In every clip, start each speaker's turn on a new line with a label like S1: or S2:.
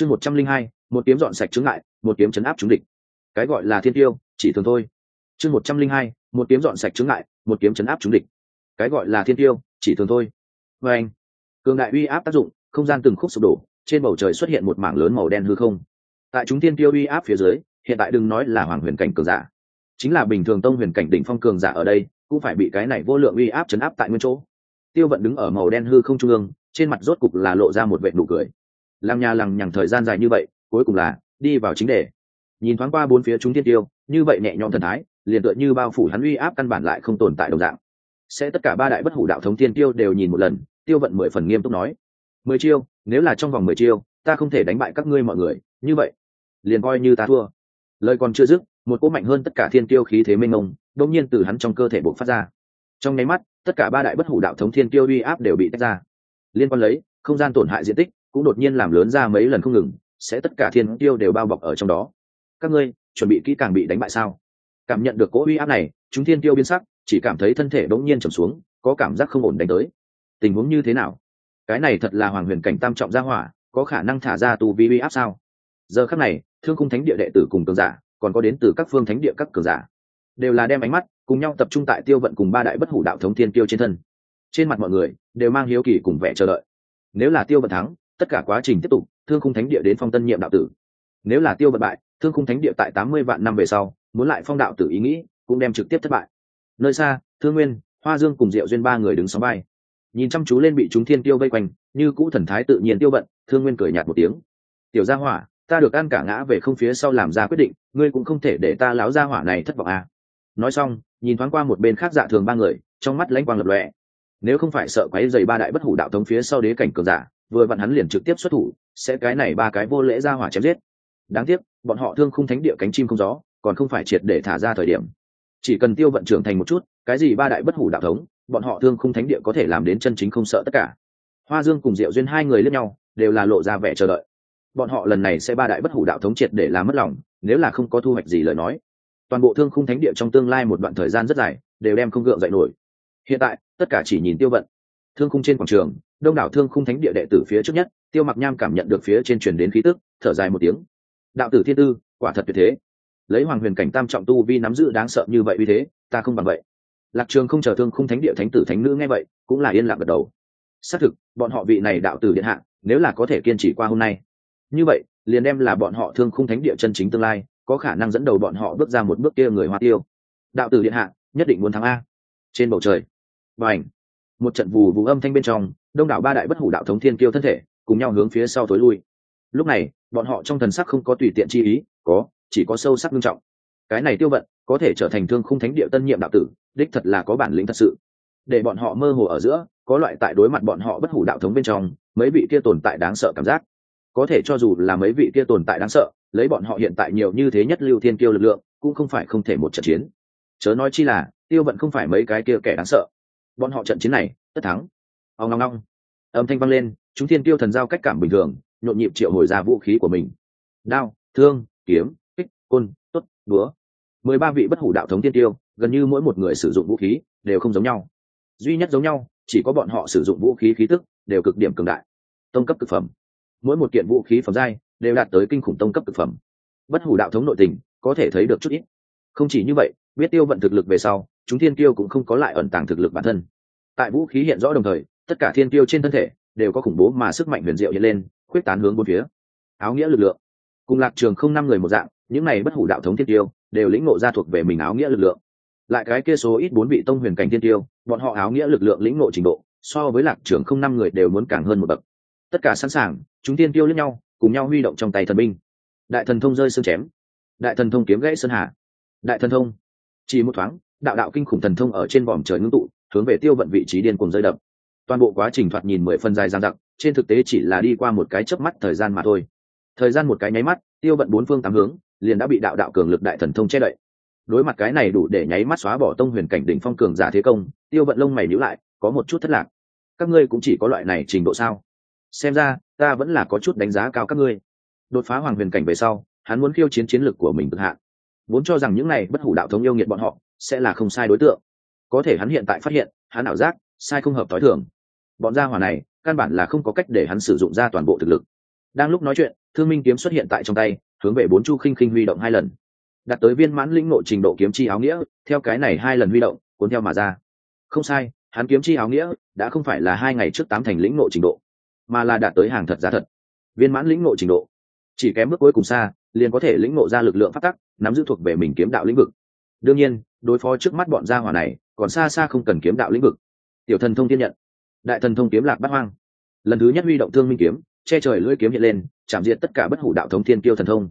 S1: chương một trăm linh hai, một kiếm dọn sạch chứng ngại, một kiếm chấn áp chúng địch. Cái gọi là thiên tiêu, chỉ thường thôi. Chương một trăm linh hai, một kiếm dọn sạch chứng ngại, một kiếm chấn áp chúng địch. Cái gọi là thiên tiêu, chỉ thường thôi. Và anh, cường đại uy áp tác dụng, không gian từng khúc sụp đổ, trên bầu trời xuất hiện một mảng lớn màu đen hư không. Tại chúng thiên tiêu uy áp phía dưới, hiện tại đừng nói là hoàng huyền cảnh cường giả, chính là bình thường tông huyền cảnh đỉnh phong cường giả ở đây, cũng phải bị cái này vô lượng uy áp chấn áp tại nguyên chỗ. Tiêu vận đứng ở màu đen hư không trung ương, trên mặt rốt cục là lộ ra một vệ nụ cười lăng nhà lằng nhằng thời gian dài như vậy, cuối cùng là đi vào chính đề. Nhìn thoáng qua bốn phía chúng thiên tiêu, như vậy nhẹ nhõm thần thái, liền tựa như bao phủ hắn uy áp căn bản lại không tồn tại đồng dạng. Sẽ tất cả ba đại bất hủ đạo thống thiên tiêu đều nhìn một lần, tiêu vận mười phần nghiêm túc nói. Mười chiêu, nếu là trong vòng mười chiêu, ta không thể đánh bại các ngươi mọi người, như vậy, liền coi như ta thua. Lời còn chưa dứt, một cỗ mạnh hơn tất cả thiên tiêu khí thế mênh mông đông nhiên từ hắn trong cơ thể bộc phát ra. Trong nháy mắt, tất cả ba đại bất hủ đạo thống thiên tiêu uy áp đều bị tách ra. Liên quan lấy, không gian tổn hại diện tích cũng đột nhiên làm lớn ra mấy lần không ngừng, sẽ tất cả thiên tiêu đều bao bọc ở trong đó. Các ngươi, chuẩn bị kỹ càng bị đánh bại sao? Cảm nhận được cỗ uy áp này, chúng thiên tiêu biến sắc, chỉ cảm thấy thân thể đ ỗ n g nhiên trầm xuống, có cảm giác không ổn đánh tới. Tình huống như thế nào? Cái này thật là hoàng huyền cảnh tam trọng gia hỏa, có khả năng thả ra tu vi uy áp sao? Giờ khắc này, thương khung thánh địa đệ tử cùng cường giả, còn có đến từ các phương thánh địa các cường giả, đều là đem ánh mắt cùng nhau tập trung tại tiêu vận cùng ba đại bất hủ đạo thống thiên tiêu trên thân. Trên mặt mọi người đều mang hiếu kỳ cùng vẻ chờ đợi. Nếu là tiêu vận thắng tất cả quá trình tiếp tục, thương khung thánh địa đến phong tân nhiệm đạo tử. Nếu là tiêu bật bại, thương khung thánh địa tại tám mươi vạn năm về sau, muốn lại phong đạo tử ý nghĩ, cũng đem trực tiếp thất bại. Nơi xa, thương nguyên, hoa dương cùng diệu duyên ba người đứng sóng vai. Nhìn chăm chú lên bị chúng thiên tiêu vây quanh, như cũ thần thái tự nhiên tiêu bận thương nguyên cười nhạt một tiếng. Tiểu gia hỏa, ta được ăn cả ngã về không phía sau làm ra quyết định, ngươi cũng không thể để ta láo gia hỏa này thất vọng à. nói xong, nhìn thoáng qua một bên khác dạ thường ba người, trong mắt lãnh quang lập lọe nếu không phải sợ quáy dày ba đại bất hủ đạo thống phía sau đế cảnh cường giả vừa vặn hắn liền trực tiếp xuất thủ, sẽ cái này ba cái vô lễ ra hỏa chém giết. Đáng tiếc, bọn họ thương khung thánh địa cánh chim không gió, còn không phải triệt để thả ra thời điểm. Chỉ cần tiêu vận trưởng thành một chút, cái gì ba đại bất hủ đạo thống, bọn họ thương khung thánh địa có thể làm đến chân chính không sợ tất cả. Hoa dương cùng diệu duyên hai người lẫn nhau, đều là lộ ra vẻ chờ đợi. Bọn họ lần này sẽ ba đại bất hủ đạo thống triệt để làm mất lòng, nếu là không có thu hoạch gì lời nói. Toàn bộ thương khung thánh địa trong tương lai một đoạn thời gian rất dài, đều đem không gượng dậy nổi. Hiện tại, tất cả chỉ nhìn tiêu vận. Thương khung trên quảng trường đông đảo thương khung thánh địa đệ tử phía trước nhất, tiêu mặc nham cảm nhận được phía trên truyền đến khí tức, thở dài một tiếng. Đạo tử thiên tư, quả thật tuyệt thế. Lấy hoàng huyền cảnh tam trọng tu vi nắm giữ đáng sợ như vậy uy thế, ta không bằng vậy. Lạc trường không chờ thương khung thánh địa thánh tử thánh nữ nghe vậy, cũng là yên lặng gật đầu. Xác thực, bọn họ vị này đạo tử điện hạ, nếu là có thể kiên trì qua hôm nay. Như vậy, liền đem là bọn họ thương khung thánh địa chân chính tương lai, có khả năng dẫn đầu bọn họ bước ra một bước kia người hoa tiêu. Đạo tử điện hạ, nhất định muốn thắng a. Trên bầu trời và ảnh một trận vù vù âm thanh bên trong đông đảo ba đại bất hủ đạo thống thiên kiêu thân thể cùng nhau hướng phía sau tối lui. Lúc này, bọn họ trong thần sắc không có tùy tiện chi ý, có, chỉ có sâu sắc nghiêm trọng. Cái này tiêu vận, có thể trở thành thương khung thánh địa tân nhiệm đạo tử, đích thật là có bản lĩnh thật sự. Để bọn họ mơ hồ ở giữa, có loại tại đối mặt bọn họ bất hủ đạo thống bên trong, mấy vị kia tồn tại đáng sợ cảm giác. Có thể cho dù là mấy vị kia tồn tại đáng sợ, lấy bọn họ hiện tại nhiều như thế nhất lưu thiên kiêu lực lượng, cũng không phải không thể một trận chiến. Chớ nói chi là, tiêu vận không phải mấy cái kia kẻ đáng sợ. Bọn họ trận chiến này, tất thắng ong ngong ngong âm thanh vang lên, chúng thiên tiêu thần giao cách cảm bình thường, nhộn nhịp triệu hồi ra vũ khí của mình. Đao, thương, kiếm, kích, côn, tuất, búa. Mười ba vị bất hủ đạo thống thiên tiêu gần như mỗi một người sử dụng vũ khí, đều không giống nhau. Duy nhất giống nhau, chỉ có bọn họ sử dụng vũ khí khí tức, đều cực điểm cường đại. Tông cấp thực phẩm. Mỗi một kiện vũ khí phẩm giai, đều đạt tới kinh khủng tông cấp thực phẩm. Bất hủ đạo thống nội tình, có thể thấy được chút ít. Không chỉ như vậy, biết tiêu vận thực lực về sau, chúng thiên tiêu cũng không có lại ẩn tàng thực lực bản thân. Tại vũ khí hiện rõ đồng thời tất cả thiên tiêu trên thân thể đều có khủng bố mà sức mạnh huyền diệu hiện lên, khuyết tán hướng bốn phía. Áo nghĩa lực lượng, cùng lạc trường không năm người một dạng, những này bất hủ đạo thống thiên tiêu đều lĩnh ngộ ra thuộc về mình áo nghĩa lực lượng. Lại cái kia số ít bốn vị tông huyền cảnh thiên tiêu bọn họ áo nghĩa lực lượng lĩnh ngộ trình độ so với lạc trường không năm người đều muốn càng hơn một bậc. Tất cả sẵn sàng, chúng thiên tiêu lẫn nhau, cùng nhau huy động trong tay thần binh. Đại thần thông rơi sơn chém, đại thần thông kiếm gãy sơn hà, đại thần thông chỉ một thoáng, đạo đạo kinh khủng thần thông ở trên vòm trời ngưng tụ, hướng về tiêu vận vị trí điên cuồng rơi đập toàn bộ quá trình thoạt nhìn mười phân dài dang dặc, trên thực tế chỉ là đi qua một cái chớp mắt thời gian mà thôi. Thời gian một cái nháy mắt, tiêu vận bốn phương tám hướng, liền đã bị đạo đạo cường lực đại thần thông che đậy. Đối mặt cái này đủ để nháy mắt xóa bỏ tông huyền cảnh đỉnh phong cường giả thế công, tiêu vận lông mày nhíu lại, có một chút thất lạc. Các ngươi cũng chỉ có loại này trình độ sao? Xem ra, ta vẫn là có chút đánh giá cao các ngươi. Đột phá hoàng huyền cảnh về sau, hắn muốn khiêu chiến chiến lược của mình cực hạn. Vốn cho rằng những này bất hủ đạo thống yêu nghiệt bọn họ, sẽ là không sai đối tượng. Có thể hắn hiện tại phát hiện, hắn ảo giác, sai không hợp t h ó i thường bọn gia hỏa này căn bản là không có cách để hắn sử dụng ra toàn bộ thực lực. Đang lúc nói chuyện, thương minh kiếm xuất hiện tại trong tay, hướng về bốn chu khinh khinh huy động hai lần. Đạt tới viên mãn lĩnh nội trình độ kiếm chi áo nghĩa, theo cái này hai lần huy động, cuốn theo mà ra. Không sai, hắn kiếm chi áo nghĩa đã không phải là hai ngày trước tám thành lĩnh nội trình độ, mà là đạt tới hàng thật giá thật. Viên mãn lĩnh nội trình độ, chỉ kém bước cuối cùng xa, liền có thể lĩnh ngộ ra lực lượng phát tắc, nắm giữ thuộc về mình kiếm đạo lĩnh vực. Đương nhiên, đối phó trước mắt bọn gia hỏa này, còn xa xa không cần kiếm đạo lĩnh vực. Tiểu thần thông tiên nhận đại thần thông kiếm lạc bát hoang. Lần thứ nhất huy động thương minh kiếm, che trời lưỡi kiếm hiện lên, chạm diệt tất cả bất hủ đạo thống thiên kiêu thần thông.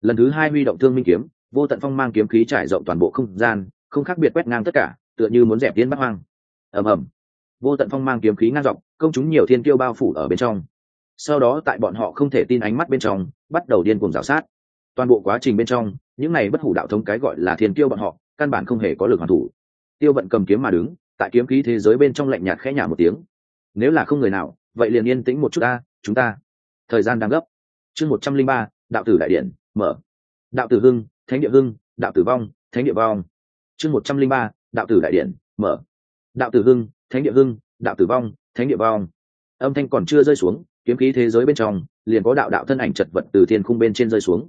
S1: Lần thứ hai huy động thương minh kiếm, vô tận phong mang kiếm khí trải rộng toàn bộ không gian, không khác biệt quét ngang tất cả, tựa như muốn dẹp tiến bát hoang. Ầm ầm. Vô tận phong mang kiếm khí ngang dọc, công chúng nhiều thiên kiêu bao phủ ở bên trong. Sau đó tại bọn họ không thể tin ánh mắt bên trong, bắt đầu điên cuồng rào sát. Toàn bộ quá trình bên trong, những này bất hủ đạo thống cái gọi là thiên kiêu bọn họ, căn bản không hề có lực hoàn thủ. Tiêu vận cầm kiếm mà đứng, tại kiếm khí thế giới bên trong lạnh nhạt khẽ nhả một tiếng nếu là không người nào, vậy liền yên tĩnh một chút ta, chúng ta. Thời gian đang gấp. Chương một trăm linh ba, đạo tử đại điện, mở. Đạo tử hưng, thánh địa hưng, đạo tử vong, thánh địa vong. Chương một trăm linh ba, đạo tử đại điện, mở. Đạo tử hưng, thánh địa hưng, đạo tử vong, thánh địa vong. Âm thanh còn chưa rơi xuống, kiếm khí thế giới bên trong, liền có đạo đạo thân ảnh chật vật từ thiên khung bên trên rơi xuống.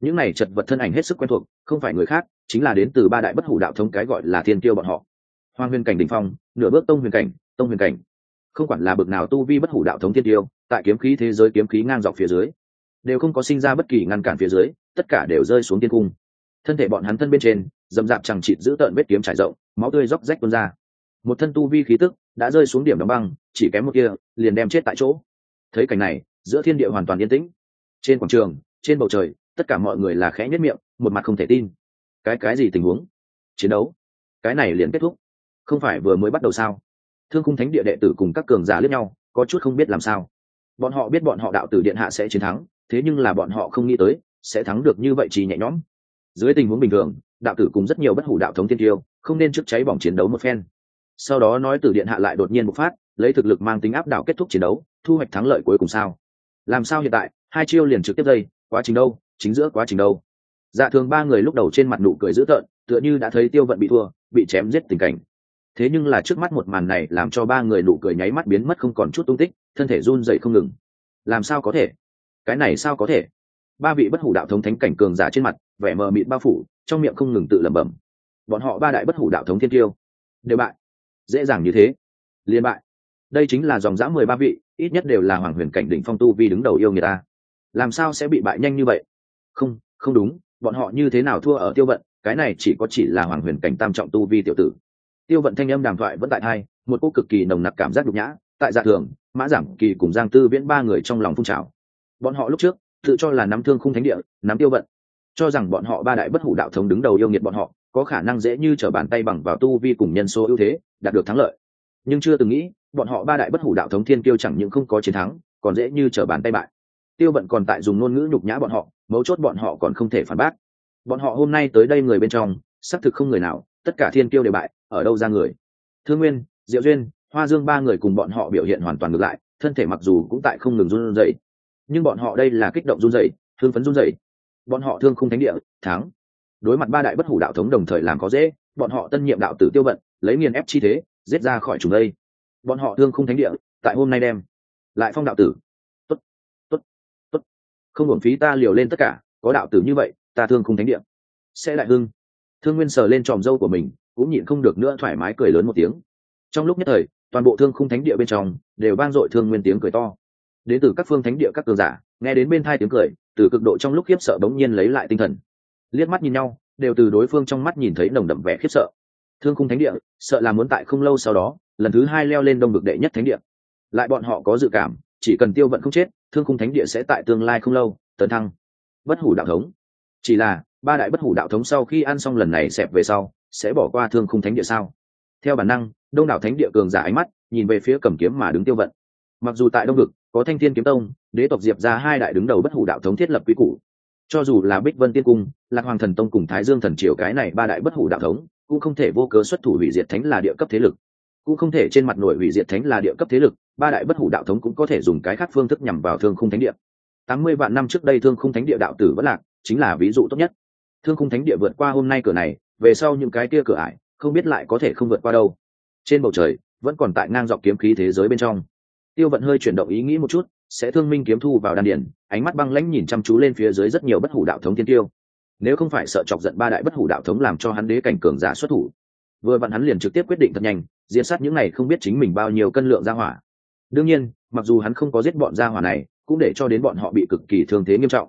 S1: Những này chật vật thân ảnh hết sức quen thuộc, không phải người khác, chính là đến từ ba đại bất hủ đạo thống cái gọi là thiên tiêu bọn họ. Hoàng huyền cảnh đình phong, nửa bước tông huyền cảnh, tông huyền cảnh không quản là bực nào tu vi bất hủ đạo thống thiên tiêu, tại kiếm khí thế giới kiếm khí ngang dọc phía dưới, đều không có sinh ra bất kỳ ngăn cản phía dưới, tất cả đều rơi xuống tiên cung. Thân thể bọn hắn thân bên trên dầm dạp chẳng chịt giữ tợn vết kiếm trải rộng, máu tươi róc rách tuôn ra. Một thân tu vi khí tức đã rơi xuống điểm đóng băng, chỉ kém một kia, liền đem chết tại chỗ. Thấy cảnh này, giữa thiên địa hoàn toàn yên tĩnh. Trên quảng trường, trên bầu trời, tất cả mọi người là khẽ nhất miệng, một mặt không thể tin. Cái cái gì tình huống? Chiến đấu? Cái này liền kết thúc. Không phải vừa mới bắt đầu sao? Thương khung thánh địa đệ tử cùng các cường giả lẫn nhau, có chút không biết làm sao. Bọn họ biết bọn họ đạo tử điện hạ sẽ chiến thắng, thế nhưng là bọn họ không nghĩ tới, sẽ thắng được như vậy chỉ nhẹ nhõm. Dưới tình huống bình thường, đạo tử cùng rất nhiều bất hủ đạo thống tiên tiêu, không nên trước cháy bỏng chiến đấu một phen. Sau đó nói tử điện hạ lại đột nhiên bộc phát, lấy thực lực mang tính áp đảo kết thúc chiến đấu, thu hoạch thắng lợi cuối cùng sao. Làm sao hiện tại, hai chiêu liền trực tiếp dây, quá trình đâu, chính giữa quá trình đâu. Dạ thường ba người lúc đầu trên mặt nụ cười dữ tợn, tựa như đã thấy tiêu vận bị thua, bị chém giết tình cảnh thế nhưng là trước mắt một màn này làm cho ba người nụ cười nháy mắt biến mất không còn chút tung tích, thân thể run dậy không ngừng. Làm sao có thể? Cái này sao có thể? Ba vị bất hủ đạo thống thánh cảnh cường giả trên mặt, vẻ mờ mịt bao phủ, trong miệng không ngừng tự lẩm bẩm. Bọn họ ba đại bất hủ đạo thống thiên tiêu. Đều bại. Dễ dàng như thế. Liên bại. Đây chính là dòng dã mười ba vị, ít nhất đều là hoàng huyền cảnh đỉnh phong tu vi đứng đầu yêu người ta. Làm sao sẽ bị bại nhanh như vậy? Không không đúng, bọn họ như thế nào thua ở tiêu vận, cái này chỉ có chỉ là hoàng huyền cảnh tam trọng tu vi tiểu tử tiêu vận thanh âm đàm thoại vẫn tại hai một cô cực kỳ nồng nặc cảm giác nhục nhã, tại dạ thường, mã giảm kỳ cùng giang tư viễn ba người trong lòng phun trào. Bọn họ lúc trước, tự cho là nắm thương khung thánh địa, nắm tiêu vận. Cho rằng bọn họ ba đại bất hủ đạo thống đứng đầu yêu nghiệt bọn họ, có khả năng dễ như trở bàn tay bằng vào tu vi cùng nhân số ưu thế, đạt được thắng lợi. Nhưng chưa từng nghĩ, bọn họ ba đại bất hủ đạo thống thiên Kiêu chẳng những không có chiến thắng, còn dễ như trở bàn tay bại. Tiêu vận còn tại dùng ngôn ngữ nhục nhã bọn họ, mấu chốt bọn họ còn không thể phản bác. Bọn họ hôm nay tới đây người bên trong, xác thực không người nào, tất cả thiên Kiêu đều bại ở đâu ra người. Thương nguyên, diệu duyên, hoa dương ba người cùng bọn họ biểu hiện hoàn toàn ngược lại, thân thể mặc dù cũng tại không ngừng run rẩy, nhưng bọn họ đây là kích động run rẩy thương phấn run rẩy. Bọn họ thương không thánh địa, thắng. Đối mặt ba đại bất hủ đạo thống đồng thời làm có dễ, bọn họ tân nhiệm đạo tử tiêu vận, lấy nghiền ép chi thế, giết ra khỏi chúng đây. Bọn họ thương không thánh địa, tại hôm nay đem lại phong đạo tử. Tốt tốt tốt. Không hưởng phí ta liều lên tất cả, có đạo tử như vậy, ta thương không thánh địa. Sẽ đại hưng. Thương nguyên sờ lên tròm dâu của mình cũng nhịn không được nữa thoải mái cười lớn một tiếng. Trong lúc nhất thời, toàn bộ thương khung thánh địa bên trong đều vang dội thương nguyên tiếng cười to. Đến từ các phương thánh địa các cường giả, nghe đến bên thai tiếng cười, từ cực độ trong lúc khiếp sợ bỗng nhiên lấy lại tinh thần. Liếc mắt nhìn nhau, đều từ đối phương trong mắt nhìn thấy nồng đậm vẻ khiếp sợ. Thương khung thánh địa, sợ là muốn tại không lâu sau đó, lần thứ hai leo lên đông bực đệ nhất thánh địa. Lại bọn họ có dự cảm, chỉ cần tiêu vận không chết, thương khung thánh địa sẽ tại tương lai không lâu, tấn thăng. Bất hủ đạo thống. Chỉ là, ba đại bất hủ đạo thống sau khi ăn xong lần này xẹp về sau sẽ bỏ qua thương khung thánh địa sao? Theo bản năng, đông đảo thánh địa cường giả ánh mắt nhìn về phía cầm kiếm mà đứng tiêu vận. Mặc dù tại đông vực, có thanh thiên kiếm tông, đế tộc diệp ra hai đại đứng đầu bất hủ đạo thống thiết lập quý củ. Cho dù là bích vân tiên cung, lạc hoàng thần tông cùng thái dương thần triều cái này ba đại bất hủ đạo thống, cũng không thể vô cớ xuất thủ hủy diệt thánh là địa cấp thế lực. Cũng không thể trên mặt nổi hủy diệt thánh là địa cấp thế lực, ba đại bất hủ đạo thống cũng có thể dùng cái khác phương thức nhằm vào thương khung thánh địa. Tám mươi vạn năm trước đây thương khung thánh địa đạo tử vẫn lạc, chính là ví dụ tốt nhất. Thương khung thánh địa vượt qua hôm nay cửa này về sau những cái kia cửa ải, không biết lại có thể không vượt qua đâu. Trên bầu trời, vẫn còn tại ngang dọc kiếm khí thế giới bên trong. Tiêu vận hơi chuyển động ý nghĩ một chút, sẽ thương minh kiếm thu vào đan điển ánh mắt băng lãnh nhìn chăm chú lên phía dưới rất nhiều bất hủ đạo thống thiên tiêu nếu không phải sợ chọc giận ba đại bất hủ đạo thống làm cho hắn đế cảnh cường giả xuất thủ, vừa vặn hắn liền trực tiếp quyết định thật nhanh diễn sát những này không biết chính mình bao nhiêu cân lượng ra hỏa. Đương nhiên, mặc dù hắn không có giết bọn gia hỏa này, cũng để cho đến bọn họ bị cực kỳ thương thế nghiêm trọng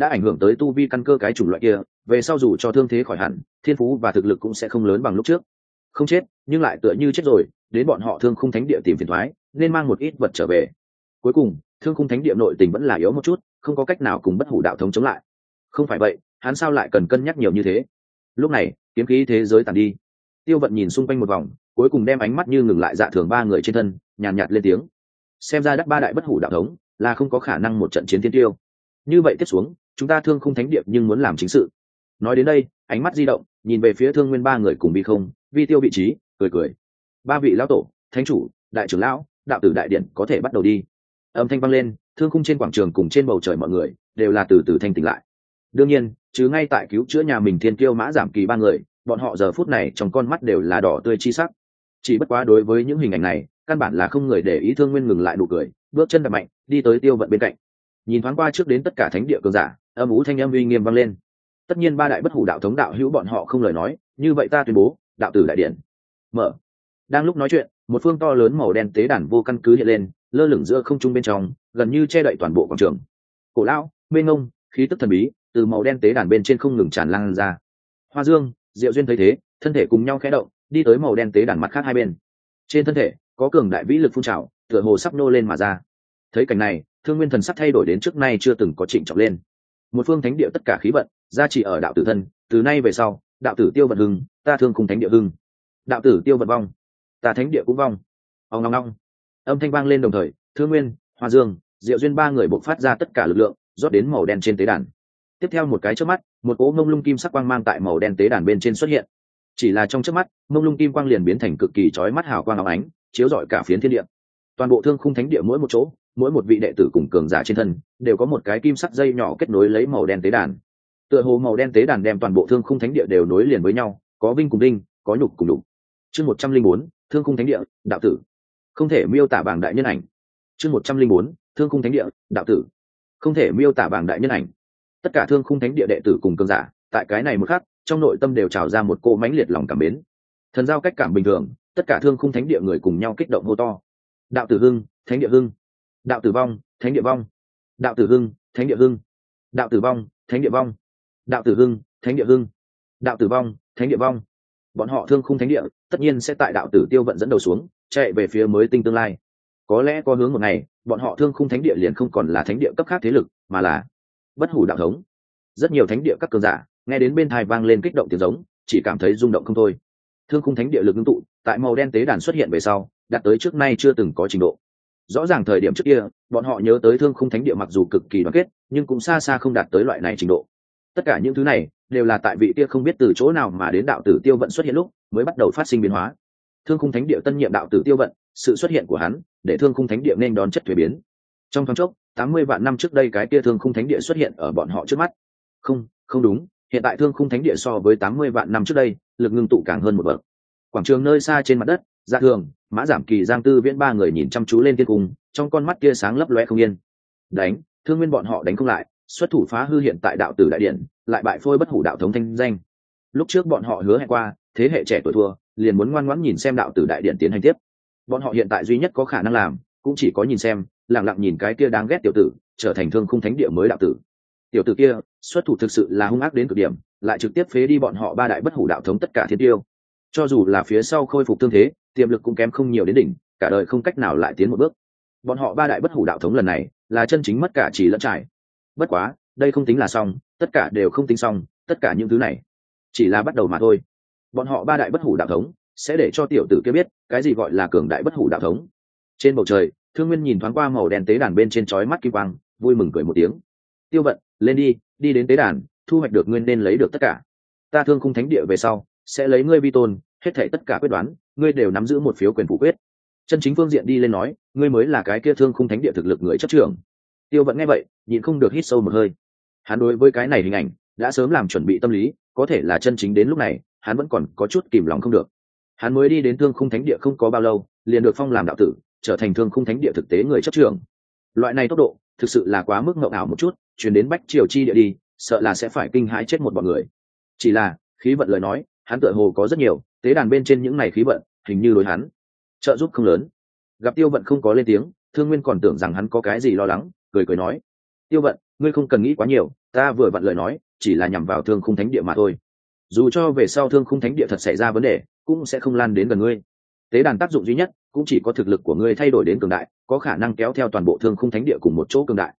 S1: đã ảnh hưởng tới tu vi căn cơ cái chủng loại kia về sau dù cho thương thế khỏi hẳn thiên phú và thực lực cũng sẽ không lớn bằng lúc trước. Không chết nhưng lại tựa như chết rồi đến bọn họ thương khung thánh địa tìm phiền thoái nên mang một ít vật trở về. Cuối cùng thương khung thánh địa nội tình vẫn là yếu một chút không có cách nào cùng bất hủ đạo thống chống lại. Không phải vậy hắn sao lại cần cân nhắc nhiều như thế? Lúc này kiếm khí thế giới tàn đi. Tiêu vận nhìn xung quanh một vòng cuối cùng đem ánh mắt như ngừng lại dạ thường ba người trên thân nhàn nhạt, nhạt lên tiếng. Xem ra đắc ba đại bất hủ đạo thống là không có khả năng một trận chiến thiên tiêu như vậy tiếp xuống, chúng ta thương khung thánh điệp nhưng muốn làm chính sự. Nói đến đây, ánh mắt di động, nhìn về phía thương nguyên ba người cùng bi không, vi tiêu vị trí, cười cười. Ba vị lão tổ, thánh chủ, đại trưởng lão, đạo tử đại điện có thể bắt đầu đi. Âm thanh vang lên, thương khung trên quảng trường cùng trên bầu trời mọi người đều là từ từ thanh tỉnh lại. Đương nhiên, chứ ngay tại cứu chữa nhà mình thiên kiêu mã giảm kỳ ba người, bọn họ giờ phút này trong con mắt đều là đỏ tươi chi sắc. Chỉ bất quá đối với những hình ảnh này, căn bản là không người để ý thương nguyên ngừng lại nụ cười, bước chân đập mạnh, đi tới tiêu vận bên cạnh nhìn thoáng qua trước đến tất cả thánh địa cường giả, âm ú thanh âm uy nghiêm vang lên. Tất nhiên ba đại bất hủ đạo thống đạo hữu bọn họ không lời nói, như vậy ta tuyên bố, đạo tử đại điện. Mở. Đang lúc nói chuyện, một phương to lớn màu đen tế đàn vô căn cứ hiện lên, lơ lửng giữa không trung bên trong, gần như che đậy toàn bộ quảng trường. Cổ lão mê ngông khí tức thần bí, từ màu đen tế đàn bên trên không ngừng tràn lan ra. Hoa dương, diệu duyên thấy thế, thân thể cùng nhau khẽ động, đi tới màu đen tế đàn mặt khác hai bên. Trên thân thể, có cường đại vĩ lực phun trào, tựa hồ sắp nô lên mà ra. Thấy cảnh này thương nguyên thần sắc thay đổi đến trước nay chưa từng có trịnh trọng lên. Một phương thánh địa tất cả khí vận, gia trị ở đạo tử thân, từ nay về sau, đạo tử tiêu vận hưng, ta thương cùng thánh địa hưng. Đạo tử tiêu vận vong, ta thánh địa cũng vong. Ông ngong ngong âm thanh vang lên đồng thời, thương nguyên, hoa dương, diệu duyên ba người bộc phát ra tất cả lực lượng, rót đến màu đen trên tế đàn. Tiếp theo một cái trước mắt, một cỗ mông lung kim sắc quang mang tại màu đen tế đàn bên trên xuất hiện. Chỉ là trong trước mắt, mông lung kim quang liền biến thành cực kỳ trói mắt hào quang áo ánh, chiếu rọi cả phiến thiên địa. Toàn bộ thương khung thánh địa mỗi một chỗ mỗi một vị đệ tử cùng cường giả trên thân, đều có một cái kim sắt dây nhỏ kết nối lấy màu đen tế đàn. Tựa hồ màu đen tế đàn đem toàn bộ thương khung thánh địa đều nối liền với nhau, có vinh cùng đinh có nhục cùng đục chương một trăm linh bốn, thương khung thánh địa, đạo tử. Không thể miêu tả bảng đại nhân ảnh. Chương một trăm linh bốn, thương khung thánh địa, đạo tử. Không thể miêu tả bảng đại nhân ảnh. Tất cả thương khung thánh địa đệ tử cùng cường giả, tại cái này một khắc, trong nội tâm đều trào ra một cô mãnh liệt lòng cảm mến. Thần giao cách cảm bình thường, tất cả thương khung thánh địa người cùng nhau kích động hô to. Đạo tử hưng, thánh địa hưng đạo tử vong, thánh địa vong. Đạo tử hưng, thánh địa hưng. Đạo tử vong, thánh địa vong. Đạo tử hưng, thánh địa hưng. Đạo tử vong, thánh địa vong. Bọn họ thương khung thánh địa, tất nhiên sẽ tại đạo tử tiêu vận dẫn đầu xuống, chạy về phía mới tinh tương lai. Có lẽ có hướng một ngày, bọn họ thương khung thánh địa liền không còn là thánh địa cấp khác thế lực, mà là bất hủ đạo thống. Rất nhiều thánh địa các cường giả, nghe đến bên thai vang lên kích động tiếng giống, chỉ cảm thấy rung động không thôi. Thương khung thánh địa lực ngưng tụ, tại màu đen tế đàn xuất hiện về sau, đạt tới trước nay chưa từng có trình độ rõ ràng thời điểm trước kia, bọn họ nhớ tới thương khung thánh địa mặc dù cực kỳ đoàn kết, nhưng cũng xa xa không đạt tới loại này trình độ. Tất cả những thứ này đều là tại vị kia không biết từ chỗ nào mà đến đạo tử tiêu vận xuất hiện lúc mới bắt đầu phát sinh biến hóa. Thương khung thánh địa tân nhiệm đạo tử tiêu vận, sự xuất hiện của hắn để thương khung thánh địa nên đón chất thuế biến. Trong thoáng chốc, tám mươi vạn năm trước đây cái kia thương khung thánh địa xuất hiện ở bọn họ trước mắt. Không không đúng, hiện tại thương khung thánh địa so với tám mươi vạn năm trước đây, lực ngưng tụ càng hơn một bậc. Quảng trường nơi xa trên mặt đất dạ thường mã giảm kỳ giang tư viễn ba người nhìn chăm chú lên thiên cung, trong con mắt kia sáng lấp loe không yên. Đánh, thương nguyên bọn họ đánh không lại, xuất thủ phá hư hiện tại đạo tử đại điện, lại bại phôi bất hủ đạo thống thanh danh. Lúc trước bọn họ hứa hẹn qua, thế hệ trẻ tuổi thua, liền muốn ngoan ngoãn nhìn xem đạo tử đại điện tiến hành tiếp. Bọn họ hiện tại duy nhất có khả năng làm, cũng chỉ có nhìn xem lẳng lặng nhìn cái kia đáng ghét tiểu tử, trở thành thương khung thánh địa mới đạo tử. Tiểu tử kia, xuất thủ thực sự là hung ác đến cực điểm, lại trực tiếp phế đi bọn họ ba đại bất hủ đạo thống tất cả thiên tiêu. Cho dù là phía sau khôi phục tương thế tiềm lực cũng kém không nhiều đến đỉnh, cả đời không cách nào lại tiến một bước. Bọn họ ba đại bất hủ đạo thống lần này là chân chính mất cả chỉ lẫn trải. Bất quá, đây không tính là xong, tất cả đều không tính xong, tất cả những thứ này chỉ là bắt đầu mà thôi. Bọn họ ba đại bất hủ đạo thống sẽ để cho tiểu tử kia biết cái gì gọi là cường đại bất hủ đạo thống. Trên bầu trời, thương nguyên nhìn thoáng qua màu đen tế đàn bên trên chói mắt kim quang, vui mừng cười một tiếng. Tiêu vận, lên đi đi đến tế đàn, thu hoạch được nguyên nên lấy được tất cả. Ta thương khung thánh địa về sau sẽ lấy ngươi vi tôn, hết thảy tất cả quyết đoán ngươi đều nắm giữ một phiếu quyền phủ quyết. Chân chính phương diện đi lên nói, ngươi mới là cái kia thương khung thánh địa thực lực người chấp trưởng. Tiêu vận nghe vậy, nhịn không được hít sâu một hơi. Hắn đối với cái này hình ảnh, đã sớm làm chuẩn bị tâm lý, có thể là chân chính đến lúc này, hắn vẫn còn có chút kìm lòng không được. Hắn mới đi đến thương khung thánh địa không có bao lâu, liền được phong làm đạo tử, trở thành thương khung thánh địa thực tế người chấp trưởng. Loại này tốc độ, thực sự là quá mức ngậu ảo một chút, chuyển đến bách triều chi địa đi, sợ là sẽ phải kinh hãi chết một bọn người. Chỉ là, khí vận lời nói, hắn tựa hồ có rất nhiều, tế đàn bên trên những này khí vận hình như đối hắn. Trợ giúp không lớn. Gặp tiêu vận không có lên tiếng, thương nguyên còn tưởng rằng hắn có cái gì lo lắng, cười cười nói, tiêu vận, ngươi không cần nghĩ quá nhiều, ta vừa vặn lời nói, chỉ là nhằm vào thương khung thánh địa mà thôi. Dù cho về sau thương khung thánh địa thật xảy ra vấn đề, cũng sẽ không lan đến gần ngươi. Tế đàn tác dụng duy nhất, cũng chỉ có thực lực của ngươi thay đổi đến cường đại, có khả năng kéo theo toàn bộ thương khung thánh địa cùng một chỗ cường đại.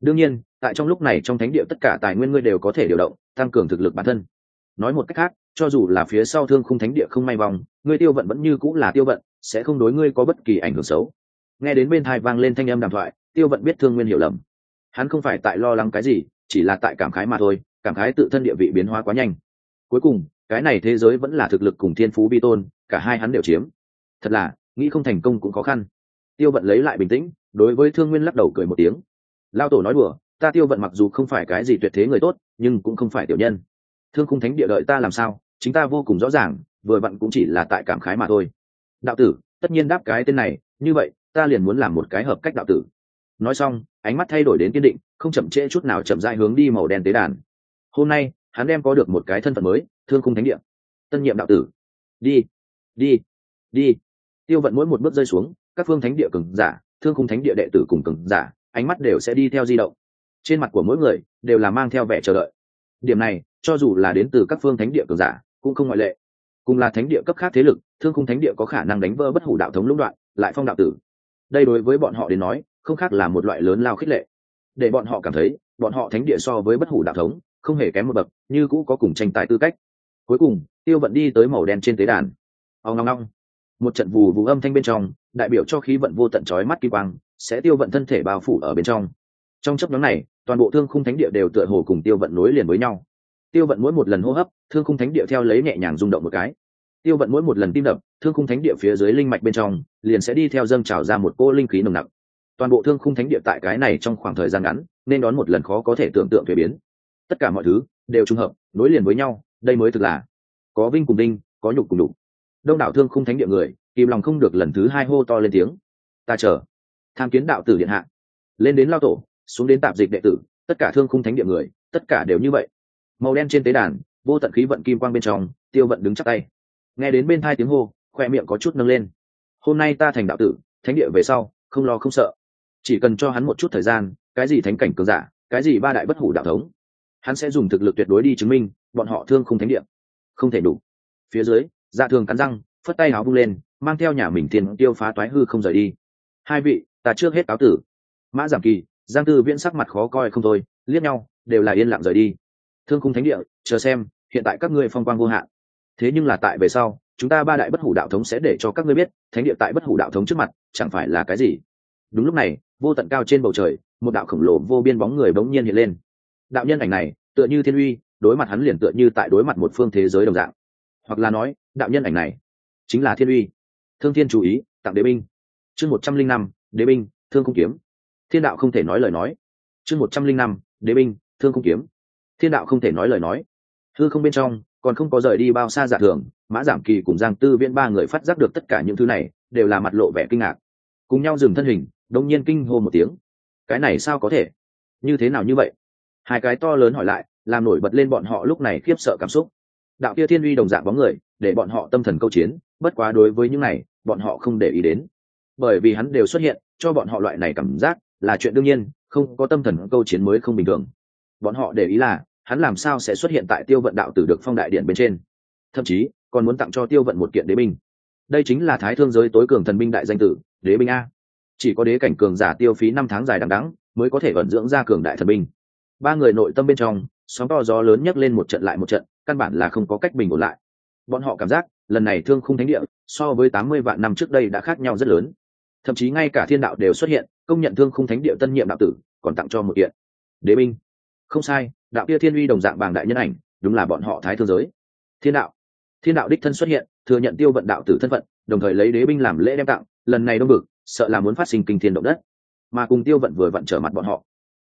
S1: Đương nhiên, tại trong lúc này trong thánh địa tất cả tài nguyên ngươi đều có thể điều động, tăng cường thực lực bản thân nói một cách khác, cho dù là phía sau thương khung thánh địa không may vòng ngươi tiêu vận vẫn như cũng là tiêu vận, sẽ không đối ngươi có bất kỳ ảnh hưởng xấu. Nghe đến bên thai vang lên thanh âm đàm thoại, tiêu vận biết thương nguyên hiểu lầm. Hắn không phải tại lo lắng cái gì, chỉ là tại cảm khái mà thôi, cảm khái tự thân địa vị biến hóa quá nhanh. Cuối cùng, cái này thế giới vẫn là thực lực cùng thiên phú bi tôn, cả hai hắn đều chiếm. Thật là, nghĩ không thành công cũng khó khăn. Tiêu vận lấy lại bình tĩnh, đối với thương nguyên lắc đầu cười một tiếng. Lao tổ nói đùa, ta tiêu vận mặc dù không phải cái gì tuyệt thế người tốt, nhưng cũng không phải tiểu nhân thương khung thánh địa đợi ta làm sao, chính ta vô cùng rõ ràng, vừa vặn cũng chỉ là tại cảm khái mà thôi. Đạo tử, tất nhiên đáp cái tên này, như vậy, ta liền muốn làm một cái hợp cách đạo tử. Nói xong, ánh mắt thay đổi đến kiên định, không chậm trễ chút nào chậm dại hướng đi màu đen tế đàn. Hôm nay, hắn đem có được một cái thân phận mới, thương khung thánh địa. Tân nhiệm đạo tử. Đi đi đi. Tiêu vận mỗi một bước rơi xuống, các phương thánh địa cường giả, thương khung thánh địa đệ tử cùng cường giả, ánh mắt đều sẽ đi theo di động. Trên mặt của mỗi người đều là mang theo vẻ chờ đợi. Điểm này cho dù là đến từ các phương thánh địa cường giả, cũng không ngoại lệ. Cùng là thánh địa cấp khác thế lực, thương khung thánh địa có khả năng đánh vỡ bất hủ đạo thống lũng đoạn, lại phong đạo tử. Đây đối với bọn họ đến nói, không khác là một loại lớn lao khích lệ. Để bọn họ cảm thấy, bọn họ thánh địa so với bất hủ đạo thống, không hề kém một bậc, như cũ có cùng tranh tài tư cách. Cuối cùng, tiêu vận đi tới màu đen trên tế đàn. Ông long long một trận vù vù âm thanh bên trong, đại biểu cho khí vận vô tận trói mắt kỳ quang, sẽ tiêu vận thân thể bao phủ ở bên trong. Trong chấp nhóm này, toàn bộ thương khung thánh địa đều tựa hồ cùng tiêu vận nối liền với nhau tiêu vận mỗi một lần hô hấp, thương khung thánh địa theo lấy nhẹ nhàng rung động một cái. Tiêu vận mỗi một lần tim đập, thương khung thánh địa phía dưới linh mạch bên trong, liền sẽ đi theo dâng trào ra một cô linh khí nồng nặc. Toàn bộ thương khung thánh địa tại cái này trong khoảng thời gian ngắn, nên đón một lần khó có thể tưởng tượng thuế biến. Tất cả mọi thứ đều trùng hợp, nối liền với nhau, đây mới thực là có vinh cùng đinh có nhục cùng đục đông đảo thương khung thánh địa người, kìm lòng không được lần thứ hai hô to lên tiếng. Ta chờ. Tham kiến đạo tử điện hạ. Lên đến lao tổ, xuống đến tạp dịch đệ tử, tất cả thương khung thánh địa người, tất cả đều như vậy màu đen trên tế đàn, vô tận khí vận kim quang bên trong, tiêu vận đứng chắc tay. Nghe đến bên thai tiếng hô, khoe miệng có chút nâng lên. Hôm nay ta thành đạo tử, thánh địa về sau, không lo không sợ. Chỉ cần cho hắn một chút thời gian, cái gì thánh cảnh cường giả, cái gì ba đại bất hủ đạo thống, hắn sẽ dùng thực lực tuyệt đối đi chứng minh, bọn họ thương không thánh địa. Không thể đủ. Phía dưới dạ thường cắn răng, phất tay áo bung lên, mang theo nhà mình tiền tiêu phá toái hư không rời đi. Hai vị, ta trước hết cáo tử. Mã giảm kỳ, giang tư viễn sắc mặt khó coi không thôi, liếc nhau, đều là yên lặng rời đi thương khung thánh địa, chờ xem, hiện tại các ngươi phong quang vô hạn. Thế nhưng là tại về sau, chúng ta ba đại bất hủ đạo thống sẽ để cho các ngươi biết, thánh địa tại bất hủ đạo thống trước mặt, chẳng phải là cái gì? Đúng lúc này, vô tận cao trên bầu trời, một đạo khổng lồ vô biên bóng người bỗng nhiên hiện lên. Đạo nhân ảnh này, tựa như thiên uy, đối mặt hắn liền tựa như tại đối mặt một phương thế giới đồng dạng. Hoặc là nói, đạo nhân ảnh này, chính là thiên uy. Thương thiên chú ý, tặng đế binh. Chương một trăm linh năm, đế binh, thương không kiếm. Thiên đạo không thể nói lời nói. Chương một trăm linh năm, đế binh, thương không kiếm thiên đạo không thể nói lời nói. Thư không bên trong, còn không có rời đi bao xa giả thường mã giảm kỳ cùng giang tư viễn ba người phát giác được tất cả những thứ này, đều là mặt lộ vẻ kinh ngạc. Cùng nhau dừng thân hình đông nhiên kinh hô một tiếng. Cái này sao có thể? Như thế nào như vậy? Hai cái to lớn hỏi lại, làm nổi bật lên bọn họ lúc này khiếp sợ cảm xúc. Đạo kia thiên uy đồng dạng bóng người, để bọn họ tâm thần câu chiến, bất quá đối với những này, bọn họ không để ý đến. Bởi vì hắn đều xuất hiện, cho bọn họ loại này cảm giác là chuyện đương nhiên, không có tâm thần câu chiến mới không bình thường bọn họ để ý là, hắn làm sao sẽ xuất hiện tại tiêu vận đạo tử được phong đại điện bên trên. Thậm chí, còn muốn tặng cho tiêu vận một kiện đế binh. Đây chính là thái thương giới tối cường thần binh đại danh tử, đế binh a. Chỉ có đế cảnh cường giả tiêu phí năm tháng dài đằng đắng mới có thể vận dưỡng ra cường đại thần binh. Ba người nội tâm bên trong, sóng to gió lớn nhấc lên một trận lại một trận, căn bản là không có cách bình ổn lại. Bọn họ cảm giác, lần này thương khung thánh địa, so với tám mươi vạn năm trước đây đã khác nhau rất lớn. Thậm chí ngay cả thiên đạo đều xuất hiện, công nhận thương khung thánh địa tân nhiệm đạo tử, còn tặng cho một kiện đế binh không sai, đạo kia thiên uy đồng dạng bàng đại nhân ảnh, đúng là bọn họ thái thương giới. Thiên đạo. Thiên đạo đích thân xuất hiện, thừa nhận tiêu vận đạo tử thân phận, đồng thời lấy đế binh làm lễ đem tặng, lần này đông bực sợ là muốn phát sinh kinh thiên động đất. Mà cùng tiêu vận vừa vận trở mặt bọn họ.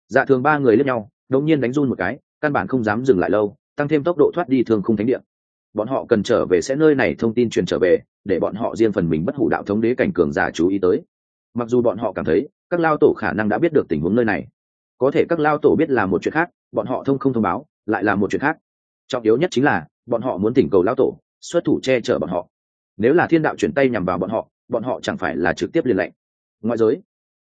S1: Dạ thường ba người lẫn nhau đột nhiên đánh run một cái, căn bản không dám dừng lại lâu, tăng thêm tốc độ thoát đi thường không thánh địa. Bọn họ cần trở về sẽ nơi này thông tin truyền trở về, để bọn họ riêng phần mình bất hủ đạo thống đế cảnh cường giả chú ý tới. Mặc dù bọn họ cảm thấy, các lao tổ khả năng đã biết được tình huống nơi này có thể các lao tổ biết là một chuyện khác, bọn họ thông không thông báo, lại là một chuyện khác. Trọng yếu nhất chính là, bọn họ muốn tỉnh cầu lao tổ, xuất thủ che chở bọn họ. Nếu là thiên đạo chuyển tay nhằm vào bọn họ bọn họ chẳng phải là trực tiếp liên lệnh. Ngoại giới,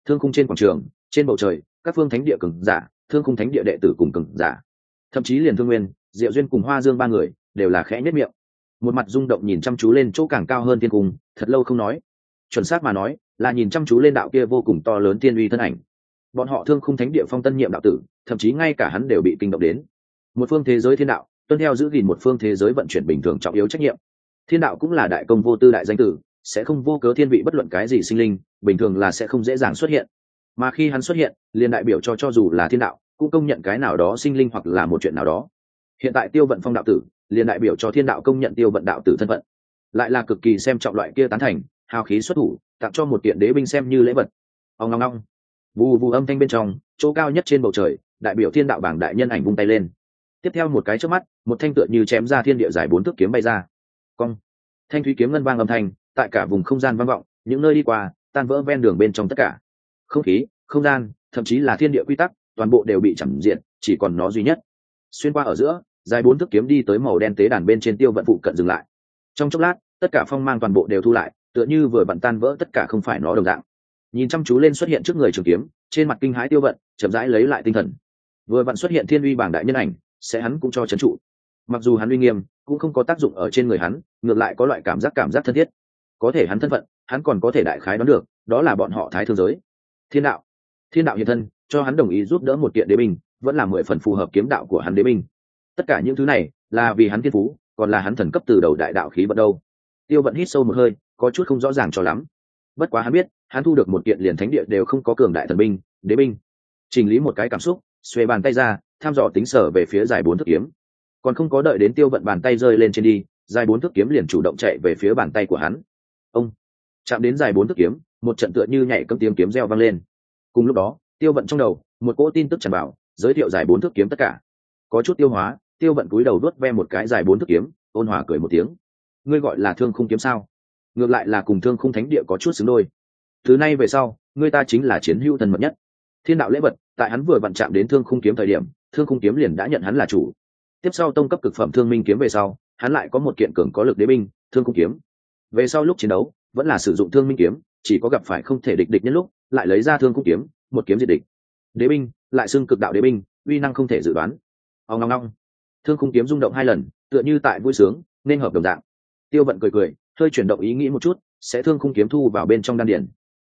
S1: thương khung trên quảng trường, trên bầu trời, các phương thánh địa cường giả, thương khung thánh địa đệ tử cùng cường giả. Thậm chí liền thương nguyên, diệu duyên cùng hoa dương ba người, đều là khẽ nhất miệng. Một mặt rung động nhìn chăm chú lên chỗ càng cao hơn thiên cung, thật lâu không nói. Chuẩn xác mà nói, là nhìn chăm chú lên đạo kia vô cùng to lớn tiên uy thân ảnh bọn họ thương khung thánh địa phong tân nhiệm đạo tử, thậm chí ngay cả hắn đều bị kinh động đến. Một phương thế giới thiên đạo, tuân theo giữ gìn một phương thế giới vận chuyển bình thường trọng yếu trách nhiệm. Thiên đạo cũng là đại công vô tư đại danh tử, sẽ không vô cớ thiên vị bất luận cái gì sinh linh, bình thường là sẽ không dễ dàng xuất hiện. Mà khi hắn xuất hiện, liền đại biểu cho cho dù là thiên đạo, cũng công nhận cái nào đó sinh linh hoặc là một chuyện nào đó. Hiện tại tiêu vận phong đạo tử, liền đại biểu cho thiên đạo công nhận tiêu vận đạo tử thân phận. Lại là cực kỳ xem trọng loại kia tán thành, hào khí xuất thủ, tặng cho một kiện đế binh xem như lễ vật. Ông ngong ngong vù vù âm thanh bên trong, chỗ cao nhất trên bầu trời, đại biểu thiên đạo bảng đại nhân ảnh vung tay lên. Tiếp theo một cái trước mắt, một thanh tựa như chém ra thiên địa dài bốn thước kiếm bay ra. Cong. Thanh thúy kiếm ngân vang âm thanh, tại cả vùng không gian vang vọng, những nơi đi qua, tan vỡ ven đường bên trong tất cả. Không khí, không gian, thậm chí là thiên địa quy tắc, toàn bộ đều bị chẳng diện, chỉ còn nó duy nhất. Xuyên qua ở giữa, dài bốn thước kiếm đi tới màu đen tế đàn bên trên tiêu vận phụ cận dừng lại. Trong chốc lát, tất cả phong mang toàn bộ đều thu lại, tựa như vừa bận tan vỡ tất cả không phải nó đồng dạng nhìn chăm chú lên xuất hiện trước người trường kiếm, trên mặt kinh hãi tiêu vận, chậm rãi lấy lại tinh thần. Vừa vặn xuất hiện thiên uy bảng đại nhân ảnh, sẽ hắn cũng cho trấn trụ. Mặc dù hắn uy nghiêm, cũng không có tác dụng ở trên người hắn, ngược lại có loại cảm giác cảm giác thân thiết. Có thể hắn thân phận, hắn còn có thể đại khái đoán được, đó là bọn họ thái thương giới. Thiên đạo. Thiên đạo hiện thân, cho hắn đồng ý giúp đỡ một kiện đế binh, vẫn là mười phần phù hợp kiếm đạo của hắn đế binh. Tất cả những thứ này, là vì hắn thiên phú, còn là hắn thần cấp từ đầu đại đạo khí vận đâu. Tiêu vận hít sâu một hơi, có chút không rõ ràng cho lắm bất quá hắn biết, hắn thu được một kiện liền thánh địa đều không có cường đại thần binh, đế binh. Chỉnh lý một cái cảm xúc xuê bàn tay ra, tham dò tính sở về phía dài bốn thước kiếm. Còn không có đợi đến tiêu vận bàn tay rơi lên trên đi dài bốn thước kiếm liền chủ động chạy về phía bàn tay của hắn. Ông! Chạm đến dài bốn thước kiếm, một trận tựa như nhảy cấm tiếng kiếm reo vang lên. Cùng lúc đó, tiêu vận trong đầu, một cỗ tin tức tràn bảo giới thiệu dài bốn thước kiếm tất cả. Có chút tiêu hóa, tiêu vận cúi đầu đuốt ve một cái dài bốn thước kiếm, ôn hòa cười một tiếng. Ngươi gọi là thương khung kiếm sao? Ngược lại là cùng thương khung thánh địa có chút xứng đôi. Thứ nay về sau, người ta chính là chiến hữu thần mật nhất. Thiên đạo lễ vật, tại hắn vừa vặn chạm đến thương khung kiếm thời điểm, thương khung kiếm liền đã nhận hắn là chủ. Tiếp sau tông cấp cực phẩm thương minh kiếm về sau, hắn lại có một kiện cường có lực đế binh, thương khung kiếm. Về sau lúc chiến đấu, vẫn là sử dụng thương minh kiếm, chỉ có gặp phải không thể địch địch nhất lúc, lại lấy ra thương khung kiếm, một kiếm diệt địch. Đế binh, lại xưng cực đạo đế binh, uy năng không thể dự đoán. Ông ngong ngong thương khung kiếm rung động hai lần, tựa như tại vui sướng, nên hợp đồng dạng. Tiêu vận cười cười hơi chuyển động ý nghĩ một chút, sẽ thương khung kiếm thu vào bên trong đan điển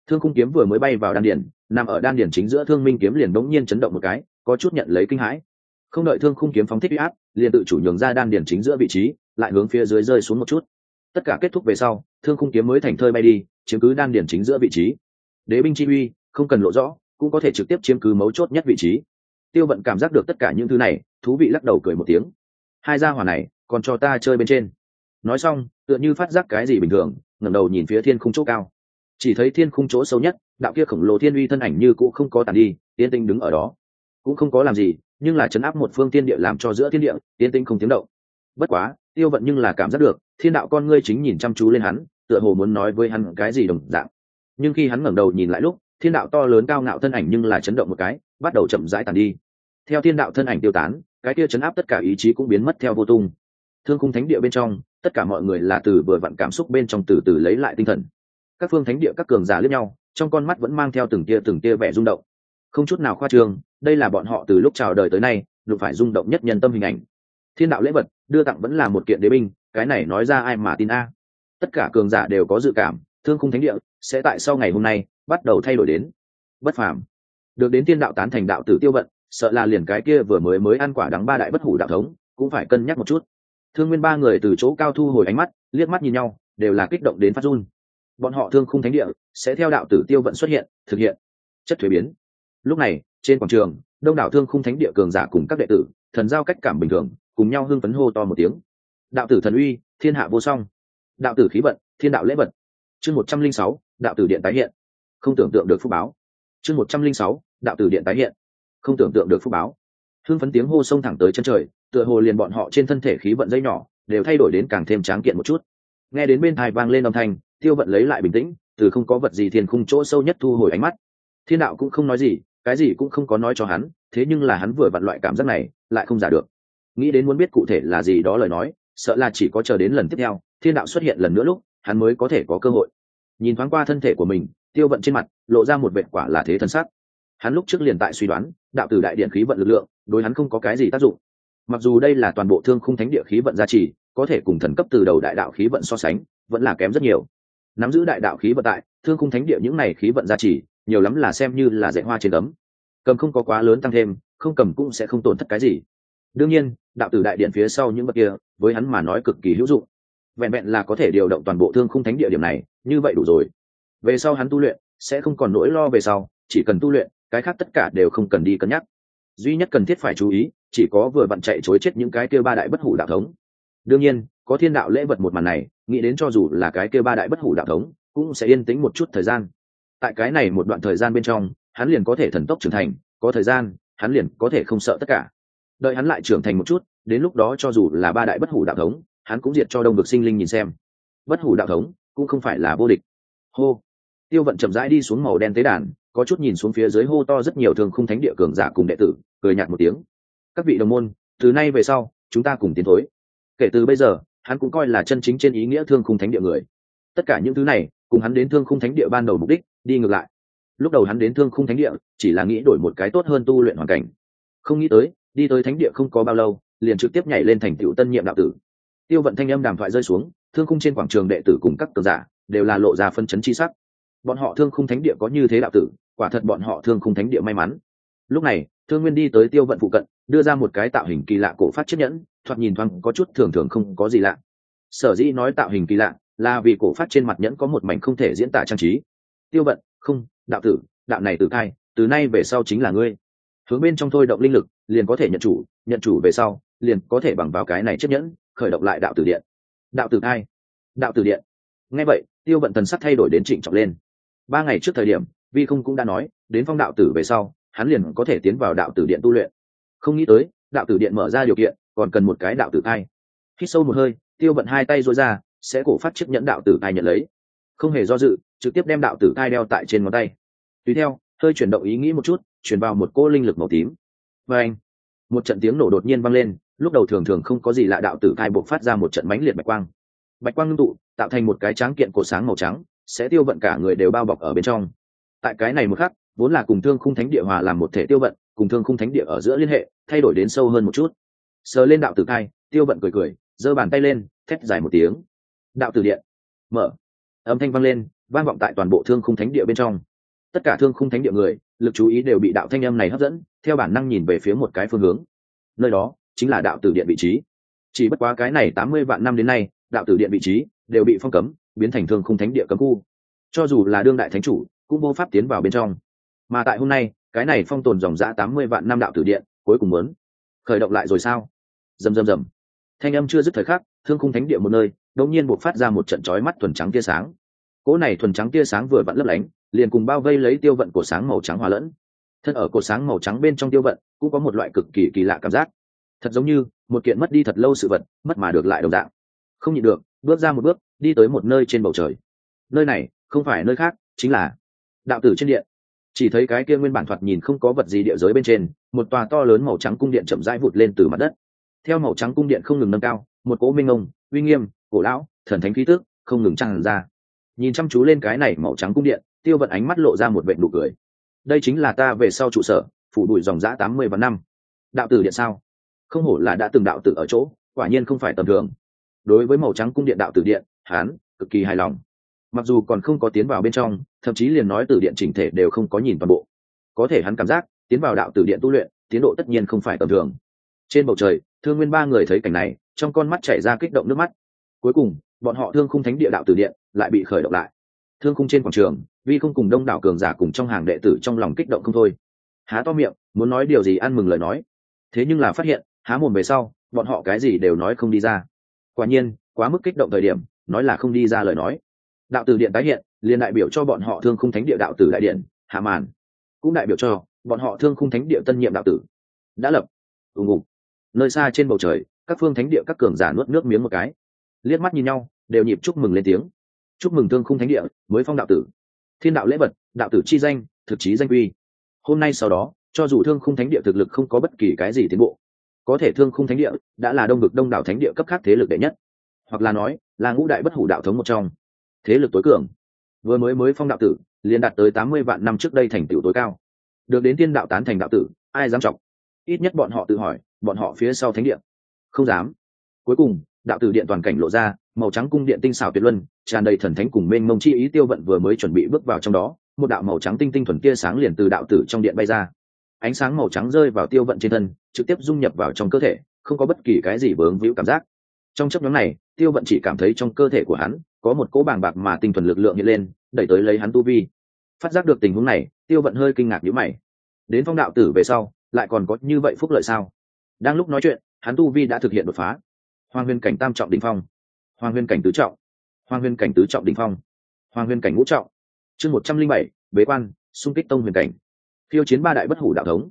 S1: thương khung kiếm vừa mới bay vào đan điển nằm ở đan điển chính giữa thương minh kiếm liền bỗng nhiên chấn động một cái, có chút nhận lấy kinh hãi. Không đợi thương khung kiếm phóng thích huy áp, liền tự chủ nhường ra đan điển chính giữa vị trí, lại hướng phía dưới rơi xuống một chút. Tất cả kết thúc về sau, thương khung kiếm mới thành thơi bay đi, chiếm cứ đan điển chính giữa vị trí. Đế binh chi uy, không cần lộ rõ, cũng có thể trực tiếp chiếm cứ mấu chốt nhất vị trí. Tiêu vận cảm giác được tất cả những thứ này, thú vị lắc đầu cười một tiếng. Hai gia hỏa này, còn cho ta chơi bên trên nói xong, tựa như phát giác cái gì bình thường, ngẩng đầu nhìn phía thiên khung chỗ cao. Chỉ thấy thiên khung chỗ sâu nhất, đạo kia khổng lồ thiên uy thân ảnh như cũng không có tàn đi tiên tinh đứng ở đó. Cũng không có làm gì, nhưng là chấn áp một phương tiên địa làm cho giữa thiên địa tiên tinh không tiếng động. Bất quá, tiêu vận nhưng là cảm giác được, thiên đạo con ngươi chính nhìn chăm chú lên hắn, tựa hồ muốn nói với hắn cái gì đồng dạng. Nhưng khi hắn ngẩng đầu nhìn lại lúc, thiên đạo to lớn cao ngạo thân ảnh nhưng là chấn động một cái, bắt đầu chậm rãi tàn đi. Theo thiên đạo thân ảnh tiêu tán, cái kia chấn áp tất cả ý chí cũng biến mất theo vô tung. Thương khung thánh địa bên trong tất cả mọi người là từ vừa vặn cảm xúc bên trong từ từ lấy lại tinh thần. Các phương thánh địa các cường giả lướt nhau, trong con mắt vẫn mang theo từng tia từng tia vẻ rung động. Không chút nào khoa trương, đây là bọn họ từ lúc chào đời tới nay, đụng phải rung động nhất nhân tâm hình ảnh. Thiên đạo lễ vật, đưa tặng vẫn là một kiện đế binh, cái này nói ra ai mà tin a? Tất cả cường giả đều có dự cảm, thương khung thánh địa sẽ tại sau ngày hôm nay bắt đầu thay đổi đến. Bất phàm. Được đến thiên đạo tán thành đạo tử tiêu vận, sợ là liền cái kia vừa mới mới ăn quả đắng ba đại bất hủ đạo thống cũng phải cân nhắc một chút thương nguyên ba người từ chỗ cao thu hồi ánh mắt, liếc mắt nhìn nhau, đều là kích động đến phát run. Bọn họ thương khung thánh địa, sẽ theo đạo tử tiêu vận xuất hiện, thực hiện chất thuế biến. Lúc này, trên quảng trường, đông đảo thương khung thánh địa cường giả cùng các đệ tử, thần giao cách cảm bình thường, cùng nhau hưng phấn hô to một tiếng. Đạo tử thần uy, thiên hạ vô song. Đạo tử khí vận, thiên đạo lễ vật. Chương một trăm linh sáu, đạo tử điện tái hiện. Không tưởng tượng được phúc báo. Chương một trăm linh sáu, đạo tử điện tái hiện. Không tưởng tượng được phúc báo hưng phấn tiếng hô sông thẳng tới chân trời, tựa hồ liền bọn họ trên thân thể khí vận dây nhỏ, đều thay đổi đến càng thêm tráng kiện một chút. Nghe đến bên thai vang lên âm thanh, tiêu vận lấy lại bình tĩnh, từ không có vật gì thiên khung chỗ sâu nhất thu hồi ánh mắt. Thiên đạo cũng không nói gì, cái gì cũng không có nói cho hắn, thế nhưng là hắn vừa vặn loại cảm giác này, lại không giả được. Nghĩ đến muốn biết cụ thể là gì đó lời nói, sợ là chỉ có chờ đến lần tiếp theo, thiên đạo xuất hiện lần nữa lúc, hắn mới có thể có cơ hội. Nhìn thoáng qua thân thể của mình, tiêu vận trên mặt, lộ ra một vệ quả là thế thân sắc hắn lúc trước liền tại suy đoán, đạo tử đại điện khí vận lực lượng, đối hắn không có cái gì tác dụng. Mặc dù đây là toàn bộ thương khung thánh địa khí vận gia trì, có thể cùng thần cấp từ đầu đại đạo khí vận so sánh, vẫn là kém rất nhiều. Nắm giữ đại đạo khí vận tại, thương khung thánh địa những này khí vận gia trì, nhiều lắm là xem như là dạy hoa trên tấm cầm không có quá lớn tăng thêm, không cầm cũng sẽ không tổn thất cái gì. Đương nhiên, đạo tử đại điện phía sau những bậc kia, với hắn mà nói cực kỳ hữu dụng. Vẹn vẹn là có thể điều động toàn bộ thương khung thánh địa điểm này, như vậy đủ rồi. Về sau hắn tu luyện, sẽ không còn nỗi lo về sau, chỉ cần tu luyện cái khác tất cả đều không cần đi cân nhắc. Duy nhất cần thiết phải chú ý, chỉ có vừa vặn chạy chối chết những cái kêu ba đại bất hủ đạo thống. Đương nhiên, có thiên đạo lễ vật một màn này, nghĩ đến cho dù là cái kêu ba đại bất hủ đạo thống, cũng sẽ yên tĩnh một chút thời gian. Tại cái này một đoạn thời gian bên trong, hắn liền có thể thần tốc trưởng thành, có thời gian, hắn liền có thể không sợ tất cả. Đợi hắn lại trưởng thành một chút, đến lúc đó cho dù là ba đại bất hủ đạo thống, hắn cũng diệt cho đông được sinh linh nhìn xem. Bất hủ đạo thống cũng không phải là vô địch. Hô. Tiêu vận chậm rãi đi xuống màu đen tế đàn có chút nhìn xuống phía dưới hô to rất nhiều thường khung thánh địa cường giả cùng đệ tử, cười nhạt một tiếng. Các vị đồng môn, từ nay về sau, chúng ta cùng tiến thối. Kể từ bây giờ, hắn cũng coi là chân chính trên ý nghĩa thương khung thánh địa người. Tất cả những thứ này, cùng hắn đến thương khung thánh địa ban đầu mục đích, đi ngược lại. Lúc đầu hắn đến thương khung thánh địa, chỉ là nghĩ đổi một cái tốt hơn tu luyện hoàn cảnh. Không nghĩ tới, đi tới thánh địa không có bao lâu, liền trực tiếp nhảy lên thành tựu tân nhiệm đạo tử. Tiêu vận thanh âm đàm thoại rơi xuống, thương khung trên quảng trường đệ tử cùng các cờ giả, đều là lộ ra phân chấn chi sắc. Bọn họ thương khung thánh địa có như thế đạo tử quả thật bọn họ thương không thánh địa may mắn. Lúc này, thương nguyên đi tới tiêu vận phụ cận, đưa ra một cái tạo hình kỳ lạ cổ phát chiếc nhẫn, thoạt nhìn thoáng có chút thường thường không có gì lạ. Sở dĩ nói tạo hình kỳ lạ là vì cổ phát trên mặt nhẫn có một mảnh không thể diễn tả trang trí. Tiêu vận, không, đạo tử, đạo này tử khai từ nay về sau chính là ngươi. Hướng bên trong thôi động linh lực, liền có thể nhận chủ nhận chủ về sau, liền có thể bằng vào cái này chiếc nhẫn, khởi động lại đạo tử điện. Đạo tử ai? đạo tử điện. Nghe vậy, tiêu vận thần sắc thay đổi đến trịnh trọng lên. Ba ngày trước thời điểm vi không cũng đã nói, đến phong đạo tử về sau, hắn liền có thể tiến vào đạo tử điện tu luyện. Không nghĩ tới, đạo tử điện mở ra điều kiện, còn cần một cái đạo tử thai. Hít sâu một hơi, tiêu vận hai tay rối ra, sẽ cổ phát chiếc nhẫn đạo tử thai nhận lấy. Không hề do dự, trực tiếp đem đạo tử thai đeo tại trên ngón tay. Tùy theo, hơi chuyển động ý nghĩ một chút, chuyển vào một cô linh lực màu tím. Và anh một trận tiếng nổ đột nhiên vang lên, lúc đầu thường thường không có gì lạ đạo tử thai buộc phát ra một trận mãnh liệt bạch quang. Bạch quang ngưng tụ, tạo thành một cái tráng kiện cổ sáng màu trắng, sẽ tiêu vận cả người đều bao bọc ở bên trong tại cái này một khắc, vốn là cùng thương khung thánh địa hòa làm một thể tiêu vận, cùng thương khung thánh địa ở giữa liên hệ, thay đổi đến sâu hơn một chút. Sờ lên đạo tử thai, tiêu vận cười cười, giơ bàn tay lên, thét dài một tiếng. Đạo tử điện, mở. Âm thanh vang lên, vang vọng tại toàn bộ thương khung thánh địa bên trong. Tất cả thương khung thánh địa người, lực chú ý đều bị đạo thanh âm này hấp dẫn, theo bản năng nhìn về phía một cái phương hướng. Nơi đó, chính là đạo tử điện vị trí. Chỉ bất quá cái này tám mươi vạn năm đến nay, đạo tử điện vị trí đều bị phong cấm, biến thành thương khung thánh địa cấm khu. Cho dù là đương đại thánh chủ cũng vô pháp tiến vào bên trong. Mà tại hôm nay, cái này phong tồn dòng giã tám mươi vạn năm đạo tử điện, cuối cùng muốn khởi động lại rồi sao? Rầm rầm rầm. Thanh âm chưa dứt thời khắc, thương khung thánh địa một nơi, đột nhiên buộc phát ra một trận chói mắt thuần trắng tia sáng. Cỗ này thuần trắng tia sáng vừa vặn lấp lánh, liền cùng bao vây lấy tiêu vận của sáng màu trắng hòa lẫn. Thân ở cột sáng màu trắng bên trong tiêu vận, cũng có một loại cực kỳ kỳ lạ cảm giác. Thật giống như, một kiện mất đi thật lâu sự vật, mất mà được lại đồng dạng. Không nhịn được, bước ra một bước, đi tới một nơi trên bầu trời. Nơi này, không phải nơi khác, chính là đạo tử trên điện. Chỉ thấy cái kia nguyên bản thoạt nhìn không có vật gì địa giới bên trên, một tòa to lớn màu trắng cung điện chậm rãi vụt lên từ mặt đất. Theo màu trắng cung điện không ngừng nâng cao, một cỗ minh ông, uy nghiêm, cổ lão, thần thánh khí tước không ngừng tràn ra. Nhìn chăm chú lên cái này màu trắng cung điện, tiêu vận ánh mắt lộ ra một vệ nụ cười. Đây chính là ta về sau trụ sở, phủ đuổi dòng giã tám mươi và năm. Đạo tử điện sao? Không hổ là đã từng đạo tử ở chỗ, quả nhiên không phải tầm thường. Đối với màu trắng cung điện đạo tử điện hán cực kỳ hài lòng. Mặc dù còn không có tiến vào bên trong thậm chí liền nói từ điện chỉnh thể đều không có nhìn toàn bộ. Có thể hắn cảm giác, tiến vào đạo từ điện tu luyện, tiến độ tất nhiên không phải tầm thường. Trên bầu trời, thương nguyên ba người thấy cảnh này, trong con mắt chảy ra kích động nước mắt. Cuối cùng, bọn họ thương khung thánh địa đạo từ điện lại bị khởi động lại. Thương khung trên quảng trường, vi không cùng đông đảo cường giả cùng trong hàng đệ tử trong lòng kích động không thôi. Há to miệng, muốn nói điều gì ăn mừng lời nói. Thế nhưng là phát hiện, há mồm về sau, bọn họ cái gì đều nói không đi ra. Quả nhiên, quá mức kích động thời điểm, nói là không đi ra lời nói. Đạo từ điện tái hiện liền đại biểu cho bọn họ thương khung thánh địa đạo tử đại điện, hạ màn. Cũng đại biểu cho bọn họ thương khung thánh địa tân nhiệm đạo tử. Đã lập. Ùng ùng nơi xa trên bầu trời, các phương thánh địa các cường giả nuốt nước miếng một cái. Liếc mắt nhìn nhau, đều nhịp chúc mừng lên tiếng. Chúc mừng thương khung thánh địa, mới phong đạo tử. Thiên đạo lễ vật, đạo tử chi danh, thực chí danh uy hôm nay sau đó, cho dù thương khung thánh địa thực lực không có bất kỳ cái gì tiến bộ, có thể thương khung thánh địa đã là đông vực đông đảo thánh địa cấp khác thế lực đệ nhất. Hoặc là nói, là ngũ đại bất hủ đạo thống một trong. Thế lực tối cường vừa mới mới phong đạo tử, liền đạt tới tám mươi vạn năm trước đây thành tựu tối cao. Được đến tiên đạo tán thành đạo tử, ai dám trọng? Ít nhất bọn họ tự hỏi, bọn họ phía sau thánh điện không dám. Cuối cùng, đạo tử điện toàn cảnh lộ ra, màu trắng cung điện tinh xảo tuyệt luân, tràn đầy thần thánh cùng mênh mông chi ý tiêu vận vừa mới chuẩn bị bước vào trong đó, một đạo màu trắng tinh tinh thuần tia sáng liền từ đạo tử trong điện bay ra. Ánh sáng màu trắng rơi vào tiêu vận trên thân, trực tiếp dung nhập vào trong cơ thể, không có bất kỳ cái gì vướng víu cảm giác. Trong chấp nhóm này, tiêu vận chỉ cảm thấy trong cơ thể của hắn, có một cỗ bàng bạc mà tinh thuần lực lượng hiện lên đẩy tới lấy hắn tu vi. Phát giác được tình huống này, tiêu vận hơi kinh ngạc nhữ mày. Đến phong đạo tử về sau, lại còn có như vậy phúc lợi sao? Đang lúc nói chuyện, hắn tu vi đã thực hiện đột phá. Hoàng huyền cảnh tam trọng đ ỉ n h phong. Hoàng huyền cảnh tứ trọng. Hoàng huyền cảnh tứ trọng đ ỉ n h phong. Hoàng huyền cảnh ngũ trọng. Chương một trăm linh bảy, bế quan, xung kích tông huyền cảnh. Phiêu chiến ba đại bất hủ đạo thống.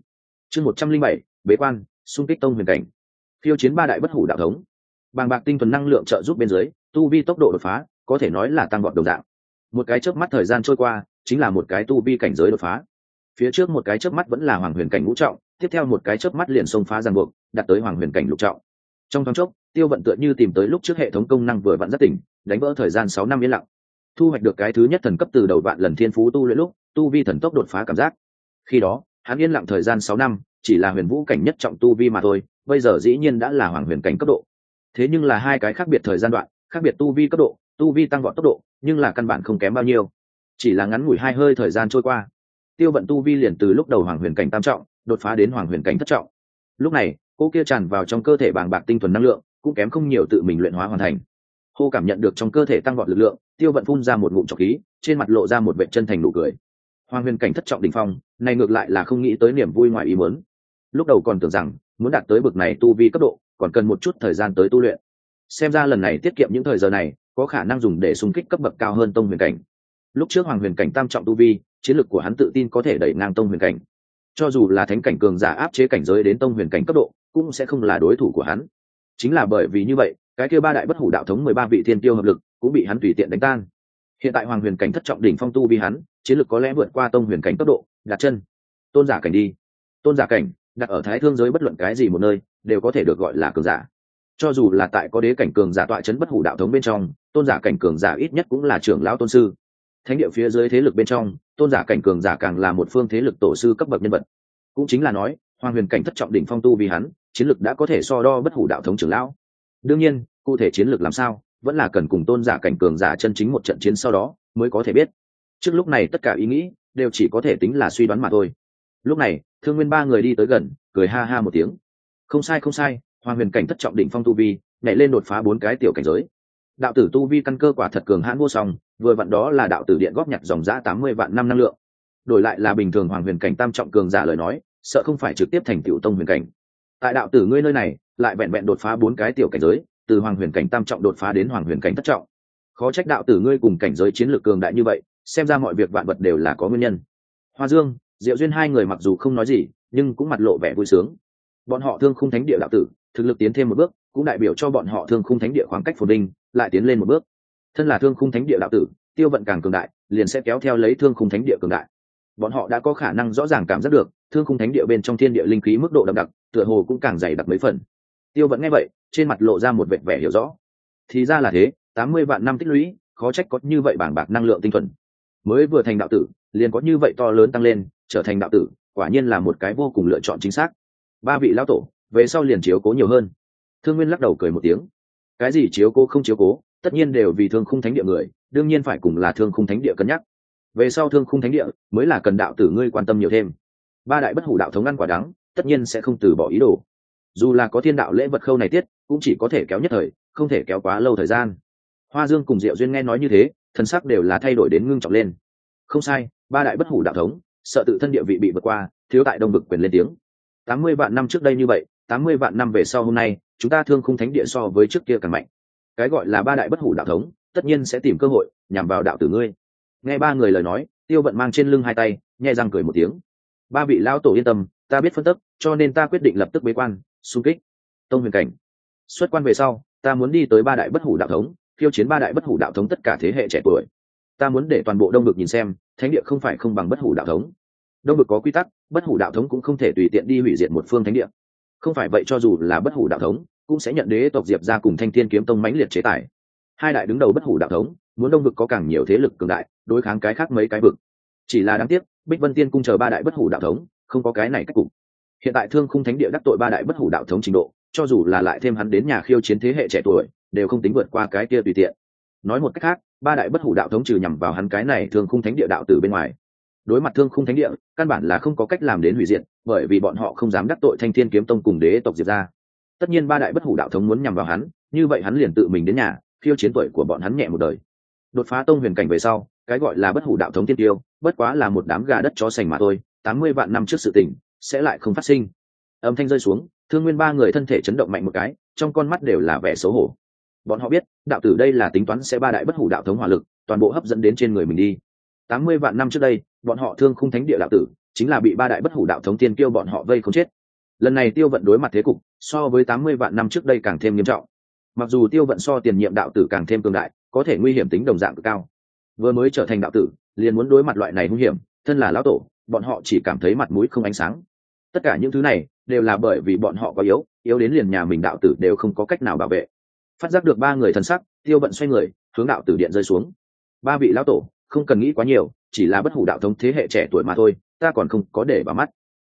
S1: Chương một trăm linh bảy, bế quan, xung kích tông huyền cảnh. Phiêu chiến ba đại bất hủ đạo thống. Bàng bạc tinh thuần năng lượng trợ giúp bên dưới, tu vi tốc độ đột phá, có thể nói là tăng gọn đồng dạng một cái chớp mắt thời gian trôi qua, chính là một cái tu vi cảnh giới đột phá. Phía trước một cái chớp mắt vẫn là hoàng huyền cảnh ngũ trọng, tiếp theo một cái chớp mắt liền xông phá ràng buộc đặt tới hoàng huyền cảnh lục trọng. Trong thoáng chốc, tiêu vận tựa như tìm tới lúc trước hệ thống công năng vừa vặn rất tỉnh, đánh vỡ thời gian sáu năm yên lặng. Thu hoạch được cái thứ nhất thần cấp từ đầu vạn lần thiên phú tu luyện lúc, tu vi thần tốc đột phá cảm giác. Khi đó, hắn yên lặng thời gian sáu năm, chỉ là huyền vũ cảnh nhất trọng tu vi mà thôi, bây giờ dĩ nhiên đã là hoàng huyền cảnh cấp độ. Thế nhưng là hai cái khác biệt thời gian đoạn, khác biệt tu vi cấp độ tu vi tăng vọt tốc độ, nhưng là căn bản không kém bao nhiêu. Chỉ là ngắn ngủi hai hơi thời gian trôi qua, tiêu vận tu vi liền từ lúc đầu hoàng huyền cảnh tam trọng, đột phá đến hoàng huyền cảnh thất trọng. Lúc này, cô kia tràn vào trong cơ thể bàng bạc tinh thuần năng lượng, cũng kém không nhiều tự mình luyện hóa hoàn thành. Hô cảm nhận được trong cơ thể tăng vọt lực lượng, tiêu vận phun ra một ngụm trọc khí, trên mặt lộ ra một vệ chân thành nụ cười. Hoàng huyền cảnh thất trọng đ ỉ n h phong, này ngược lại là không nghĩ tới niềm vui ngoài ý muốn. Lúc đầu còn tưởng rằng, muốn đạt tới bực này tu vi cấp độ, còn cần một chút thời gian tới tu luyện. Xem ra lần này tiết kiệm những thời giờ này có khả năng dùng để xung kích cấp bậc cao hơn tông huyền cảnh. Lúc trước hoàng huyền cảnh tam trọng tu vi, chiến lược của hắn tự tin có thể đẩy ngang tông huyền cảnh. Cho dù là thánh cảnh cường giả áp chế cảnh giới đến tông huyền cảnh cấp độ, cũng sẽ không là đối thủ của hắn. Chính là bởi vì như vậy, cái kia ba đại bất hủ đạo thống mười ba vị thiên tiêu hợp lực cũng bị hắn tùy tiện đánh tan. Hiện tại hoàng huyền cảnh thất trọng đỉnh phong tu vi hắn, chiến lược có lẽ vượt qua tông huyền cảnh cấp độ, đặt chân. Tôn giả cảnh đi. Tôn giả cảnh, đặt ở thái thương giới bất luận cái gì một nơi, đều có thể được gọi là cường giả cho dù là tại có đế cảnh cường giả tọa chấn bất hủ đạo thống bên trong, tôn giả cảnh cường giả ít nhất cũng là trưởng lão tôn sư. Thánh địa phía dưới thế lực bên trong, tôn giả cảnh cường giả càng là một phương thế lực tổ sư cấp bậc nhân vật. Cũng chính là nói, hoàng huyền cảnh thất trọng đỉnh phong tu vì hắn, chiến lực đã có thể so đo bất hủ đạo thống trưởng lão. Đương nhiên, cụ thể chiến lược làm sao, vẫn là cần cùng tôn giả cảnh cường giả chân chính một trận chiến sau đó mới có thể biết. Trước lúc này tất cả ý nghĩ đều chỉ có thể tính là suy đoán mà thôi. Lúc này, thương nguyên ba người đi tới gần, cười ha ha một tiếng. Không sai không sai hoàng huyền cảnh thất trọng đỉnh phong tu vi, nhảy lên đột phá bốn cái tiểu cảnh giới. Đạo tử tu vi căn cơ quả thật cường hãn vô song, vừa vặn đó là đạo tử điện góp nhặt dòng giã tám mươi vạn năm năng lượng. Đổi lại là bình thường hoàng huyền cảnh tam trọng cường giả lời nói, sợ không phải trực tiếp thành tiểu tông huyền cảnh. Tại đạo tử ngươi nơi này, lại vẹn vẹn đột phá bốn cái tiểu cảnh giới, từ hoàng huyền cảnh tam trọng đột phá đến hoàng huyền cảnh thất trọng. Khó trách đạo tử ngươi cùng cảnh giới chiến lược cường đại như vậy, xem ra mọi việc vạn vật đều là có nguyên nhân. Hoa dương, diệu duyên hai người mặc dù không nói gì, nhưng cũng mặt lộ vẻ vui sướng. Bọn họ thương khung thánh địa đạo tử thực lực tiến thêm một bước, cũng đại biểu cho bọn họ thương khung thánh địa khoảng cách phồn vinh, lại tiến lên một bước. Thân là thương khung thánh địa đạo tử, tiêu vận càng cường đại, liền sẽ kéo theo lấy thương khung thánh địa cường đại. Bọn họ đã có khả năng rõ ràng cảm giác được, thương khung thánh địa bên trong thiên địa linh khí mức độ đậm đặc, tựa hồ cũng càng dày đặc mấy phần. Tiêu vận nghe vậy, trên mặt lộ ra một vệt vẻ hiểu rõ. Thì ra là thế, tám mươi vạn năm tích lũy, khó trách có như vậy bảng bạc năng lượng tinh thuần. Mới vừa thành đạo tử, liền có như vậy to lớn tăng lên, trở thành đạo tử, quả nhiên là một cái vô cùng lựa chọn chính xác. Ba vị lão tổ về sau liền chiếu cố nhiều hơn. Thương nguyên lắc đầu cười một tiếng. Cái gì chiếu cố không chiếu cố, tất nhiên đều vì thương khung thánh địa người, đương nhiên phải cùng là thương khung thánh địa cân nhắc. Về sau thương khung thánh địa mới là cần đạo tử ngươi quan tâm nhiều thêm. Ba đại bất hủ đạo thống ăn quả đắng, tất nhiên sẽ không từ bỏ ý đồ. Dù là có thiên đạo lễ vật khâu này tiết, cũng chỉ có thể kéo nhất thời, không thể kéo quá lâu thời gian. Hoa dương cùng diệu duyên nghe nói như thế, thần sắc đều là thay đổi đến ngưng trọng lên. Không sai, ba đại bất hủ đạo thống, sợ tự thân địa vị bị vượt qua, thiếu tại đông vực quyền lên tiếng. Tám mươi vạn năm trước đây như vậy tám mươi vạn năm về sau hôm nay, chúng ta thương khung thánh địa so với trước kia càng mạnh. Cái gọi là ba đại bất hủ đạo thống, tất nhiên sẽ tìm cơ hội nhằm vào đạo tử ngươi. Nghe ba người lời nói, tiêu vận mang trên lưng hai tay, nhẹ răng cười một tiếng. Ba vị lão tổ yên tâm, ta biết phân tích cho nên ta quyết định lập tức bế quan, xung kích. Tông huyền cảnh. Xuất quan về sau, ta muốn đi tới ba đại bất hủ đạo thống, khiêu chiến ba đại bất hủ đạo thống tất cả thế hệ trẻ tuổi. Ta muốn để toàn bộ đông vực nhìn xem, thánh địa không phải không bằng bất hủ đạo thống. Đông vực có quy tắc, bất hủ đạo thống cũng không thể tùy tiện đi hủy diệt một phương thánh địa không phải vậy cho dù là bất hủ đạo thống, cũng sẽ nhận đế tộc diệp ra cùng thanh thiên kiếm tông mãnh liệt chế tài. Hai đại đứng đầu bất hủ đạo thống, muốn đông vực có càng nhiều thế lực cường đại, đối kháng cái khác mấy cái vực. Chỉ là đáng tiếc, bích vân tiên cung chờ ba đại bất hủ đạo thống, không có cái này cách cục. Hiện tại thương khung thánh địa đắc tội ba đại bất hủ đạo thống trình độ, cho dù là lại thêm hắn đến nhà khiêu chiến thế hệ trẻ tuổi, đều không tính vượt qua cái kia tùy tiện. Nói một cách khác, ba đại bất hủ đạo thống trừ nhằm vào hắn cái này thương khung thánh địa đạo từ bên ngoài đối mặt thương khung thánh địa, căn bản là không có cách làm đến hủy diệt, bởi vì bọn họ không dám đắc tội thanh thiên kiếm tông cùng đế tộc diệt ra tất nhiên ba đại bất hủ đạo thống muốn nhằm vào hắn, như vậy hắn liền tự mình đến nhà phiêu chiến tuổi của bọn hắn nhẹ một đời. Đột phá tông huyền cảnh về sau, cái gọi là bất hủ đạo thống tiên tiêu, bất quá là một đám gà đất chó sành mà thôi, tám mươi vạn năm trước sự tình, sẽ lại không phát sinh. Âm thanh rơi xuống, thương nguyên ba người thân thể chấn động mạnh một cái, trong con mắt đều là vẻ xấu hổ. Bọn họ biết, đạo tử đây là tính toán sẽ ba đại bất hủ đạo thống hỏa lực, toàn bộ hấp dẫn đến trên người mình đi. Tám mươi vạn năm trước đây bọn họ thương khung thánh địa đạo tử, chính là bị ba đại bất hủ đạo thống tiên kêu bọn họ vây không chết. Lần này tiêu vận đối mặt thế cục, so với tám mươi vạn năm trước đây càng thêm nghiêm trọng. Mặc dù tiêu vận so tiền nhiệm đạo tử càng thêm cường đại, có thể nguy hiểm tính đồng dạng cực cao. Vừa mới trở thành đạo tử, liền muốn đối mặt loại này nguy hiểm, thân là lão tổ, bọn họ chỉ cảm thấy mặt mũi không ánh sáng. Tất cả những thứ này, đều là bởi vì bọn họ có yếu yếu đến liền nhà mình đạo tử đều không có cách nào bảo vệ. Phát giác được ba người thân sắc, tiêu vận xoay người, hướng đạo tử điện rơi xuống. Ba vị lão tổ, không cần nghĩ quá nhiều chỉ là bất hủ đạo thống thế hệ trẻ tuổi mà thôi, ta còn không có để vào mắt.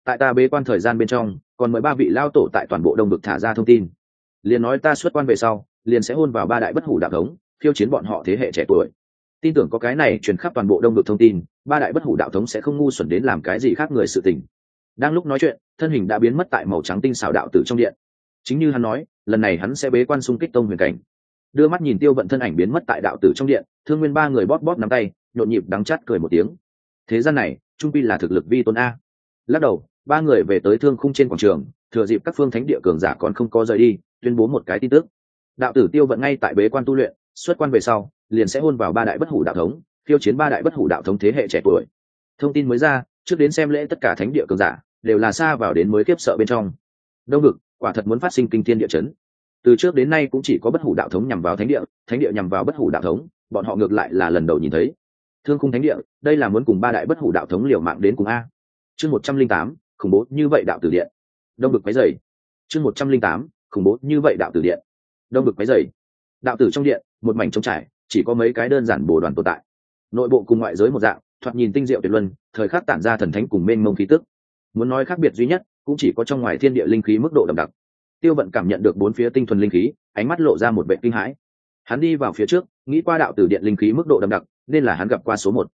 S1: Tại ta bế quan thời gian bên trong, còn mới ba vị lao tổ tại toàn bộ đông vực thả ra thông tin. Liền nói ta xuất quan về sau, liền sẽ hôn vào ba đại bất hủ đạo thống, khiêu chiến bọn họ thế hệ trẻ tuổi. Tin tưởng có cái này truyền khắp toàn bộ đông vực thông tin, ba đại bất hủ đạo thống sẽ không ngu xuẩn đến làm cái gì khác người sự tình. Đang lúc nói chuyện, thân hình đã biến mất tại màu trắng tinh xảo đạo tử trong điện. Chính như hắn nói, lần này hắn sẽ bế quan xung kích tông huyền cảnh. Đưa mắt nhìn tiêu vận thân ảnh biến mất tại đạo tử trong điện, thương nguyên ba người bóp bóp nắm tay nhộn nhịp đắng chát cười một tiếng. Thế gian này, trung pi là thực lực vi tôn a. Lắc đầu, ba người về tới thương khung trên quảng trường, thừa dịp các phương thánh địa cường giả còn không có rời đi, tuyên bố một cái tin tức. Đạo tử tiêu vận ngay tại bế quan tu luyện, xuất quan về sau, liền sẽ hôn vào ba đại bất hủ đạo thống, khiêu chiến ba đại bất hủ đạo thống thế hệ trẻ tuổi. Thông tin mới ra, trước đến xem lễ tất cả thánh địa cường giả, đều là xa vào đến mới kiếp sợ bên trong. Đông ngực quả thật muốn phát sinh kinh thiên địa chấn. Từ trước đến nay cũng chỉ có bất hủ đạo thống nhằm vào thánh địa thánh địa nhằm vào bất hủ đạo thống, bọn họ ngược lại là lần đầu nhìn thấy thương khung thánh địa, đây là muốn cùng ba đại bất hủ đạo thống liều mạng đến cùng a. Chương một trăm linh tám, khủng bố như vậy đạo tử điện. Đông bực máy dày chương một trăm linh tám, khủng bố như vậy đạo tử điện. Đông bực máy dày đạo tử trong điện, một mảnh trống trải, chỉ có mấy cái đơn giản bồ đoàn tồn tại. Nội bộ cùng ngoại giới một dạng, thoạt nhìn tinh diệu tuyệt luân, thời khắc tản ra thần thánh cùng mênh mông khí tức. Muốn nói khác biệt duy nhất, cũng chỉ có trong ngoài thiên địa linh khí mức độ đậm đặc. Tiêu vận cảm nhận được bốn phía tinh thuần linh khí, ánh mắt lộ ra một vệ kinh hãi. Hắn đi vào phía trước nghĩ qua đạo tử điện linh khí mức độ đậm đặc, nên là hắn gặp qua số một.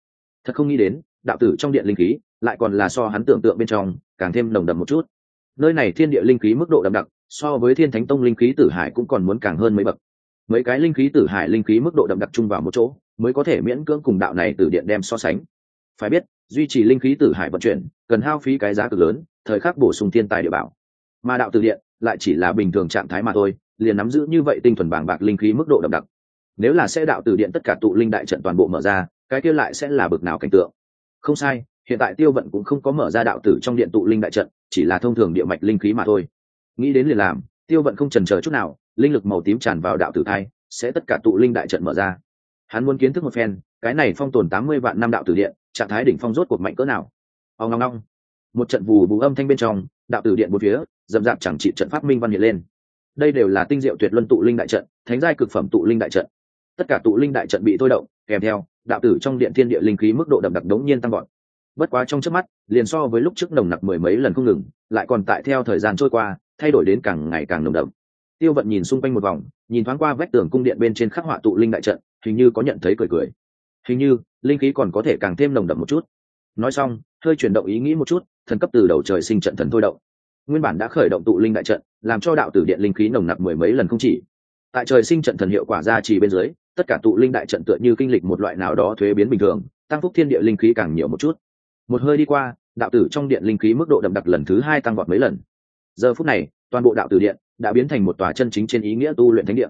S1: Thật không nghĩ đến, đạo tử trong điện linh khí lại còn là so hắn tưởng tượng bên trong càng thêm nồng đậm một chút. Nơi này thiên địa linh khí mức độ đậm đặc, so với thiên thánh tông linh khí tử hải cũng còn muốn càng hơn mấy bậc. Mấy cái linh khí tử hải linh khí mức độ đậm đặc chung vào một chỗ, mới có thể miễn cưỡng cùng đạo này từ điện đem so sánh. Phải biết, duy trì linh khí tử hải vận chuyển, cần hao phí cái giá cực lớn, thời khắc bổ sung thiên tài địa bảo. Mà đạo từ điện lại chỉ là bình thường trạng thái mà thôi, liền nắm giữ như vậy tinh thuần bảng bạc linh khí mức độ đậm đặc nếu là sẽ đạo từ điện tất cả tụ linh đại trận toàn bộ mở ra, cái kia lại sẽ là bực nào cảnh tượng? Không sai, hiện tại tiêu vận cũng không có mở ra đạo tử trong điện tụ linh đại trận, chỉ là thông thường địa mạch linh khí mà thôi. Nghĩ đến liền làm, tiêu vận không trần chờ chút nào, linh lực màu tím tràn vào đạo tử thai, sẽ tất cả tụ linh đại trận mở ra. Hắn muốn kiến thức một phen, cái này phong tồn tám mươi vạn năm đạo tử điện, trạng thái đỉnh phong rốt cuộc mạnh cỡ nào? Ao ngong ngong một trận vù vù âm thanh bên trong, đạo tử điện một phía dầm dạp chẳng trị trận pháp minh văn hiện lên. Đây đều là tinh diệu tuyệt luân tụ linh đại trận, thánh giai cực phẩm tụ linh đại trận tất cả tụ linh đại trận bị thôi động, kèm theo, đạo tử trong điện thiên địa linh khí mức độ đậm đặc đống nhiên tăng gọn bất quá trong trước mắt, liền so với lúc trước nồng nặc mười mấy lần không ngừng, lại còn tại theo thời gian trôi qua, thay đổi đến càng ngày càng nồng đậm. Tiêu vận nhìn xung quanh một vòng, nhìn thoáng qua vách tường cung điện bên trên khắc họa tụ linh đại trận, hình như có nhận thấy cười cười. Hình như, linh khí còn có thể càng thêm nồng đậm một chút. Nói xong, hơi chuyển động ý nghĩ một chút, thần cấp từ đầu trời sinh trận thần thôi động. Nguyên bản đã khởi động tụ linh đại trận, làm cho đạo tử điện linh khí nồng nặc mười mấy lần không chỉ. Tại trời sinh trận thần hiệu quả ra chỉ bên dưới tất cả tụ linh đại trận tựa như kinh lịch một loại nào đó thuế biến bình thường, tăng phúc thiên địa linh khí càng nhiều một chút. Một hơi đi qua, đạo tử trong điện linh khí mức độ đậm đặc lần thứ hai tăng vọt mấy lần. Giờ phút này, toàn bộ đạo tử điện đã biến thành một tòa chân chính trên ý nghĩa tu luyện thánh điện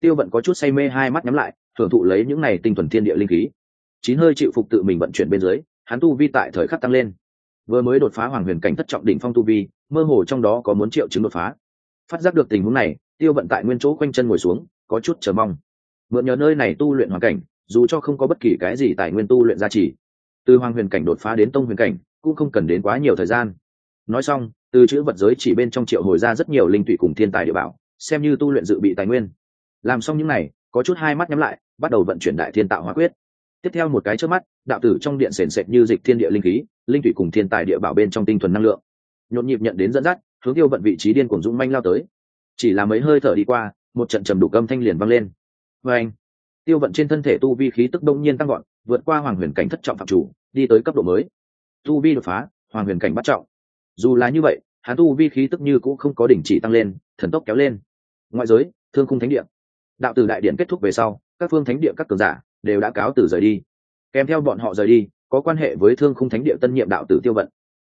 S1: tiêu vận có chút say mê hai mắt nhắm lại thưởng thụ lấy những này tinh thuần thiên địa linh khí. Chín hơi chịu phục tự mình vận chuyển bên dưới, hắn tu vi tại thời khắc tăng lên. Vừa mới đột phá hoàng huyền cảnh thất trọng đỉnh phong tu vi, mơ hồ trong đó có muốn triệu chứng đột phá. Phát giác được tình huống này, tiêu vận tại nguyên chỗ quanh chân ngồi xuống, có chút chờ mong mượn nhờ nơi này tu luyện hoàn cảnh, dù cho không có bất kỳ cái gì tài nguyên tu luyện gia trì. Từ hoàng huyền cảnh đột phá đến tông huyền cảnh, cũng không cần đến quá nhiều thời gian. Nói xong, từ chữ vật giới chỉ bên trong triệu hồi ra rất nhiều linh tụy cùng thiên tài địa bảo, xem như tu luyện dự bị tài nguyên. Làm xong những n à y có chút hai mắt nhắm lại, bắt đầu vận chuyển đại thiên tạo hóa quyết. Tiếp theo một cái trước mắt, đạo tử trong điện sền sệt như dịch thiên địa linh khí, linh thủy cùng thiên tài địa bảo bên trong tinh thuần năng lượng. Nhộn nhịp nhận đến dẫn dắt, hướng tiêu vận vị trí điên cùng dũng manh lao tới. Chỉ là mấy hơi thở đi qua, một trận trầm đủ câm thanh liền vang lên vê anh, tiêu vận trên thân thể tu vi khí tức đông nhiên tăng gọn vượt qua hoàng huyền cảnh thất trọng phạm chủ, đi tới cấp độ mới. Tu vi đột phá, hoàng huyền cảnh bắt trọng. Dù là như vậy, hắn tu vi khí tức như cũng không có đỉnh chỉ tăng lên, thần tốc kéo lên. Ngoại giới, thương khung thánh địa. Đạo từ đại điện kết thúc về sau, các phương thánh địa các cường giả đều đã cáo từ rời đi. Kèm theo bọn họ rời đi, có quan hệ với thương khung thánh địa tân nhiệm đạo tử tiêu vận.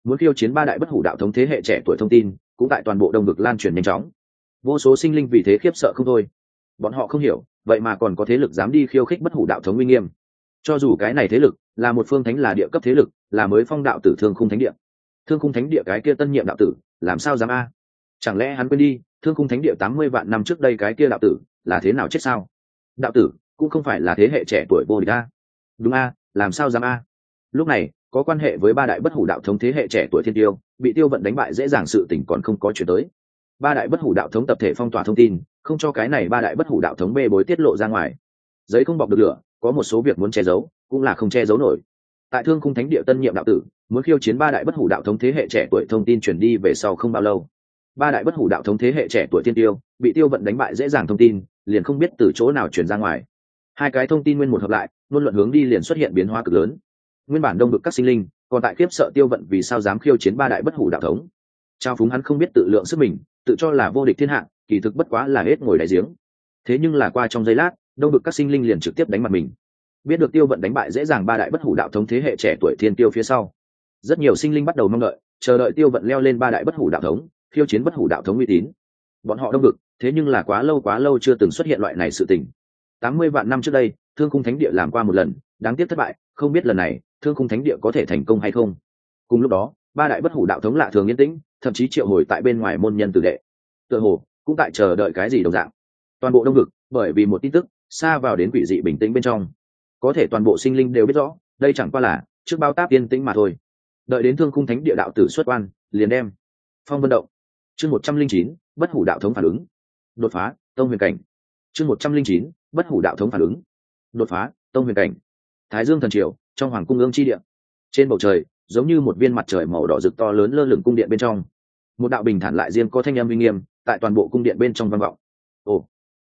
S1: Muốn khiêu chiến ba đại bất hủ đạo thống thế hệ trẻ tuổi thông tin, cũng tại toàn bộ đông vực lan truyền nhanh chóng. Vô số sinh linh vì thế khiếp sợ không thôi. Bọn họ không hiểu vậy mà còn có thế lực dám đi khiêu khích bất hủ đạo thống uy nghiêm. Cho dù cái này thế lực là một phương thánh, là địa cấp thế lực, là mới phong đạo tử thương khung thánh địa. Thương khung thánh địa cái kia tân nhiệm đạo tử, làm sao dám a? Chẳng lẽ hắn quên đi, thương khung thánh địa tám mươi vạn năm trước đây cái kia đạo tử là thế nào chết sao? Đạo tử cũng không phải là thế hệ trẻ tuổi vô địch a. Đúng a, làm sao dám a? Lúc này, có quan hệ với ba đại bất hủ đạo thống thế hệ trẻ tuổi thiên tiêu, bị tiêu vận đánh bại dễ dàng sự tỉnh còn không có chuyển tới. Ba đại bất hủ đạo thống tập thể phong tỏa thông tin không cho cái này ba đại bất hủ đạo thống bê bối tiết lộ ra ngoài. Giấy không bọc được lửa, có một số việc muốn che giấu, cũng là không che giấu nổi. Tại thương khung thánh địa tân nhiệm đạo tử, muốn khiêu chiến ba đại bất hủ đạo thống thế hệ trẻ tuổi thông tin truyền đi về sau không bao lâu. Ba đại bất hủ đạo thống thế hệ trẻ tuổi tiên tiêu, bị tiêu vận đánh bại dễ dàng thông tin, liền không biết từ chỗ nào truyền ra ngoài. Hai cái thông tin nguyên một hợp lại luôn luận hướng đi liền xuất hiện biến hóa cực lớn. Nguyên bản đông được các sinh linh, còn tại khiếp sợ tiêu vận vì sao dám khiêu chiến ba đại bất hủ đạo thống. Trao phúng hắn không biết tự lượng sức mình, tự cho là vô địch thiên hạ kỳ thực bất quá là hết ngồi đại giếng. Thế nhưng là qua trong giây lát, đông bực các sinh linh liền trực tiếp đánh mặt mình. Biết được tiêu vận đánh bại dễ dàng ba đại bất hủ đạo thống thế hệ trẻ tuổi thiên tiêu phía sau. Rất nhiều sinh linh bắt đầu mong đợi, chờ đợi tiêu vận leo lên ba đại bất hủ đạo thống, khiêu chiến bất hủ đạo thống uy tín. Bọn họ đông bực thế nhưng là quá lâu quá lâu chưa từng xuất hiện loại này sự tình. Tám mươi vạn năm trước đây, thương khung thánh địa làm qua một lần, đáng tiếc thất bại, không biết lần này, thương khung thánh địa có thể thành công hay không. Cùng lúc đó, ba đại bất hủ đạo thống lạ thường yên tĩnh, thậm chí triệu hồi tại bên ngoài môn nhân tử đệ. Tựa hồ cũng tại chờ đợi cái gì đồng dạng. Toàn bộ đông vực, bởi vì một tin tức, xa vào đến quỷ dị bình tĩnh bên trong. Có thể toàn bộ sinh linh đều biết rõ, đây chẳng qua là trước bao táp yên tĩnh mà thôi. Đợi đến thương khung thánh địa đạo tử xuất oan liền đem phong vân động. Chương một trăm linh chín, bất hủ đạo thống phản ứng. Đột phá, tông huyền cảnh. Chương một trăm linh chín, bất hủ đạo thống phản ứng. Đột phá, tông huyền cảnh. Thái dương thần triều, trong hoàng cung ương chi điện trên bầu trời, giống như một viên mặt trời màu đỏ rực to lớn lơ lửng cung điện bên trong. Một đạo bình thản lại riêng có thanh âm uy nghiêm tại toàn bộ cung điện bên trong văn vọng. Ồ,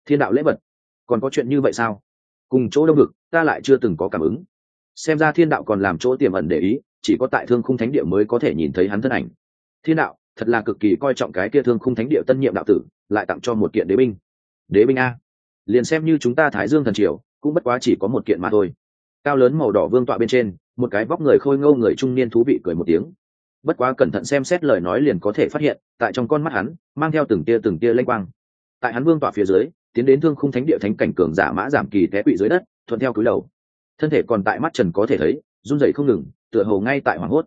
S1: thiên đạo lễ vật, còn có chuyện như vậy sao? Cùng chỗ đông ngực ta lại chưa từng có cảm ứng. Xem ra thiên đạo còn làm chỗ tiềm ẩn để ý, chỉ có tại thương khung thánh địa mới có thể nhìn thấy hắn thân ảnh. Thiên đạo, thật là cực kỳ coi trọng cái kia thương khung thánh địa tân nhiệm đạo tử, lại tặng cho một kiện đế binh. Đế binh a. Liền xem như chúng ta thái dương thần triều, cũng bất quá chỉ có một kiện mà thôi. Cao lớn màu đỏ vương tọa bên trên, một cái vóc người khôi ngâu người trung niên thú vị cười một tiếng bất quá cẩn thận xem xét lời nói liền có thể phát hiện, tại trong con mắt hắn, mang theo từng tia từng tia lanh quang. Tại hắn vương tỏa phía dưới, tiến đến thương khung thánh địa thánh cảnh cường giả mã giảm kỳ té quỵ dưới đất, thuận theo cúi đầu. Thân thể còn tại mắt trần có thể thấy, run rẩy không ngừng, tựa hồ ngay tại hoảng hốt.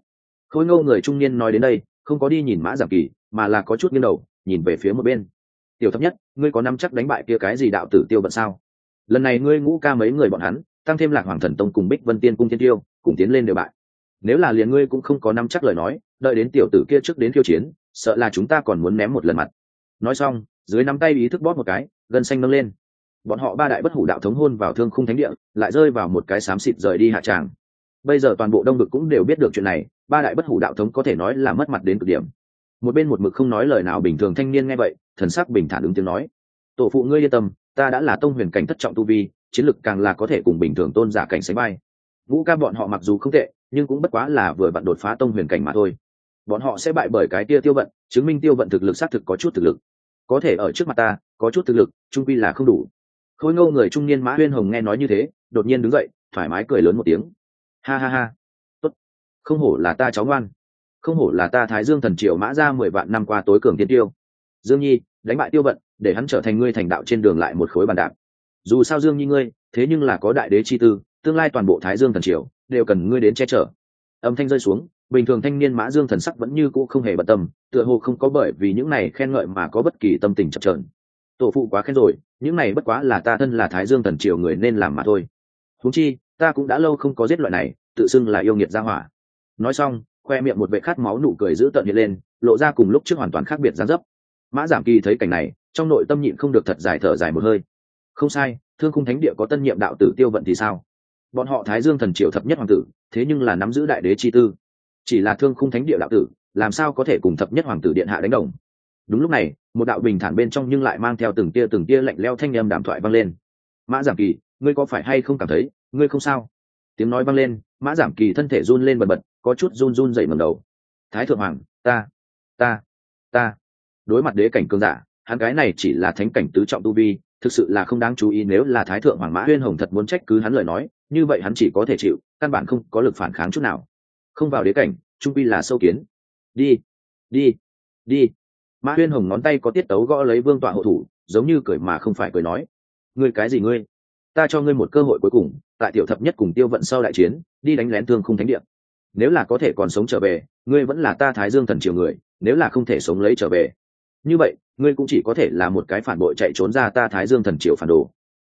S1: Khôi ngâu người trung niên nói đến đây, không có đi nhìn mã giảm kỳ, mà là có chút nghiêng đầu, nhìn về phía một bên. Tiểu thấp nhất, ngươi có nắm chắc đánh bại kia cái gì đạo tử tiêu bận sao? Lần này ngươi ngũ ca mấy người bọn hắn, tăng thêm lạc hoàng thần tông cùng bích vân tiên cung thiên tiêu, cùng tiến lên đều bại nếu là liền ngươi cũng không có nắm chắc lời nói, đợi đến tiểu tử kia trước đến khiêu chiến, sợ là chúng ta còn muốn ném một lần mặt. Nói xong, dưới nắm tay ý thức bóp một cái, gân xanh nâng lên. Bọn họ ba đại bất hủ đạo thống hôn vào thương khung thánh địa, lại rơi vào một cái xám xịt rời đi hạ tràng. Bây giờ toàn bộ đông vực cũng đều biết được chuyện này, ba đại bất hủ đạo thống có thể nói là mất mặt đến cực điểm. Một bên một mực không nói lời nào bình thường thanh niên nghe vậy, thần sắc bình thản ứng tiếng nói. Tổ phụ ngươi yên tâm, ta đã là tông huyền cảnh thất trọng tu vi, chiến lực càng là có thể cùng bình thường tôn giả cảnh sánh bay vũ ca bọn họ mặc dù không tệ nhưng cũng bất quá là vừa vặn đột phá tông huyền cảnh mà thôi. Bọn họ sẽ bại bởi cái tia tiêu vận, chứng minh tiêu vận thực lực xác thực có chút thực lực. Có thể ở trước mặt ta, có chút thực lực, trung quy là không đủ. Khôi ngâu người trung niên mã huyên hồng nghe nói như thế, đột nhiên đứng dậy, thoải mái cười lớn một tiếng. Ha ha ha. Tốt. Không hổ là ta cháu ngoan. Không hổ là ta thái dương thần triều mã ra mười vạn năm qua tối cường tiên tiêu. Dương nhi, đánh bại tiêu vận, để hắn trở thành ngươi thành đạo trên đường lại một khối bàn đạp. Dù sao dương nhi ngươi, thế nhưng là có đại đế chi tư, tương lai toàn bộ thái dương thần triều đều cần ngươi đến che chở. Âm thanh rơi xuống, bình thường thanh niên mã dương thần sắc vẫn như cũ không hề bận tâm, tựa hồ không có bởi vì những này khen ngợi mà có bất kỳ tâm tình chập trờn tổ phụ quá khen rồi, những này bất quá là ta thân là thái dương thần triều người nên làm mà thôi. Húng chi, ta cũng đã lâu không có giết loại này, tự xưng là yêu nghiệt gia hỏa. Nói xong, khoe miệng một vệ khát máu nụ cười giữ tợn hiện lên, lộ ra cùng lúc trước hoàn toàn khác biệt gián dấp. Mã giảm kỳ thấy cảnh này, trong nội tâm nhịn không được thật dài thở dài một hơi. Không sai, thương khung thánh địa có tân nhiệm đạo tử tiêu vận thì sao? Bọn họ thái dương thần triều thập nhất hoàng tử, thế nhưng là nắm giữ đại đế chi tư. Chỉ là thương khung thánh địa đạo tử, làm sao có thể cùng thập nhất hoàng tử điện hạ đánh đồng? Đúng lúc này, một đạo bình thản bên trong nhưng lại mang theo từng tia từng tia lạnh leo thanh âm đàm thoại vang lên. Mã giảm kỳ, ngươi có phải hay không cảm thấy, ngươi không sao? Tiếng nói vang lên, mã giảm kỳ thân thể run lên bần bật, có chút run run dậy mầm đầu. Thái thượng hoàng, ta ta ta. Đối mặt đế cảnh cương giả, hắn cái này chỉ là thánh cảnh tứ trọng tu vi, thực sự là không đáng chú ý nếu là thái thượng hoàng mã huyên hồng thật muốn trách cứ hắn lời nói như vậy hắn chỉ có thể chịu, căn bản không có lực phản kháng chút nào. Không vào đế cảnh, trung vi là sâu kiến. Đi đi đi. Mã huyên hồng ngón tay có tiết tấu gõ lấy vương tọa hộ thủ, giống như cười mà không phải cười nói. Ngươi cái gì ngươi? Ta cho ngươi một cơ hội cuối cùng, tại tiểu thập nhất cùng tiêu vận sau đại chiến, đi đánh lén thương không thánh địa. Nếu là có thể còn sống trở về, ngươi vẫn là ta thái dương thần triều người, nếu là không thể sống lấy trở về. Như vậy, ngươi cũng chỉ có thể là một cái phản bội chạy trốn ra ta thái dương thần triều phản đồ.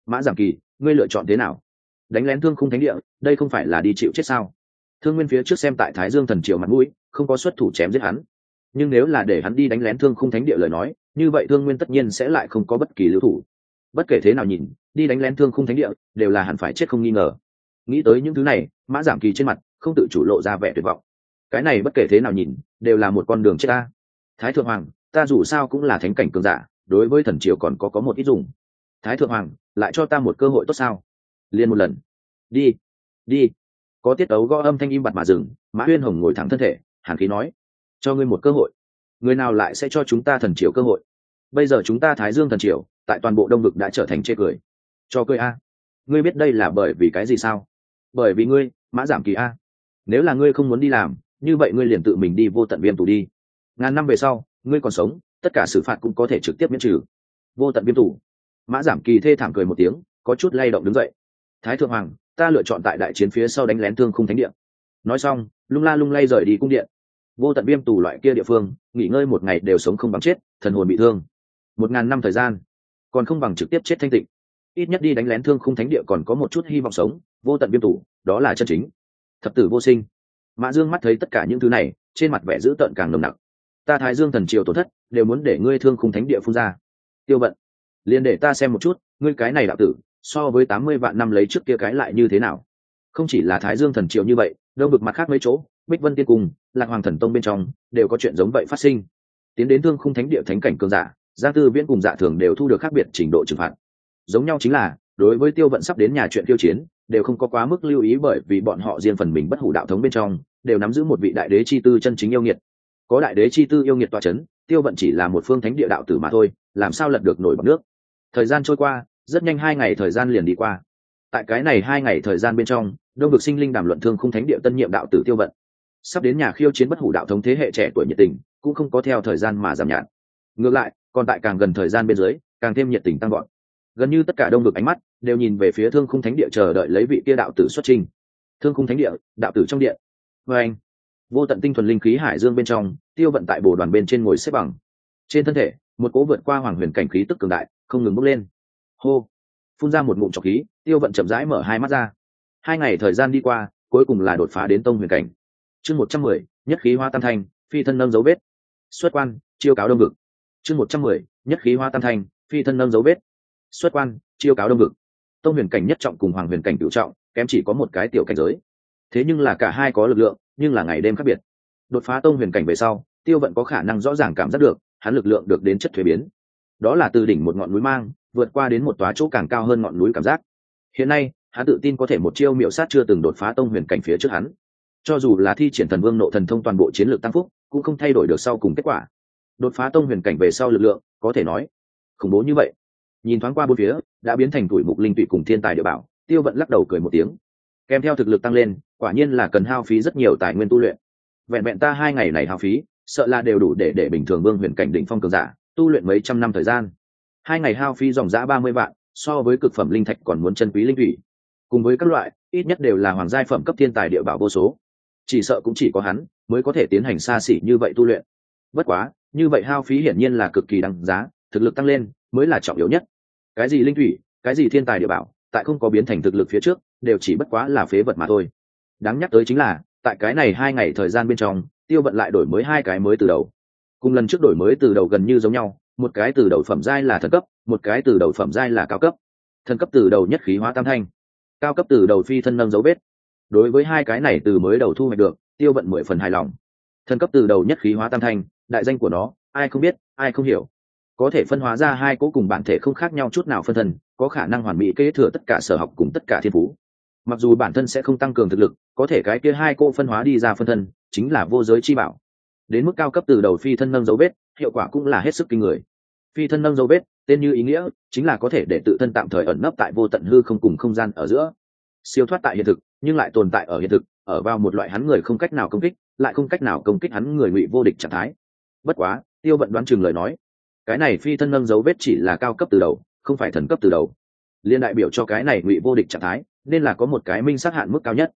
S1: Mã giảm kỳ, ngươi lựa chọn thế nào? Đánh lén thương khung thánh địa, đây không phải là đi chịu chết sao? Thương nguyên phía trước xem tại thái dương thần triều mặt mũi, không có xuất thủ chém giết hắn. Nhưng nếu là để hắn đi đánh lén thương khung thánh địa lời nói, như vậy thương nguyên tất nhiên sẽ lại không có bất kỳ lưu thủ. Bất kể thế nào nhìn, đi đánh lén thương khung thánh địa, đều là hẳn phải chết không nghi ngờ. Nghĩ tới những thứ này, mã giảm kỳ trên mặt, không tự chủ lộ ra vẻ tuyệt vọng. Cái này bất kể thế nào nhìn, đều là một con đường chết ta. Thái thượng hoàng, ta dù sao cũng là thánh cảnh cường giả, đối với thần triều còn có có một ít dùng. Thái thượng hoàng, lại cho ta một cơ hội tốt sao? Liên một lần. Đi đi. Có tiết ấu gõ âm thanh im bặt mà dừng, mã huyên hồng ngồi thẳng thân thể, hàn khí nói, cho ngươi một cơ hội. Người nào lại sẽ cho chúng ta thần triều cơ hội? Bây giờ chúng ta thái dương thần triều, tại toàn bộ đông vực đã trở thành chê cười. Cho cười a. Ngươi biết đây là bởi vì cái gì sao? Bởi vì ngươi, mã giảm kỳ a. Nếu là ngươi không muốn đi làm, như vậy ngươi liền tự mình đi vô tận viêm tù đi. Ngàn năm về sau, ngươi còn sống, tất cả xử phạt cũng có thể trực tiếp miễn trừ. Vô tận viêm tù. Mã giảm kỳ thê thảm cười một tiếng, có chút lay động đứng dậy thái thượng hoàng, ta lựa chọn tại đại chiến phía sau đánh lén thương khung thánh điện nói xong, lung la lung lay rời đi cung điện. Vô tận viêm tù loại kia địa phương, nghỉ ngơi một ngày đều sống không bằng chết, thần hồn bị thương. Một ngàn năm thời gian, còn không bằng trực tiếp chết thanh tịnh. Ít nhất đi đánh lén thương khung thánh địa còn có một chút hy vọng sống, vô tận viêm tù, đó là chân chính. Thập tử vô sinh. Mã dương mắt thấy tất cả những thứ này, trên mặt vẻ dữ tợn càng nồng nặc. Ta thái dương thần triều tổn thất, đều muốn để ngươi thương khung thánh địa phun ra. Tiêu vận, liền để ta xem một chút, ngươi cái này đạo tử so với tám mươi vạn năm lấy trước kia cái lại như thế nào? Không chỉ là thái dương thần triều như vậy, đâu vực mặt khác mấy chỗ, bích vân tiên cung, lạc hoàng thần tông bên trong, đều có chuyện giống vậy phát sinh. Tiến đến thương khung thánh địa thánh cảnh cường giả, gia tư viễn cùng dạ thường đều thu được khác biệt trình độ trừng phạt. Giống nhau chính là, đối với tiêu vận sắp đến nhà chuyện tiêu chiến, đều không có quá mức lưu ý bởi vì bọn họ riêng phần mình bất hủ đạo thống bên trong, đều nắm giữ một vị đại đế chi tư chân chính yêu nghiệt. Có đại đế chi tư yêu nghiệt toa c h ấ n tiêu vận chỉ là một phương thánh địa đạo tử mà thôi, làm sao lật được nổi bằng nước? Thời gian trôi qua rất nhanh hai ngày thời gian liền đi qua. Tại cái này hai ngày thời gian bên trong, đông vực sinh linh đàm luận thương không thánh địa tân nhiệm đạo tử tiêu vận. Sắp đến nhà khiêu chiến bất hủ đạo thống thế hệ trẻ tuổi nhiệt tình, cũng không có theo thời gian mà giảm nhạt. Ngược lại, còn tại càng gần thời gian bên dưới, càng thêm nhiệt tình tăng gọn gần như tất cả đông vực ánh mắt đều nhìn về phía thương khung thánh địa chờ đợi lấy vị kia đạo tử xuất trình. Thương khung thánh địa, đạo tử trong điện. Vê anh, vô tận tinh thuần linh khí hải dương bên trong, tiêu vận tại bồ đoàn bên trên ngồi xếp bằng. Trên thân thể, một cố vượt qua hoàng huyền cảnh khí tức cường đại, không ngừng bốc lên hô. Phun ra một ngụm trọc khí, tiêu vận chậm rãi mở hai mắt ra. Hai ngày thời gian đi qua, cuối cùng là đột phá đến tông huyền cảnh. Chương một trăm mười, nhất khí hoa tam thanh, phi thân nâng dấu vết. Xuất quan, chiêu cáo đông vực. Chương một trăm mười, nhất khí hoa tam thanh, phi thân nâng dấu vết. Xuất quan, chiêu cáo đông vực. Tông huyền cảnh nhất trọng cùng hoàng huyền cảnh cựu trọng, kém chỉ có một cái tiểu cảnh giới. Thế nhưng là cả hai có lực lượng, nhưng là ngày đêm khác biệt. Đột phá tông huyền cảnh về sau, tiêu vận có khả năng rõ ràng cảm giác được, hắn lực lượng được đến chất thuế biến. Đó là từ đỉnh một ngọn núi mang vượt qua đến một tòa chỗ càng cao hơn ngọn núi cảm giác. Hiện nay, hắn tự tin có thể một chiêu miệu sát chưa từng đột phá tông huyền cảnh phía trước hắn. Cho dù là thi triển thần vương nộ thần thông toàn bộ chiến lược tăng phúc, cũng không thay đổi được sau cùng kết quả. Đột phá tông huyền cảnh về sau lực lượng, có thể nói, khủng bố như vậy. Nhìn thoáng qua bốn phía, đã biến thành tuổi mục linh tụy cùng thiên tài địa bảo, tiêu vận lắc đầu cười một tiếng. Kèm theo thực lực tăng lên, quả nhiên là cần hao phí rất nhiều tài nguyên tu luyện. Vẹn vẹn ta hai ngày này hao phí, sợ là đều đủ để để bình thường vương huyền cảnh định phong cường giả, tu luyện mấy trăm năm thời gian hai ngày hao phí dòng giã ba mươi vạn, so với cực phẩm linh thạch còn muốn chân quý linh thủy. Cùng với các loại, ít nhất đều là hoàng giai phẩm cấp thiên tài địa bảo vô số. Chỉ sợ cũng chỉ có hắn mới có thể tiến hành xa xỉ như vậy tu luyện. Bất quá, như vậy hao phí hiển nhiên là cực kỳ đăng giá, thực lực tăng lên mới là trọng yếu nhất. Cái gì linh thủy, cái gì thiên tài địa bảo, tại không có biến thành thực lực phía trước, đều chỉ bất quá là phế vật mà thôi. Đáng nhắc tới chính là, tại cái này hai ngày thời gian bên trong, tiêu vận lại đổi mới hai cái mới từ đầu. Cùng lần trước đổi mới từ đầu gần như giống nhau một cái từ đầu phẩm giai là thần cấp, một cái từ đầu phẩm giai là cao cấp. Thần cấp từ đầu nhất khí hóa tam thanh, cao cấp từ đầu phi thân nâng dấu vết. Đối với hai cái này từ mới đầu thu hoạch được, tiêu vận mười phần hài lòng. Thần cấp từ đầu nhất khí hóa tam thanh, đại danh của nó, ai không biết, ai không hiểu. Có thể phân hóa ra hai cố cùng bản thể không khác nhau chút nào phân thân, có khả năng hoàn mỹ kế thừa tất cả sở học cùng tất cả thiên phú. Mặc dù bản thân sẽ không tăng cường thực lực, có thể cái kia hai cô phân hóa đi ra phân thân, chính là vô giới chi bảo. Đến mức cao cấp từ đầu phi thân nâng dấu vết, hiệu quả cũng là hết sức kinh người phi thân nâng dấu vết, tên như ý nghĩa, chính là có thể để tự thân tạm thời ẩn nấp tại vô tận hư không cùng không gian ở giữa. Siêu thoát tại hiện thực, nhưng lại tồn tại ở hiện thực, ở vào một loại hắn người không cách nào công kích, lại không cách nào công kích hắn người ngụy vô địch trạng thái. Bất quá, tiêu vận đoán chừng lời nói, cái này phi thân nâng dấu vết chỉ là cao cấp từ đầu, không phải thần cấp từ đầu. Liên đại biểu cho cái này ngụy vô địch trạng thái, nên là có một cái minh sát hạn mức cao nhất.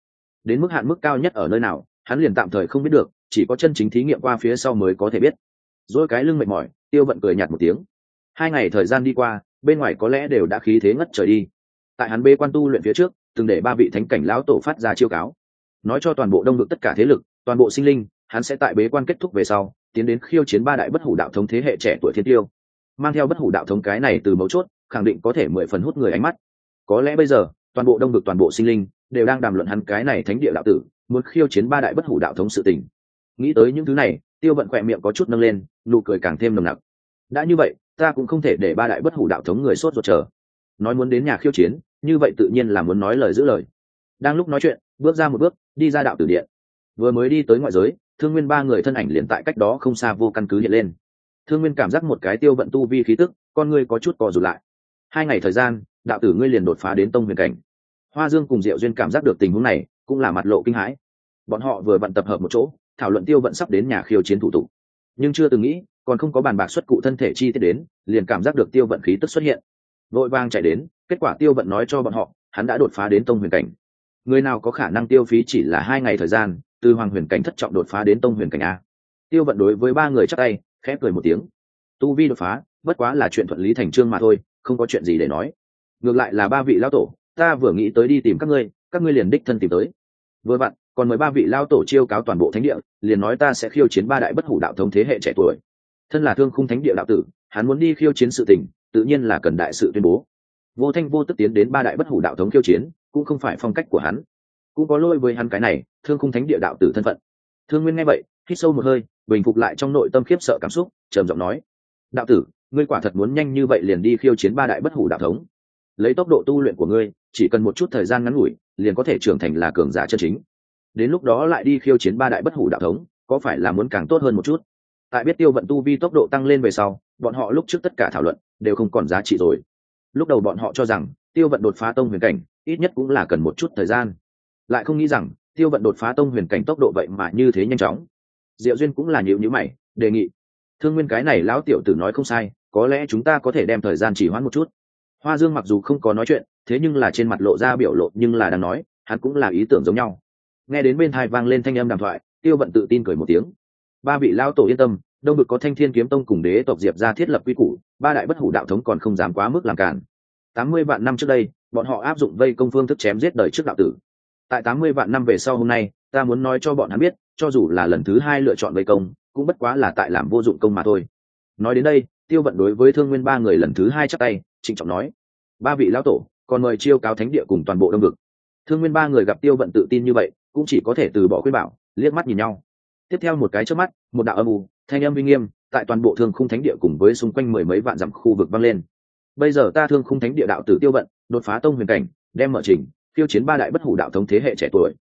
S1: Đến mức hạn mức cao nhất ở nơi nào, hắn liền tạm thời không biết được, chỉ có chân chính thí nghiệm qua phía sau mới có thể biết dỗi cái lưng mệt mỏi, tiêu vận cười nhạt một tiếng. Hai ngày thời gian đi qua, bên ngoài có lẽ đều đã khí thế ngất trời đi. Tại hắn bê quan tu luyện phía trước, từng để ba vị thánh cảnh lão tổ phát ra chiêu cáo. Nói cho toàn bộ đông được tất cả thế lực, toàn bộ sinh linh, hắn sẽ tại bế quan kết thúc về sau, tiến đến khiêu chiến ba đại bất hủ đạo thống thế hệ trẻ tuổi thiên tiêu. Mang theo bất hủ đạo thống cái này từ mấu chốt, khẳng định có thể mười phần hút người ánh mắt. Có lẽ bây giờ, toàn bộ đông được toàn bộ sinh linh, đều đang đàm luận hắn cái này thánh địa đạo tử, muốn khiêu chiến ba đại bất hủ đạo thống sự tình. Nghĩ tới những thứ này, tiêu vận khỏe miệng có chút nâng lên nụ cười càng thêm nồng nặc. Đã như vậy, ta cũng không thể để ba đại bất hủ đạo thống người sốt ruột chờ. Nói muốn đến nhà khiêu chiến, như vậy tự nhiên là muốn nói lời giữ lời. Đang lúc nói chuyện, bước ra một bước, đi ra đạo tử điện. Vừa mới đi tới ngoại giới, thương nguyên ba người thân ảnh liền tại cách đó không xa vô căn cứ hiện lên. Thương nguyên cảm giác một cái tiêu vận tu vi khí tức, con ngươi có chút cò rụt lại. Hai ngày thời gian, đạo tử ngươi liền đột phá đến tông huyền cảnh. Hoa dương cùng diệu duyên cảm giác được tình huống này, cũng là mặt lộ kinh hãi. Bọn họ vừa vận tập hợp một chỗ, thảo luận tiêu vận sắp đến nhà khiêu chiến thủ tục nhưng chưa từng nghĩ, còn không có bàn bạc xuất cụ thân thể chi tiết đến, liền cảm giác được tiêu vận khí tức xuất hiện. Vội vang chạy đến, kết quả tiêu vận nói cho bọn họ, hắn đã đột phá đến tông huyền cảnh. Người nào có khả năng tiêu phí chỉ là hai ngày thời gian, từ hoàng huyền cảnh thất trọng đột phá đến tông huyền cảnh a. Tiêu vận đối với ba người chắc tay, khẽ cười một tiếng. Tu vi đột phá, bất quá là chuyện thuận lý thành trương mà thôi, không có chuyện gì để nói. Ngược lại là ba vị lão tổ, ta vừa nghĩ tới đi tìm các ngươi các ngươi liền đích thân tìm tới. Vừa vặn còn mời ba vị lao tổ chiêu cáo toàn bộ thánh địa, liền nói ta sẽ khiêu chiến ba đại bất hủ đạo thống thế hệ trẻ tuổi. Thân là thương khung thánh địa đạo tử, hắn muốn đi khiêu chiến sự tình, tự nhiên là cần đại sự tuyên bố. Vô thanh vô tức tiến đến ba đại bất hủ đạo thống khiêu chiến, cũng không phải phong cách của hắn. Cũng có lỗi với hắn cái này, thương khung thánh địa đạo tử thân phận. Thương nguyên nghe vậy, hít sâu một hơi, bình phục lại trong nội tâm khiếp sợ cảm xúc, trầm giọng nói, đạo tử, ngươi quả thật muốn nhanh như vậy liền đi khiêu chiến ba đại bất hủ đạo thống? Lấy tốc độ tu luyện của ngươi, chỉ cần một chút thời gian ngắn ngủi, liền có thể trưởng thành là cường giả chân chính đến lúc đó lại đi khiêu chiến ba đại bất hủ đạo thống, có phải là muốn càng tốt hơn một chút? Tại biết tiêu vận tu vi tốc độ tăng lên về sau, bọn họ lúc trước tất cả thảo luận đều không còn giá trị rồi. Lúc đầu bọn họ cho rằng tiêu vận đột phá tông huyền cảnh, ít nhất cũng là cần một chút thời gian. Lại không nghĩ rằng tiêu vận đột phá tông huyền cảnh tốc độ vậy mà như thế nhanh chóng. Diệu duyên cũng là nhịu nhữ mày, đề nghị, thương nguyên cái này lão tiểu tử nói không sai, có lẽ chúng ta có thể đem thời gian chỉ hoãn một chút. Hoa dương mặc dù không có nói chuyện, thế nhưng là trên mặt lộ ra biểu lộ nhưng là đang nói, hắn cũng là ý tưởng giống nhau nghe đến bên thai vang lên thanh âm đàm thoại, tiêu vận tự tin cười một tiếng. Ba vị lao tổ yên tâm, đông vực có thanh thiên kiếm tông cùng đế tộc diệp ra thiết lập quy củ, ba đại bất hủ đạo thống còn không dám quá mức làm cản tám mươi vạn năm trước đây, bọn họ áp dụng vây công phương thức chém giết đời trước đạo tử. Tại tám mươi vạn năm về sau hôm nay, ta muốn nói cho bọn hắn biết, cho dù là lần thứ hai lựa chọn vây công, cũng bất quá là tại làm vô dụng công mà thôi. Nói đến đây, tiêu vận đối với thương nguyên ba người lần thứ hai chắc tay, trịnh trọng nói, ba vị lão tổ, còn mời chiêu cáo thánh địa cùng toàn bộ đông vực. Thương nguyên ba người gặp tiêu vận tự tin như vậy cũng chỉ có thể từ bỏ khuyên bảo, liếc mắt nhìn nhau. Tiếp theo một cái trước mắt, một đạo âm u, thanh âm uy nghiêm, tại toàn bộ thương khung thánh địa cùng với xung quanh mười mấy vạn dặm khu vực vang lên. Bây giờ ta thương khung thánh địa đạo tử tiêu vận, đột phá tông huyền cảnh, đem mở trình phiêu chiến ba đại bất hủ đạo thống thế hệ trẻ tuổi.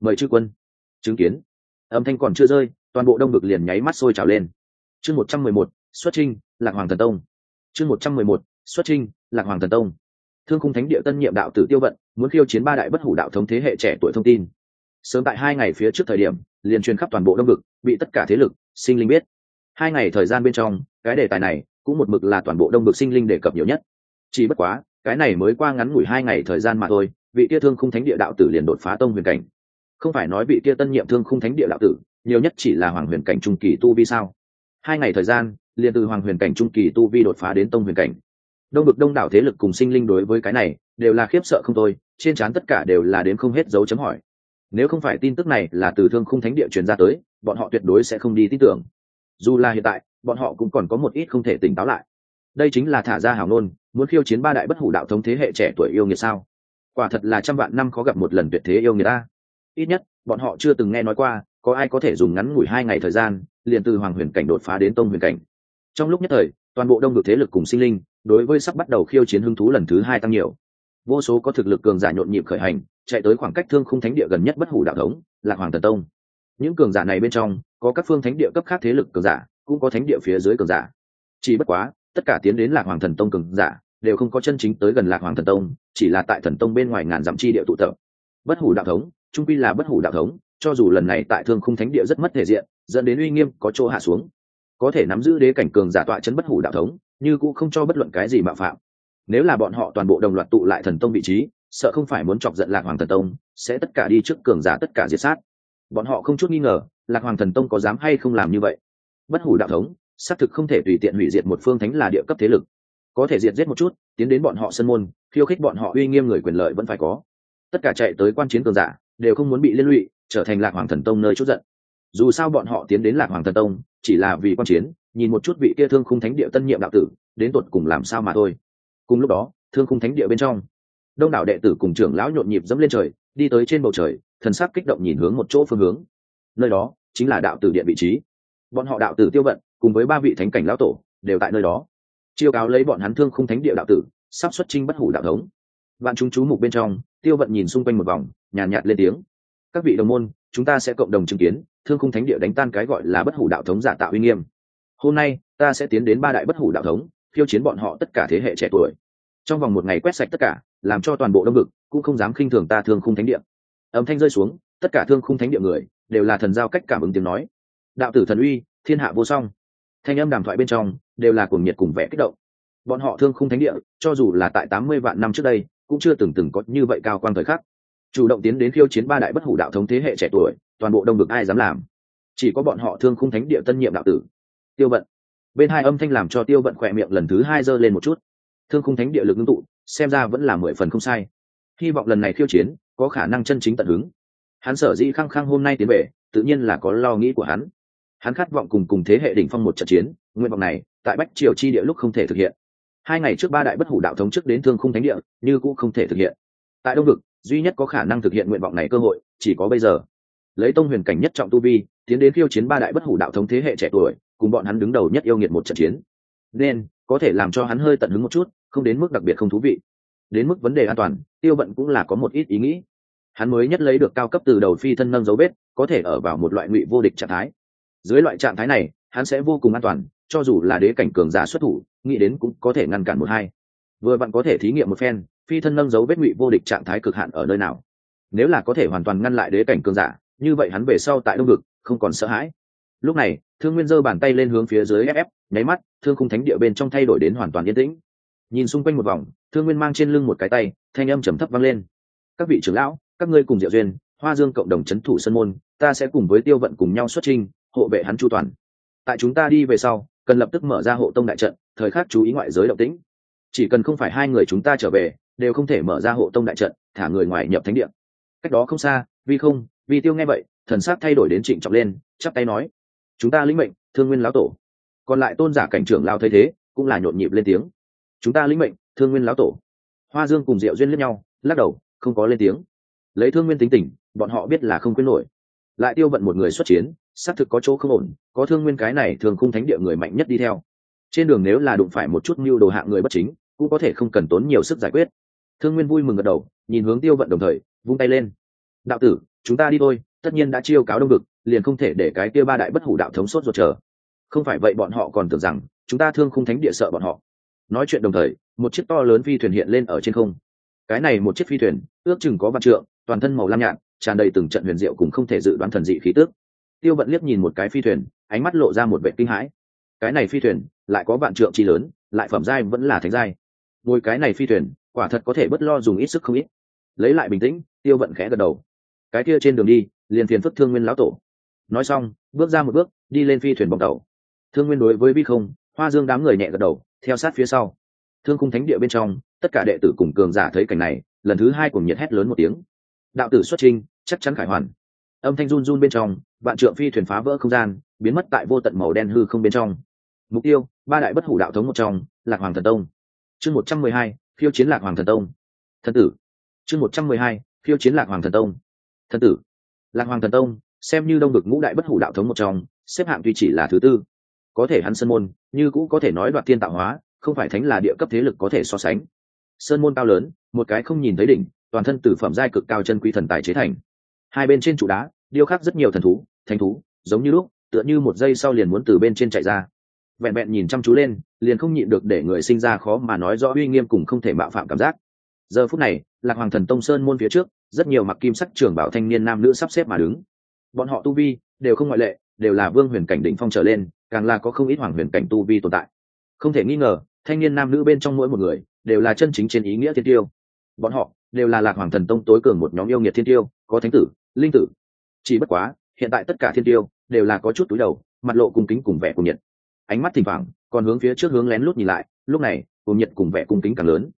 S1: Mời chư quân, chứng kiến. Âm thanh còn chưa rơi, toàn bộ đông vực liền nháy mắt sôi trào lên. Chương một trăm mười một, xuất trinh lạc hoàng thần tông. Chương một trăm mười một, xuất trinh lạc hoàng thần tông. Thương khung thánh địa tân nhiệm đạo tử tiêu vận, muốn khiêu chiến ba đại bất hủ đạo thống thế hệ trẻ tuổi thông tin sớm tại hai ngày phía trước thời điểm, liền truyền khắp toàn bộ đông vực, bị tất cả thế lực, sinh linh biết. Hai ngày thời gian bên trong, cái đề tài này cũng một mực là toàn bộ đông vực sinh linh đề cập nhiều nhất. Chỉ bất quá, cái này mới qua ngắn ngủi hai ngày thời gian mà thôi, vị tia thương khung thánh địa đạo tử liền đột phá tông huyền cảnh. Không phải nói vị tia tân nhiệm thương khung thánh địa đạo tử, nhiều nhất chỉ là hoàng huyền cảnh trung kỳ tu vi sao? Hai ngày thời gian, liền từ hoàng huyền cảnh trung kỳ tu vi đột phá đến tông huyền cảnh. Đông bực đông đảo thế lực cùng sinh linh đối với cái này, đều là khiếp sợ không thôi, trên trán tất cả đều là đến không hết dấu chấm hỏi nếu không phải tin tức này là từ thương khung thánh địa truyền ra tới, bọn họ tuyệt đối sẽ không đi tin tưởng. Dù là hiện tại, bọn họ cũng còn có một ít không thể tỉnh táo lại. Đây chính là thả ra hảo nôn muốn khiêu chiến ba đại bất hủ đạo thống thế hệ trẻ tuổi yêu nghiệt sao? Quả thật là trăm vạn năm khó gặp một lần tuyệt thế yêu nghiệt ta ít nhất, bọn họ chưa từng nghe nói qua, có ai có thể dùng ngắn ngủi hai ngày thời gian, liền từ hoàng huyền cảnh đột phá đến tông huyền cảnh. Trong lúc nhất thời, toàn bộ đông được thế lực cùng sinh linh, đối với sắp bắt đầu khiêu chiến hứng thú lần thứ hai tăng nhiều vô số có thực lực cường giả nhộn nhịp khởi hành, chạy tới khoảng cách thương khung thánh địa gần nhất bất hủ đạo thống là hoàng thần tông. Những cường giả này bên trong, có các phương thánh địa cấp khác thế lực cường giả, cũng có thánh địa phía dưới cường giả. Chỉ bất quá, tất cả tiến đến lạc hoàng thần tông cường giả, đều không có chân chính tới gần lạc hoàng thần tông, chỉ là tại thần tông bên ngoài ngàn dặm chi địa tụ tập. Bất hủ đạo thống trung quy là bất hủ đạo thống, cho dù lần này tại thương khung thánh địa rất mất thể diện, dẫn đến uy nghiêm có chỗ hạ xuống. Có thể nắm giữ đế cảnh cường giả tọa chấn bất hủ đạo thống, như cũng không cho bất luận cái gì mạo phạm nếu là bọn họ toàn bộ đồng loạt tụ lại thần tông vị trí, sợ không phải muốn chọc giận lạc hoàng thần tông, sẽ tất cả đi trước cường giả tất cả diệt sát. Bọn họ không chút nghi ngờ, lạc hoàng thần tông có dám hay không làm như vậy? Bất hủ đạo thống, xác thực không thể tùy tiện hủy diệt một phương thánh là địa cấp thế lực. Có thể diệt giết một chút, tiến đến bọn họ sân môn, khiêu khích bọn họ uy nghiêm người quyền lợi vẫn phải có. Tất cả chạy tới quan chiến cường giả, đều không muốn bị liên lụy, trở thành lạc hoàng thần tông nơi chút giận. Dù sao bọn họ tiến đến lạc hoàng thần tông, chỉ là vì quan chiến, nhìn một chút vị kia thương khung thánh địa tân nhiệm đạo tử, đến tột cùng làm sao mà thôi cùng lúc đó thương khung thánh địa bên trong đông đảo đệ tử cùng trưởng lão nhộn nhịp dẫm lên trời đi tới trên bầu trời thần sắc kích động nhìn hướng một chỗ phương hướng. Nơi đó chính là đạo tử điện vị trí. Bọn họ đạo tử tiêu vận cùng với ba vị thánh cảnh lão tổ đều tại nơi đó. Chiêu cáo lấy bọn hắn thương khung thánh địa đạo tử sắp xuất trinh bất hủ đạo thống. Bạn chúng chú mục bên trong tiêu vận nhìn xung quanh một vòng nhàn nhạt, nhạt lên tiếng. Các vị đồng môn chúng ta sẽ cộng đồng chứng kiến thương khung thánh địa đánh tan cái gọi là bất hủ đạo thống giả tạo uy nghiêm. Hôm nay ta sẽ tiến đến ba đại bất hủ đạo thống khiêu chiến bọn họ tất cả thế hệ trẻ tuổi. Trong vòng một ngày quét sạch tất cả, làm cho toàn bộ đông vực cũng không dám khinh thường ta thương khung thánh địa. Âm thanh rơi xuống, tất cả thương khung thánh địa người đều là thần giao cách cảm ứng tiếng nói. Đạo tử thần uy, thiên hạ vô song. Thanh âm đàm thoại bên trong đều là cuồng nhiệt cùng vẻ kích động. Bọn họ thương khung thánh địa, cho dù là tại tám mươi vạn năm trước đây, cũng chưa từng từng có như vậy cao quan thời khắc. Chủ động tiến đến khiêu chiến ba đại bất hủ đạo thống thế hệ trẻ tuổi, toàn bộ đông vực ai dám làm? Chỉ có bọn họ thương khung thánh địa tân nhiệm đạo tử. Tiêu vận bên hai âm thanh làm cho tiêu vận khỏe miệng lần thứ hai giơ lên một chút. Thương khung thánh địa lực ngưng tụ, xem ra vẫn là mười phần không sai. Hy vọng lần này khiêu chiến, có khả năng chân chính tận hứng. Hắn sở dĩ khăng khăng hôm nay tiến về, tự nhiên là có lo nghĩ của hắn. Hắn khát vọng cùng cùng thế hệ đỉnh phong một trận chiến, nguyện vọng này, tại bách triều chi địa lúc không thể thực hiện. Hai ngày trước ba đại bất hủ đạo thống trước đến thương khung thánh địa, như cũng không thể thực hiện. Tại đông vực, duy nhất có khả năng thực hiện nguyện vọng này cơ hội, chỉ có bây giờ. Lấy tông huyền cảnh nhất trọng tu vi, tiến đến khiêu chiến ba đại bất hủ đạo thống thế hệ trẻ tuổi cùng bọn hắn đứng đầu nhất yêu nghiệt một trận chiến. Nên, có thể làm cho hắn hơi tận hứng một chút, không đến mức đặc biệt không thú vị. Đến mức vấn đề an toàn, tiêu vận cũng là có một ít ý nghĩ. Hắn mới nhất lấy được cao cấp từ đầu phi thân nâng dấu vết, có thể ở vào một loại ngụy vô địch trạng thái. Dưới loại trạng thái này, hắn sẽ vô cùng an toàn, cho dù là đế cảnh cường giả xuất thủ, nghĩ đến cũng có thể ngăn cản một hai. Vừa bạn có thể thí nghiệm một phen, phi thân nâng dấu vết ngụy vô địch trạng thái cực hạn ở nơi nào? Nếu là có thể hoàn toàn ngăn lại đế cảnh cường giả, như vậy hắn về sau tại đông ngực không còn sợ hãi lúc này, thương nguyên giơ bàn tay lên hướng phía dưới ép ép, nháy mắt, thương khung thánh địa bên trong thay đổi đến hoàn toàn yên tĩnh. Nhìn xung quanh một vòng, thương nguyên mang trên lưng một cái tay, thanh âm trầm thấp vang lên. Các vị trưởng lão, các ngươi cùng diệu duyên, hoa dương cộng đồng c h ấ n thủ sân môn, ta sẽ cùng với tiêu vận cùng nhau xuất trinh hộ vệ hắn chu toàn. Tại chúng ta đi về sau, cần lập tức mở ra hộ tông đại trận, thời khắc chú ý ngoại giới động tĩnh. Chỉ cần không phải hai người chúng ta trở về, đều không thể mở ra hộ tông đại trận, thả người ngoài nhập thánh địa. Cách đó không xa vì không vì tiêu nghe vậy, thần sát thay đổi đến trịnh trọng lên, chắp tay nói chúng ta lĩnh mệnh, thương nguyên lão tổ. Còn lại tôn giả cảnh trưởng lao thấy thế, cũng là nhộn nhịp lên tiếng. Chúng ta lĩnh mệnh, thương nguyên lão tổ. Hoa dương cùng diệu duyên lẫn nhau, lắc đầu, không có lên tiếng. Lấy thương nguyên tính tình, bọn họ biết là không quyết nổi. Lại tiêu vận một người xuất chiến, xác thực có chỗ không ổn, có thương nguyên cái này thường khung thánh địa người mạnh nhất đi theo. Trên đường nếu là đụng phải một chút mưu đồ hạng người bất chính, cũng có thể không cần tốn nhiều sức giải quyết. Thương nguyên vui mừng gật đầu, nhìn hướng tiêu vận đồng thời, vung tay lên. Đạo tử, chúng ta đi thôi tất nhiên đã chiêu cáo đông vực, liền không thể để cái kia ba đại bất hủ đạo thống sốt ruột chờ. Không phải vậy bọn họ còn tưởng rằng, chúng ta thương khung thánh địa sợ bọn họ. Nói chuyện đồng thời, một chiếc to lớn phi thuyền hiện lên ở trên không. Cái này một chiếc phi thuyền, ước chừng có vạn trượng, toàn thân màu lam nhạt, tràn đầy từng trận huyền diệu cùng không thể dự đoán thần dị khí tước tiêu vận liếc nhìn một cái phi thuyền, ánh mắt lộ ra một vệ kinh hãi. Cái này phi thuyền, lại có vạn trượng chi lớn, lại phẩm giai vẫn là thánh giai. Ngồi cái này phi thuyền, quả thật có thể bất lo dùng ít sức không ít. Lấy lại bình tĩnh, tiêu vận khẽ gật đầu cái kia trên đường đi, liền phiền phức thương nguyên lão tổ. Nói xong, bước ra một bước, đi lên phi thuyền bóng tàu. Thương nguyên đối với vi không, hoa dương đám người nhẹ gật đầu, theo sát phía sau. Thương khung thánh địa bên trong, tất cả đệ tử cùng cường giả thấy cảnh này, lần thứ hai cùng nhiệt hét lớn một tiếng. Đạo tử xuất trinh chắc chắn khải hoàn. Âm thanh run run bên trong, vạn trượng phi thuyền phá vỡ không gian, biến mất tại vô tận màu đen hư không bên trong. Mục tiêu, ba đại bất hủ đạo thống một trong, lạc hoàng thần tông. Chương một trăm mười hai, phiêu chiến lạc hoàng thần tông. Thần tử. Chương một trăm mười hai, phiêu chiến lạc hoàng thần tông thần tử. Lạc hoàng thần tông, xem như đông vực ngũ đại bất hủ đạo thống một trong, xếp hạng tuy chỉ là thứ tư. Có thể hắn sơn môn, như cũ có thể nói đoạt thiên tạo hóa, không phải thánh là địa cấp thế lực có thể so sánh. Sơn môn cao lớn, một cái không nhìn thấy đỉnh, toàn thân từ phẩm giai cực cao chân quý thần tài chế thành. Hai bên trên trụ đá, điêu khắc rất nhiều thần thú thanh thú, giống như lúc, tựa như một giây sau liền muốn từ bên trên chạy ra. Vẹn vẹn nhìn chăm chú lên, liền không nhịn được để người sinh ra khó mà nói rõ uy nghiêm cùng không thể mạo phạm cảm giác. Giờ phút này, lạc hoàng thần tông sơn môn phía trước rất nhiều mặc kim sắc trường bảo thanh niên nam nữ sắp xếp mà đứng. Bọn họ tu vi đều không ngoại lệ, đều là vương huyền cảnh đỉnh phong trở lên, càng là có không ít hoàng huyền cảnh tu vi tồn tại. Không thể nghi ngờ, thanh niên nam nữ bên trong mỗi một người đều là chân chính trên ý nghĩa thiên tiêu. Bọn họ đều là lạc hoàng thần tông tối cường một nhóm yêu nghiệt thiên tiêu, có thánh tử, linh tử. Chỉ bất quá, hiện tại tất cả thiên tiêu đều là có chút túi đầu, mặt lộ cung kính cùng vẻ cùng nhiệt. Ánh mắt thỉnh thoảng còn hướng phía trước hướng lén lút nhìn lại, lúc này cùng nhiệt cùng vẻ cung kính càng lớn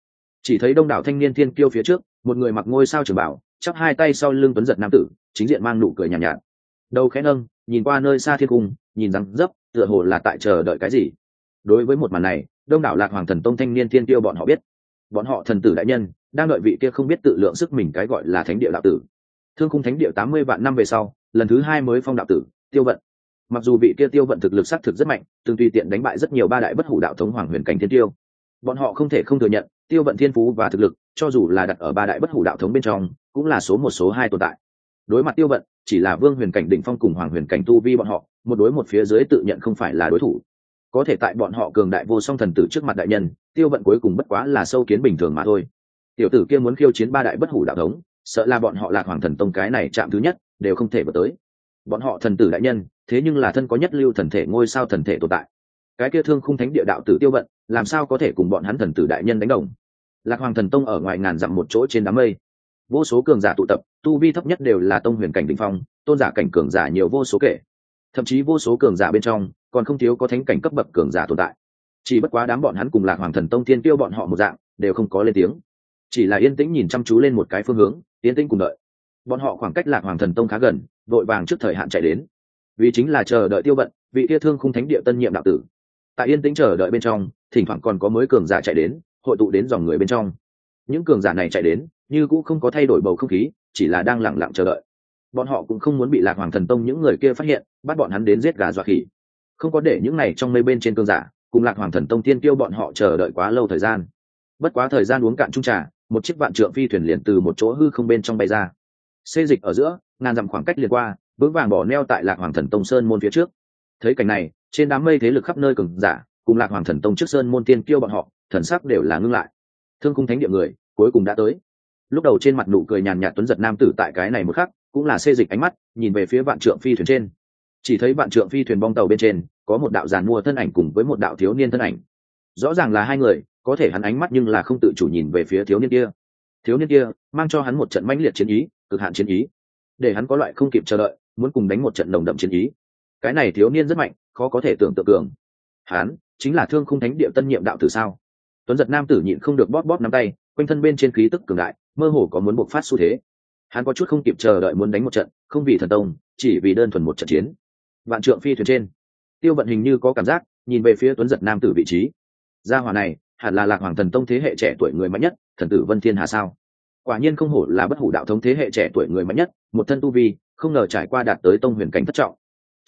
S1: chỉ thấy đông đảo thanh niên thiên kiêu phía trước một người mặc ngôi sao trường bảo chắp hai tay sau lưng tuấn giật nam tử chính diện mang nụ cười nhàn nhạt, nhạt. Đầu khẽ nâng nhìn qua nơi xa thiên cung nhìn rằng dấp tựa hồ là tại chờ đợi cái gì. Đối với một màn này đông đảo lạc hoàng thần tông thanh niên thiên tiêu bọn họ biết. Bọn họ thần tử đại nhân đang đợi vị kia không biết tự lượng sức mình cái gọi là thánh địa đạo tử. Thương khung thánh địa tám mươi vạn năm về sau lần thứ hai mới phong đạo tử tiêu vận. Mặc dù vị kia tiêu vận thực lực s á c thực rất mạnh từng tùy tiện đánh bại rất nhiều ba đại bất hủ đạo thống hoàng huyền cảnh thiên tiêu bọn họ không thể không thừa nhận, tiêu vận thiên phú và thực lực, cho dù là đặt ở ba đại bất hủ đạo thống bên trong, cũng là số một, số hai tồn tại. Đối mặt tiêu vận, chỉ là vương huyền cảnh đỉnh phong cùng hoàng huyền cảnh tu vi bọn họ, một đối một phía dưới tự nhận không phải là đối thủ. Có thể tại bọn họ cường đại vô song thần tử trước mặt đại nhân, tiêu vận cuối cùng bất quá là sâu kiến bình thường mà thôi. Tiểu tử kia muốn khiêu chiến ba đại bất hủ đạo thống, sợ là bọn họ lạc hoàng thần tông cái này chạm thứ nhất, đều không thể vào tới. Bọn họ thần tử đại nhân, thế nhưng là thân có nhất lưu thần thể, ngôi sao thần thể tồn tại. Cái kia thương khung thánh địa đạo tử tiêu vận làm sao có thể cùng bọn hắn thần tử đại nhân đánh đồng? Lạc hoàng thần tông ở ngoài ngàn dặm một chỗ trên đám mây. Vô số cường giả tụ tập, tu vi thấp nhất đều là tông huyền cảnh đ ỉ n h phong, tôn giả cảnh cường giả nhiều vô số kể. Thậm chí vô số cường giả bên trong, còn không thiếu có thánh cảnh cấp bậc cường giả tồn tại. Chỉ bất quá đám bọn hắn cùng lạc hoàng thần tông thiên tiêu bọn họ một dạng, đều không có lên tiếng. Chỉ là yên tĩnh nhìn chăm chú lên một cái phương hướng, yên tĩnh cùng đợi. Bọn họ khoảng cách lạc hoàng thần tông khá gần, vội vàng trước thời hạn chạy đến. Vì chính là chờ đợi tiêu vận, vị kia thương khung thánh địa tân nhiệm đạo tử tại yên tĩnh chờ đợi bên trong, thỉnh thoảng còn có mới cường giả chạy đến, hội tụ đến dòng người bên trong. Những cường giả này chạy đến, như cũng không có thay đổi bầu không khí, chỉ là đang lẳng lặng chờ đợi. Bọn họ cũng không muốn bị lạc hoàng thần tông những người kia phát hiện, bắt bọn hắn đến giết gà dọa khỉ. Không có để những này trong mây bên trên cương giả, cùng lạc hoàng thần tông tiên kêu bọn họ chờ đợi quá lâu thời gian. Bất quá thời gian uống cạn trung trà, một chiếc vạn trượng phi thuyền liền từ một chỗ hư không bên trong bay ra. Xê dịch ở giữa, ngàn dặm khoảng cách liền qua, vững vàng bỏ neo tại lạc hoàng thần tông sơn môn phía trước thấy cảnh này, trên đám mây thế lực khắp nơi cường giả, cùng lạc hoàng thần tông trước sơn môn tiên kêu bọn họ, thần sắc đều là ngưng lại. Thương cung thánh địa người, cuối cùng đã tới. Lúc đầu trên mặt nụ cười nhàn nhạt tuấn giật nam tử tại cái này một khắc, cũng là xê dịch ánh mắt, nhìn về phía vạn trượng phi thuyền trên. Chỉ thấy vạn trượng phi thuyền bong tàu bên trên, có một đạo giàn mua thân ảnh cùng với một đạo thiếu niên thân ảnh. Rõ ràng là hai người, có thể hắn ánh mắt nhưng là không tự chủ nhìn về phía thiếu niên kia. Thiếu niên kia, mang cho hắn một trận mãnh liệt chiến ý, cực hạn chiến ý. Để hắn có loại không kịp chờ đợi, muốn cùng đánh một trận đồng đậm chiến ý cái này thiếu niên rất mạnh, khó có thể tưởng tượng cường. Hắn chính là thương khung thánh địa tân nhiệm đạo tử sao? Tuấn giật nam tử nhịn không được bóp bóp nắm tay, quanh thân bên trên khí tức cường đại, mơ hồ có muốn bộc phát xu thế. Hắn có chút không kịp chờ đợi muốn đánh một trận, không vì thần tông, chỉ vì đơn thuần một trận chiến. Vạn trượng phi thuyền trên. Tiêu vận hình như có cảm giác, nhìn về phía tuấn giật nam tử vị trí. Gia hỏa này, hẳn là lạc hoàng thần tông thế hệ trẻ tuổi người mạnh nhất, thần tử vân thiên hà sao? Quả nhiên không hổ là bất hủ đạo thống thế hệ trẻ tuổi người mạnh nhất, một thân tu vi, không ngờ trải qua đạt tới tông huyền cảnh thất trọng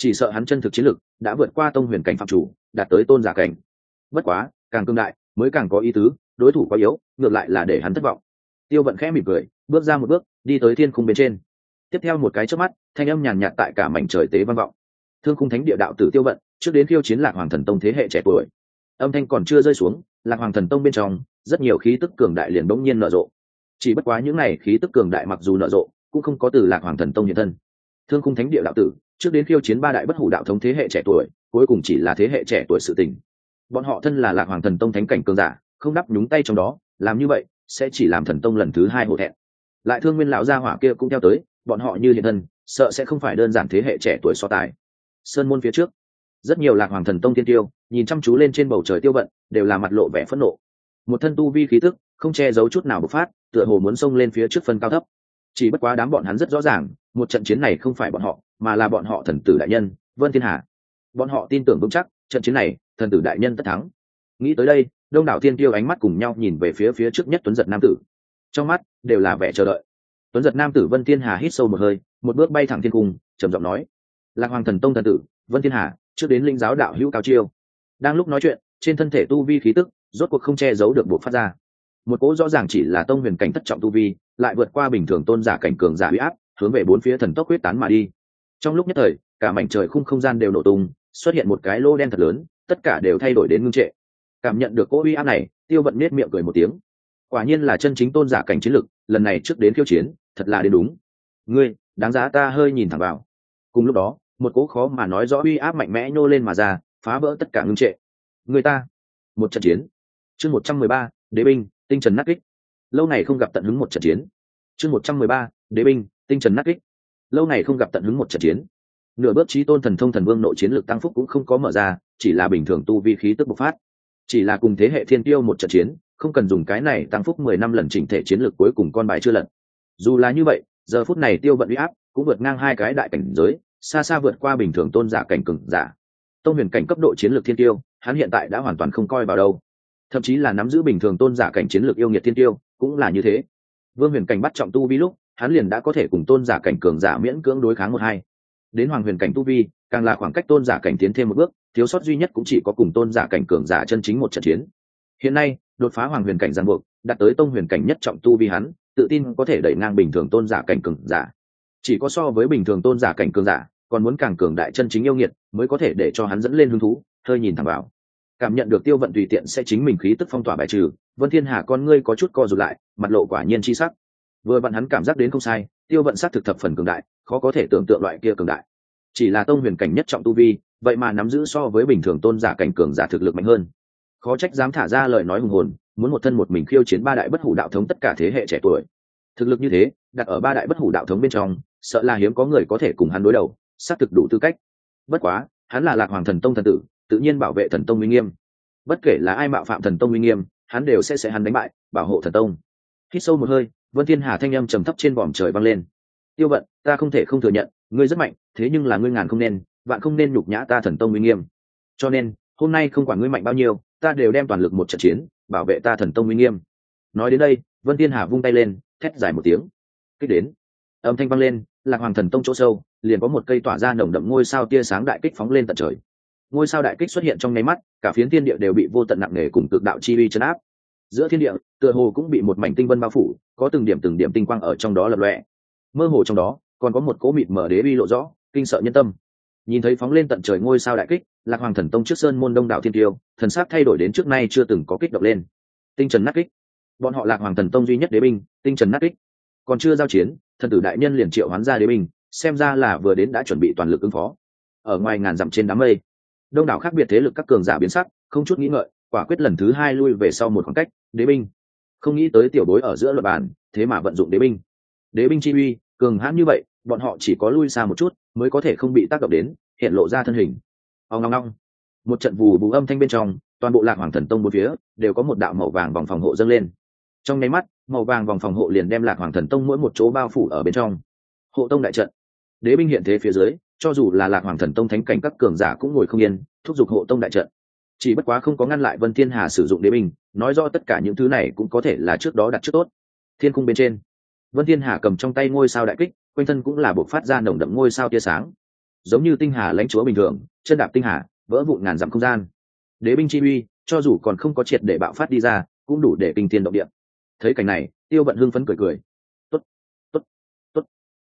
S1: chỉ sợ hắn chân thực chiến lực đã vượt qua tông huyền cảnh phạm chủ, đạt tới tôn giả cảnh. Bất quá, càng cương đại, mới càng có ý tứ, đối thủ quá yếu, ngược lại là để hắn thất vọng. Tiêu vận khẽ mỉm cười, bước ra một bước, đi tới thiên khung bên trên. Tiếp theo một cái trước mắt, thanh âm nhàn nhạt tại cả mảnh trời tế vang vọng. Thương khung thánh địa đạo tử tiêu vận, trước đến khiêu chiến lạc hoàng thần tông thế hệ trẻ tuổi. Âm thanh còn chưa rơi xuống, lạc hoàng thần tông bên trong, rất nhiều khí tức cường đại liền bỗng nhiên nở rộ. Chỉ bất quá những n à y khí tức cường đại mặc dù nở rộ, cũng không có từ lạc hoàng thần tông hiện thân. Thương khung thánh địa đạo tử trước đến khiêu chiến ba đại bất hủ đạo thống thế hệ trẻ tuổi, cuối cùng chỉ là thế hệ trẻ tuổi sự tình. Bọn họ thân là lạc hoàng thần tông thánh cảnh cường giả, không đắp nhúng tay trong đó, làm như vậy, sẽ chỉ làm thần tông lần thứ hai hổ thẹn. Lại thương nguyên lão gia hỏa kia cũng theo tới, bọn họ như hiện thân, sợ sẽ không phải đơn giản thế hệ trẻ tuổi so tài. Sơn môn phía trước, rất nhiều lạc hoàng thần tông tiên tiêu, nhìn chăm chú lên trên bầu trời tiêu vận, đều là mặt lộ vẻ phẫn nộ. Một thân tu vi khí tức, không che giấu chút nào bộc phát, tựa hồ muốn xông lên phía trước phân cao thấp. Chỉ bất quá đám bọn hắn rất rõ ràng, một trận chiến này không phải bọn họ mà là bọn họ thần tử đại nhân, vân thiên hà. Bọn họ tin tưởng vững chắc, trận chiến này, thần tử đại nhân tất thắng. Nghĩ tới đây, đông đảo tiên tiêu ánh mắt cùng nhau nhìn về phía phía trước nhất tuấn giật nam tử. Trong mắt, đều là vẻ chờ đợi. Tuấn giật nam tử vân thiên hà hít sâu một hơi, một bước bay thẳng thiên cung, trầm giọng nói, lạc hoàng thần tông thần tử, vân thiên hà, trước đến linh giáo đạo hữu cao chiêu. Đang lúc nói chuyện, trên thân thể tu vi khí tức, rốt cuộc không che giấu được buộc phát ra. Một cỗ rõ ràng chỉ là tông huyền cảnh thất trọng tu vi, lại vượt qua bình thường tôn giả cảnh cường giả huy áp, hướng về bốn phía thần tốc huyết tán mà đi trong lúc nhất thời, cả mảnh trời khung không gian đều nổ tung, xuất hiện một cái lô đen thật lớn, tất cả đều thay đổi đến ngưng trệ. Cảm nhận được cỗ uy áp này, tiêu vận nết miệng cười một tiếng. Quả nhiên là chân chính tôn giả cảnh chiến lực, lần này trước đến khiêu chiến, thật là đến đúng. Ngươi, đáng giá ta hơi nhìn thẳng vào. Cùng lúc đó, một cỗ khó mà nói rõ uy áp mạnh mẽ nhô lên mà ra, phá vỡ tất cả ngưng trệ. Người ta, một trận chiến. Chương một trăm mười ba, đế binh, tinh trần nát kích. Lâu ngày không gặp tận hứng một trận chiến. Chương một trăm mười ba, đế binh, tinh trần nát kích lâu ngày không gặp tận hứng một trận chiến. Nửa bước trí tôn thần thông thần vương nội chiến lực tăng phúc cũng không có mở ra, chỉ là bình thường tu vi khí tức bộc phát. Chỉ là cùng thế hệ thiên tiêu một trận chiến, không cần dùng cái này tăng phúc mười năm lần chỉnh thể chiến lược cuối cùng con bài chưa lận dù là như vậy, giờ phút này tiêu vận uy áp cũng vượt ngang hai cái đại cảnh giới, xa xa vượt qua bình thường tôn giả cảnh cường giả. Tông huyền cảnh cấp độ chiến lược thiên tiêu, hắn hiện tại đã hoàn toàn không coi vào đâu. Thậm chí là nắm giữ bình thường tôn giả cảnh chiến lược yêu nghiệt thiên tiêu, cũng là như thế. Vương huyền cảnh bắt trọng tu vi lúc hắn liền đã có thể cùng tôn giả cảnh cường giả miễn cưỡng đối kháng một hai. Đến hoàng huyền cảnh tu vi, càng là khoảng cách tôn giả cảnh tiến thêm một bước, thiếu sót duy nhất cũng chỉ có cùng tôn giả cảnh cường giả chân chính một trận chiến. Hiện nay, đột phá hoàng huyền cảnh giang buộc, đạt tới tông huyền cảnh nhất trọng tu vi hắn, tự tin có thể đẩy ngang bình thường tôn giả cảnh cường giả. Chỉ có so với bình thường tôn giả cảnh cường giả, còn muốn càng cường đại chân chính yêu nghiệt, mới có thể để cho hắn dẫn lên hứng thú, hơi nhìn thẳng vào. Cảm nhận được tiêu vận tùy tiện sẽ chính mình khí tức phong tỏa bài trừ, vân thiên hà con ngươi có chút co rụt lại, mặt lộ quả nhiên chi sắc vừa vặn hắn cảm giác đến không sai, tiêu vận sát thực thập phần cường đại, khó có thể tưởng tượng loại kia cường đại. Chỉ là tông huyền cảnh nhất trọng tu vi, vậy mà nắm giữ so với bình thường tôn giả cảnh cường giả thực lực mạnh hơn. Khó trách dám thả ra lời nói hùng hồn, muốn một thân một mình khiêu chiến ba đại bất hủ đạo thống tất cả thế hệ trẻ tuổi. Thực lực như thế, đặt ở ba đại bất hủ đạo thống bên trong, sợ là hiếm có người có thể cùng hắn đối đầu xác thực đủ tư cách. Bất quá, hắn là lạc hoàng thần tông thần tử, tự nhiên bảo vệ thần tông uy nghiêm. Bất kể là ai mạo phạm thần tông uy nghiêm, hắn đều sẽ sẽ hắn đánh bại, bảo hộ thần tông. Hít sâu một hơi vân thiên hà thanh âm trầm thấp trên vòm trời vang lên. Tiêu vận, ta không thể không thừa nhận, ngươi rất mạnh, thế nhưng là ngươi ngàn không nên bạn không nên nhục nhã ta thần tông uy nghiêm. Cho nên, hôm nay không quản ngươi mạnh bao nhiêu, ta đều đem toàn lực một trận chiến, bảo vệ ta thần tông uy nghiêm. Nói đến đây, vân thiên hà vung tay lên, thét dài một tiếng. Kích đến. Âm thanh vang lên, lạc hoàng thần tông chỗ sâu, liền có một cây tỏa ra nồng đậm ngôi sao tia sáng đại kích phóng lên tận trời. Ngôi sao đại kích xuất hiện trong nháy mắt, cả phiến thiên địa đều bị vô tận nặng nề cùng cực đạo chi uy chấn áp giữa thiên địa, tựa hồ cũng bị một mảnh tinh vân bao phủ, có từng điểm từng điểm tinh quang ở trong đó lập lọe mơ hồ trong đó, còn có một cố mịt mở đế bi lộ rõ, kinh sợ nhân tâm. Nhìn thấy phóng lên tận trời ngôi sao đại kích, lạc hoàng thần tông trước sơn môn đông đảo thiên tiêu, thần sắc thay đổi đến trước nay chưa từng có kích động lên. Tinh trần nát kích. Bọn họ lạc hoàng thần tông duy nhất đế binh, tinh trần nát kích. Còn chưa giao chiến, thần tử đại nhân liền triệu hoán ra đế binh, xem ra là vừa đến đã chuẩn bị toàn lực ứng phó. Ở ngoài ngàn dặm trên đám mây, đông đảo khác biệt thế lực các cường giả biến sắc, không chút nghĩ ngợi quả quyết lần thứ hai lui về sau một khoảng cách, đế binh. Không nghĩ tới tiểu bối ở giữa luật bàn thế mà vận dụng đế binh. Đế binh chi uy, cường hãn như vậy, bọn họ chỉ có lui xa một chút, mới có thể không bị tác động đến, hiện lộ ra thân hình. Ông ngong ngong một trận vù vù âm thanh bên trong, toàn bộ lạc hoàng thần tông bốn phía, đều có một đạo màu vàng vòng phòng hộ dâng lên. Trong nháy mắt, màu vàng vòng phòng hộ liền đem lạc hoàng thần tông mỗi một chỗ bao phủ ở bên trong. Hộ tông đại trận. Đế binh hiện thế phía dưới, cho dù là lạc hoàng thần tông thánh cảnh các cường giả cũng ngồi không yên, thúc giục hộ tông đại trận chỉ bất quá không có ngăn lại vân thiên hà sử dụng đế binh, nói do tất cả những thứ này cũng có thể là trước đó đặt trước tốt. Thiên cung bên trên, vân thiên hà cầm trong tay ngôi sao đại kích, quanh thân cũng là buộc phát ra nồng đậm ngôi sao tia sáng. Giống như tinh hà lãnh chúa bình thường, chân đạp tinh hà, vỡ vụn ngàn dặm không gian. Đế binh chi uy, cho dù còn không có triệt để bạo phát đi ra, cũng đủ để kinh thiên động địa. Thấy cảnh này, tiêu bận hưng phấn cười cười. Tốt tốt tốt.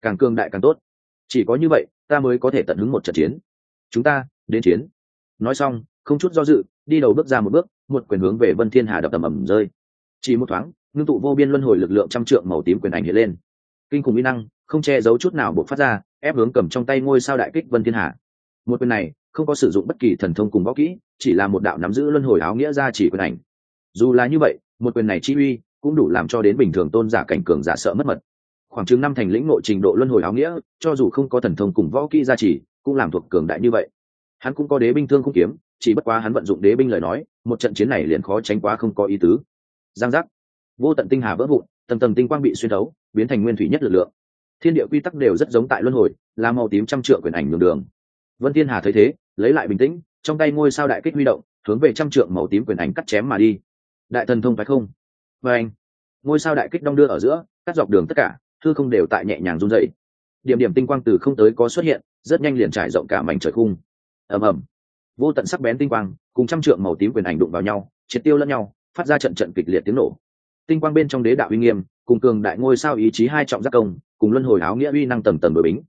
S1: Càng cương đại càng tốt. Chỉ có như vậy, ta mới có thể tận hứng một trận chiến. Chúng ta, đến chiến. Nói xong không chút do dự, đi đầu bước ra một bước, một quyền hướng về vân thiên hà đập tầm ầm rơi. Chỉ một thoáng, ngưng tụ vô biên luân hồi lực lượng trăm trượng màu tím quyền ảnh hiện lên. Kinh khủng uy năng, không che giấu chút nào buộc phát ra, ép hướng cầm trong tay ngôi sao đại kích vân thiên hà. Một quyền này, không có sử dụng bất kỳ thần thông cùng võ kỹ, chỉ là một đạo nắm giữ luân hồi áo nghĩa ra chỉ quyền ảnh. Dù là như vậy, một quyền này chi uy cũng đủ làm cho đến bình thường tôn giả cảnh cường giả sợ mất mật. Khoảng chừng năm thành lĩnh nội trình độ luân hồi áo nghĩa, cho dù không có thần thông cùng võ kỹ gia trì, cũng làm thuộc cường đại như vậy. Hắn cũng có đế binh thương không kiếm chỉ bất quá hắn vận dụng đế binh lời nói, một trận chiến này liền khó tránh quá không có ý tứ. Giang giác. Vô tận tinh hà vỡ vụn, tầng tầng tinh quang bị xuyên thấu, biến thành nguyên thủy nhất lực lượng. Thiên địa quy tắc đều rất giống tại luân hồi, là màu tím trăm trượng quyền ảnh đường đường. Vân thiên hà thấy thế, lấy lại bình tĩnh, trong tay ngôi sao đại kích huy động, hướng về trăm trượng màu tím quyền ảnh cắt chém mà đi. Đại thần thông phải không? Và anh, ngôi sao đại kích đong đưa ở giữa, cắt dọc đường tất cả thư không đều tại nhẹ nhàng run dậy điểm điểm tinh quang từ không tới có xuất hiện, rất nhanh liền trải rộng cả mảnh trời khung. Ầm ầm vô tận sắc bén tinh quang, cùng trăm trượng màu tím quyền ảnh đụng vào nhau, triệt tiêu lẫn nhau, phát ra trận trận kịch liệt tiếng nổ. Tinh quang bên trong đế đạo uy nghiêm, cùng cường đại ngôi sao ý chí hai trọng giác công, cùng luân hồi áo nghĩa uy năng tầm tầm đổi bính.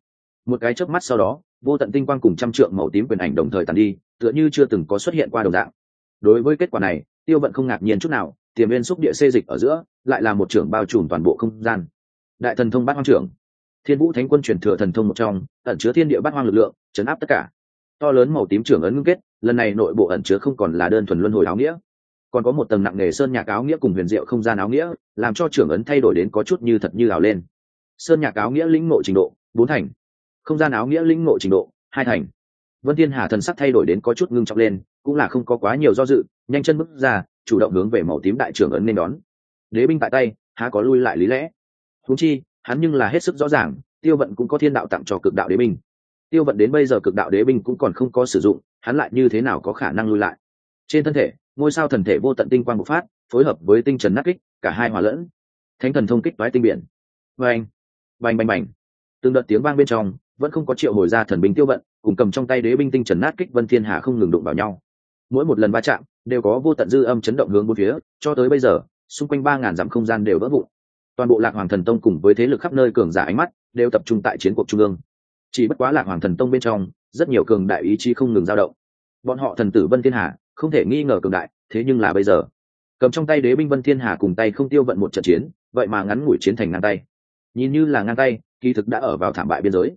S1: Một cái chớp mắt sau đó, vô tận tinh quang cùng trăm trượng màu tím quyền ảnh đồng thời tàn đi, tựa như chưa từng có xuất hiện qua đồng dạng. Đối với kết quả này, tiêu vận không ngạc nhiên chút nào, tiềm viên xúc địa xê dịch ở giữa, lại là một trưởng bao trùm toàn bộ không gian. Đại thần thông bát hoang trưởng. Thiên vũ thánh quân truyền thừa thần thông một trong, ẩn chứa thiên địa bát hoang lực lượng, chấn áp tất cả to lớn màu tím trưởng ấn ngưng kết, lần này nội bộ ẩn chứa không còn là đơn thuần luân hồi áo nghĩa, còn có một tầng nặng nề sơn nhạc áo nghĩa cùng huyền diệu không gian áo nghĩa, làm cho trưởng ấn thay đổi đến có chút như thật như ảo lên. Sơn nhạc áo nghĩa lĩnh ngộ trình độ, bốn thành. Không gian áo nghĩa lĩnh ngộ trình độ, hai thành. Vân thiên hà thần sắc thay đổi đến có chút ngưng trọng lên, cũng là không có quá nhiều do dự, nhanh chân bước ra, chủ động hướng về màu tím đại trưởng ấn nên đón. Đế binh tại tay, há có lui lại lý lẽ. Húng chi, hắn nhưng là hết sức rõ ràng, tiêu vận cũng có thiên đạo tặng cho cực đạo đế binh tiêu vận đến bây giờ cực đạo đế binh cũng còn không có sử dụng, hắn lại như thế nào có khả năng lui lại? Trên thân thể, ngôi sao thần thể vô tận tinh quang bộc phát, phối hợp với tinh trần nát kích, cả hai hòa lẫn. Thánh thần thông kích toái tinh biển. Vành bành bành bành. Từng đợt tiếng vang bên trong, vẫn không có triệu hồi ra thần binh tiêu vận, cùng cầm trong tay đế binh tinh trần nát kích vân thiên hà không ngừng đụng vào nhau. Mỗi một lần va chạm, đều có vô tận dư âm chấn động hướng bốn phía, cho tới bây giờ, xung quanh ba ngàn dặm không gian đều vỡ vụn. Toàn bộ lạc hoàng thần tông cùng với thế lực khắp nơi cường giả ánh mắt, đều tập trung tại chiến cuộc trung ương chỉ bất quá lạc hoàng thần tông bên trong, rất nhiều cường đại ý chí không ngừng dao động. Bọn họ thần tử vân thiên hà, không thể nghi ngờ cường đại, thế nhưng là bây giờ, cầm trong tay đế binh vân thiên hà cùng tay không tiêu vận một trận chiến, vậy mà ngắn ngủi chiến thành ngang tay. Nhìn như là ngang tay, kỳ thực đã ở vào thảm bại biên giới.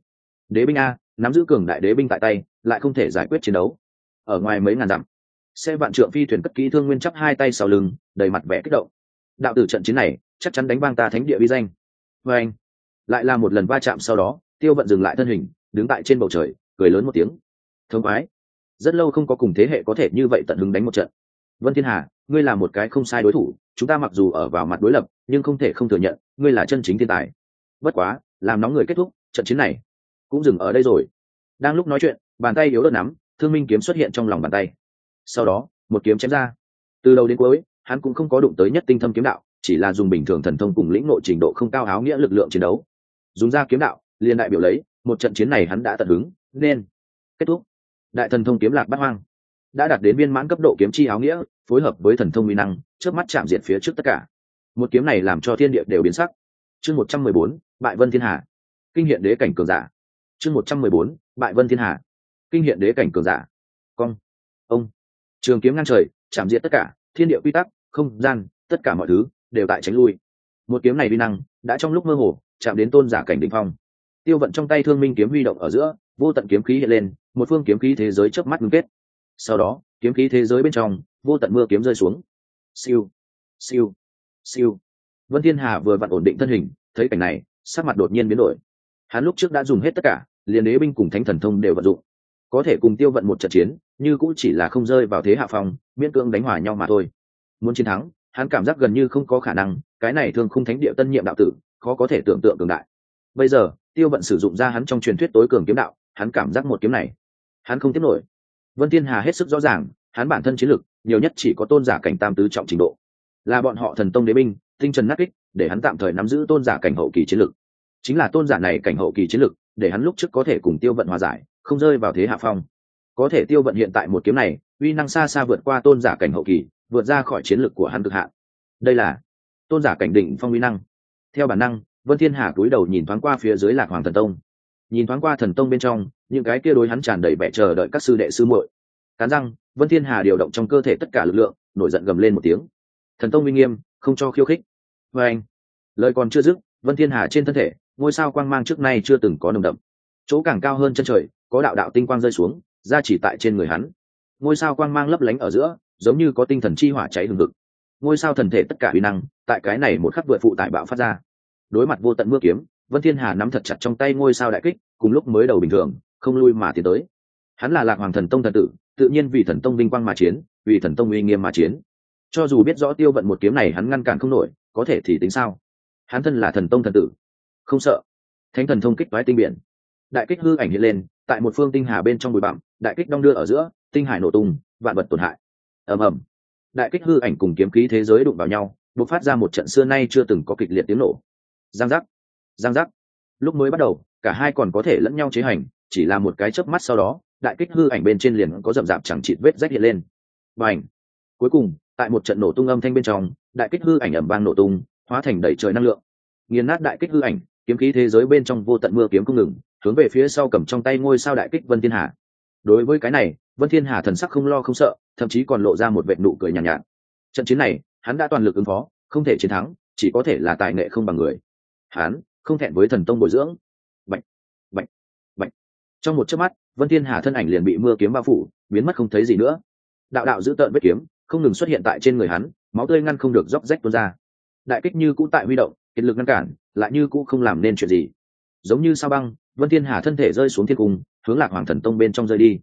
S1: Đế binh a, nắm giữ cường đại đế binh tại tay, lại không thể giải quyết chiến đấu. Ở ngoài mấy ngàn dặm, xe vạn trượng phi thuyền cất kỹ thương nguyên chắp hai tay sau lưng, đầy mặt vẻ kích động. Đạo tử trận chiến này, chắc chắn đánh vang ta thánh địa vi danh. Vê anh, lại là một lần va chạm sau đó tiêu vận dừng lại thân hình, đứng tại trên bầu trời, cười lớn một tiếng. Thống quái rất lâu không có cùng thế hệ có thể như vậy tận hứng đánh một trận. Vân thiên hà, ngươi là một cái không sai đối thủ, chúng ta mặc dù ở vào mặt đối lập, nhưng không thể không thừa nhận, ngươi là chân chính thiên tài. Bất quá, làm nóng người kết thúc, trận chiến này cũng dừng ở đây rồi. Đang lúc nói chuyện, bàn tay yếu đất nắm, thương minh kiếm xuất hiện trong lòng bàn tay. Sau đó, một kiếm chém ra. Từ đầu đến cuối, hắn cũng không có đụng tới nhất tinh thâm kiếm đạo, chỉ là dùng bình thường thần thông cùng lĩnh nội trình độ không cao áo nghĩa lực lượng chiến đấu. Dùng ra kiếm đạo liên đại biểu lấy, một trận chiến này hắn đã tận hứng, nên kết thúc. Đại thần thông kiếm lạc bát hoang đã đạt đến viên mãn cấp độ kiếm chi áo nghĩa, phối hợp với thần thông uy năng trước mắt chạm diệt phía trước tất cả. Một kiếm này làm cho thiên địa đều biến sắc. Chương một trăm mười bốn, bại vân thiên hà. Kinh hiện đế cảnh cường giả. Chương một trăm mười bốn, bại vân thiên hà. Kinh hiện đế cảnh cường giả. Cong. Ông. Trường kiếm ngang trời, chạm diệt tất cả, thiên địa quy tắc, không gian, tất cả mọi thứ đều tại tránh lui. Một kiếm này vi năng đã trong lúc mơ hồ chạm đến tôn giả cảnh đ ỉ n h phong tiêu vận trong tay thương minh kiếm huy động ở giữa, vô tận kiếm khí hiện lên, một phương kiếm khí thế giới chớp mắt ngưng kết. Sau đó, kiếm khí thế giới bên trong, vô tận mưa kiếm rơi xuống. Siêu siêu siêu. Vân thiên hà vừa vặn ổn định thân hình, thấy cảnh này, sắc mặt đột nhiên biến đổi. Hắn lúc trước đã dùng hết tất cả, liền đế binh cùng thánh thần thông đều vận dụng. Có thể cùng tiêu vận một trận chiến, như cũng chỉ là không rơi vào thế hạ phòng miễn cưỡng đánh hòa nhau mà thôi. Muốn chiến thắng, hắn cảm giác gần như không có khả năng, cái này thường không thánh địa tân nhiệm đạo tử, khó có thể tưởng tượng cường đại. Bây giờ tiêu vận sử dụng ra hắn trong truyền thuyết tối cường kiếm đạo, hắn cảm giác một kiếm này, hắn không tiếp nổi. Vân thiên hà hết sức rõ ràng, hắn bản thân chiến lực, nhiều nhất chỉ có tôn giả cảnh tam tứ trọng trình độ. Là bọn họ thần tông đế binh, tinh trần nát kích, để hắn tạm thời nắm giữ tôn giả cảnh hậu kỳ chiến lực. Chính là tôn giả này cảnh hậu kỳ chiến lực, để hắn lúc trước có thể cùng tiêu vận hòa giải, không rơi vào thế hạ phong. Có thể tiêu vận hiện tại một kiếm này, uy năng xa xa vượt qua tôn giả cảnh hậu kỳ, vượt ra khỏi chiến lực của hắn cực hạn. Đây là tôn giả cảnh đỉnh phong uy năng. Theo bản năng vân thiên hà cúi đầu nhìn thoáng qua phía dưới lạc hoàng thần tông. Nhìn thoáng qua thần tông bên trong, những cái kia đối hắn tràn đầy vẻ chờ đợi các sư đệ sư muội. Cắn răng, vân thiên hà điều động trong cơ thể tất cả lực lượng, nổi giận gầm lên một tiếng. Thần tông minh nghiêm, không cho khiêu khích. Với anh, lời còn chưa dứt, vân thiên hà trên thân thể, ngôi sao quang mang trước nay chưa từng có nồng đậm. Chỗ càng cao hơn chân trời, có đạo đạo tinh quang rơi xuống, ra chỉ tại trên người hắn. Ngôi sao quang mang lấp lánh ở giữa, giống như có tinh thần chi hỏa cháy hừng hực. Ngôi sao thần thể tất cả uy năng, tại cái này một khắc vượt phụ tại bạo phát ra đối mặt vô tận mưa kiếm, vân thiên hà nắm thật chặt trong tay ngôi sao đại kích, cùng lúc mới đầu bình thường, không lui mà tiến tới. Hắn là lạc hoàng thần tông thần tử, tự nhiên vì thần tông vinh quang mà chiến, vì thần tông uy nghiêm mà chiến. Cho dù biết rõ tiêu vận một kiếm này hắn ngăn cản không nổi, có thể thì tính sao? Hắn thân là thần tông thần tử. Không sợ. Thánh thần thông kích toái tinh biển. Đại kích hư ảnh hiện lên, tại một phương tinh hà bên trong bụi bặm, đại kích đong đưa ở giữa, tinh hải nổ tung, vạn vật tổn hại. Ầm ầm. Đại kích hư ảnh cùng kiếm khí thế giới đụng vào nhau b ộ c phát ra một trận xưa nay chưa từng có kịch liệt tiếng nổ giang giác. Giang giác. Lúc mới bắt đầu cả hai còn có thể lẫn nhau chế hành chỉ là một cái chớp mắt sau đó đại kích hư ảnh bên trên liền có rậm rạp chẳng chịt vết rách hiện lên. Và ảnh cuối cùng tại một trận nổ tung âm thanh bên trong đại kích hư ảnh ẩm vang nổ tung hóa thành đẩy trời năng lượng. Nghiền nát đại kích hư ảnh kiếm khí thế giới bên trong vô tận mưa kiếm không ngừng hướng về phía sau cầm trong tay ngôi sao đại kích vân thiên hà. Đối với cái này vân thiên hà thần sắc không lo không sợ thậm chí còn lộ ra một vệ nụ cười nhàn nhạt, nhạt. Trận chiến này hắn đã toàn lực ứng phó không thể chiến thắng chỉ có thể là tài nghệ không bằng người hắn không thẹn với thần tông bồi dưỡng. Bệnh bệnh bệnh trong một chớp mắt, vân thiên hà thân ảnh liền bị mưa kiếm bao phủ, biến mất không thấy gì nữa. Đạo đạo giữ tợn vết kiếm, không ngừng xuất hiện tại trên người hắn, máu tươi ngăn không được róc rách tuôn ra. Đại kích như cũ tại huy động, kiệt lực ngăn cản, lại như cũ không làm nên chuyện gì. Giống như sao băng, vân thiên hà thân thể rơi xuống thiên cung, hướng lạc hoàng thần tông bên trong rơi đi.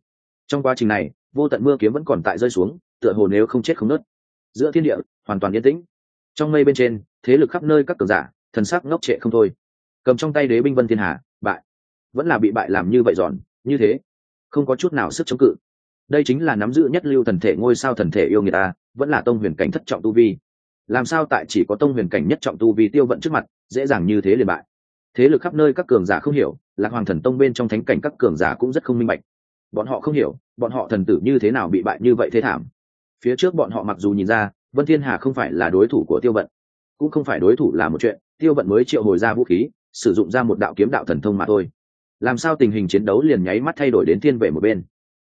S1: Trong quá trình này, vô tận mưa kiếm vẫn còn tại rơi xuống, tựa hồ nếu không chết không nứt. Giữa thiên địa, hoàn toàn yên tĩnh. Trong mây bên trên, thế lực khắp nơi các cường giả thần sắc ngốc trệ không thôi. Cầm trong tay đế binh vân thiên hà, bại. Vẫn là bị bại làm như vậy giòn như thế, không có chút nào sức chống cự. Đây chính là nắm giữ nhất lưu thần thể ngôi sao thần thể yêu người ta, vẫn là tông huyền cảnh thất trọng tu vi. Làm sao tại chỉ có tông huyền cảnh nhất trọng tu vi tiêu vận trước mặt, dễ dàng như thế liền bại? Thế lực khắp nơi các cường giả không hiểu, lạc hoàng thần tông bên trong thánh cảnh các cường giả cũng rất không minh bạch. Bọn họ không hiểu, bọn họ thần tử như thế nào bị bại như vậy thế thảm. Phía trước bọn họ mặc dù nhìn ra, vân thiên hà không phải là đối thủ của tiêu vận cũng không phải đối thủ là một chuyện, tiêu vận mới triệu hồi ra vũ khí, sử dụng ra một đạo kiếm đạo thần thông mà thôi. Làm sao tình hình chiến đấu liền nháy mắt thay đổi đến thiên vệ một bên?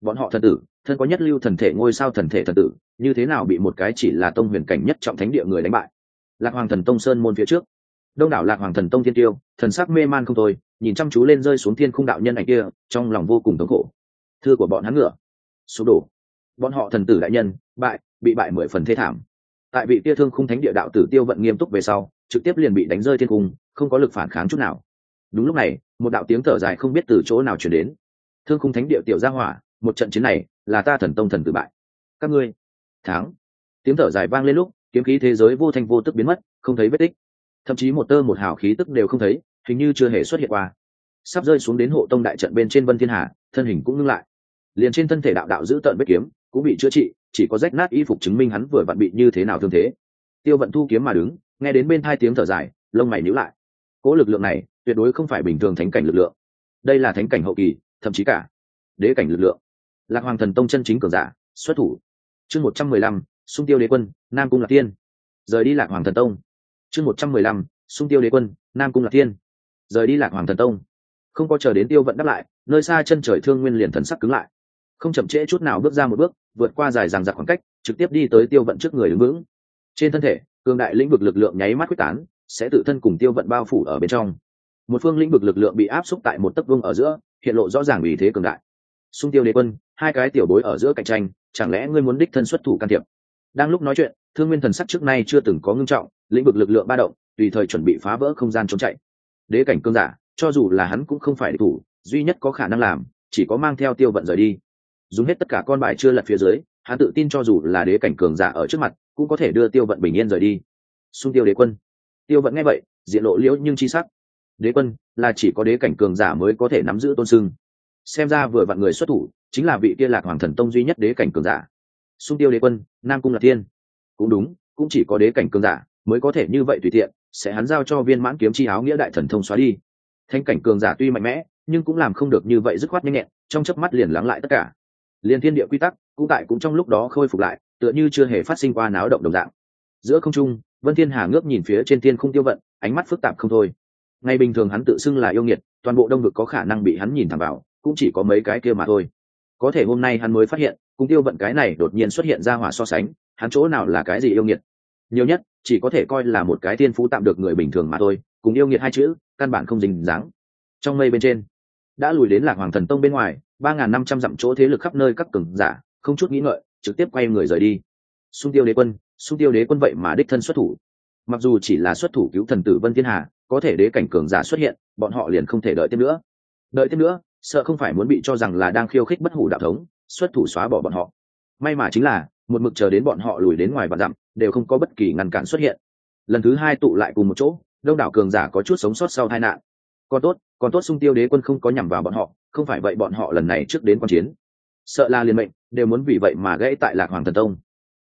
S1: Bọn họ thần tử, thân có nhất lưu thần thể, ngôi sao thần thể thần tử, như thế nào bị một cái chỉ là tông huyền cảnh nhất trọng thánh địa người đánh bại? Lạc hoàng thần tông sơn môn phía trước. Đông đảo lạc hoàng thần tông thiên tiêu, thần sắc mê man không thôi, nhìn chăm chú lên rơi xuống thiên khung đạo nhân ảnh kia, trong lòng vô cùng thống khổ. Thưa của bọn hắn ngựa. Sụp đổ. Bọn họ thần tử đại nhân, bại, bị bại mười phần thế thảm tại vị tia thương khung thánh địa đạo tử tiêu vận nghiêm túc về sau, trực tiếp liền bị đánh rơi thiên cung, không có lực phản kháng chút nào. Đúng lúc này, một đạo tiếng thở dài không biết từ chỗ nào chuyển đến. Thương khung thánh địa tiểu gia hỏa, một trận chiến này là ta thần tông thần tử bại. Các ngươi, thắng. Tiếng thở dài vang lên lúc, kiếm khí thế giới vô thanh vô tức biến mất, không thấy vết tích. Thậm chí một tơ một hào khí tức đều không thấy, hình như chưa hề xuất hiện qua. Sắp rơi xuống đến hộ tông đại trận bên trên vân thiên hà, thân hình cũng ngưng lại. Liền trên thân thể đạo đạo giữ tận vết kiếm, cũng bị chữa trị chỉ có rách nát y phục chứng minh hắn vừa vặn bị như thế nào thương thế. Tiêu vận thu kiếm mà đứng, nghe đến bên hai tiếng thở dài, lông mày nhíu lại. Cỗ lực lượng này, tuyệt đối không phải bình thường thánh cảnh lực lượng. Đây là thánh cảnh hậu kỳ, thậm chí cả đế cảnh lực lượng. Lạc hoàng thần tông chân chính cường giả, xuất thủ. Chương một trăm mười lăm xung tiêu đế quân, nam cung lạc tiên rời đi lạc hoàng thần tông. Chương một trăm mười lăm xung tiêu đế quân, nam cung lạc tiên rời đi lạc hoàng thần tông. Không có chờ đến tiêu vận đáp lại, nơi xa chân trời thương nguyên liền thần sắc cứng lại không chậm trễ chút nào bước ra một bước, vượt qua dài ràng giặc khoảng cách, trực tiếp đi tới tiêu vận trước người đứng vững. Trên thân thể, cường đại lĩnh vực lực lượng nháy mắt quyết tán, sẽ tự thân cùng tiêu vận bao phủ ở bên trong. Một phương lĩnh vực lực lượng bị áp xúc tại một tấc vương ở giữa, hiện lộ rõ ràng vì thế cường đại. Xung tiêu đế quân, hai cái tiểu bối ở giữa cạnh tranh, chẳng lẽ ngươi muốn đích thân xuất thủ can thiệp? Đang lúc nói chuyện, thương nguyên thần sắc trước nay chưa từng có ngưng trọng, lĩnh vực lực lượng ba động, tùy thời chuẩn bị phá vỡ không gian trốn chạy. Đế cảnh cương giả, cho dù là hắn cũng không phải địch thủ, duy nhất có khả năng làm, chỉ có mang theo tiêu vận rời đi dùng hết tất cả con bài chưa lật phía dưới, hắn tự tin cho dù là đế cảnh cường giả ở trước mặt, cũng có thể đưa tiêu vận bình yên rời đi. Xung tiêu đế quân. Tiêu vận nghe vậy, diện lộ liễu nhưng chi sắc. Đế quân, là chỉ có đế cảnh cường giả mới có thể nắm giữ tôn sưng. Xem ra vừa vặn người xuất thủ, chính là vị kia lạc hoàng thần tông duy nhất đế cảnh cường giả. Xung tiêu đế quân, nam cung lạc thiên. Cũng đúng, cũng chỉ có đế cảnh cường giả mới có thể như vậy tùy tiện, sẽ hắn giao cho viên mãn kiếm chi áo nghĩa đại thần thông xóa đi. Thanh cảnh cường giả tuy mạnh mẽ, nhưng cũng làm không được như vậy dứt khoát nhanh nhẹn, trong chớp mắt liền lắng lại tất cả liền thiên địa quy tắc cũng tại cũng trong lúc đó khôi phục lại, tựa như chưa hề phát sinh qua náo động đồng dạng. Giữa không trung, vân thiên hà ngước nhìn phía trên thiên không tiêu vận, ánh mắt phức tạp không thôi. Ngày bình thường hắn tự xưng là yêu nghiệt, toàn bộ đông vực có khả năng bị hắn nhìn thẳng vào, cũng chỉ có mấy cái kia mà thôi. Có thể hôm nay hắn mới phát hiện, cùng tiêu vận cái này đột nhiên xuất hiện ra hỏa so sánh, hắn chỗ nào là cái gì yêu nghiệt? Nhiều nhất, chỉ có thể coi là một cái tiên phú tạm được người bình thường mà thôi, cùng yêu nghiệt hai chữ, căn bản không dính dáng. Trong mây bên trên, đã lùi đến lạc hoàng thần tông bên ngoài ba n g h n năm trăm dặm chỗ thế lực khắp nơi các cường giả, không chút nghĩ ngợi, trực tiếp quay người rời đi. Xung tiêu đế quân, xung tiêu đế quân vậy mà đích thân xuất thủ. Mặc dù chỉ là xuất thủ cứu thần tử vân thiên hà, có thể đế cảnh cường giả xuất hiện, bọn họ liền không thể đợi tiếp nữa. Đợi tiếp nữa, sợ không phải muốn bị cho rằng là đang khiêu khích bất hủ đạo thống, xuất thủ xóa bỏ bọn họ. May mà chính là, một mực chờ đến bọn họ lùi đến ngoài vạn dặm, đều không có bất kỳ ngăn cản xuất hiện. Lần thứ hai tụ lại cùng một chỗ, đông đảo cường giả có chút sống sót sau tai nạn còn tốt còn tốt sung tiêu đế quân không có nhằm vào bọn họ, không phải vậy bọn họ lần này trước đến quan chiến. Sợ là liền mệnh, đều muốn vì vậy mà gãy tại lạc hoàng thần tông.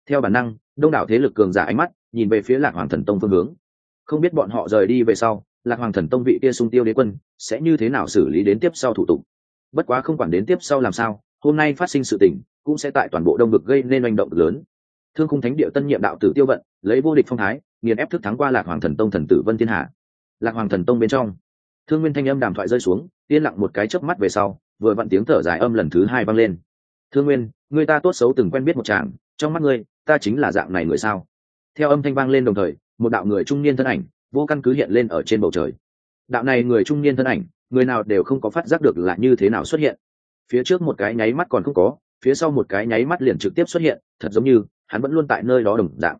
S1: Theo bản năng, đông đảo thế lực cường giả ánh mắt nhìn về phía lạc hoàng thần tông phương hướng. Không biết bọn họ rời đi về sau, lạc hoàng thần tông vị kia sung tiêu đế quân sẽ như thế nào xử lý đến tiếp sau thủ tục. Bất quá không quản đến tiếp sau làm sao, hôm nay phát sinh sự tình cũng sẽ tại toàn bộ đông vực gây nên manh động lớn. Thương khung thánh địa tân nhiệm đạo tử tiêu vận lấy vô địch phong thái, nghiền ép thức thắng qua lạc hoàng thần tông thần tử vân thiên hạ. Lạc hoàng thần tông bên trong thương nguyên thanh âm đàm thoại rơi xuống, yên lặng một cái chớp mắt về sau, vừa vặn tiếng thở dài âm lần thứ hai vang lên. Thương nguyên, người ta tốt xấu từng quen biết một chàng, trong mắt ngươi, ta chính là dạng này người sao? Theo âm thanh vang lên đồng thời, một đạo người trung niên thân ảnh, vô căn cứ hiện lên ở trên bầu trời. Đạo này người trung niên thân ảnh, người nào đều không có phát giác được là như thế nào xuất hiện. Phía trước một cái nháy mắt còn không có, phía sau một cái nháy mắt liền trực tiếp xuất hiện, thật giống như, hắn vẫn luôn tại nơi đó đồng dạng.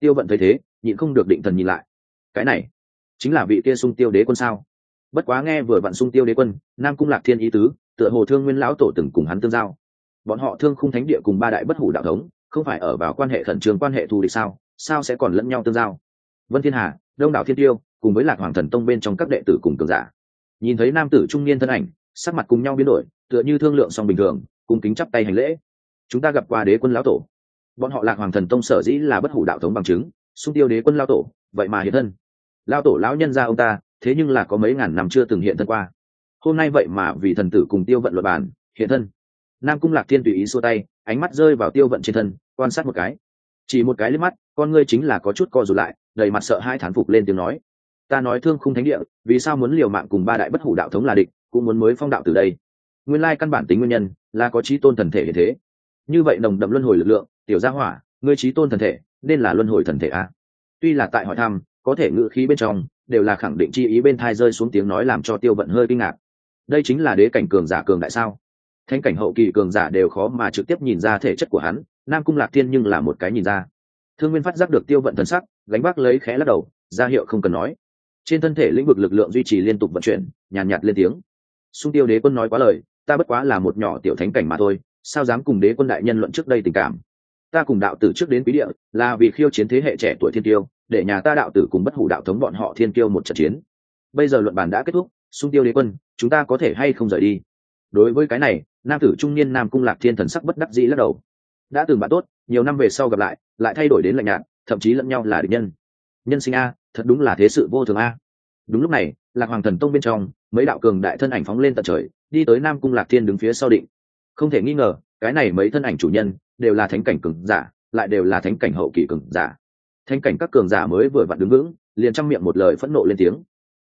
S1: Tiêu vận thấy thế, nhịn không được định thần nhìn lại. Cái này, chính là vị kia sung tiêu đế quân sao? Bất quá nghe vừa vặn sung tiêu đế quân, nam cung lạc thiên ý tứ, tựa hồ thương nguyên lão tổ từng cùng hắn tương giao. Bọn họ thương khung thánh địa cùng ba đại bất hủ đạo thống, không phải ở vào quan hệ khẩn trương quan hệ thù địch sao sao sẽ còn lẫn nhau tương giao? Vân thiên hà, đông đảo thiên tiêu, cùng với lạc hoàng thần tông bên trong các đệ tử cùng cường giả. Nhìn thấy nam tử trung niên thân ảnh, sắc mặt cùng nhau biến đổi, tựa như thương lượng song bình thường cùng kính chắp tay hành lễ. Chúng ta gặp qua đế quân lão tổ. Bọn họ lạc hoàng thần tông sở dĩ là bất hủ đạo thống bằng chứng xung tiêu đế quân lao tổ, vậy mà hiện thân. Lao tổ lão nhân ra ông ta thế nhưng là có mấy ngàn năm chưa từng hiện thân qua. Hôm nay vậy mà vì thần tử cùng tiêu vận luật bản, hiện thân. Nam cung lạc thiên tùy ý xua tay, ánh mắt rơi vào tiêu vận trên thân, quan sát một cái. Chỉ một cái liếc mắt, con ngươi chính là có chút co rụt lại, đầy mặt sợ hai thán phục lên tiếng nói. Ta nói thương khung thánh địa, vì sao muốn liều mạng cùng ba đại bất hủ đạo thống là địch, cũng muốn mới phong đạo từ đây? Nguyên lai căn bản tính nguyên nhân, là có trí tôn thần thể như thế. Như vậy nồng đậm luân hồi lực lượng, tiểu gia hỏa, ngươi trí tôn thần thể, nên là luân hồi thần thể a tuy là tại hỏi thăm, có thể ngự khí bên trong đều là khẳng định chi ý bên thai rơi xuống tiếng nói làm cho tiêu vận hơi kinh ngạc. Đây chính là đế cảnh cường giả cường đại sao? Thanh cảnh hậu kỳ cường giả đều khó mà trực tiếp nhìn ra thể chất của hắn nam cung lạc thiên nhưng là một cái nhìn ra. Thương nguyên phát giác được tiêu vận thần sắc gánh bác lấy khẽ lắc đầu ra hiệu không cần nói. Trên thân thể lĩnh vực lực lượng duy trì liên tục vận chuyển nhàn nhạt, nhạt lên tiếng. Xung tiêu đế quân nói quá lời ta bất quá là một nhỏ tiểu thánh cảnh mà thôi sao dám cùng đế quân đại nhân luận trước đây tình cảm? Ta cùng đạo tử trước đến quý địa là vì khiêu chiến thế hệ trẻ tuổi thiên tiêu để nhà ta đạo tử cùng bất hủ đạo thống bọn họ thiên tiêu một trận chiến. Bây giờ luận bàn đã kết thúc, xung tiêu đế quân, chúng ta có thể hay không rời đi? Đối với cái này, nam tử trung niên nam cung lạc thiên thần sắc bất đắc dĩ lắc đầu. Đã từng bạn tốt, nhiều năm về sau gặp lại lại thay đổi đến lạnh nhạt, thậm chí lẫn nhau là địch nhân. Nhân sinh a, thật đúng là thế sự vô thường a. Đúng lúc này, lạc hoàng thần tông bên trong, mấy đạo cường đại thân ảnh phóng lên tận trời, đi tới nam cung lạc thiên đứng phía sau định. Không thể nghi ngờ, cái này mấy thân ảnh chủ nhân, đều là thánh cảnh cường giả, lại đều là thánh cảnh hậu kỳ cường giả thanh cảnh các cường giả mới vừa vặn đứng vững, liền trong miệng một lời phẫn nộ lên tiếng.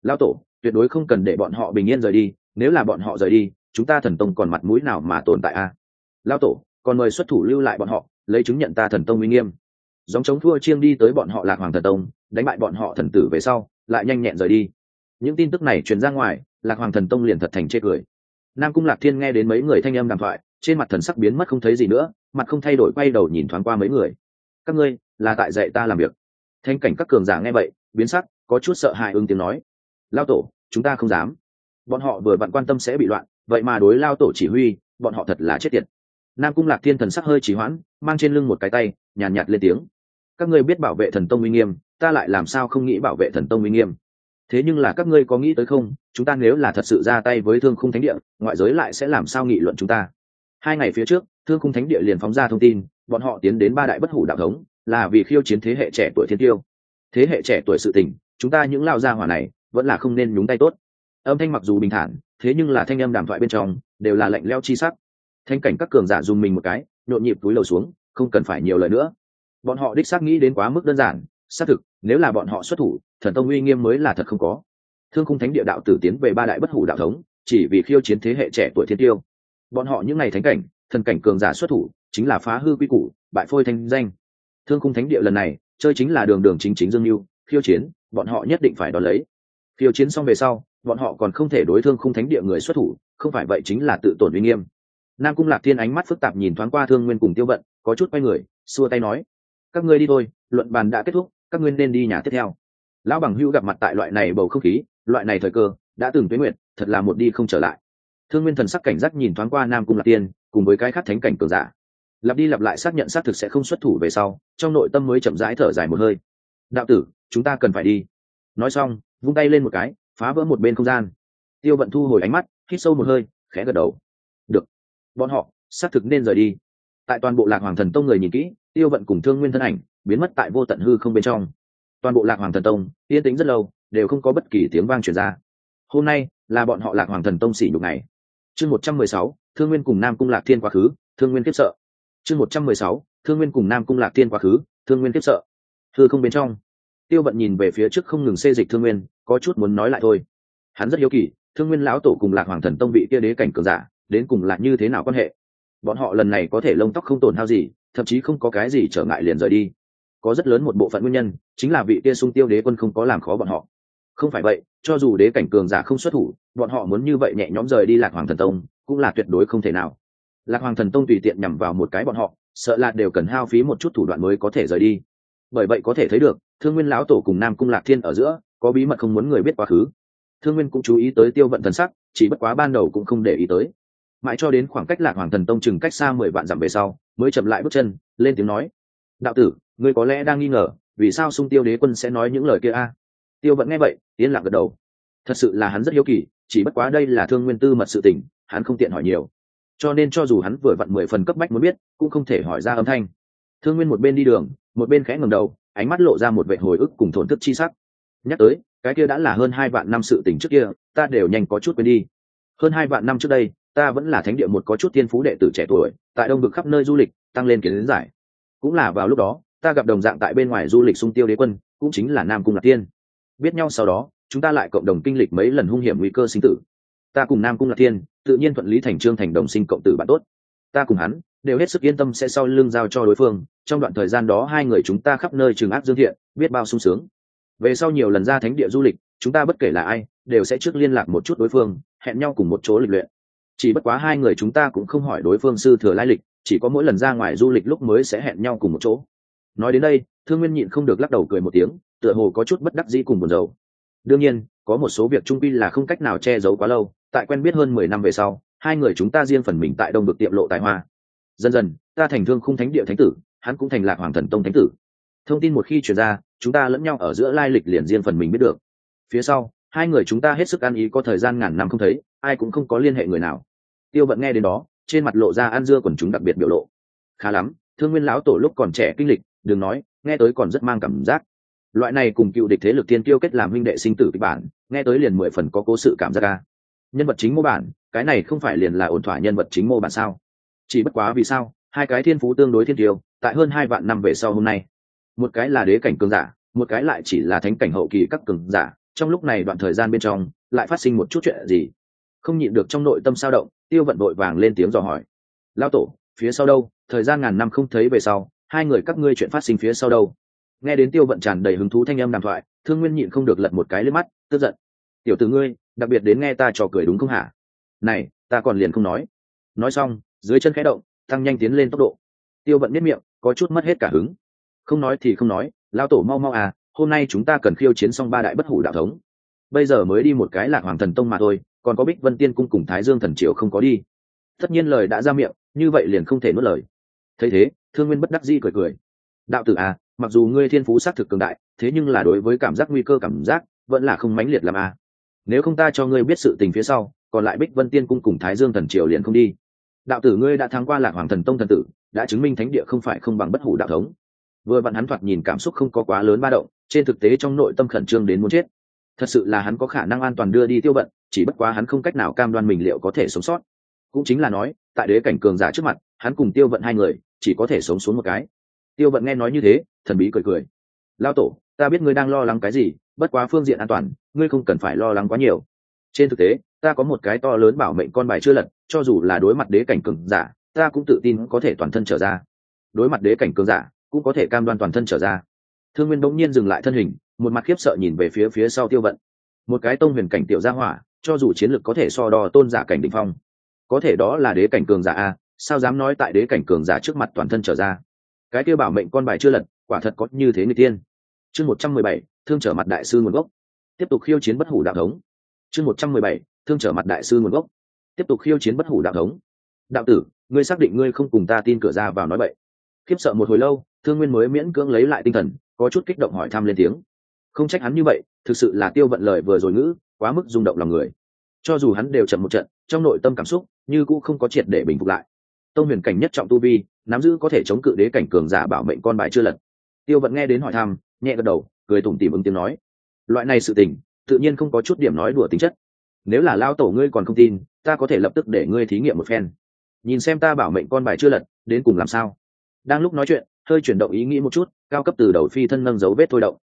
S1: Lao tổ, tuyệt đối không cần để bọn họ bình yên rời đi, nếu là bọn họ rời đi, chúng ta thần tông còn mặt mũi nào mà tồn tại a à? lao tổ, còn mời xuất thủ lưu lại bọn họ, lấy chứng nhận ta thần tông uy nghiêm. Dòng chống thua chiêng đi tới bọn họ lạc hoàng thần tông, đánh bại bọn họ thần tử về sau, lại nhanh nhẹn rời đi. Những tin tức này truyền ra ngoài, lạc hoàng thần tông liền thật thành chê cười. Nam cung lạc thiên nghe đến mấy người thanh âm đàm thoại, trên mặt thần sắc biến mất không thấy gì nữa, mặt không thay đổi quay đầu nhìn thoáng qua mấy người. Các ngươi là tại dạy ta làm việc. Thanh cảnh các cường giả nghe vậy biến sắc có chút sợ hãi ứng tiếng nói. Lao tổ chúng ta không dám. Bọn họ vừa vặn quan tâm sẽ bị loạn vậy mà đối lao tổ chỉ huy bọn họ thật là chết tiệt. Nam cung lạc thiên thần sắc hơi chỉ hoãn mang trên lưng một cái tay nhàn nhạt, nhạt lên tiếng. Các ngươi biết bảo vệ thần tông uy nghiêm ta lại làm sao không nghĩ bảo vệ thần tông uy nghiêm? Thế nhưng là các ngươi có nghĩ tới không? Chúng ta nếu là thật sự ra tay với thương khung thánh địa ngoại giới lại sẽ làm sao nghị luận chúng ta? Hai ngày phía trước thương khung thánh địa liền phóng ra thông tin bọn họ tiến đến ba đại bất hủ đạo thống là vì khiêu chiến thế hệ trẻ tuổi thiên tiêu. Thế hệ trẻ tuổi sự tình, chúng ta những lao gia hỏa này, vẫn là không nên nhúng tay tốt. Âm thanh mặc dù bình thản, thế nhưng là thanh âm đàm thoại bên trong, đều là lạnh leo chi sắc. Thanh cảnh các cường giả dùng mình một cái, nhộn nhịp túi lầu xuống, không cần phải nhiều lời nữa. Bọn họ đích xác nghĩ đến quá mức đơn giản, xác thực, nếu là bọn họ xuất thủ, thần tông uy nghiêm mới là thật không có. Thương khung thánh địa đạo tử tiến về ba đại bất hủ đạo thống, chỉ vì khiêu chiến thế hệ trẻ tuổi thiên tiêu. Bọn họ những ngày thánh cảnh, thần cảnh cường giả xuất thủ, chính là phá hư quy củ, bại phôi thanh danh thương khung thánh địa lần này, chơi chính là đường đường chính chính dương mưu khiêu chiến, bọn họ nhất định phải đón lấy. Khiêu chiến xong về sau, bọn họ còn không thể đối thương khung thánh địa người xuất thủ, không phải vậy chính là tự tổn uy nghiêm. Nam cung lạc thiên ánh mắt phức tạp nhìn thoáng qua thương nguyên cùng tiêu vận, có chút quay người, xua tay nói, các ngươi đi thôi, luận bàn đã kết thúc, các ngươi nên đi nhà tiếp theo. Lão bằng hữu gặp mặt tại loại này bầu không khí, loại này thời cơ, đã từng tuyến nguyện, thật là một đi không trở lại. Thương nguyên thần sắc cảnh giác nhìn thoáng qua nam cung lạc tiên cùng với cái khác thánh cảnh cường giả lặp đi lặp lại xác nhận xác thực sẽ không xuất thủ về sau, trong nội tâm mới chậm rãi thở dài một hơi. Đạo tử, chúng ta cần phải đi. Nói xong, vung tay lên một cái, phá vỡ một bên không gian. Tiêu vận thu hồi ánh mắt, hít sâu một hơi, khẽ gật đầu. Được, bọn họ, xác thực nên rời đi. Tại toàn bộ lạc hoàng thần tông người nhìn kỹ, tiêu vận cùng thương nguyên thân ảnh biến mất tại vô tận hư không bên trong. Toàn bộ lạc hoàng thần tông, yên tĩnh rất lâu, đều không có bất kỳ tiếng vang truyền ra. Hôm nay là bọn họ lạc hoàng thần tông xỉ nhục này chương một trăm mười sáu, thương nguyên cùng nam cung lạc thiên quá khứ, thương nguyên kiếp sợ chương một trăm mười sáu, thương nguyên cùng nam cung lạc tiên quá khứ, thương nguyên tiếp sợ. Thư không bên trong, tiêu vận nhìn về phía trước không ngừng xê dịch thương nguyên, có chút muốn nói lại thôi. Hắn rất hiếu kỳ, thương nguyên lão tổ cùng lạc hoàng thần tông vị kia đế cảnh cường giả, đến cùng là như thế nào quan hệ? Bọn họ lần này có thể lông tóc không tổn hao gì, thậm chí không có cái gì trở ngại liền rời đi. Có rất lớn một bộ phận nguyên nhân, chính là vị kia sung tiêu đế quân không có làm khó bọn họ. Không phải vậy, cho dù đế cảnh cường giả không xuất thủ, bọn họ muốn như vậy nhẹ nhõm rời đi lạc hoàng thần tông, cũng là tuyệt đối không thể nào lạc hoàng thần tông tùy tiện nhằm vào một cái bọn họ, sợ là đều cần hao phí một chút thủ đoạn mới có thể rời đi. Bởi vậy có thể thấy được, thương nguyên lão tổ cùng nam cung lạc thiên ở giữa, có bí mật không muốn người biết quá khứ. Thương nguyên cũng chú ý tới tiêu vận thần sắc, chỉ bất quá ban đầu cũng không để ý tới. Mãi cho đến khoảng cách lạc hoàng thần tông chừng cách xa mười vạn dặm về sau, mới chậm lại bước chân, lên tiếng nói. Đạo tử, ngươi có lẽ đang nghi ngờ, vì sao sung tiêu đế quân sẽ nói những lời kia a? Tiêu vận nghe vậy, yên lặng gật đầu. Thật sự là hắn rất hiếu kỳ, chỉ bất quá đây là thương nguyên tư mật sự tình, hắn không tiện hỏi nhiều cho nên cho dù hắn vừa vặn mười phần cấp bách muốn biết, cũng không thể hỏi ra âm thanh. Thương nguyên một bên đi đường, một bên khẽ ngầm đầu, ánh mắt lộ ra một vệ hồi ức cùng thổn thức chi sắc. Nhắc tới, cái kia đã là hơn hai vạn năm sự tình trước kia, ta đều nhanh có chút quên đi. Hơn hai vạn năm trước đây, ta vẫn là thánh địa một có chút tiên phú đệ tử trẻ tuổi, tại đông vực khắp nơi du lịch, tăng lên kiến giải. Cũng là vào lúc đó, ta gặp đồng dạng tại bên ngoài du lịch sung tiêu đế quân, cũng chính là nam cung lạc tiên. Biết nhau sau đó, chúng ta lại cộng đồng kinh lịch mấy lần hung hiểm nguy cơ sinh tử ta cùng nam cung lạc thiên, tự nhiên thuận lý thành trương thành đồng sinh cộng tử bạn tốt. Ta cùng hắn đều hết sức yên tâm sẽ sau lưng giao cho đối phương trong đoạn thời gian đó hai người chúng ta khắp nơi trường ác dương thiện biết bao sung sướng. Về sau nhiều lần ra thánh địa du lịch chúng ta bất kể là ai đều sẽ trước liên lạc một chút đối phương hẹn nhau cùng một chỗ lịch luyện. Chỉ bất quá hai người chúng ta cũng không hỏi đối phương sư thừa lai lịch chỉ có mỗi lần ra ngoài du lịch lúc mới sẽ hẹn nhau cùng một chỗ. Nói đến đây thương nguyên nhịn không được lắc đầu cười một tiếng tựa hồ có chút bất đắc dĩ cùng buồn rầu. Đương nhiên có một số việc trung quy là không cách nào che giấu quá lâu, tại quen biết hơn mười năm về sau, hai người chúng ta riêng phần mình tại đông được tiệm lộ tài hoa. Dần dần, ta thành thương khung thánh địa thánh tử, hắn cũng thành lạc hoàng thần tông thánh tử. Thông tin một khi chuyển ra, chúng ta lẫn nhau ở giữa lai lịch liền riêng phần mình biết được. Phía sau, hai người chúng ta hết sức ăn ý có thời gian ngàn năm không thấy, ai cũng không có liên hệ người nào. Tiêu vận nghe đến đó, trên mặt lộ ra ăn dưa quần chúng đặc biệt biểu lộ. Khá lắm, thương nguyên lão tổ lúc còn trẻ kinh lịch, đừng nói, nghe tới còn rất mang cảm giác loại này cùng cựu địch thế lực tiên tiêu kết làm huynh đệ sinh tử kịch bản, nghe tới liền mười phần có cố sự cảm giác ca nhân vật chính mô bản, cái này không phải liền là ổn thỏa nhân vật chính mô bản sao? Chỉ bất quá vì sao, hai cái thiên phú tương đối thiên tiêu tại hơn hai vạn năm về sau hôm nay, một cái là đế cảnh cường giả, một cái lại chỉ là thánh cảnh hậu kỳ các cường giả, trong lúc này đoạn thời gian bên trong, lại phát sinh một chút chuyện gì? Không nhịn được trong nội tâm sao động, tiêu vận vội vàng lên tiếng dò hỏi. Lao tổ, phía sau đâu? Thời gian ngàn năm không thấy về sau, hai người các ngươi chuyện phát sinh phía sau đâu? Nghe đến tiêu vận tràn đầy hứng thú thanh âm đàm thoại, thương nguyên nhịn không được lật một cái lên mắt, tức giận. Tiểu t ử ngươi, đặc biệt đến nghe ta trò cười đúng không hả? Này, ta còn liền không nói. Nói xong, dưới chân khẽ động, tăng nhanh tiến lên tốc độ. Tiêu vận biết miệng, có chút mất hết cả hứng. Không nói thì không nói lao tổ mau mau à hôm nay chúng ta cần khiêu chiến xong ba đại bất hủ đạo thống. Bây giờ mới đi một cái lạc hoàng thần tông mà thôi, còn có bích vân tiên cung cùng thái dương thần triều không có đi. Tất nhiên lời đã ra miệng, như vậy liền không thể nuốt lời. Thấy thế, thương nguyên bất đắc di cười cười. Đạo tử à mặc dù ngươi thiên phú xác thực cường đại, thế nhưng là đối với cảm giác nguy cơ cảm giác, vẫn là không mãnh liệt làm à. nếu không ta cho ngươi biết sự tình phía sau, còn lại bích vân tiên cung cùng thái dương thần triều liền không đi. Đạo tử ngươi đã thắng qua lạc hoàng thần tông thần tử, đã chứng minh thánh địa không phải không bằng bất hủ đạo thống. Vừa vặn hắn thoạt nhìn cảm xúc không có quá lớn ba động, trên thực tế trong nội tâm khẩn trương đến muốn chết. Thật sự là hắn có khả năng an toàn đưa đi tiêu bận chỉ bất quá hắn không cách nào cam đoan mình liệu có thể sống sót. Cũng chính là nói, tại đế cảnh cường giả trước mặt, hắn cùng tiêu vận hai người, chỉ có thể sống xuống một cái tiêu vận nghe nói như thế, thần bí cười cười. Lao tổ, ta biết ngươi đang lo lắng cái gì, bất quá phương diện an toàn, ngươi không cần phải lo lắng quá nhiều. Trên thực tế, ta có một cái to lớn bảo mệnh con bài chưa lật, cho dù là đối mặt đế cảnh cường giả, ta cũng tự tin có thể toàn thân trở ra. Đối mặt đế cảnh cường giả, cũng có thể cam đoan toàn thân trở ra. Thương nguyên bỗng nhiên dừng lại thân hình, một mặt khiếp sợ nhìn về phía phía sau tiêu vận. Một cái tông huyền cảnh tiểu gia hỏa, cho dù chiến lược có thể so đo tôn giả cảnh định phong, có thể đó là đế cảnh cường giả a, sao dám nói tại đế cảnh cường giả trước mặt toàn thân trở ra? Cái kia bảo mệnh con bài chưa lật, quả thật có như thế người tiên. Chương một trăm mười bảy, thương trở mặt đại sư nguồn gốc. Tiếp tục khiêu chiến bất hủ đạo thống. Chương một trăm mười bảy, thương trở mặt đại sư nguồn gốc. Tiếp tục khiêu chiến bất hủ đạo thống. Đạo tử, ngươi xác định ngươi không cùng ta tin cửa ra vào nói vậy khiếp sợ một hồi lâu, thương nguyên mới miễn cưỡng lấy lại tinh thần, có chút kích động hỏi thăm lên tiếng. Không trách hắn như vậy, thực sự là tiêu vận lời vừa rồi ngữ, quá mức rung động lòng người. Cho dù hắn đều chậm một trận, trong nội tâm cảm xúc như cũng không có triệt để bình phục lại. Tông huyền cảnh nhất trọng tu vi nắm giữ có thể chống cự đế cảnh cường giả bảo mệnh con bài chưa lật. Tiêu vận nghe đến hỏi thăm, nhẹ gật đầu, cười tủm tỉm ứng tiếng nói. Loại này sự tình, tự nhiên không có chút điểm nói đùa tính chất. Nếu là lao tổ ngươi còn không tin, ta có thể lập tức để ngươi thí nghiệm một phen. Nhìn xem ta bảo mệnh con bài chưa lật, đến cùng làm sao? Đang lúc nói chuyện, hơi chuyển động ý nghĩ một chút, cao cấp từ đầu phi thân nâng dấu vết thôi động.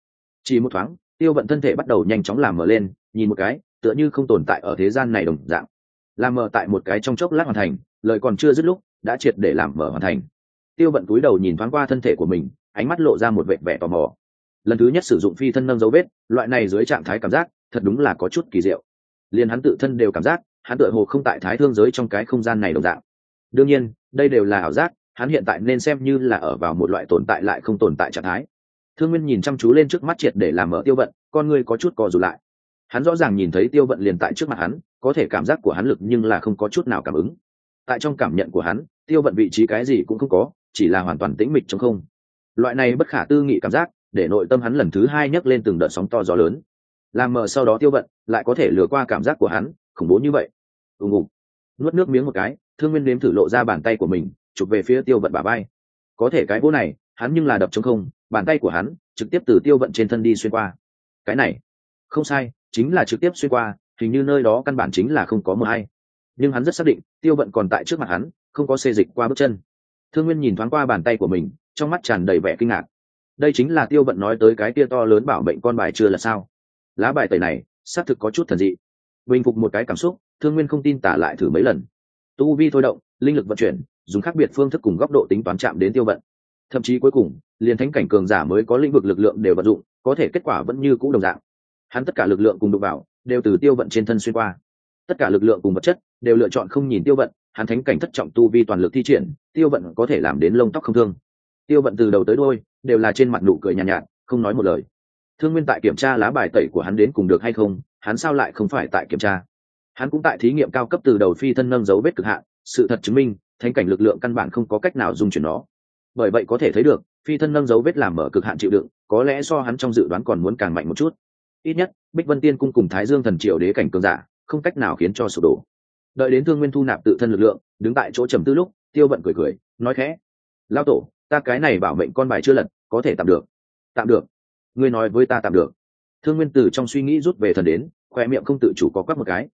S1: Chỉ một thoáng, tiêu vận thân thể bắt đầu nhanh chóng làm mở lên, nhìn một cái, tựa như không tồn tại ở thế gian này đồng dạng. Làm mở tại một cái trong chốc lát hoàn thành, lời còn chưa dứt lúc, đã triệt để làm mở hoàn thành tiêu vận cúi đầu nhìn thoáng qua thân thể của mình, ánh mắt lộ ra một vệ vẻ tò mò. Lần thứ nhất sử dụng phi thân nâng dấu vết, loại này dưới trạng thái cảm giác, thật đúng là có chút kỳ diệu. Liền hắn tự thân đều cảm giác, hắn tựa hồ không tại thái thương giới trong cái không gian này đồng dạng. Đương nhiên, đây đều là ảo giác, hắn hiện tại nên xem như là ở vào một loại tồn tại lại không tồn tại trạng thái. Thương nguyên nhìn chăm chú lên trước mắt triệt để làm mở tiêu vận, con người có chút cò dù lại. Hắn rõ ràng nhìn thấy tiêu vận liền tại trước mặt hắn, có thể cảm giác của hắn lực nhưng là không có chút nào cảm ứng. Tại trong cảm nhận của hắn, tiêu vận vị trí cái gì cũng không có chỉ là hoàn toàn tĩnh mịch trong không. Loại này bất khả tư nghị cảm giác, để nội tâm hắn lần thứ hai nhấc lên từng đợt sóng to gió lớn. Làm mờ sau đó tiêu vận, lại có thể lừa qua cảm giác của hắn, khủng bố như vậy. Ùng ùng nuốt nước miếng một cái, thương nguyên nếm thử lộ ra bàn tay của mình, chụp về phía tiêu vận bà bay có thể cái vỗ này, hắn nhưng là đập trong không, bàn tay của hắn trực tiếp từ tiêu vận trên thân đi xuyên qua. Cái này, không sai, chính là trực tiếp xuyên qua, hình như nơi đó căn bản chính là không có mờ hay. Nhưng hắn rất xác định, tiêu vận còn tại trước mặt hắn, không có xê dịch qua bước chân thương nguyên nhìn thoáng qua bàn tay của mình, trong mắt tràn đầy vẻ kinh ngạc. Đây chính là tiêu vận nói tới cái tia to lớn bảo mệnh con bài chưa là sao? Lá bài tẩy này, xác thực có chút thần dị. Bình phục một cái cảm xúc, thương nguyên không tin tả lại thử mấy lần. Tu vi thôi động, linh lực vận chuyển, dùng khác biệt phương thức cùng góc độ tính toán chạm đến tiêu vận. Thậm chí cuối cùng, liền thánh cảnh cường giả mới có lĩnh vực lực lượng đều vận dụng, có thể kết quả vẫn như cũ đồng dạng. Hắn tất cả lực lượng cùng đụng vào, đều từ tiêu vận trên thân xuyên qua. Tất cả lực lượng cùng vật chất, đều lựa chọn không nhìn tiêu vận hắn thánh cảnh thất trọng tu vi toàn lực thi triển tiêu vận có thể làm đến lông tóc không thương. Tiêu vận từ đầu tới đôi đều là trên mặt nụ cười nhàn nhạt, nhạt không nói một lời. Thương nguyên tại kiểm tra lá bài tẩy của hắn đến cùng được hay không hắn sao lại không phải tại kiểm tra? Hắn cũng tại thí nghiệm cao cấp từ đầu phi thân nâng dấu vết cực hạn sự thật chứng minh thánh cảnh lực lượng căn bản không có cách nào dung chuyển nó. Bởi vậy có thể thấy được phi thân nâng dấu vết làm mở cực hạn chịu đựng có lẽ so hắn trong dự đoán còn muốn càng mạnh một chút. Ít nhất bích vân tiên cung cùng thái dương thần triều đế cảnh cường giả không cách nào khiến cho sụp đổ đợi đến thương nguyên thu nạp tự thân lực lượng, đứng tại chỗ trầm tư lúc, tiêu vận cười cười, nói khẽ lao tổ, ta cái này bảo mệnh con bài chưa lật, có thể tạm được. Tạm được? Ngươi nói với ta tạm được. Thương nguyên từ trong suy nghĩ rút về thần đến khoe miệng không tự chủ có quắc một cái.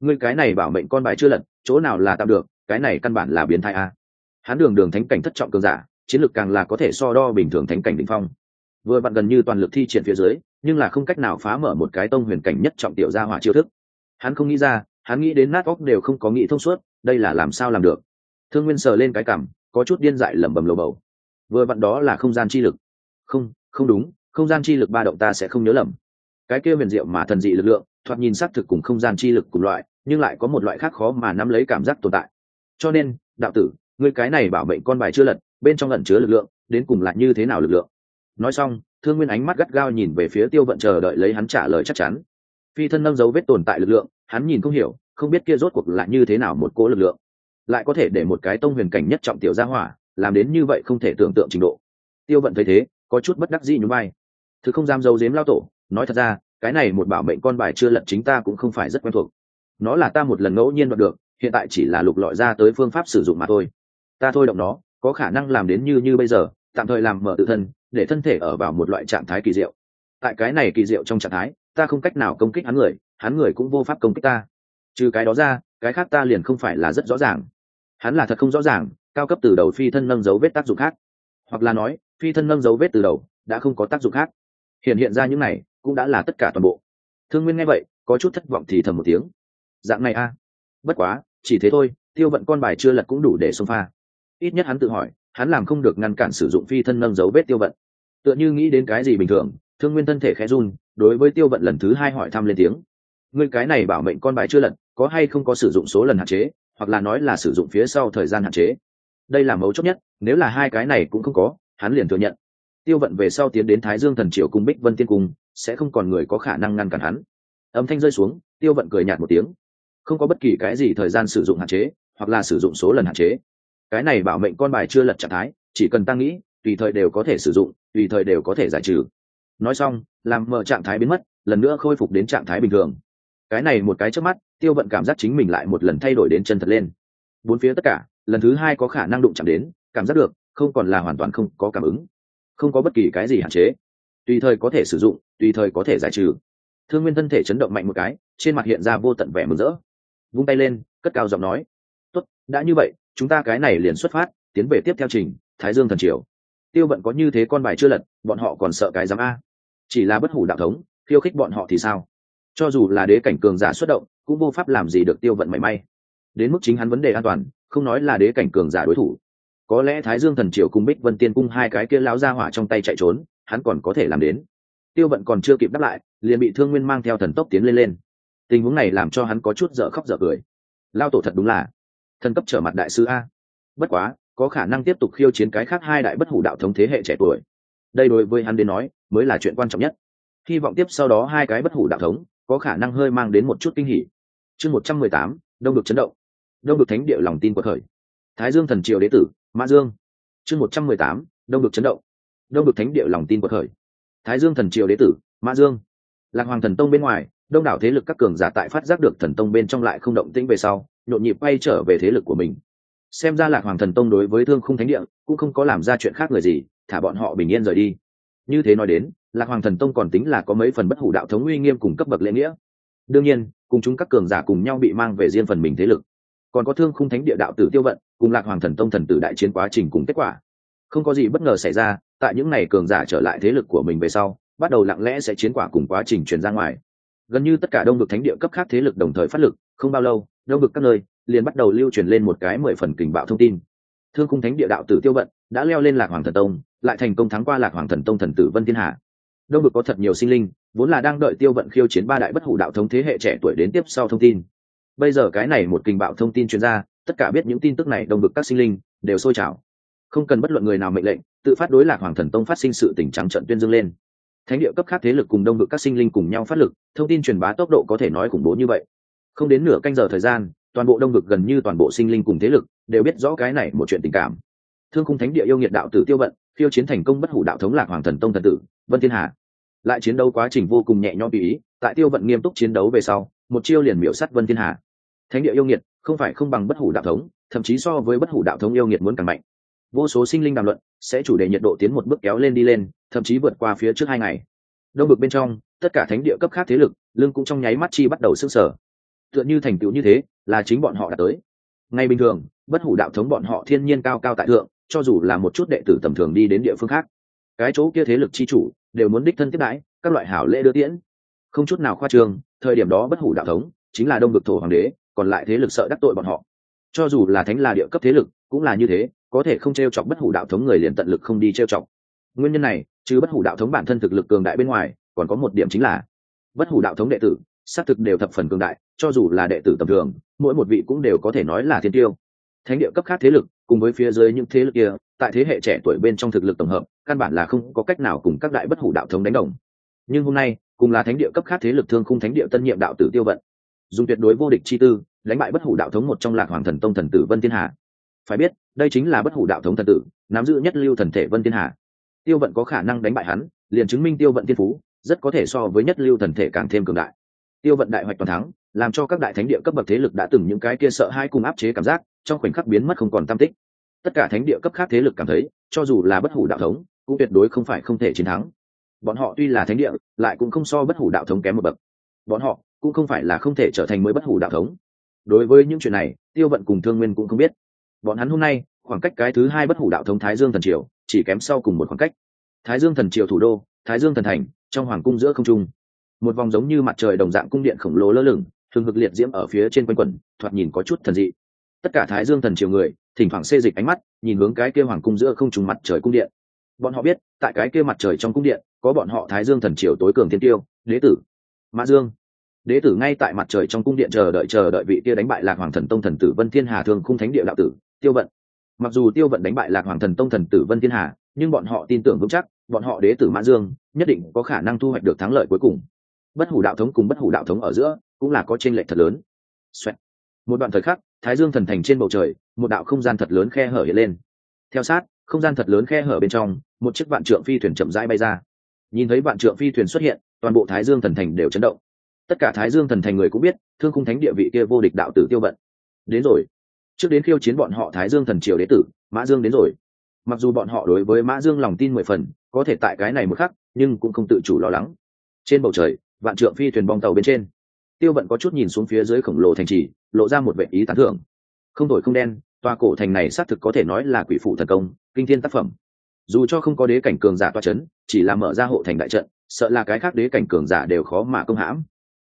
S1: Ngươi cái này bảo mệnh con bài chưa lật, chỗ nào là tạm được, cái này căn bản là biến thai a. Hắn đường đường thánh cảnh thất trọng cường giả, chiến lược càng là có thể so đo bình thường thánh cảnh đ ỉ n h phong. Vừa bạn gần như toàn lực thi triển phía dưới, nhưng là không cách nào phá mở một cái tông huyền cảnh nhất trọng tiểu gia hỏa chiêu thức. Hắn không nghĩ ra hắn nghĩ đến nát óc đều không có nghĩ thông suốt, đây là làm sao làm được? Thương nguyên sờ lên cái cảm, có chút điên dại lẩm bẩm lầu bầu. Vừa vặn đó là không gian chi lực. Không không đúng, không gian chi lực ba động ta sẽ không nhớ lầm. Cái kia huyền diệu mà thần dị lực lượng, thoạt nhìn xác thực cùng không gian chi lực cùng loại, nhưng lại có một loại khác khó mà nắm lấy cảm giác tồn tại. Cho nên, đạo tử, ngươi cái này bảo mệnh con bài chưa lật, bên trong lẩn chứa lực lượng, đến cùng lại như thế nào lực lượng? Nói xong, thương nguyên ánh mắt gắt gao nhìn về phía tiêu vận chờ đợi lấy hắn trả lời chắc chắn. Phi thân nâng dấu vết tồn tại lực lượng hắn nhìn không hiểu, không biết kia rốt cuộc là như thế nào một cỗ lực lượng. Lại có thể để một cái tông huyền cảnh nhất trọng tiểu gia hỏa, làm đến như vậy không thể tưởng tượng trình độ. Tiêu vận thấy thế, có chút bất đắc dĩ nhún vai. Thứ không dám giấu giếm lao tổ, nói thật ra, cái này một bảo mệnh con bài chưa lật chính ta cũng không phải rất quen thuộc. Nó là ta một lần ngẫu nhiên đoạt được, hiện tại chỉ là lục lọi ra tới phương pháp sử dụng mà thôi. Ta thôi động nó, có khả năng làm đến như như bây giờ, tạm thời làm mở tự thân, để thân thể ở vào một loại trạng thái kỳ diệu. Tại cái này kỳ diệu trong trạng thái, ta không cách nào công kích hắn người hắn người cũng vô pháp công kích ta. Trừ cái đó ra, cái khác ta liền không phải là rất rõ ràng. Hắn là thật không rõ ràng, cao cấp từ đầu phi thân nâng dấu vết tác dụng khác. Hoặc là nói, phi thân nâng dấu vết từ đầu đã không có tác dụng khác. Hiện hiện ra những này, cũng đã là tất cả toàn bộ. Thương nguyên nghe vậy, có chút thất vọng thì thầm một tiếng. Dạng này a. Bất quá, chỉ thế thôi, tiêu vận con bài chưa lật cũng đủ để xông pha. Ít nhất hắn tự hỏi, hắn làm không được ngăn cản sử dụng phi thân nâng dấu vết tiêu vận. Tựa như nghĩ đến cái gì bình thường, thương nguyên thân thể khẽ run, đối với tiêu vận lần thứ hai hỏi thăm lên tiếng ngươi cái này bảo mệnh con bài chưa lật, có hay không có sử dụng số lần hạn chế, hoặc là nói là sử dụng phía sau thời gian hạn chế? Đây là mấu chốt nhất, nếu là hai cái này cũng không có, hắn liền thừa nhận. Tiêu vận về sau tiến đến thái dương thần triều cung bích vân tiên cung sẽ không còn người có khả năng ngăn cản hắn. Âm thanh rơi xuống, tiêu vận cười nhạt một tiếng. Không có bất kỳ cái gì thời gian sử dụng hạn chế, hoặc là sử dụng số lần hạn chế. Cái này bảo mệnh con bài chưa lật trạng thái, chỉ cần ta nghĩ, tùy thời đều có thể sử dụng, tùy thời đều có thể giải trừ. Nói xong, làm mở trạng thái biến mất, lần nữa khôi phục đến trạng thái bình thường cái này một cái trước mắt, tiêu vận cảm giác chính mình lại một lần thay đổi đến chân thật lên. Bốn phía tất cả, lần thứ hai có khả năng đụng chạm đến, cảm giác được, không còn là hoàn toàn không có cảm ứng. Không có bất kỳ cái gì hạn chế. Tùy thời có thể sử dụng, tùy thời có thể giải trừ. Thương nguyên thân thể chấn động mạnh một cái, trên mặt hiện ra vô tận vẻ mừng rỡ. Vung tay lên, cất cao giọng nói. Tốt, đã như vậy, chúng ta cái này liền xuất phát, tiến về tiếp theo trình, thái dương thần triều. Tiêu vận có như thế con bài chưa lật, bọn họ còn sợ cái giám a. Chỉ là bất hủ đạo thống, khiêu khích bọn họ thì sao? Cho dù là đế cảnh cường giả xuất động, cũng vô pháp làm gì được tiêu vận mảy may. Đến mức chính hắn vấn đề an toàn, không nói là đế cảnh cường giả đối thủ. Có lẽ thái dương thần triều cùng bích vân tiên cung hai cái kia láo ra hỏa trong tay chạy trốn, hắn còn có thể làm đến. Tiêu vận còn chưa kịp đáp lại, liền bị thương nguyên mang theo thần tốc tiến lên lên. Tình huống này làm cho hắn có chút dở khóc dở cười. Lao tổ thật đúng là thần cấp trở mặt đại sư a. Bất quá, có khả năng tiếp tục khiêu chiến cái khác hai đại bất hủ đạo thống thế hệ trẻ tuổi. Đây đối với hắn đến nói, mới là chuyện quan trọng nhất. Hy vọng tiếp sau đó hai cái bất hủ đạo thống có khả năng hơi mang đến một chút kinh hỉ. Chương một trăm mười tám, đông được chấn động. Đông được thánh địa lòng tin của thời. Thái dương thần triều đế tử mã dương. Chương một trăm mười tám, đông được chấn động. Đông được thánh địa lòng tin của thời. Thái dương thần triều đế tử mã dương. Lạc hoàng thần tông bên ngoài, đông đảo thế lực các cường giả tại phát giác được thần tông bên trong lại không động tĩnh về sau, nhộn nhịp quay trở về thế lực của mình. Xem ra lạc hoàng thần tông đối với thương khung thánh địa cũng không có làm ra chuyện khác người gì, thả bọn họ bình yên rời đi. Như thế nói đến lạc hoàng thần tông còn tính là có mấy phần bất hủ đạo thống uy nghiêm cùng cấp bậc lễ nghĩa. Đương nhiên, cùng chúng các cường giả cùng nhau bị mang về riêng phần mình thế lực. Còn có thương khung thánh địa đạo tử tiêu vận, cùng lạc hoàng thần tông thần tử đại chiến quá trình cùng kết quả. Không có gì bất ngờ xảy ra, tại những ngày cường giả trở lại thế lực của mình về sau, bắt đầu lặng lẽ sẽ chiến quả cùng quá trình truyền ra ngoài. Gần như tất cả đông vực thánh địa cấp khác thế lực đồng thời phát lực, không bao lâu, đông vực các nơi liền bắt đầu lưu truyền lên một cái mười phần kình bạo thông tin. Thương khung thánh địa đạo tử tiêu vận đã leo lên lạc hoàng thần tông, lại thành công thắng qua lạc hoàng thần tông thần tử vân thiên hạ đông Bực có thật nhiều sinh linh, vốn là đang đợi tiêu vận khiêu chiến ba đại bất hủ đạo thống thế hệ trẻ tuổi đến tiếp sau thông tin. Bây giờ cái này một kình bạo thông tin chuyên gia tất cả biết những tin tức này đông vực các sinh linh đều sôi trào. Không cần bất luận người nào mệnh lệnh, tự phát đối lạc hoàng thần tông phát sinh sự tình trắng trận tuyên dương lên. Thánh địa cấp khác thế lực cùng đông vực các sinh linh cùng nhau phát lực, thông tin truyền bá tốc độ có thể nói khủng bố như vậy. Không đến nửa canh giờ thời gian, toàn bộ đông vực gần như toàn bộ sinh linh cùng thế lực đều biết rõ cái này một chuyện tình cảm. Thương khung thánh địa yêu nghiệt đạo tử tiêu vận phiêu chiến thành công bất hủ đạo thống lạc hoàng thần tông thần tử, vân thiên hà lại chiến đấu quá trình vô cùng nhẹ nhõm tùy ý, tại tiêu vận nghiêm túc chiến đấu về sau, một chiêu liền miểu sắt vân thiên hà. Thánh địa yêu nghiệt, không phải không bằng bất hủ đạo thống, thậm chí so với bất hủ đạo thống yêu nghiệt muốn càng mạnh. Vô số sinh linh đàm luận, sẽ chủ đề nhiệt độ tiến một bước kéo lên đi lên, thậm chí vượt qua phía trước hai ngày. Đông bực bên trong, tất cả thánh địa cấp khác thế lực lương cũng trong nháy mắt chi bắt đầu s ư sở tựa như thành tựu như thế, là chính bọn họ đã tới. Ngay bình thường, bất hủ đạo thống bọn họ thiên nhiên cao cao tại thượng, cho dù là một chút đệ tử tầm thường đi đến địa phương khác. Cái chỗ kia thế lực chi chủ đều muốn đích thân tiếp đãi, các loại hảo lễ đưa tiễn. Không chút nào khoa trương, thời điểm đó bất hủ đạo thống, chính là đông vực thổ hoàng đế, còn lại thế lực sợ đắc tội bọn họ. Cho dù là thánh là địa cấp thế lực, cũng là như thế, có thể không t r e o chọc bất hủ đạo thống người liền tận lực không đi t r e o chọc. Nguyên nhân này chứ bất hủ đạo thống bản thân thực lực cường đại bên ngoài, còn có một điểm chính là, bất hủ đạo thống đệ tử, xác thực đều thập phần cường đại, cho dù là đệ tử tầm thường, mỗi một vị cũng đều có thể nói là thiên tiêu. Thánh địa cấp khác thế lực, cùng với phía dưới những thế lực kia, tại thế hệ trẻ tuổi bên trong thực lực tổng hợp căn bản là không có cách nào cùng các đại bất hủ đạo thống đánh đồng. Nhưng hôm nay, cùng là thánh địa cấp khác thế lực thương khung thánh địa tân nhiệm đạo tử tiêu vận. Dùng tuyệt đối vô địch chi tư đánh bại bất hủ đạo thống một trong lạc hoàng thần tông thần tử vân thiên hà. Phải biết, đây chính là bất hủ đạo thống thần tử, nắm giữ nhất lưu thần thể vân thiên hà. Tiêu vận có khả năng đánh bại hắn, liền chứng minh tiêu vận thiên phú, rất có thể so với nhất lưu thần thể càng thêm cường đại. Tiêu vận đại hoạch toàn thắng, làm cho các đại thánh địa cấp bậc thế lực đã từng những cái kia sợ hai cùng áp chế cảm giác, trong khoảnh khắc biến mất không còn tam tích. Tất cả thánh địa cấp khác thế lực cảm thấy, cho dù là bất hủ đạo thống cũng tuyệt đối không phải không thể chiến thắng. Bọn họ tuy là thánh địa lại cũng không so bất hủ đạo thống kém một bậc. Bọn họ cũng không phải là không thể trở thành mới bất hủ đạo thống. Đối với những chuyện này tiêu vận cùng thương nguyên cũng không biết. Bọn hắn hôm nay khoảng cách cái thứ hai bất hủ đạo thống thái dương thần triều chỉ kém sau cùng một khoảng cách. Thái dương thần triều thủ đô thái dương thần thành trong hoàng cung giữa không trung. Một vòng giống như mặt trời đồng dạng cung điện khổng lồ lơ lửng thường hực liệt diễm ở phía trên quanh quẩn, thoạt nhìn có chút thần dị. Tất cả thái dương thần triều người thỉnh thoảng xê dịch ánh mắt nhìn hướng cái kia hoàng cung giữa không trùng mặt trời cung điện bọn họ biết, tại cái kia mặt trời trong cung điện, có bọn họ thái dương thần triều tối cường thiên tiêu, đế tử, mã dương. Đế tử ngay tại mặt trời trong cung điện chờ đợi chờ đợi vị kia đánh bại lạc hoàng thần tông thần tử vân thiên hà thường khung thánh địa đạo tử, tiêu vận. Mặc dù tiêu vận đánh bại lạc hoàng thần tông thần tử vân thiên hà, nhưng bọn họ tin tưởng vững chắc, bọn họ đế tử mã dương nhất định có khả năng thu hoạch được thắng lợi cuối cùng. Bất hủ đạo thống cùng bất hủ đạo thống ở giữa cũng là có t r ê n lệch thật lớn. Xoẹt. một đoạn thời khắc, thái dương thần thành trên bầu trời, một đạo không gian thật lớn khe hở hiện lên. Theo sát không gian thật lớn khe hở bên trong, một chiếc vạn trượng phi thuyền chậm rãi bay ra. Nhìn thấy vạn trượng phi thuyền xuất hiện, toàn bộ thái dương thần thành đều chấn động. Tất cả thái dương thần thành người cũng biết, thương khung thánh địa vị kia vô địch đạo tử tiêu vận. Đến rồi. Trước đến khiêu chiến bọn họ thái dương thần triều đế tử, mã dương đến rồi. Mặc dù bọn họ đối với mã dương lòng tin mười phần, có thể tại cái này một khắc, nhưng cũng không tự chủ lo lắng. Trên bầu trời, vạn trượng phi thuyền bong tàu bên trên, tiêu vận có chút nhìn xuống phía dưới khổng lồ thành trì, lộ ra một vệ ý tán thưởng. Không đổi không đen tòa cổ thành này xác thực có thể nói là quỷ phụ thần công, kinh thiên tác phẩm. Dù cho không có đế cảnh cường giả toa c h ấ n chỉ là mở ra hộ thành đại trận, sợ là cái khác đế cảnh cường giả đều khó mà công hãm.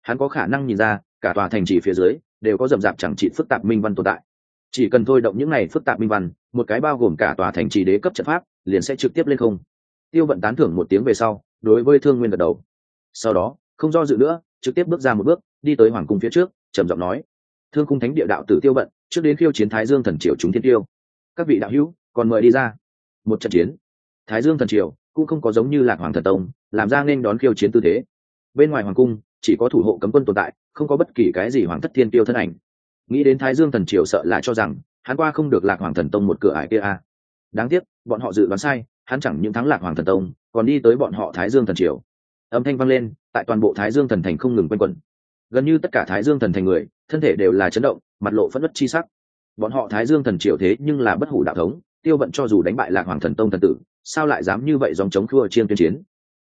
S1: Hắn có khả năng nhìn ra, cả tòa thành trì phía dưới đều có rậm rạp chẳng trị phức tạp minh văn tồn tại. Chỉ cần thôi động những này phức tạp minh văn, một cái bao gồm cả tòa thành trì đế cấp trận pháp, liền sẽ trực tiếp lên không. Tiêu vận tán thưởng một tiếng về sau, đối với thương nguyên gật đầu. Sau đó, không do dự nữa, trực tiếp bước ra một bước, đi tới hoàng cung phía trước, trầm giọng nói, thương cung thánh địa đạo tử tiêu vận trước đến khiêu chiến thái dương thần triều chúng thiên tiêu. Các vị đạo hữu, còn mời đi ra. Một trận chiến. Thái dương thần triều cũng không có giống như lạc hoàng thần tông, làm ra nên đón khiêu chiến tư thế. Bên ngoài hoàng cung, chỉ có thủ hộ cấm quân tồn tại, không có bất kỳ cái gì hoàng thất thiên tiêu thân ảnh. Nghĩ đến thái dương thần triều sợ là cho rằng, hắn qua không được lạc hoàng thần tông một cửa ải kia a đáng tiếc, bọn họ dự đoán sai, hắn chẳng những thắng lạc hoàng thần tông, còn đi tới bọn họ thái dương thần triều. Âm thanh vang lên, tại toàn bộ thái dương thần thành không ngừng quanh quẩn. Gần như tất cả thái dương thần thành người, thân thể đều là chấn động mặt lộ phất đất chi sắc. Bọn họ thái dương thần triều thế nhưng là bất hủ đạo thống, tiêu vận cho dù đánh bại lạc hoàng thần tông thần tử, sao lại dám như vậy dòng chống khua chiên tuyên chiến?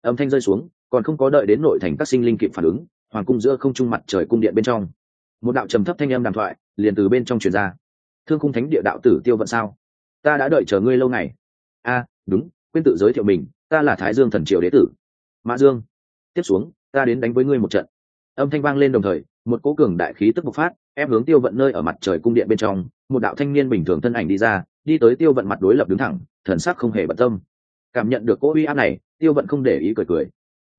S1: Âm thanh rơi xuống, còn không có đợi đến nội thành các sinh linh kịp phản ứng, hoàng cung giữa không trung mặt trời cung điện bên trong. Một đạo trầm thấp thanh âm đàm thoại, liền từ bên trong truyền ra. Thương cung thánh địa đạo tử tiêu vận sao? Ta đã đợi chờ ngươi lâu ngày. A, đúng, quên tự giới thiệu mình, ta là thái dương thần triều đế tử. Mã dương, tiếp xuống, ta đến đánh với ngươi một trận. Âm thanh vang lên đồng thời một cố cường đại khí tức bộc phát, ép hướng tiêu vận nơi ở mặt trời cung điện bên trong, một đạo thanh niên bình thường thân ảnh đi ra, đi tới tiêu vận mặt đối lập đứng thẳng, thần sắc không hề bận tâm. Cảm nhận được cỗ uy áp này, tiêu vận không để ý cười cười.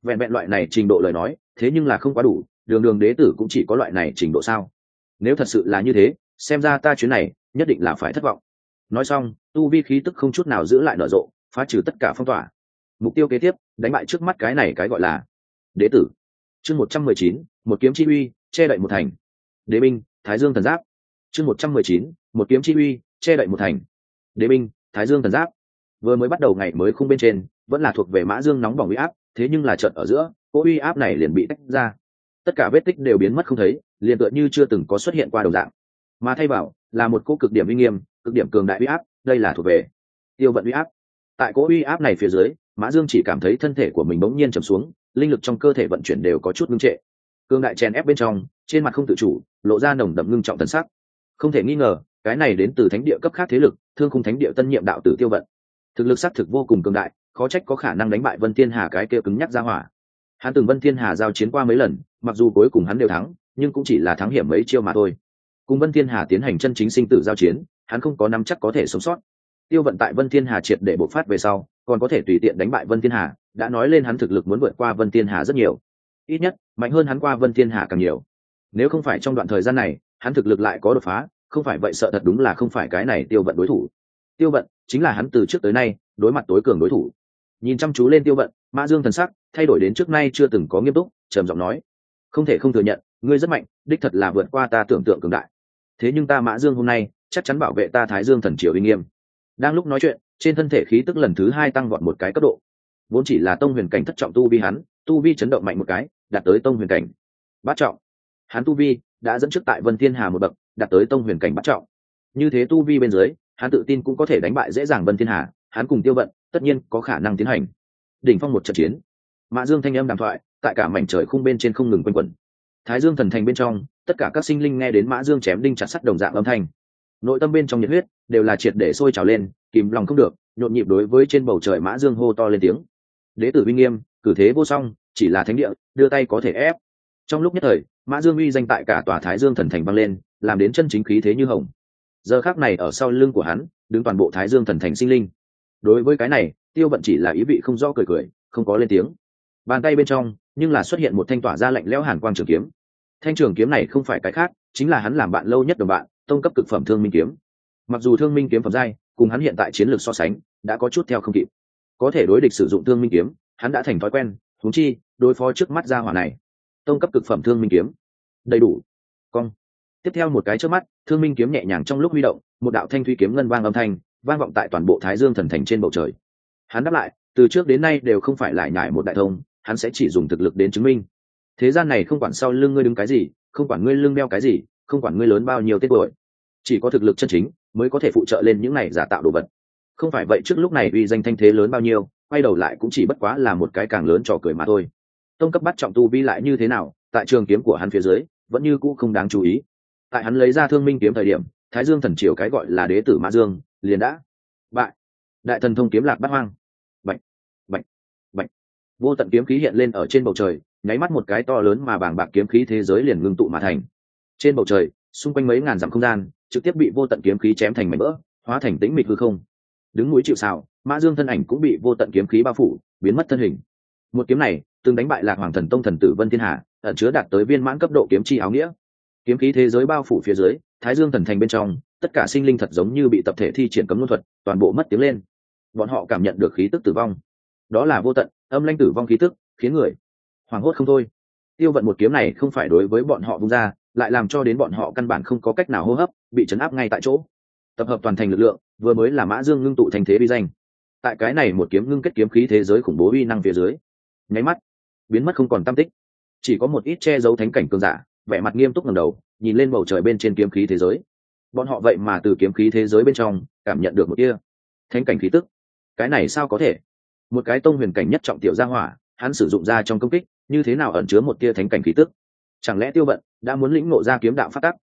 S1: Vẹn vẹn loại này trình độ lời nói, thế nhưng là không quá đủ, đường đường đế tử cũng chỉ có loại này trình độ sao? Nếu thật sự là như thế, xem ra ta chuyến này, nhất định là phải thất vọng. Nói xong, tu vi khí tức không chút nào giữ lại nở rộ, phá trừ tất cả phong tỏa. Mục tiêu kế tiếp, đánh bại trước mắt cái này cái gọi là đế tử. Chương một trăm mười chín, một kiếm chi uy che đậy một thành. Đế binh, thái dương thần giáp. Chương một trăm mười chín, một kiếm chi uy, che đậy một thành. Đế binh, thái dương thần giáp. Vừa mới bắt đầu ngày mới khung bên trên, vẫn là thuộc về mã dương nóng bỏng uy áp, thế nhưng là trận ở giữa, cỗ uy áp này liền bị tách ra. Tất cả vết tích đều biến mất không thấy, liền tựa như chưa từng có xuất hiện qua đồng dạng. Mà thay vào, là một cỗ cực điểm uy nghiêm, cực điểm cường đại uy áp, đây là thuộc về tiêu vận uy áp. Tại cỗ uy áp này phía dưới, mã dương chỉ cảm thấy thân thể của mình bỗng nhiên trầm xuống, linh lực trong cơ thể vận chuyển đều có chút ngưng trệ cương đại chèn ép bên trong, trên mặt không tự chủ, lộ ra nồng đậm ngưng trọng thần sắc. Không thể nghi ngờ, cái này đến từ thánh địa cấp khác thế lực, thương khung thánh địa tân nhiệm đạo tử tiêu vận. Thực lực xác thực vô cùng cường đại, khó trách có khả năng đánh bại vân thiên hà cái kia cứng nhắc ra hỏa. Hắn từng vân thiên hà giao chiến qua mấy lần, mặc dù cuối cùng hắn đều thắng, nhưng cũng chỉ là thắng hiểm mấy chiêu mà thôi. Cùng vân thiên hà tiến hành chân chính sinh tử giao chiến, hắn không có nắm chắc có thể sống sót. Tiêu vận tại vân thiên hà triệt để bộc phát về sau, còn có thể tùy tiện đánh bại vân thiên hà, đã nói lên hắn thực lực muốn vượt qua vân thiên hà rất nhiều. Ít nhất mạnh hơn hắn qua vân thiên hà càng nhiều. Nếu không phải trong đoạn thời gian này, hắn thực lực lại có đột phá, không phải vậy sợ thật đúng là không phải cái này tiêu vận đối thủ. Tiêu vận chính là hắn từ trước tới nay đối mặt tối cường đối thủ. Nhìn chăm chú lên tiêu vận, mã dương thần sắc thay đổi đến trước nay chưa từng có nghiêm túc, trầm giọng nói, không thể không thừa nhận, ngươi rất mạnh, đích thật là vượt qua ta tưởng tượng cường đại. Thế nhưng ta mã dương hôm nay chắc chắn bảo vệ ta thái dương thần triều uy nghiêm. Đang lúc nói chuyện, trên thân thể khí tức lần thứ hai tăng vọt một cái cấp độ. Vốn chỉ là tông huyền cảnh thất trọng tu vi hắn, tu vi chấn động mạnh một cái đạt tới tông huyền cảnh, bát trọng. Hắn tu vi đã dẫn trước tại vân thiên hà một bậc, đạt tới tông huyền cảnh bát trọng. Như thế tu vi bên dưới, hắn tự tin cũng có thể đánh bại dễ dàng vân thiên hà, hắn cùng tiêu vận tất nhiên có khả năng tiến hành. Đỉnh phong một trận chiến. Mã dương thanh âm đàm thoại, tại cả mảnh trời khung bên trên không ngừng quanh quẩn. Thái dương thần thành bên trong, tất cả các sinh linh nghe đến mã dương chém đinh chặt sắt đồng dạng âm thanh. Nội tâm bên trong nhiệt huyết đều là triệt để sôi trào lên, kìm lòng không được, nhộn nhịp đối với trên bầu trời mã dương hô to lên tiếng. Đế tử vinh nghiêm, cử thế vô song chỉ là thánh địa, đưa tay có thể ép. Trong lúc nhất thời, mã dương uy danh tại cả tòa thái dương thần thành vang lên, làm đến chân chính khí thế như hồng. Giờ khác này ở sau lưng của hắn, đứng toàn bộ thái dương thần thành sinh linh. Đối với cái này, tiêu vận chỉ là ý vị không rõ cười cười, không có lên tiếng. Bàn tay bên trong, nhưng là xuất hiện một thanh tỏa ra lạnh lẽo hàn quang trường kiếm. Thanh trường kiếm này không phải cái khác, chính là hắn làm bạn lâu nhất đồng bạn, tông cấp cực phẩm thương minh kiếm. Mặc dù thương minh kiếm phẩm giai, cùng hắn hiện tại chiến lược so sánh, đã có chút theo không kịp. Có thể đối địch sử dụng thương minh kiếm, hắn đã thành thói quen thúng chi đối phó trước mắt ra hỏa này. Tông cấp cực phẩm thương minh kiếm. Đầy đủ. Cong. Tiếp theo một cái trước mắt, thương minh kiếm nhẹ nhàng trong lúc huy động, một đạo thanh thủy kiếm ngân vang âm thanh, vang vọng tại toàn bộ thái dương thần thành trên bầu trời. Hắn đáp lại, từ trước đến nay đều không phải lại nhải một đại thông, hắn sẽ chỉ dùng thực lực đến chứng minh. Thế gian này không quản sau lưng ngươi đứng cái gì, không quản ngươi lưng đeo cái gì, không quản ngươi lớn bao nhiêu tên tuổi, chỉ có thực lực chân chính mới có thể phụ trợ lên những này giả tạo đồ vật. Không phải vậy trước lúc này uy danh thanh thế lớn bao nhiêu, quay đầu lại cũng chỉ bất quá là một cái càng lớn trò cười mà thôi tông cấp bắt trọng tu vi lại như thế nào, tại trường kiếm của hắn phía dưới, vẫn như cũ không đáng chú ý. Tại hắn lấy ra thương minh kiếm thời điểm, thái dương thần triều cái gọi là đế tử mã dương, liền đã bại. Đại thần thông kiếm lạc bắt hoang. Bệnh bệnh bệnh vô tận kiếm khí hiện lên ở trên bầu trời, nháy mắt một cái to lớn mà bàng bạc kiếm khí thế giới liền ngưng tụ mà thành. Trên bầu trời, xung quanh mấy ngàn dặm không gian, trực tiếp bị vô tận kiếm khí chém thành mảnh vỡ, hóa thành tĩnh mịch hư không. Đứng núi chịu xào mã dương thân ảnh cũng bị vô tận kiếm khí bao phủ, biến mất thân hình. Một kiếm này từng đánh bại lạc hoàng thần tông thần tử vân thiên hà, ẩn chứa đạt tới viên mãn cấp độ kiếm chi áo nghĩa. Kiếm khí thế giới bao phủ phía dưới, thái dương thần thành bên trong, tất cả sinh linh thật giống như bị tập thể thi triển cấm luân thuật, toàn bộ mất tiếng lên. Bọn họ cảm nhận được khí tức tử vong. Đó là vô tận, âm lanh tử vong khí tức, khiến người hoảng hốt không thôi. Tiêu vận một kiếm này không phải đối với bọn họ vung ra, lại làm cho đến bọn họ căn bản không có cách nào hô hấp, bị chấn áp ngay tại chỗ. Tập hợp toàn thành lực lượng, vừa mới là mã dương ngưng tụ thành thế bi danh. Tại cái này một kiếm ngưng kết kiếm khí thế giới khủng bố uy năng phía dưới, nháy mắt biến mất không còn tam tích. Chỉ có một ít che giấu thánh cảnh cường giả, vẻ mặt nghiêm túc ngầm đầu, nhìn lên bầu trời bên trên kiếm khí thế giới. Bọn họ vậy mà từ kiếm khí thế giới bên trong cảm nhận được một kia thánh cảnh khí tức. Cái này sao có thể? Một cái tông huyền cảnh nhất trọng tiểu gia hỏa, hắn sử dụng ra trong công kích, như thế nào ẩn chứa một tia thánh cảnh khí tức? Chẳng lẽ tiêu vận đã muốn lĩnh ngộ ra kiếm đạo phát tắc?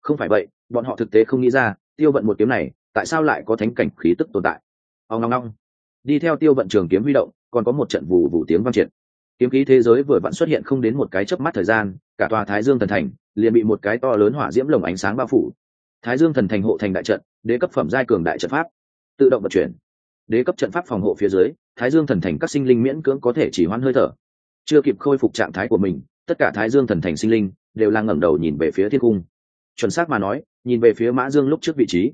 S1: Không phải vậy, bọn họ thực tế không nghĩ ra, tiêu vận một kiếm này, tại sao lại có thánh cảnh khí tức tồn tại? Ông long long đi theo tiêu vận trường kiếm huy động, còn có một trận vù vù tiếng vang triệt kiếm khí thế giới vừa vặn xuất hiện không đến một cái chớp mắt thời gian, cả tòa thái dương thần thành liền bị một cái to lớn hỏa diễm lồng ánh sáng bao phủ. Thái dương thần thành hộ thành đại trận, đế cấp phẩm giai cường đại trận pháp, tự động vận chuyển. Đế cấp trận pháp phòng hộ phía dưới, thái dương thần thành các sinh linh miễn cưỡng có thể chỉ hoãn hơi thở. Chưa kịp khôi phục trạng thái của mình, tất cả thái dương thần thành sinh linh đều đang ngẩng đầu nhìn về phía thiên cung. Chuẩn xác mà nói, nhìn về phía mã dương lúc trước vị trí,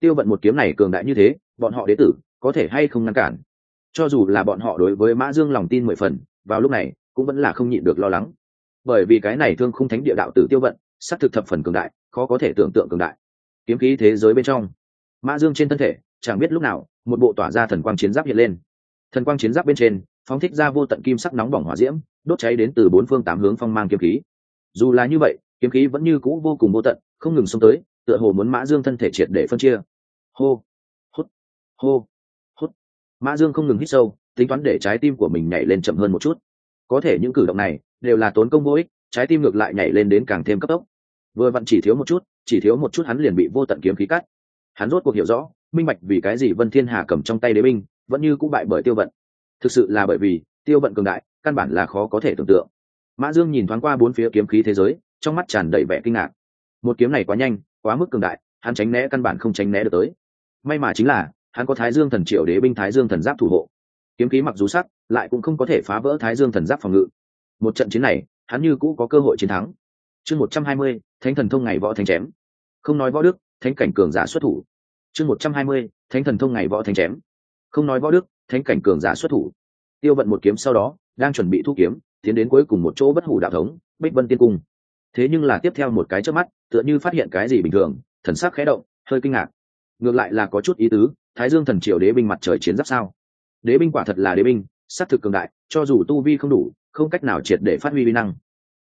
S1: tiêu vận một kiếm này cường đại như thế, bọn họ đế tử có thể hay không ngăn cản? Cho dù là bọn họ đối với mã dương lòng tin mười phần vào lúc này cũng vẫn là không nhịn được lo lắng. Bởi vì cái này thương không thánh địa đạo tử tiêu vận s c thực thập phần cường đại, khó có thể tưởng tượng cường đại. Kiếm khí thế giới bên trong, mã dương trên thân thể, chẳng biết lúc nào, một bộ tỏa ra thần quang chiến giáp hiện lên. Thần quang chiến giáp bên trên, phóng thích ra vô tận kim sắc nóng bỏng hỏa diễm, đốt cháy đến từ bốn phương tám hướng phong mang kiếm khí. Dù là như vậy, kiếm khí vẫn như cũ vô cùng vô tận, không ngừng xông tới, tựa hồ muốn mã dương thân thể triệt để phân chia. Hô, hút, hô mã dương không ngừng hít sâu, tính toán để trái tim của mình nhảy lên chậm hơn một chút. Có thể những cử động này đều là tốn công vô ích, trái tim ngược lại nhảy lên đến càng thêm cấp tốc. Vừa vặn chỉ thiếu một chút, chỉ thiếu một chút hắn liền bị vô tận kiếm khí cắt. Hắn rốt cuộc hiểu rõ, minh bạch vì cái gì vân thiên hà cầm trong tay đế binh, vẫn như cũng bại bởi tiêu vận. Thực sự là bởi vì tiêu vận cường đại, căn bản là khó có thể tưởng tượng. Mã dương nhìn thoáng qua bốn phía kiếm khí thế giới, trong mắt tràn đầy vẻ kinh ngạc. Một kiếm này quá nhanh, quá mức cường đại, hắn tránh né căn bản không tránh né được tới. May mà chính là hắn có thái dương thần triệu đế binh, thái dương thần giáp thủ hộ. Kiếm khí mặc dù sắc, lại cũng không có thể phá vỡ thái dương thần giáp phòng ngự. Một trận chiến này, hắn như cũ có cơ hội chiến thắng. Chương một trăm hai mươi, thánh thần thông ngày võ thanh chém. Không nói võ đức, thánh cảnh cường giả xuất thủ. Chương một trăm hai mươi, thánh thần thông ngày võ thanh chém. Không nói võ đức, thánh cảnh cường giả xuất thủ. Tiêu vận một kiếm sau đó, đang chuẩn bị thu kiếm, tiến đến cuối cùng một chỗ bất hủ đạo thống, bích vân tiên cung. Thế nhưng là tiếp theo một cái trước mắt, tựa như phát hiện cái gì bình thường, thần sắc khẽ động, hơi kinh ngạc. Ngược lại là có chút ý tứ thái dương thần triều đế binh mặt trời chiến giáp sao? Đế binh quả thật là đế binh s á c thực cường đại, cho dù tu vi không đủ, không cách nào triệt để phát huy vi năng.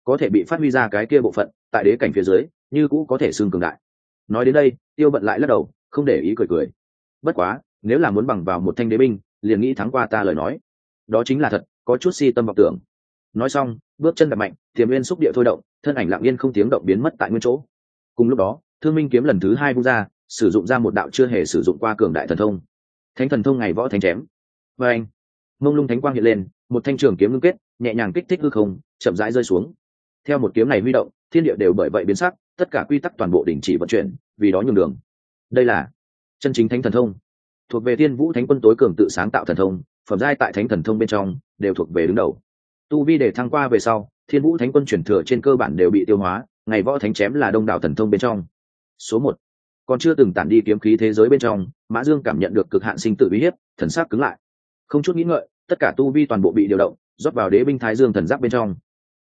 S1: Có thể bị phát huy ra cái kia bộ phận, tại đế cảnh phía dưới, như cũ có thể xương cường đại. Nói đến đây, tiêu bận lại lắc đầu, không để ý cười cười. Bất quá, nếu là muốn bằng vào một thanh đế binh, liền nghĩ thắng qua ta lời nói. Đó chính là thật, có chút si tâm vọng tưởng. Nói xong, bước chân đập mạnh, tiềm yên xúc địa thôi động, thân ảnh lặng yên không tiếng động biến mất tại nguyên chỗ. Cùng lúc đó, thương minh kiếm lần thứ hai vung ra sử dụng ra một đạo chưa hề sử dụng qua cường đại thần thông. Thánh thần thông ngày võ thánh chém. Và anh, mông lung thánh quang hiện lên, một thanh trường kiếm ngưng kết, nhẹ nhàng kích thích hư không, chậm rãi rơi xuống. Theo một kiếm này huy động, thiên địa đều bởi vậy biến sắc, tất cả quy tắc toàn bộ đình chỉ vận chuyển, vì đó nhường đường. Đây là chân chính thánh thần thông. Thuộc về thiên vũ thánh quân tối cường tự sáng tạo thần thông, phẩm giai tại thánh thần thông bên trong, đều thuộc về đứng đầu. Tu vi để thăng qua về sau, thiên vũ thánh quân chuyển thừa trên cơ bản đều bị tiêu hóa, ngày võ thánh chém là đông đảo thần thông bên trong. Số một còn chưa từng tản đi kiếm khí thế giới bên trong, mã dương cảm nhận được cực hạn sinh tự uy hiếp, thần sắc cứng lại. Không chút nghĩ ngợi, tất cả tu vi toàn bộ bị điều động, rót vào đế binh thái dương thần giáp bên trong.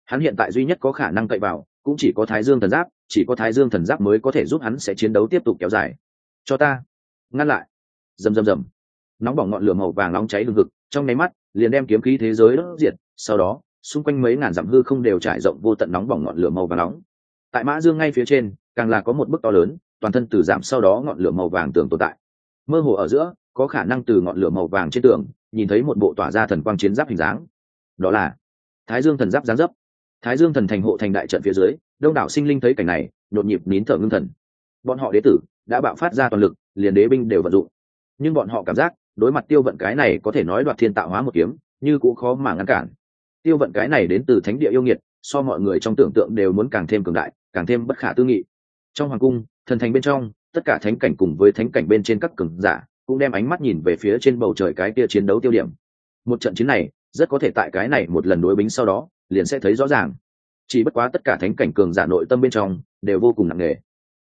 S1: Hắn hiện tại duy nhất có khả năng cậy vào, cũng chỉ có thái dương thần giáp, chỉ có thái dương thần giáp mới có thể giúp hắn sẽ chiến đấu tiếp tục kéo dài. Cho ta. Ngăn lại. Rầm rầm rầm. Nóng bỏng ngọn lửa màu vàng nóng cháy lừng ngực trong nháy mắt, liền đem kiếm khí thế giới đốt diệt, sau đó, xung quanh mấy ngàn dặm hư không đều trải rộng vô tận nóng bỏng ngọn lửa màu vàng nóng. Tại mã dương ngay phía trên, càng là có một bức to lớn toàn thân từ giảm sau đó ngọn lửa màu vàng tường tồn tại. Mơ hồ ở giữa, có khả năng từ ngọn lửa màu vàng trên tường, nhìn thấy một bộ tỏa ra thần quang chiến giáp hình dáng. Đó là thái dương thần giáp giáng dấp. Thái dương thần thành hộ thành đại trận phía dưới, đông đảo sinh linh thấy cảnh này, nhộn nhịp nín thở ngưng thần. Bọn họ đế tử đã bạo phát ra toàn lực, liền đế binh đều vận dụng. Nhưng bọn họ cảm giác, đối mặt tiêu vận cái này có thể nói đoạt thiên tạo hóa một kiếm, như cũng khó mà ngăn cản. Tiêu vận cái này đến từ thánh địa yêu nghiệt, so mọi người trong tưởng tượng đều muốn càng thêm cường đại, càng thêm bất khả tư nghị. Trong hoàng cung thần thành bên trong, tất cả thánh cảnh cùng với thánh cảnh bên trên các cường giả cũng đem ánh mắt nhìn về phía trên bầu trời cái kia chiến đấu tiêu điểm. Một trận chiến này, rất có thể tại cái này một lần đối bính sau đó, liền sẽ thấy rõ ràng. Chỉ bất quá tất cả thánh cảnh cường giả nội tâm bên trong đều vô cùng nặng nề.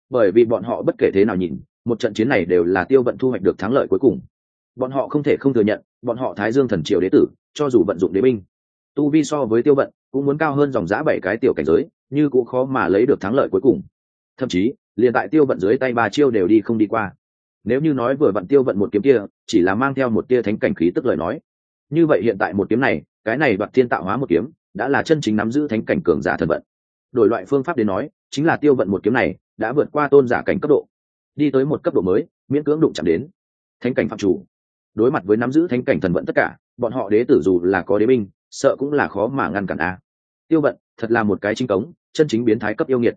S1: Bởi vì bọn họ bất kể thế nào nhìn, một trận chiến này đều là tiêu vận thu hoạch được thắng lợi cuối cùng. Bọn họ không thể không thừa nhận, bọn họ thái dương thần triều đế tử, cho dù vận dụng đế binh, tu vi so với tiêu vận cũng muốn cao hơn dòng giã bảy cái tiểu cảnh giới, như cũng khó mà lấy được thắng lợi cuối cùng. Thậm chí liền tại tiêu vận dưới tay ba chiêu đều đi không đi qua. Nếu như nói vừa vận tiêu vận một kiếm kia, chỉ là mang theo một tia thánh cảnh khí tức lời nói. Như vậy hiện tại một kiếm này, cái này đoạt thiên tạo hóa một kiếm, đã là chân chính nắm giữ thánh cảnh cường giả thần vận. Đổi loại phương pháp đến nói, chính là tiêu vận một kiếm này, đã vượt qua tôn giả cảnh cấp độ. Đi tới một cấp độ mới, miễn cưỡng đụng chạm đến. Thánh cảnh phạm chủ. Đối mặt với nắm giữ thánh cảnh thần vận tất cả, bọn họ đế tử dù là có đế binh, sợ cũng là khó mà ngăn cản a. Tiêu vận, thật là một cái chính cống, chân chính biến thái cấp yêu nghiệt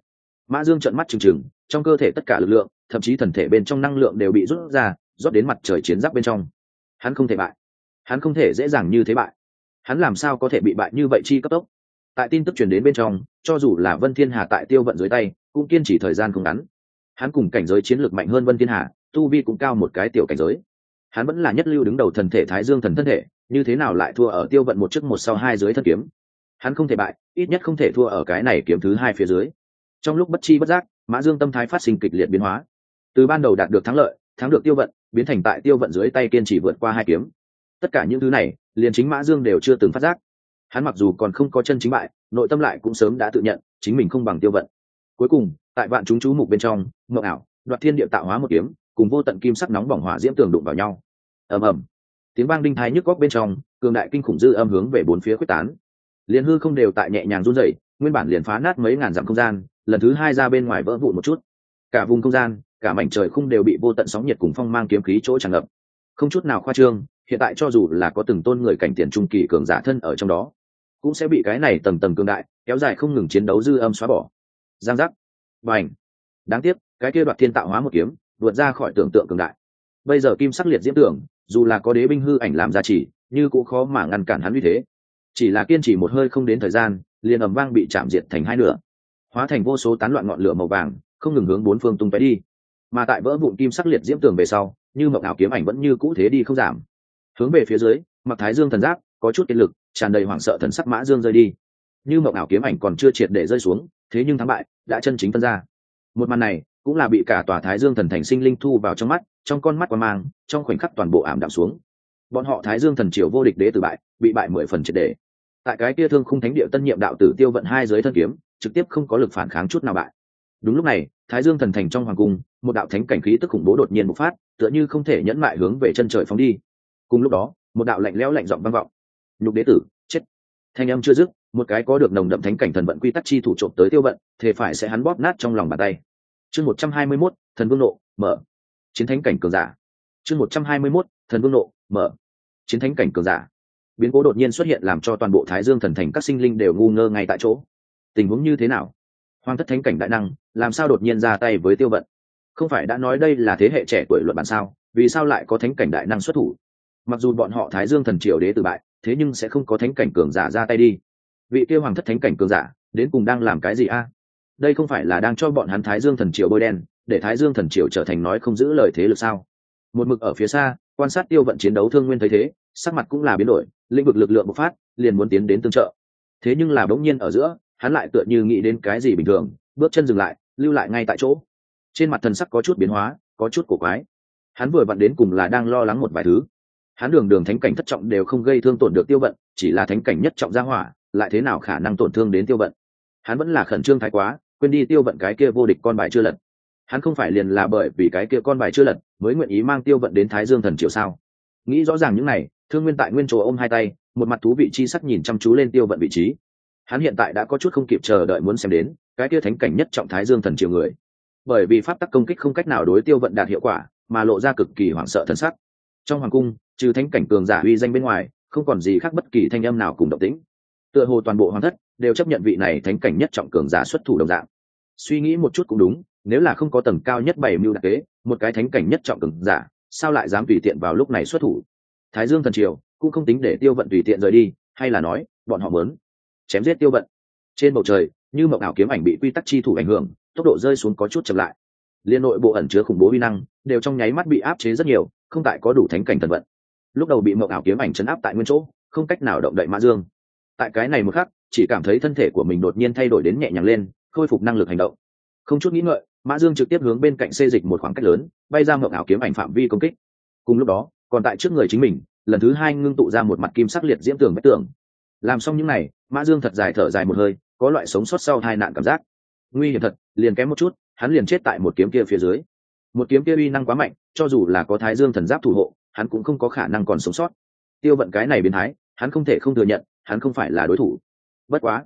S1: mã dương trận mắt trừng trừng, trong cơ thể tất cả lực lượng, thậm chí thần thể bên trong năng lượng đều bị rút ra, rót đến mặt trời chiến giáp bên trong. Hắn không thể bại. Hắn không thể dễ dàng như thế bại. Hắn làm sao có thể bị bại như vậy chi cấp tốc? Tại tin tức truyền đến bên trong, cho dù là vân thiên hà tại tiêu vận dưới tay, cũng kiên trì thời gian không ngắn. Hắn cùng cảnh giới chiến lược mạnh hơn vân thiên hà, tu vi cũng cao một cái tiểu cảnh giới. Hắn vẫn là nhất lưu đứng đầu thần thể thái dương thần thân thể, như thế nào lại thua ở tiêu vận một trước một sau hai dưới thân kiếm? Hắn không thể bại, ít nhất không thể thua ở cái này kiếm thứ hai phía dưới trong lúc bất chi bất giác, mã dương tâm thái phát sinh kịch liệt biến hóa. Từ ban đầu đạt được thắng lợi, thắng được tiêu vận, biến thành tại tiêu vận dưới tay kiên trì vượt qua hai kiếm. Tất cả những thứ này, liền chính mã dương đều chưa từng phát giác. Hắn mặc dù còn không có chân chính bại, nội tâm lại cũng sớm đã tự nhận, chính mình không bằng tiêu vận. Cuối cùng, tại vạn chúng chú mục bên trong, mộng ảo, đoạt thiên địa tạo hóa một kiếm, cùng vô tận kim sắc nóng bỏng hỏa diễm tường đụng vào nhau. Ầm ầm. Tiếng vang đinh thái nhức góc bên trong, cường đại kinh khủng dư âm hướng về bốn phía quyết tán. Liền hư không đều tại nhẹ nhàng run rẩy nguyên bản liền phá nát mấy ngàn dặm không gian, lần thứ hai ra bên ngoài vỡ vụn một chút. Cả vùng không gian, cả mảnh trời khung đều bị vô tận sóng nhiệt cùng phong mang kiếm khí chỗ tràn ngập. Không chút nào khoa trương, hiện tại cho dù là có từng tôn người cảnh tiền trung kỳ cường giả thân ở trong đó, cũng sẽ bị cái này tầng tầng cường đại, kéo dài không ngừng chiến đấu dư âm xóa bỏ. Giang giác. Và ảnh đáng tiếc, cái kia đoạt thiên tạo hóa một kiếm, vượt ra khỏi tưởng tượng cường đại. Bây giờ kim sắc liệt diễm tưởng, dù là có đế binh hư ảnh làm giá trị như cũng khó mà ngăn cản hắn như thế. Chỉ là kiên trì một hơi không đến thời gian liền ầm vang bị chạm diệt thành hai nửa. Hóa thành vô số tán loạn ngọn lửa màu vàng, không ngừng hướng bốn phương tung tóe đi. Mà tại vỡ vụn kim sắc liệt diễm tường về sau, như mộng ảo kiếm ảnh vẫn như cũ thế đi không giảm. Hướng về phía dưới, mặc thái dương thần giáp, có chút kiệt lực, tràn đầy hoảng sợ thần sắc mã dương rơi đi. Như mộng ảo kiếm ảnh còn chưa triệt để rơi xuống, thế nhưng thắng bại, đã chân chính phân ra. Một màn này, cũng là bị cả tòa thái dương thần thành sinh linh thu vào trong mắt, trong con mắt quan mang, trong khoảnh khắc toàn bộ ảm đạm xuống. Bọn họ thái dương thần triều vô địch đế từ bại, bị bại mười phần triệt đề tại cái kia thương khung thánh địa tân nhiệm đạo tử tiêu vận hai giới thân kiếm trực tiếp không có lực phản kháng chút nào bại. Đúng lúc này thái dương thần thành trong hoàng cung một đạo thánh cảnh khí tức khủng bố đột nhiên bộc phát tựa như không thể nhẫn mại hướng về chân trời phóng đi. Cùng lúc đó một đạo lạnh lẽo lạnh giọng vang vọng. Nhục đế tử chết. Thanh âm chưa dứt một cái có được nồng đậm thánh cảnh thần vận quy tắc chi thủ trộm tới tiêu vận thể phải sẽ hắn bóp nát trong lòng bàn tay. Chương một trăm hai mươi 121, thần vương nộ mở. Chiến thánh cảnh cường giả. Chương một trăm hai mươi 121, thần vương nộ mở. Chiến thánh cảnh cường giả biến cố đột nhiên xuất hiện làm cho toàn bộ thái dương thần thành các sinh linh đều ngu ngơ ngay tại chỗ. Tình huống như thế nào? Hoàng thất thánh cảnh đại năng, làm sao đột nhiên ra tay với tiêu vận? Không phải đã nói đây là thế hệ trẻ tuổi luận bản sao? Vì sao lại có thánh cảnh đại năng xuất thủ? Mặc dù bọn họ thái dương thần triều đế tự bại, thế nhưng sẽ không có thánh cảnh cường giả ra tay đi. Vị tiêu hoàng thất thánh cảnh cường giả, đến cùng đang làm cái gì a? Đây không phải là đang cho bọn hắn thái dương thần triều bôi đen, để thái dương thần triều trở thành nói không giữ lời thế lực sao? Một mực ở phía xa, quan sát tiêu vận chiến đấu thương nguyên thấy thế, sắc mặt cũng là biến đổi lĩnh vực lực lượng bộc phát, liền muốn tiến đến tương trợ. Thế nhưng là bỗng nhiên ở giữa, hắn lại tựa như nghĩ đến cái gì bình thường, bước chân dừng lại, lưu lại ngay tại chỗ. Trên mặt thần sắc có chút biến hóa, có chút cổ quái. Hắn vừa vặn đến cùng là đang lo lắng một vài thứ. Hắn đường đường thánh cảnh thất trọng đều không gây thương tổn được tiêu vận, chỉ là thánh cảnh nhất trọng gia hỏa, lại thế nào khả năng tổn thương đến tiêu vận? Hắn vẫn là khẩn trương thái quá, quên đi tiêu vận cái kia vô địch con bài chưa lật. Hắn không phải liền là bởi vì cái kia con bài chưa lật, mới nguyện ý mang tiêu vận đến thái dương thần triều sao? Nghĩ rõ ràng những này thương nguyên tại nguyên chỗ ôm hai tay, một mặt thú vị chi sắc nhìn chăm chú lên tiêu vận vị trí. Hắn hiện tại đã có chút không kịp chờ đợi muốn xem đến, cái kia thánh cảnh nhất trọng thái dương thần triều người. Bởi vì pháp tắc công kích không cách nào đối tiêu vận đạt hiệu quả, mà lộ ra cực kỳ hoảng sợ thân sắc. Trong hoàng cung, trừ thánh cảnh cường giả uy danh bên ngoài, không còn gì khác bất kỳ thanh âm nào cùng động tĩnh. Tựa hồ toàn bộ hoàng thất đều chấp nhận vị này thánh cảnh nhất trọng cường giả xuất thủ đồng dạng. Suy nghĩ một chút cũng đúng, nếu là không có tầng cao nhất bảy mưu đặc kế, một cái thánh cảnh nhất trọng cường giả, sao lại dám tùy tiện vào lúc này xuất thủ? Thái dương thần triều cũng không tính để tiêu vận tùy tiện rời đi, hay là nói, bọn họ mớn, chém giết tiêu vận. Trên bầu trời, như mộng ảo kiếm ảnh bị quy tắc chi thủ ảnh hưởng, tốc độ rơi xuống có chút chậm lại. Liên nội bộ ẩn chứa khủng bố vi năng, đều trong nháy mắt bị áp chế rất nhiều, không tại có đủ thánh cảnh thần vận. Lúc đầu bị mộng ảo kiếm ảnh chấn áp tại nguyên chỗ, không cách nào động đậy mã dương. Tại cái này một khắc, chỉ cảm thấy thân thể của mình đột nhiên thay đổi đến nhẹ nhàng lên, khôi phục năng lực hành động. Không chút nghĩ ngợi mã dương trực tiếp hướng bên cạnh xê dịch một khoảng cách lớn, bay ra mộng ảo kiếm ảnh phạm vi công kích. Cùng lúc đó còn tại trước người chính mình, lần thứ hai ngưng tụ ra một mặt kim sắc liệt diễm tường vách tường. Làm xong những n à y mã dương thật dài thở dài một hơi, có loại sống sót sau hai nạn cảm giác. Nguy hiểm thật, liền kém một chút, hắn liền chết tại một kiếm kia phía dưới. Một kiếm kia uy năng quá mạnh, cho dù là có thái dương thần giáp thủ hộ, hắn cũng không có khả năng còn sống sót. Tiêu vận cái này biến thái, hắn không thể không thừa nhận, hắn không phải là đối thủ. Bất quá,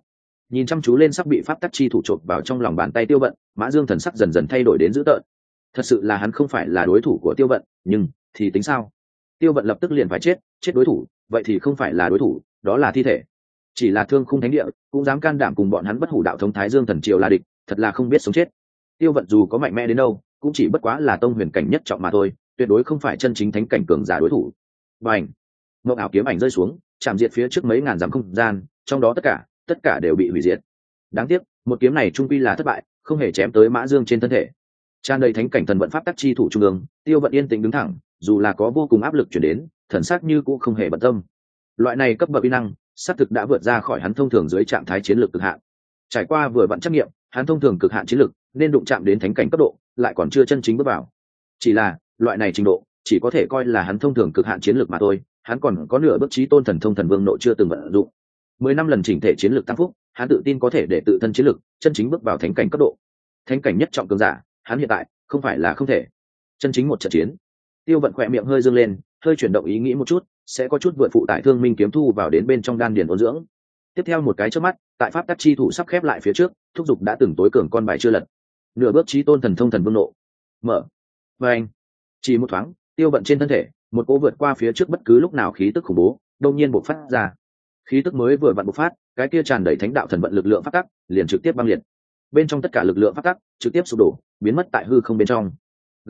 S1: nhìn chăm chú lên sắc bị pháp tắc chi thủ chộp vào trong lòng bàn tay tiêu vận, mã dương thần sắc dần dần thay đổi đến dữ tợn. Thật sự là hắn không phải là đối thủ của tiêu vận, nhưng thì tính sao? Tiêu vận lập tức liền phải chết chết đối thủ, vậy thì không phải là đối thủ, đó là thi thể. Chỉ là thương khung thánh địa, cũng dám can đảm cùng bọn hắn bất hủ đạo thống thái dương thần triều là địch, thật là không biết sống chết. Tiêu vận dù có mạnh mẽ đến đâu, cũng chỉ bất quá là tông huyền cảnh nhất trọng mà thôi, tuyệt đối không phải chân chính thánh cảnh cường giả đối thủ. Và ảnh mộng ảo kiếm ảnh rơi xuống, chạm diệt phía trước mấy ngàn dặm không gian, trong đó tất cả tất cả đều bị hủy diệt. Đáng tiếc, một kiếm này trung quy là thất bại, không hề chém tới mã dương trên thân thể. Tràn đầy thánh cảnh thần vận pháp tắc chi thủ trung ương, tiêu vận yên tĩnh đứng thẳng dù là có vô cùng áp lực chuyển đến, thần sắc như cũng không hề bận tâm. Loại này cấp bậc kỹ năng, xác thực đã vượt ra khỏi hắn thông thường dưới trạng thái chiến lược cực hạn. Trải qua vừa vặn trắc nghiệm, hắn thông thường cực hạn chiến lược, nên đụng chạm đến thánh cảnh cấp độ, lại còn chưa chân chính bước vào. Chỉ là, loại này trình độ, chỉ có thể coi là hắn thông thường cực hạn chiến lược mà thôi, hắn còn có nửa bước trí tôn thần thông thần vương nội chưa từng vận dụng. Mười năm lần chỉnh thể chiến lược tăng phúc, hắn tự tin có thể để tự thân chiến lược, chân chính bước vào thánh cảnh cấp độ. Thánh cảnh nhất trọng cường giả, hắn hiện tại không phải là không thể. Chân chính một trận chiến tiêu vận khỏe miệng hơi dâng lên, hơi chuyển động ý nghĩ một chút, sẽ có chút vượt phụ tại thương minh kiếm thu vào đến bên trong đan điền ôn dưỡng. Tiếp theo một cái trước mắt, tại pháp tắc chi thủ sắp khép lại phía trước, thúc giục đã từng tối cường con bài chưa lật. Nửa bước trí tôn thần thông thần vương nộ. Mở. Và anh chỉ một thoáng, tiêu vận trên thân thể, một cỗ vượt qua phía trước bất cứ lúc nào khí tức khủng bố đông nhiên bộc phát ra. Khí tức mới vừa vặn bộc phát, cái kia tràn đầy thánh đạo thần vận lực lượng phát tắc, liền trực tiếp băng liệt. Bên trong tất cả lực lượng phát tắc, trực tiếp sụp đổ, biến mất tại hư không bên trong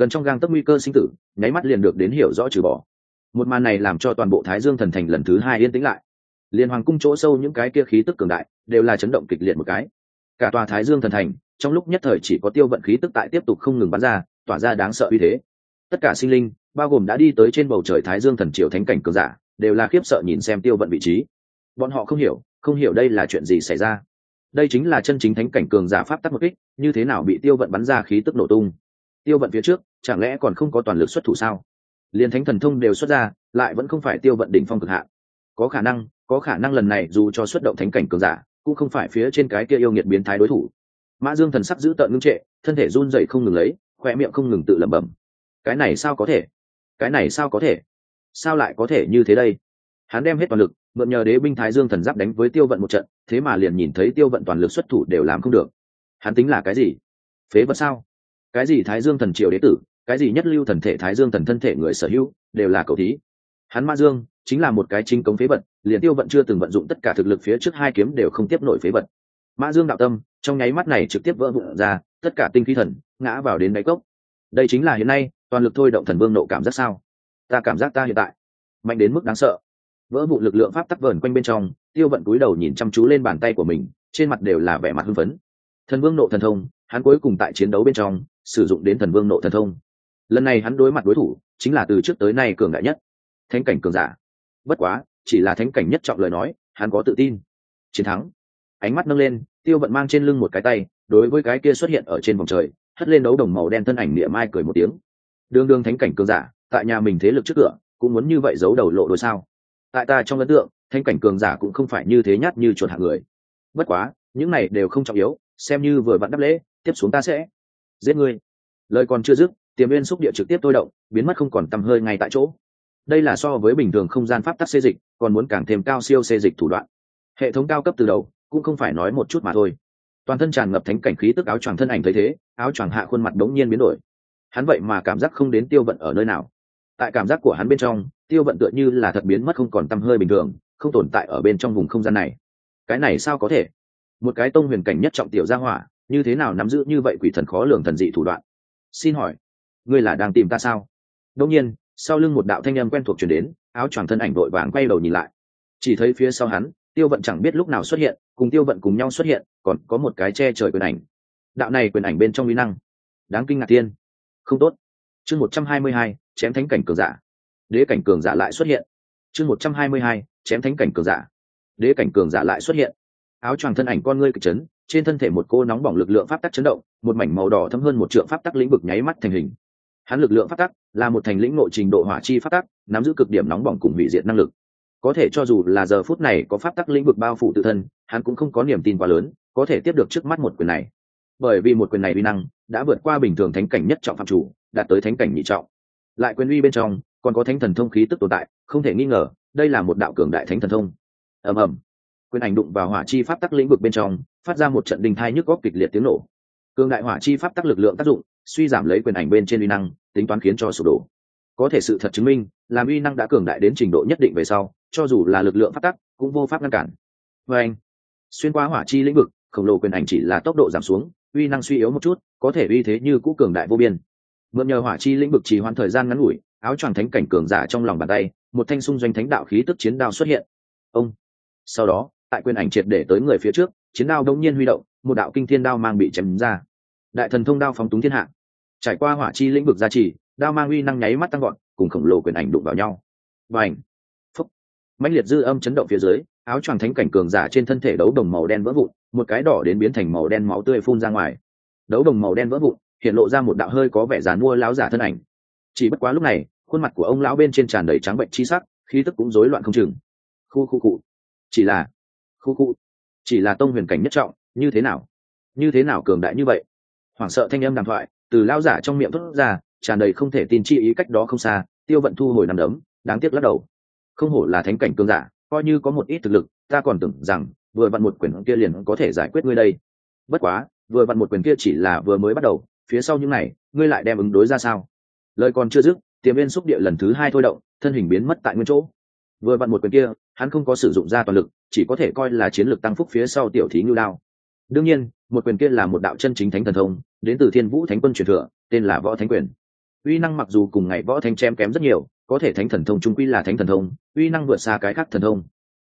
S1: gần trong gang tấc nguy cơ sinh tử, nháy mắt liền được đến hiểu rõ trừ bỏ. Một màn này làm cho toàn bộ thái dương thần thành lần thứ hai yên tĩnh lại. Liền hoàng cung chỗ sâu những cái kia khí tức cường đại, đều là chấn động kịch liệt một cái. Cả tòa thái dương thần thành, trong lúc nhất thời chỉ có tiêu vận khí tức tại tiếp tục không ngừng bắn ra, tỏa ra đáng sợ uy thế. Tất cả sinh linh, bao gồm đã đi tới trên bầu trời thái dương thần triều thánh cảnh cường giả, đều là khiếp sợ nhìn xem tiêu vận vị trí. Bọn họ không hiểu không hiểu đây là chuyện gì xảy ra. Đây chính là chân chính thánh cảnh cường giả pháp tắc một kích, như thế nào bị tiêu vận bắn ra khí tức nổ tung tiêu vận phía trước, chẳng lẽ còn không có toàn lực xuất thủ sao? Liền thánh thần thông đều xuất ra, lại vẫn không phải tiêu vận đỉnh phong cực hạn. Có khả năng, có khả năng lần này dù cho xuất động thánh cảnh cường giả, cũng không phải phía trên cái kia yêu nghiệt biến thái đối thủ. Mã dương thần sắc giữ tợn ngưng trệ, thân thể run dậy không ngừng lấy, khoe miệng không ngừng tự lẩm bẩm. Cái này sao có thể? Cái này sao có thể? Sao lại có thể như thế đây? Hắn đem hết toàn lực, mượn nhờ đế binh thái dương thần giáp đánh với tiêu vận một trận, thế mà liền nhìn thấy tiêu vận toàn lực xuất thủ đều làm không được. Hắn tính là cái gì? Phế vật sao? Cái gì thái dương thần triều đế tử, cái gì nhất lưu thần thể thái dương thần thân thể người sở hữu, đều là cầu thí. Hắn ma dương chính là một cái chính cống phế vật, liền tiêu vận chưa từng vận dụng tất cả thực lực phía trước hai kiếm đều không tiếp nổi phế vật. Mã dương đạo tâm, trong nháy mắt này trực tiếp vỡ vụn ra, tất cả tinh khí thần ngã vào đến đáy cốc. Đây chính là hiện nay, toàn lực thôi động thần vương nộ cảm giác sao? Ta cảm giác ta hiện tại mạnh đến mức đáng sợ. Vỡ vụ lực lượng pháp tắc vờn quanh bên trong, tiêu vận cúi đầu nhìn chăm chú lên bàn tay của mình, trên mặt đều là vẻ mặt hưng phấn. Thần vương nộ thần thông, hắn cuối cùng tại chiến đấu bên trong sử dụng đến thần vương nộ thần thông. Lần này hắn đối mặt đối thủ chính là từ trước tới nay cường đại nhất, thánh cảnh cường giả. Bất quá, chỉ là thánh cảnh nhất trọng lời nói, hắn có tự tin. Chiến thắng. Ánh mắt nâng lên, tiêu vận mang trên lưng một cái tay, đối với cái kia xuất hiện ở trên vòng trời, hất lên đấu đồng màu đen thân ảnh niệm mai cười một tiếng. Đương đương thánh cảnh cường giả, tại nhà mình thế lực trước cửa, cũng muốn như vậy giấu đầu lộ đôi sao? Tại ta trong ấn tượng, thánh cảnh cường giả cũng không phải như thế nhát như chuột hạng người. Bất quá, những này đều không trọng yếu, xem như vừa vặn đáp lễ, tiếp xuống ta sẽ giết ngươi. Lời còn chưa dứt, tiềm viên xúc địa trực tiếp tôi động, biến mất không còn tầm hơi ngay tại chỗ. Đây là so với bình thường không gian pháp tắc xê dịch, còn muốn càng thêm cao siêu xê dịch thủ đoạn. Hệ thống cao cấp từ đầu, cũng không phải nói một chút mà thôi. Toàn thân tràn ngập thánh cảnh khí tức áo choàng thân ảnh thấy thế, áo choàng hạ khuôn mặt đống nhiên biến đổi. Hắn vậy mà cảm giác không đến tiêu vận ở nơi nào. Tại cảm giác của hắn bên trong, tiêu vận tựa như là thật biến mất không còn tăm hơi bình thường, không tồn tại ở bên trong vùng không gian này. Cái này sao có thể? Một cái tông huyền cảnh nhất trọng tiểu gia hỏa như thế nào nắm giữ như vậy quỷ thần khó lường thần dị thủ đoạn? Xin hỏi, ngươi là đang tìm ta sao? Đông nhiên, sau lưng một đạo thanh âm quen thuộc chuyển đến, áo choàng thân ảnh đội vàng quay đầu nhìn lại. Chỉ thấy phía sau hắn, tiêu vận chẳng biết lúc nào xuất hiện, cùng tiêu vận cùng nhau xuất hiện, còn có một cái che trời quyền ảnh. Đạo này quyền ảnh bên trong uy năng, đáng kinh ngạc tiên. Không tốt. Chương một trăm hai mươi hai, chém thánh cảnh cường giả. Đế cảnh cường giả lại xuất hiện. Chương một trăm hai mươi hai, chém thánh cảnh cường giả. Đế cảnh cường giả lại xuất hiện. Áo choàng thân ảnh con ngươi kịch trấn trên thân thể một cô nóng bỏng lực lượng pháp tắc chấn động, một mảnh màu đỏ thâm hơn một trượng pháp tắc lĩnh vực nháy mắt thành hình. Hắn lực lượng pháp tắc là một thành lĩnh nội trình độ hỏa chi pháp tắc, nắm giữ cực điểm nóng bỏng cùng hủy diệt năng lực. Có thể cho dù là giờ phút này có pháp tắc lĩnh vực bao phủ tự thân, hắn cũng không có niềm tin quá lớn, có thể tiếp được trước mắt một quyền này. Bởi vì một quyền này uy năng đã vượt qua bình thường thánh cảnh nhất trọng phạm chủ, đạt tới thánh cảnh nhị trọng. Lại quyền uy bên trong còn có thánh thần thông khí tức tồn tại, không thể nghi ngờ, đây là một đạo cường đại thánh thần thông. Ầm ầm. Quyền ảnh đụng vào hỏa chi pháp tắc lĩnh vực bên trong phát ra một trận đình thai nhức góc kịch liệt tiếng nổ. Cường đại hỏa chi pháp tắc lực lượng tác dụng, suy giảm lấy quyền ảnh bên trên uy năng, tính toán khiến cho sụp đổ. Có thể sự thật chứng minh, làm uy năng đã cường đại đến trình độ nhất định về sau, cho dù là lực lượng phát tắc, cũng vô pháp ngăn cản. Vê anh, xuyên qua hỏa chi lĩnh vực, khổng lồ quyền ảnh chỉ là tốc độ giảm xuống, uy năng suy yếu một chút, có thể uy thế như cũ cường đại vô biên. Mượn nhờ hỏa chi lĩnh vực trì hoãn thời gian ngắn ngủi, áo choàng thánh cảnh cường giả trong lòng bàn tay, một thanh xung doanh thánh đạo khí tức chiến đao xuất hiện. Ông, sau đó, tại quyền ảnh triệt để tới người phía trước chiến đao đống nhiên huy động, một đạo kinh thiên đao mang bị chém ra. Đại thần thông đao phóng túng thiên hạ. Trải qua hỏa chi lĩnh vực gia trì, đao mang uy năng nháy mắt tăng gọn cùng khổng lồ quyền ảnh đụng vào nhau. Và ảnh phúc! Mãnh liệt dư âm chấn động phía dưới, áo choàng thánh cảnh cường giả trên thân thể đấu đồng màu đen vỡ vụn, một cái đỏ đến biến thành màu đen máu tươi phun ra ngoài. Đấu đồng màu đen vỡ vụn, hiện lộ ra một đạo hơi có vẻ dàn mua láo giả thân ảnh. Chỉ bất quá lúc này, khuôn mặt của ông lão bên trên tràn đầy trắng bệnh chi sắc, khí tức cũng rối loạn không chừng. Khu khu cụ chỉ là khu khu chỉ là tông huyền cảnh nhất trọng, như thế nào? Như thế nào cường đại như vậy? Hoảng sợ thanh âm đàm thoại, từ lao giả trong miệng thốt ra, tràn đầy không thể tin chi ý cách đó không xa, tiêu vận thu hồi nằm đấm, đáng tiếc lắc đầu. Không hổ là thánh cảnh cường giả, coi như có một ít thực lực, ta còn tưởng rằng, vừa vặn một quyền kia liền có thể giải quyết ngươi đây. Bất quá, vừa vặn một quyền kia chỉ là vừa mới bắt đầu, phía sau những này, ngươi lại đem ứng đối ra sao? Lời còn chưa dứt tiềm viên xúc địa lần thứ hai thôi động, thân hình biến mất tại nguyên chỗ. Vừa vặn một quyền kia, hắn không có sử dụng ra toàn lực chỉ có thể coi là chiến lược tăng phúc phía sau tiểu thí ngưu đao. Đương nhiên, một quyền kia là một đạo chân chính thánh thần thông, đến từ thiên vũ thánh quân truyền thừa, tên là võ thánh quyền. Uy năng mặc dù cùng ngày võ thánh chém kém rất nhiều, có thể thánh thần thông trung quy là thánh thần thông, uy năng vượt xa cái khác thần thông.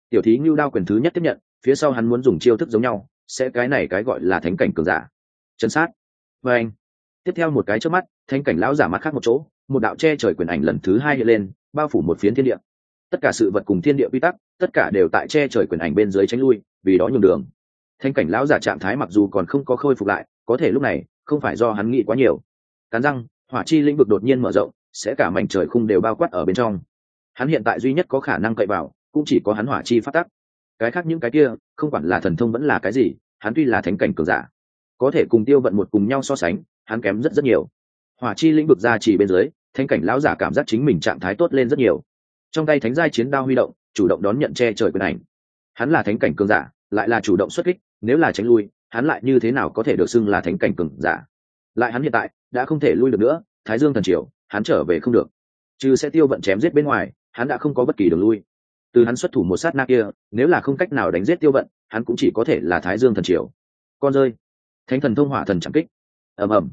S1: Tiểu thí ngưu đao quyền thứ nhất tiếp nhận, phía sau hắn muốn dùng chiêu thức giống nhau, sẽ cái này cái gọi là thánh cảnh cường giả. Chân sát. Và anh. Tiếp theo một cái trước mắt, thánh cảnh lão giả mắt khác một chỗ, một đạo che trời quyền ảnh lần thứ hai hiện lên, bao phủ một phiến thiên địa tất cả sự vật cùng thiên địa quy tắc, tất cả đều tại che trời quyền ảnh bên dưới tránh lui, vì đó nhường đường. Thanh cảnh lão giả trạng thái mặc dù còn không có khôi phục lại, có thể lúc này, không phải do hắn nghĩ quá nhiều. Cắn răng, hỏa chi lĩnh vực đột nhiên mở rộng, sẽ cả mảnh trời khung đều bao quát ở bên trong. Hắn hiện tại duy nhất có khả năng cậy vào, cũng chỉ có hắn hỏa chi phát tắc. Cái khác những cái kia, không quản là thần thông vẫn là cái gì, hắn tuy là thánh cảnh cường giả, có thể cùng tiêu vận một cùng nhau so sánh, hắn kém rất rất nhiều. Hỏa chi lĩnh vực ra chỉ bên dưới, thánh cảnh lão giả cảm giác chính mình trạng thái tốt lên rất nhiều trong tay thánh giai chiến đao huy động, chủ động đón nhận che trời quyền ảnh. Hắn là thánh cảnh cường giả, lại là chủ động xuất kích, nếu là tránh lui, hắn lại như thế nào có thể được xưng là thánh cảnh cường giả? Lại hắn hiện tại, đã không thể lui được nữa, thái dương thần triều, hắn trở về không được. Chứ sẽ tiêu vận chém giết bên ngoài, hắn đã không có bất kỳ đường lui. Từ hắn xuất thủ một sát na kia, nếu là không cách nào đánh giết tiêu vận, hắn cũng chỉ có thể là thái dương thần triều. Con rơi. Thánh thần thông hỏa thần chẳng kích. Ầm ầm.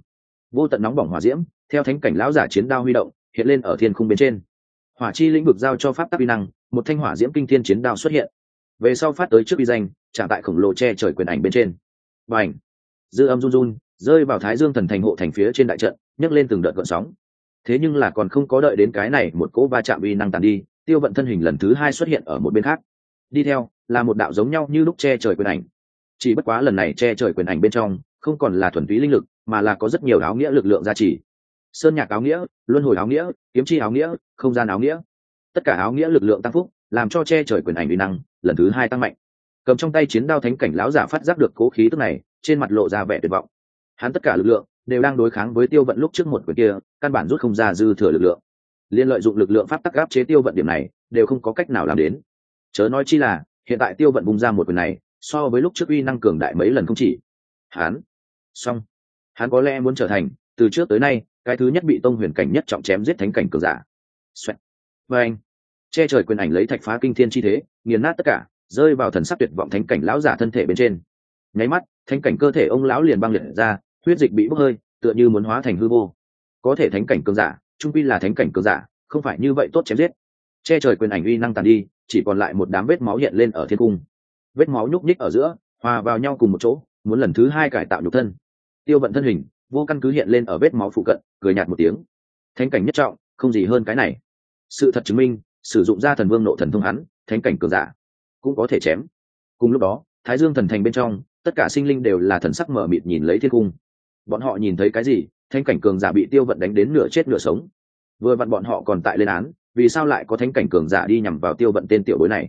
S1: Vô tận nóng bỏng hỏa diễm, theo thánh cảnh lão giả chiến đao huy động, hiện lên ở thiên khung bên trên hỏa chi lĩnh vực giao cho pháp tắc uy năng, một thanh hỏa diễm kinh thiên chiến đao xuất hiện. Về sau phát tới trước uy danh, trả tại khổng lồ che trời quyền ảnh bên trên. Và ảnh dư âm run run, rơi vào thái dương thần thành hộ thành phía trên đại trận, nhấc lên từng đợt gọn sóng. Thế nhưng là còn không có đợi đến cái này, một cỗ va chạm uy năng tàn đi, tiêu vận thân hình lần thứ hai xuất hiện ở một bên khác. Đi theo, là một đạo giống nhau như lúc che trời quyền ảnh. Chỉ bất quá lần này che trời quyền ảnh bên trong, không còn là thuần túy linh lực, mà là có rất nhiều áo nghĩa lực lượng gia trì sơn nhạc áo nghĩa, luân hồi áo nghĩa, kiếm chi áo nghĩa, không gian áo nghĩa. Tất cả áo nghĩa lực lượng tăng phúc, làm cho che trời quyền ảnh uy năng, lần thứ hai tăng mạnh. Cầm trong tay chiến đao thánh cảnh lão giả phát giác được cố khí tức này, trên mặt lộ ra vẻ tuyệt vọng. Hắn tất cả lực lượng đều đang đối kháng với tiêu vận lúc trước một quyền kia, căn bản rút không ra dư thừa lực lượng. Liên lợi dụng lực lượng pháp tắc gáp chế tiêu vận điểm này, đều không có cách nào làm đến. Chớ nói chi là, hiện tại tiêu vận bung ra một quyền này, so với lúc trước uy năng cường đại mấy lần không chỉ. Hắn. Xong. Hắn có lẽ muốn trở thành, từ trước tới nay cái thứ nhất bị tông huyền cảnh nhất trọng chém giết thánh cảnh cường giả. Xoẹt. và anh, che trời quyền ảnh lấy thạch phá kinh thiên chi thế, nghiền nát tất cả, rơi vào thần sắc tuyệt vọng thánh cảnh lão giả thân thể bên trên. Nháy mắt, thánh cảnh cơ thể ông lão liền băng liệt ra, huyết dịch bị bốc hơi, tựa như muốn hóa thành hư vô. Có thể thánh cảnh cường giả, trung pi là thánh cảnh cường giả, không phải như vậy tốt chém giết. Che trời quyền ảnh uy năng tàn đi, chỉ còn lại một đám vết máu hiện lên ở thiên cung. Vết máu nhúc nhích ở giữa, hòa vào nhau cùng một chỗ, muốn lần thứ hai cải tạo nhục thân. Tiêu vận thân hình vô căn cứ hiện lên ở vết máu phụ cận, cười nhạt một tiếng. Thánh cảnh nhất trọng, không gì hơn cái này. Sự thật chứng minh, sử dụng ra thần vương nộ thần thông hắn, thánh cảnh cường giả, cũng có thể chém. Cùng lúc đó, thái dương thần thành bên trong, tất cả sinh linh đều là thần sắc mở mịt nhìn lấy thiên cung. Bọn họ nhìn thấy cái gì, thánh cảnh cường giả bị tiêu vận đánh đến nửa chết nửa sống. Vừa vặn bọn họ còn tại lên án, vì sao lại có thánh cảnh cường giả đi nhằm vào tiêu vận tên tiểu bối này?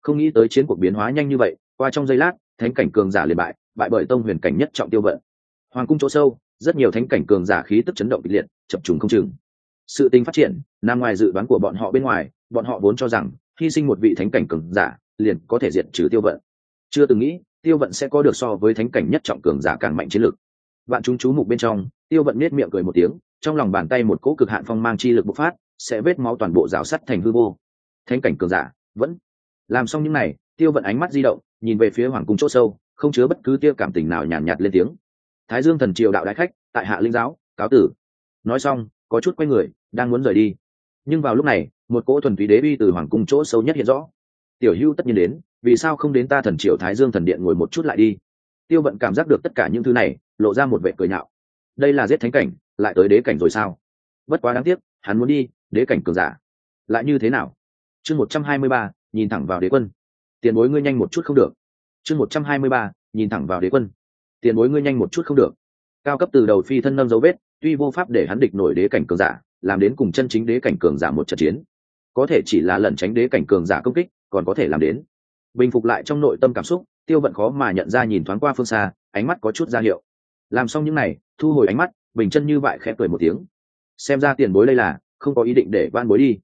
S1: Không nghĩ tới chiến cuộc biến hóa nhanh như vậy, qua trong giây lát, thánh cảnh cường giả liền bại bại bởi tông huyền cảnh nhất trọng tiêu vận. Hoàng cung chỗ sâu rất nhiều thánh cảnh cường giả khí tức chấn động kịch liệt chập trùng không chừng. Sự tình phát triển nằm ngoài dự đoán của bọn họ bên ngoài bọn họ vốn cho rằng hy sinh một vị thánh cảnh cường giả liền có thể diệt trừ tiêu vận. Chưa từng nghĩ tiêu vận sẽ có được so với thánh cảnh nhất trọng cường giả càng mạnh chiến lực. Bạn chúng chú mục bên trong tiêu vận nết miệng cười một tiếng trong lòng bàn tay một cỗ cực hạn phong mang chi lực bộc phát sẽ vết máu toàn bộ rào sắt thành hư vô. Thánh cảnh cường giả vẫn làm xong những này tiêu vận ánh mắt di động nhìn về phía hoàng cung chỗ sâu không chứa bất cứ tia cảm tình nào nhàn nhạt, nhạt lên tiếng thái dương thần triều đạo đại khách, tại hạ linh giáo, cáo tử. Nói xong, có chút quay người, đang muốn rời đi. Nhưng vào lúc này, một cỗ thuần túy đế bi từ hoàng cung chỗ sâu nhất hiện rõ. Tiểu hưu tất nhiên đến, vì sao không đến ta thần triều thái dương thần điện ngồi một chút lại đi? Tiêu vận cảm giác được tất cả những thứ này, lộ ra một vệ cười nhạo. Đây là giết thánh cảnh, lại tới đế cảnh rồi sao? Bất quá đáng tiếc, hắn muốn đi, đế cảnh cường giả. Lại như thế nào? Chương một trăm hai mươi ba, nhìn thẳng vào đế quân. Tiền bối ngươi nhanh một chút không được. Chương một trăm hai mươi ba, nhìn thẳng vào đế quân tiền bối ngươi nhanh một chút không được. Cao cấp từ đầu phi thân nâng dấu vết, tuy vô pháp để hắn địch nổi đế cảnh cường giả, làm đến cùng chân chính đế cảnh cường giả một trận chiến. Có thể chỉ là lẩn tránh đế cảnh cường giả công kích, còn có thể làm đến. Bình phục lại trong nội tâm cảm xúc, tiêu vận khó mà nhận ra nhìn thoáng qua phương xa, ánh mắt có chút ra hiệu. Làm xong những n à y thu hồi ánh mắt, bình chân như vậy khẽ cười một tiếng. Xem ra tiền bối đây là, không có ý định để van bối đi.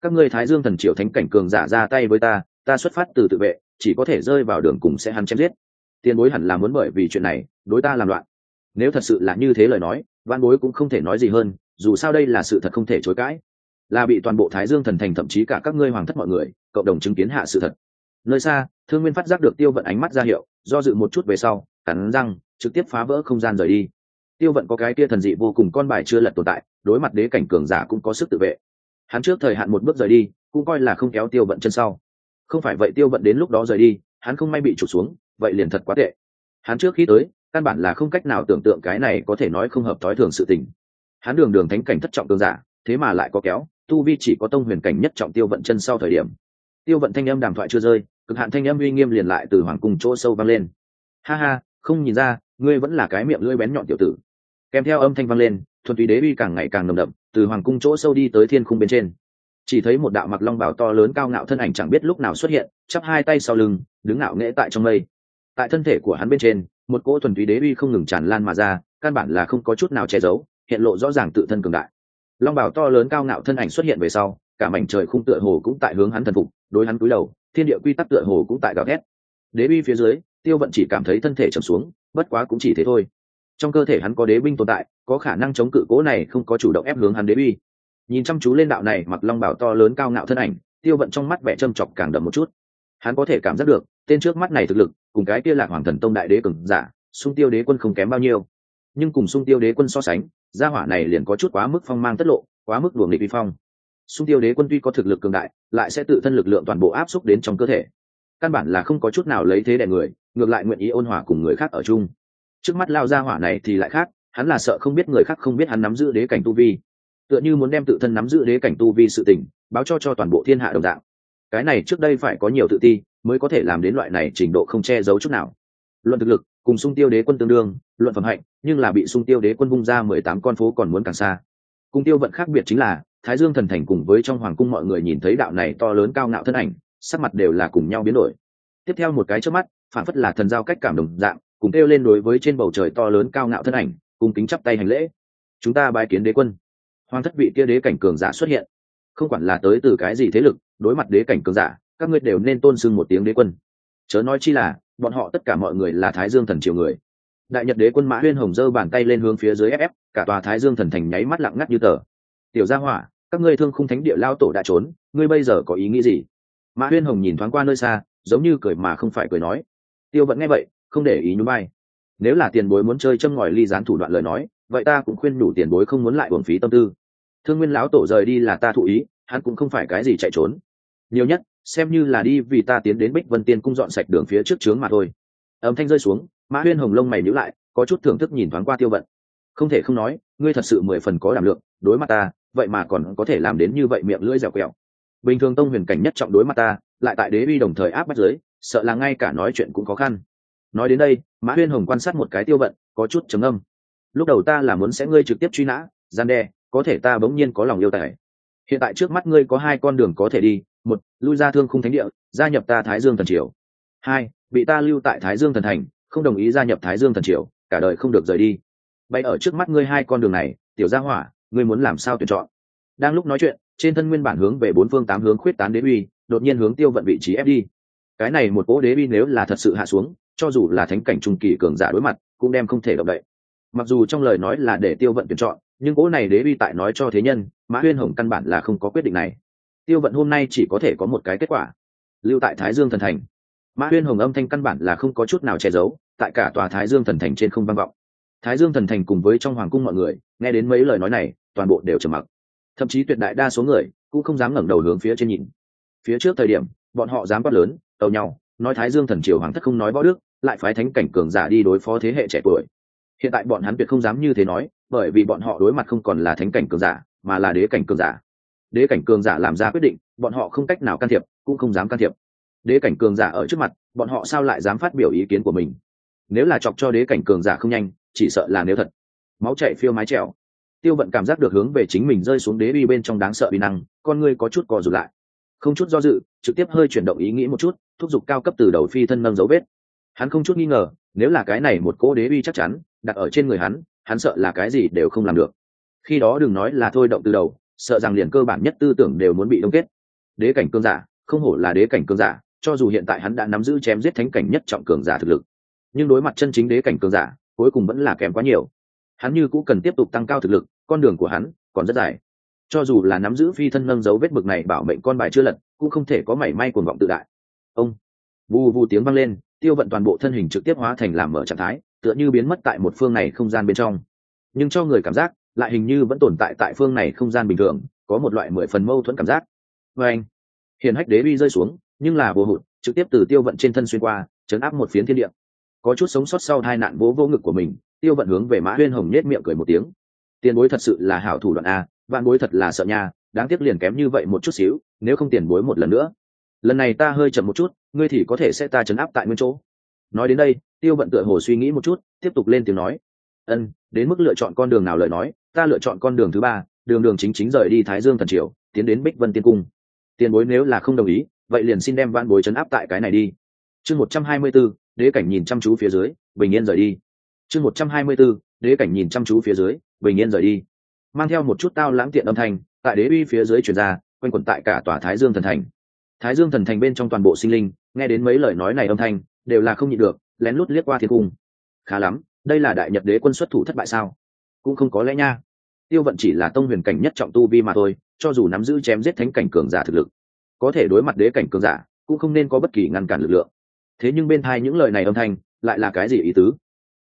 S1: Các ngươi thái dương thần triều thánh cảnh cường giả ra tay với ta ta xuất phát từ tự vệ, chỉ có thể rơi vào đường cùng sẽ hắn chém giết tiền bối hẳn là muốn bởi vì chuyện này, đối ta làm loạn. Nếu thật sự là như thế lời nói, văn bối cũng không thể nói gì hơn, dù sao đây là sự thật không thể chối cãi. Là bị toàn bộ thái dương thần thành thậm chí cả các ngươi hoàng thất mọi người, cộng đồng chứng kiến hạ sự thật. Nơi xa, thương nguyên phát giác được tiêu vận ánh mắt ra hiệu, do dự một chút về sau, cắn răng, trực tiếp phá vỡ không gian rời đi. Tiêu vận có cái kia thần dị vô cùng con bài chưa lật tồn tại, đối mặt đế cảnh cường giả cũng có sức tự vệ. Hắn trước thời hạn một bước rời đi, cũng coi là không kéo tiêu vận chân sau. Không phải vậy tiêu vận đến lúc đó rời đi, hắn không may bị trục xuống vậy liền thật quá tệ. Hắn trước khi tới, căn bản là không cách nào tưởng tượng cái này có thể nói không hợp thói thường sự tình. Hắn đường đường thánh cảnh thất trọng cường giả, thế mà lại có kéo, tu vi chỉ có tông huyền cảnh nhất trọng tiêu vận chân sau thời điểm. Tiêu vận thanh âm đàm thoại chưa rơi, cực hạn thanh âm uy nghiêm liền lại từ hoàng cung chỗ sâu vang lên. Ha ha, không nhìn ra, ngươi vẫn là cái miệng lưỡi bén nhọn tiểu tử. Kèm theo âm thanh vang lên, thuần túy đế uy càng ngày càng nồng đậm, từ hoàng cung chỗ sâu đi tới thiên khung bên trên. Chỉ thấy một đạo mặc long bào to lớn cao ngạo thân ảnh chẳng biết lúc nào xuất hiện, chắp hai tay sau lưng, đứng ngạo nghễ tại trong mây tại thân thể của hắn bên trên, một cỗ thuần túy đế uy không ngừng tràn lan mà ra, căn bản là không có chút nào che giấu, hiện lộ rõ ràng tự thân cường đại. Long bảo to lớn cao ngạo thân ảnh xuất hiện về sau, cả mảnh trời khung tựa hồ cũng tại hướng hắn thần phục, đối hắn cúi đầu, thiên địa quy tắc tựa hồ cũng tại gào thét. Đế uy phía dưới, tiêu vận chỉ cảm thấy thân thể trầm xuống, bất quá cũng chỉ thế thôi. Trong cơ thể hắn có đế binh tồn tại, có khả năng chống cự cố này không có chủ động ép hướng hắn đế uy. Nhìn chăm chú lên đạo này mặc long bảo to lớn cao ngạo thân ảnh, tiêu vận trong mắt vẻ châm chọc càng đậm một chút. Hắn có thể cảm giác được, tên trước mắt này thực lực cùng cái kia lạc hoàng thần tông đại đế cường giả, sung tiêu đế quân không kém bao nhiêu. Nhưng cùng sung tiêu đế quân so sánh, gia hỏa này liền có chút quá mức phong mang tất lộ, quá mức đuồng nghịch vi phong. Sung tiêu đế quân tuy có thực lực cường đại, lại sẽ tự thân lực lượng toàn bộ áp xúc đến trong cơ thể. Căn bản là không có chút nào lấy thế đẻ người, ngược lại nguyện ý ôn hòa cùng người khác ở chung. Trước mắt lao gia hỏa này thì lại khác, hắn là sợ không biết người khác không biết hắn nắm giữ đế cảnh tu vi. Tựa như muốn đem tự thân nắm giữ đế cảnh tu vi sự tình, báo cho cho toàn bộ thiên hạ đồng dạng. Cái này trước đây phải có nhiều tự ti mới có thể làm đến loại này trình độ không che giấu chút nào. Luận thực lực, cùng sung tiêu đế quân tương đương, luận phẩm hạnh, nhưng là bị sung tiêu đế quân bung ra mười tám con phố còn muốn càng xa. Cung tiêu vận khác biệt chính là, thái dương thần thành cùng với trong hoàng cung mọi người nhìn thấy đạo này to lớn cao ngạo thân ảnh, sắc mặt đều là cùng nhau biến đổi. Tiếp theo một cái trước mắt, phản phất là thần giao cách cảm đồng dạng, cùng kêu lên đối với trên bầu trời to lớn cao ngạo thân ảnh cùng kính chắp tay hành lễ. Chúng ta bái kiến đế quân. Hoàng thất vị kia đế cảnh cường giả xuất hiện. Không quản là tới từ cái gì thế lực, đối mặt đế cảnh cường giả các ngươi đều nên tôn sưng một tiếng đế quân. Chớ nói chi là, bọn họ tất cả mọi người là thái dương thần triều người. Đại nhật đế quân mã huyên hồng giơ bàn tay lên hướng phía dưới ép ép, cả tòa thái dương thần thành nháy mắt lặng ngắt như tờ. Tiểu gia hỏa, các ngươi thương khung thánh địa lao tổ đã trốn, ngươi bây giờ có ý nghĩ gì? Mã huyên hồng nhìn thoáng qua nơi xa, giống như cười mà không phải cười nói. Tiêu vẫn nghe vậy, không để ý nhún bay nếu là tiền bối muốn chơi châm ngòi ly gián thủ đoạn lời nói, vậy ta cũng khuyên đủ tiền bối không muốn lại uổng phí tâm tư. Thương nguyên lão tổ rời đi là ta thụ ý, hắn cũng không phải cái gì chạy trốn. Nhiều nhất xem như là đi vì ta tiến đến bích vân tiên cung dọn sạch đường phía trước trướng mà thôi. Âm thanh rơi xuống, mã huyên hồng lông mày nhíu lại, có chút thưởng thức nhìn thoáng qua tiêu vận. Không thể không nói, ngươi thật sự mười phần có đảm lượng, đối mặt ta, vậy mà còn có thể làm đến như vậy miệng lưỡi dẻo quẹo. Bình thường tông huyền cảnh nhất trọng đối mặt ta, lại tại đế uy đồng thời áp bắt giới, sợ là ngay cả nói chuyện cũng khó khăn. Nói đến đây, mã huyên hồng quan sát một cái tiêu vận, có chút trầm âm lúc đầu ta là muốn sẽ ngươi trực tiếp truy nã, gian đe, có thể ta bỗng nhiên có lòng yêu tài. Hiện tại trước mắt ngươi có hai con đường có thể đi một, lui ra thương khung thánh địa, gia nhập ta thái dương thần triều. Hai, bị ta lưu tại thái dương thần thành, không đồng ý gia nhập thái dương thần triều, cả đời không được rời đi. Bay ở trước mắt ngươi hai con đường này, tiểu gia hỏa, ngươi muốn làm sao tuyển chọn? Đang lúc nói chuyện, trên thân nguyên bản hướng về bốn phương tám hướng khuyết tán đế uy, đột nhiên hướng tiêu vận vị trí ép đi. Cái này một cỗ đế uy nếu là thật sự hạ xuống, cho dù là thánh cảnh trung kỳ cường giả đối mặt, cũng đem không thể động đậy. Mặc dù trong lời nói là để tiêu vận tuyển chọn, nhưng cỗ này đế uy tại nói cho thế nhân, mã huyên hồng căn bản là không có quyết định này tiêu vận hôm nay chỉ có thể có một cái kết quả. Lưu tại thái dương thần thành. Mã huyên hồng âm thanh căn bản là không có chút nào che giấu, tại cả tòa thái dương thần thành trên không vang vọng. Thái dương thần thành cùng với trong hoàng cung mọi người, nghe đến mấy lời nói này, toàn bộ đều trầm mặc. Thậm chí tuyệt đại đa số người cũng không dám ngẩng đầu hướng phía trên nhìn. Phía trước thời điểm, bọn họ dám quát lớn tàu nhau, nói thái dương thần triều hoàng thất không nói võ đức, lại phái thánh cảnh cường giả đi đối phó thế hệ trẻ tuổi. Hiện tại bọn hắn tuyệt không dám như thế nói, bởi vì bọn họ đối mặt không còn là thánh cảnh cường giả, mà là đế cảnh cường giả đế cảnh cường giả làm ra quyết định, bọn họ không cách nào can thiệp, cũng không dám can thiệp. Đế cảnh cường giả ở trước mặt, bọn họ sao lại dám phát biểu ý kiến của mình? Nếu là chọc cho đế cảnh cường giả không nhanh, chỉ sợ là nếu thật. Máu chạy phiêu mái trèo. Tiêu vận cảm giác được hướng về chính mình rơi xuống đế bi bên trong đáng sợ bi năng, con ngươi có chút cò rụt lại. Không chút do dự, trực tiếp hơi chuyển động ý nghĩ một chút, thúc giục cao cấp từ đầu phi thân nâng dấu vết. Hắn không chút nghi ngờ, nếu là cái này một cỗ đế bi chắc chắn, đặt ở trên người hắn hắn sợ là cái gì đều không làm được. Khi đó đừng nói là thôi động từ đầu sợ rằng liền cơ bản nhất tư tưởng đều muốn bị đông kết. Đế cảnh cương giả, không hổ là đế cảnh cương giả, cho dù hiện tại hắn đã nắm giữ chém giết thánh cảnh nhất trọng cường giả thực lực, nhưng đối mặt chân chính đế cảnh cường giả, cuối cùng vẫn là kém quá nhiều. Hắn như cũng cần tiếp tục tăng cao thực lực, con đường của hắn còn rất dài. Cho dù là nắm giữ phi thân nâng dấu vết bực này bảo mệnh con bài chưa lật, cũng không thể có mảy may cuồng vọng tự đại. Ông vù vù tiếng vang lên, tiêu vận toàn bộ thân hình trực tiếp hóa thành làm mở trạng thái, tựa như biến mất tại một phương này không gian bên trong. Nhưng cho người cảm giác lại hình như vẫn tồn tại tại phương này không gian bình thường, có một loại mười phần mâu thuẫn cảm giác. Vê anh, hiền hách đế bi rơi xuống, nhưng là vô hụt, trực tiếp từ tiêu vận trên thân xuyên qua, chấn áp một phiến thiên địa. Có chút sống sót sau hai nạn vỗ vô ngực của mình, tiêu vận hướng về mã huyên hồng nhét miệng cười một tiếng. Tiền bối thật sự là hảo thủ đoạn a, vạn bối thật là sợ nha, đáng tiếc liền kém như vậy một chút xíu, nếu không tiền bối một lần nữa. Lần này ta hơi chậm một chút, ngươi thì có thể sẽ ta chấn áp tại nguyên chỗ. Nói đến đây, tiêu vận tựa hồ suy nghĩ một chút, tiếp tục lên tiếng nói. Ân, đến mức lựa chọn con đường nào lời nói ta lựa chọn con đường thứ ba, đường đường chính chính rời đi thái dương thần triều, tiến đến bích vân tiên cung. Tiền bối nếu là không đồng ý, vậy liền xin đem van bối chấn áp tại cái này đi. Chương một trăm hai mươi b ố đế cảnh nhìn chăm chú phía dưới, bình yên rời đi. Chương một trăm hai mươi b ố đế cảnh nhìn chăm chú phía dưới, bình yên rời đi. Mang theo một chút tao lãng tiện âm thanh, tại đế uy phía dưới chuyển ra, quanh quẩn tại cả tòa thái dương thần thành. Thái dương thần thành bên trong toàn bộ sinh linh, nghe đến mấy lời nói này âm thanh, đều là không nhịn được, lén lút liếc qua thiên cung. Khá lắm, đây là đại nhật đế quân xuất thủ thất bại sao? Cũng không có lẽ nha. Tiêu vận chỉ là tông huyền cảnh nhất trọng tu vi mà thôi, cho dù nắm giữ chém giết thánh cảnh cường giả thực lực, có thể đối mặt đế cảnh cường giả, cũng không nên có bất kỳ ngăn cản lực lượng. Thế nhưng bên thai những lời này âm thanh, lại là cái gì ý tứ?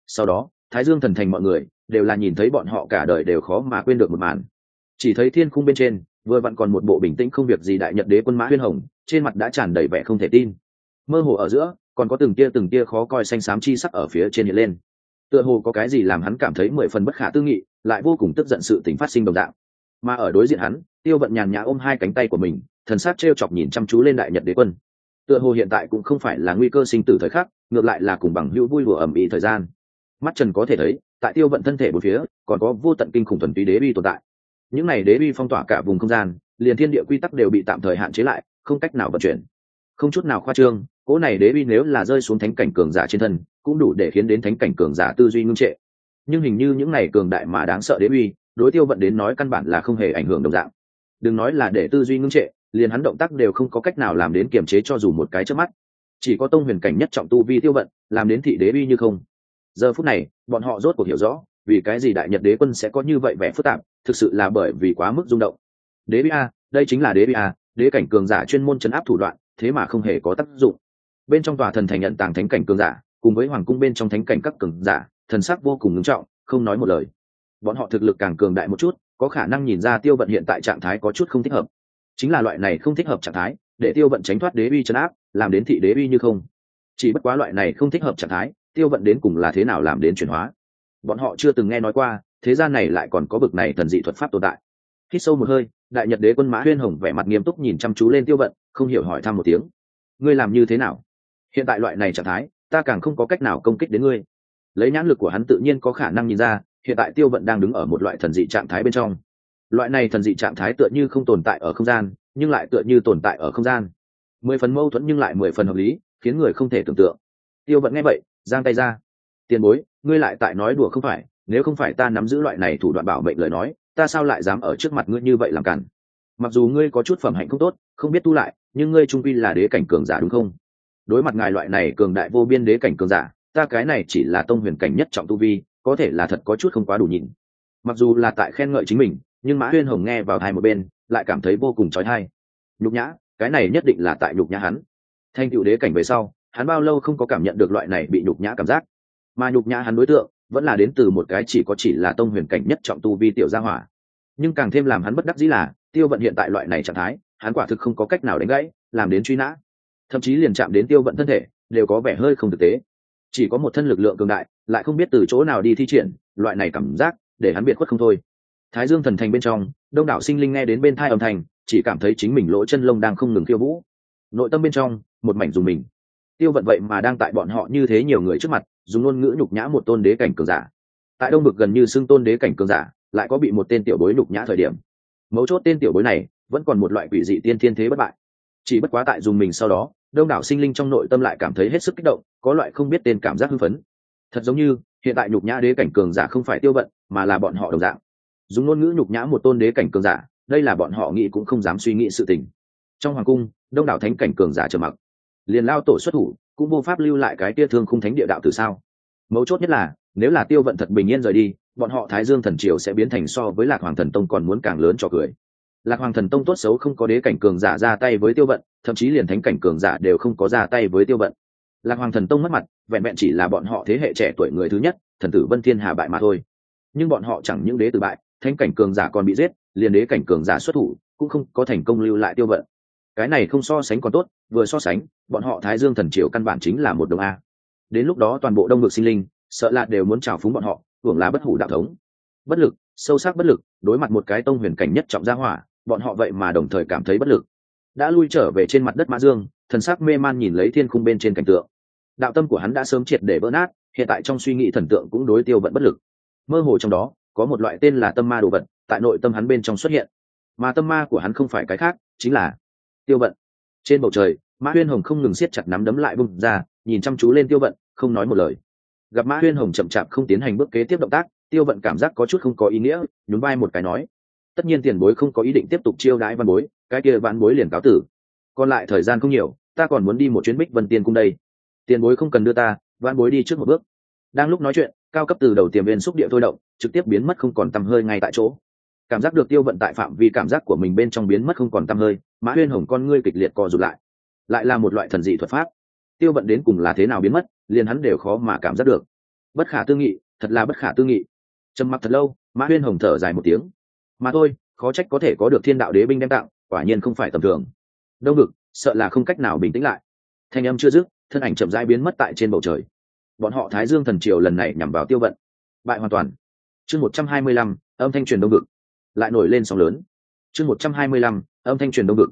S1: Sau đó, thái dương thần thành mọi người, đều là nhìn thấy bọn họ cả đời đều khó mà quên được một màn. Chỉ thấy thiên khung bên trên, vừa vặn còn một bộ bình tĩnh không việc gì đại nhật đế quân mã huyên hồng, trên mặt đã tràn đầy vẻ không thể tin. Mơ hồ ở giữa, còn có từng tia từng tia khó coi xanh xám chi sắc ở phía trên hiện lên tựa hồ có cái gì làm hắn cảm thấy mười phần bất khả tư nghị, lại vô cùng tức giận sự tình phát sinh đồng dạng. Mà ở đối diện hắn, tiêu vận nhàn nhã ôm hai cánh tay của mình, thần sắc t chọc nhìn chăm chú lên đại nhật đế quân. Tựa hồ hiện tại cũng không phải là nguy cơ sinh tử thời khắc, ngược lại là cùng bằng hữu vui vừa ẩm ý thời gian. Mắt trần có thể thấy, tại tiêu vận thân thể một phía, còn có vô tận kinh khủng thuần túy đế bi tồn tại. Những này đế bi phong tỏa cả vùng không gian, liền thiên địa quy tắc đều bị tạm thời hạn chế lại, không cách nào vận chuyển. Không chút nào khoa trương, cỗ này đế bi nếu là rơi xuống thánh cảnh cường giả trên thân cũng đủ để khiến đến thánh cảnh cường giả tư duy ngưng trệ. Nhưng hình như những này cường đại mà đáng sợ đế uy, đối tiêu vận đến nói căn bản là không hề ảnh hưởng đồng dạng. Đừng nói là để tư duy ngưng trệ, liền hắn động tác đều không có cách nào làm đến kiềm chế cho dù một cái trước mắt. Chỉ có tông huyền cảnh nhất trọng tu vi tiêu vận, làm đến thị đế uy như không. Giờ phút này, bọn họ rốt cuộc hiểu rõ, vì cái gì đại nhật đế quân sẽ có như vậy vẻ phức tạp, thực sự là bởi vì quá mức rung động. Đế uy a, đây chính là đế uy a, đế cảnh cường giả chuyên môn chấn áp thủ đoạn, thế mà không hề có tác dụng. Bên trong tòa thần thành nhận tàng thánh cảnh cường giả cùng với hoàng cung bên trong thánh cảnh các cường giả, thần sắc vô cùng ngưng trọng, không nói một lời. Bọn họ thực lực càng cường đại một chút, có khả năng nhìn ra tiêu vận hiện tại trạng thái có chút không thích hợp. Chính là loại này không thích hợp trạng thái, để tiêu vận tránh thoát đế uy chấn áp, làm đến thị đế uy như không. Chỉ bất quá loại này không thích hợp trạng thái, tiêu vận đến cùng là thế nào làm đến chuyển hóa? Bọn họ chưa từng nghe nói qua, thế gian này lại còn có bực này thần dị thuật pháp tồn tại. Hít sâu một hơi, đại nhật đế quân mã huyên hồng vẻ mặt nghiêm túc nhìn chăm chú lên tiêu vận, không hiểu hỏi thăm một tiếng. Ngươi làm như thế nào? Hiện tại loại này trạng thái ta càng không có cách nào công kích đến ngươi. Lấy nhãn lực của hắn tự nhiên có khả năng nhìn ra, hiện tại tiêu vận đang đứng ở một loại thần dị trạng thái bên trong. Loại này thần dị trạng thái tựa như không tồn tại ở không gian, nhưng lại tựa như tồn tại ở không gian. Mười phần mâu thuẫn nhưng lại mười phần hợp lý, khiến người không thể tưởng tượng. Tiêu vận nghe vậy, giang tay ra. Tiền bối, ngươi lại tại nói đùa không phải, nếu không phải ta nắm giữ loại này thủ đoạn bảo mệnh lời nói, ta sao lại dám ở trước mặt ngươi như vậy làm cản? Mặc dù ngươi có chút phẩm hạnh không tốt, không biết tu lại, nhưng ngươi trung quy là đế cảnh cường giả đúng không? Đối mặt ngài loại này cường đại vô biên đế cảnh cường giả, ta cái này chỉ là tông huyền cảnh nhất trọng tu vi, có thể là thật có chút không quá đủ nhìn. Mặc dù là tại khen ngợi chính mình, nhưng mã huyên hồng nghe vào hai một bên, lại cảm thấy vô cùng trói thai nhục nhã, cái này nhất định là tại nhục nhã hắn. Thanh cựu đế cảnh về sau, hắn bao lâu không có cảm nhận được loại này bị nhục nhã cảm giác. Mà nhục nhã hắn đối tượng, vẫn là đến từ một cái chỉ có chỉ là tông huyền cảnh nhất trọng tu vi tiểu gia hỏa. Nhưng càng thêm làm hắn bất đắc dĩ là, tiêu vận hiện tại loại này trạng thái, hắn quả thực không có cách nào đánh gãy, làm đến truy nã thậm chí liền chạm đến tiêu vận thân thể, đều có vẻ hơi không thực tế. Chỉ có một thân lực lượng cường đại, lại không biết từ chỗ nào đi thi triển, loại này cảm giác, để hắn biệt khuất không thôi. Thái dương thần thành bên trong, đông đảo sinh linh nghe đến bên thai âm thanh, chỉ cảm thấy chính mình lỗ chân lông đang không ngừng khiêu vũ. Nội tâm bên trong, một mảnh dùng mình. Tiêu vận vậy mà đang tại bọn họ như thế nhiều người trước mặt, dùng ngôn ngữ nhục nhã một tôn đế cảnh cường giả. Tại đông bực gần như xưng tôn đế cảnh cường giả, lại có bị một tên tiểu bối nhục nhã thời điểm. Mấu chốt tên tiểu bối này, vẫn còn một loại quỷ dị tiên thiên thế bất bại. Chỉ bất quá tại dùng mình sau đó đông đảo sinh linh trong nội tâm lại cảm thấy hết sức kích động, có loại không biết tên cảm giác hưng phấn. Thật giống như, hiện tại nhục nhã đế cảnh cường giả không phải tiêu vận, mà là bọn họ đồng dạng. Dùng ngôn ngữ nhục nhã một tôn đế cảnh cường giả, đây là bọn họ nghĩ cũng không dám suy nghĩ sự tình. Trong hoàng cung, đông đảo thánh cảnh cường giả trầm mặc. Liền lao tổ xuất thủ, cũng vô pháp lưu lại cái tia thương khung thánh địa đạo từ sao. Mấu chốt nhất là, nếu là tiêu vận thật bình yên rời đi, bọn họ thái dương thần triều sẽ biến thành so với lạc hoàng thần tông còn muốn càng lớn cho cười lạc hoàng thần tông tốt xấu không có đế cảnh cường giả ra tay với tiêu vận, thậm chí liền thánh cảnh cường giả đều không có ra tay với tiêu vận. Lạc hoàng thần tông mất mặt, vẹn vẹn chỉ là bọn họ thế hệ trẻ tuổi người thứ nhất, thần tử vân thiên hà bại mà thôi. Nhưng bọn họ chẳng những đế tử bại, thánh cảnh cường giả còn bị giết, liền đế cảnh cường giả xuất thủ cũng không có thành công lưu lại tiêu vận. Cái này không so sánh còn tốt, vừa so sánh, bọn họ thái dương thần triều căn bản chính là một đồng a. Đến lúc đó toàn bộ đông ngực sinh linh, sợ là đều muốn trào phúng bọn họ, hưởng là bất hủ đạo thống. Bất lực, sâu sắc bất lực, đối mặt một cái tông huyền cảnh nhất trọng gia hỏa bọn họ vậy mà đồng thời cảm thấy bất lực. Đã lui trở về trên mặt đất mã dương, thần sắc mê man nhìn lấy thiên khung bên trên cảnh tượng. Đạo tâm của hắn đã sớm triệt để vỡ nát, hiện tại trong suy nghĩ thần tượng cũng đối tiêu vận bất lực. Mơ hồ trong đó, có một loại tên là tâm ma đồ vật, tại nội tâm hắn bên trong xuất hiện. Mà tâm ma của hắn không phải cái khác, chính là tiêu vận. Trên bầu trời, mã huyên hồng không ngừng siết chặt nắm đấm lại bung ra, nhìn chăm chú lên tiêu vận, không nói một lời. Gặp mã huyên hồng chậm chạp không tiến hành bước kế tiếp động tác, tiêu vận cảm giác có chút không có ý nghĩa, nhún vai một cái nói tất nhiên tiền bối không có ý định tiếp tục chiêu đãi văn bối, cái kia văn bối liền cáo tử. Còn lại thời gian không nhiều, ta còn muốn đi một chuyến bích vân tiên cung đây. Tiền bối không cần đưa ta, văn bối đi trước một bước. Đang lúc nói chuyện, cao cấp từ đầu tiềm viên xúc địa thôi động, trực tiếp biến mất không còn tăm hơi ngay tại chỗ. Cảm giác được tiêu vận tại phạm vi cảm giác của mình bên trong biến mất không còn tăm hơi, mã huyên hồng con ngươi kịch liệt co rụt lại. Lại là một loại thần dị thuật pháp. Tiêu vận đến cùng là thế nào biến mất, liền hắn đều khó mà cảm giác được. Bất khả tư nghị, thật là bất khả tư nghị. Trầm mặc thật lâu, mã huyên hồng thở dài một tiếng mà thôi, khó trách có thể có được thiên đạo đế binh đem tặng, quả nhiên không phải tầm thường. Đông ngực, sợ là không cách nào bình tĩnh lại. Thanh âm chưa dứt, thân ảnh chậm rãi biến mất tại trên bầu trời. Bọn họ thái dương thần triều lần này nhằm vào tiêu vận. Bại hoàn toàn. Chương một trăm hai mươi lăm, âm thanh truyền đông ngực. Lại nổi lên sóng lớn. Chương một trăm hai mươi lăm, âm thanh truyền đông ngực.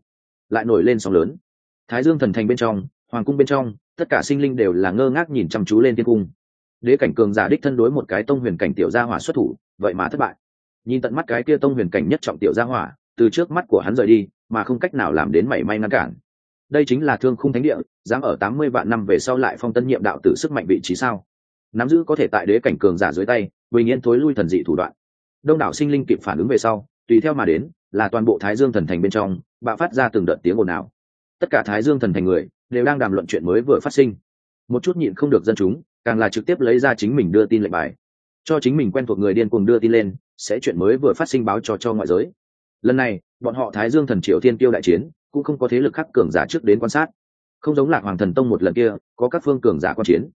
S1: Lại nổi lên sóng lớn. Thái dương thần thành bên trong, hoàng cung bên trong, tất cả sinh linh đều là ngơ ngác nhìn chăm chú lên thiên cung. Đế cảnh cường giả đích thân đối một cái tông huyền cảnh tiểu gia hỏa xuất thủ, vậy mà thất bại nhìn tận mắt cái kia tông huyền cảnh nhất trọng tiểu gia hỏa, từ trước mắt của hắn rời đi, mà không cách nào làm đến mảy may ngăn cản. Đây chính là thương khung thánh địa, dám ở tám mươi vạn năm về sau lại phong tân nhiệm đạo tử sức mạnh vị trí sao? Nắm giữ có thể tại đế cảnh cường giả dưới tay, bình yên thối lui thần dị thủ đoạn. Đông đảo sinh linh kịp phản ứng về sau, tùy theo mà đến, là toàn bộ thái dương thần thành bên trong, bạo phát ra từng đợt tiếng ồn ào. Tất cả thái dương thần thành người, đều đang đàm luận chuyện mới vừa phát sinh. Một chút nhịn không được dân chúng, càng là trực tiếp lấy ra chính mình đưa tin lệnh bài cho chính mình quen thuộc người điên cuồng đưa tin lên, sẽ chuyện mới vừa phát sinh báo cho cho ngoại giới. Lần này, bọn họ thái dương thần triều thiên tiêu đại chiến, cũng không có thế lực khắc cường giả trước đến quan sát. Không giống lạc hoàng thần tông một lần kia, có các phương cường giả quan chiến.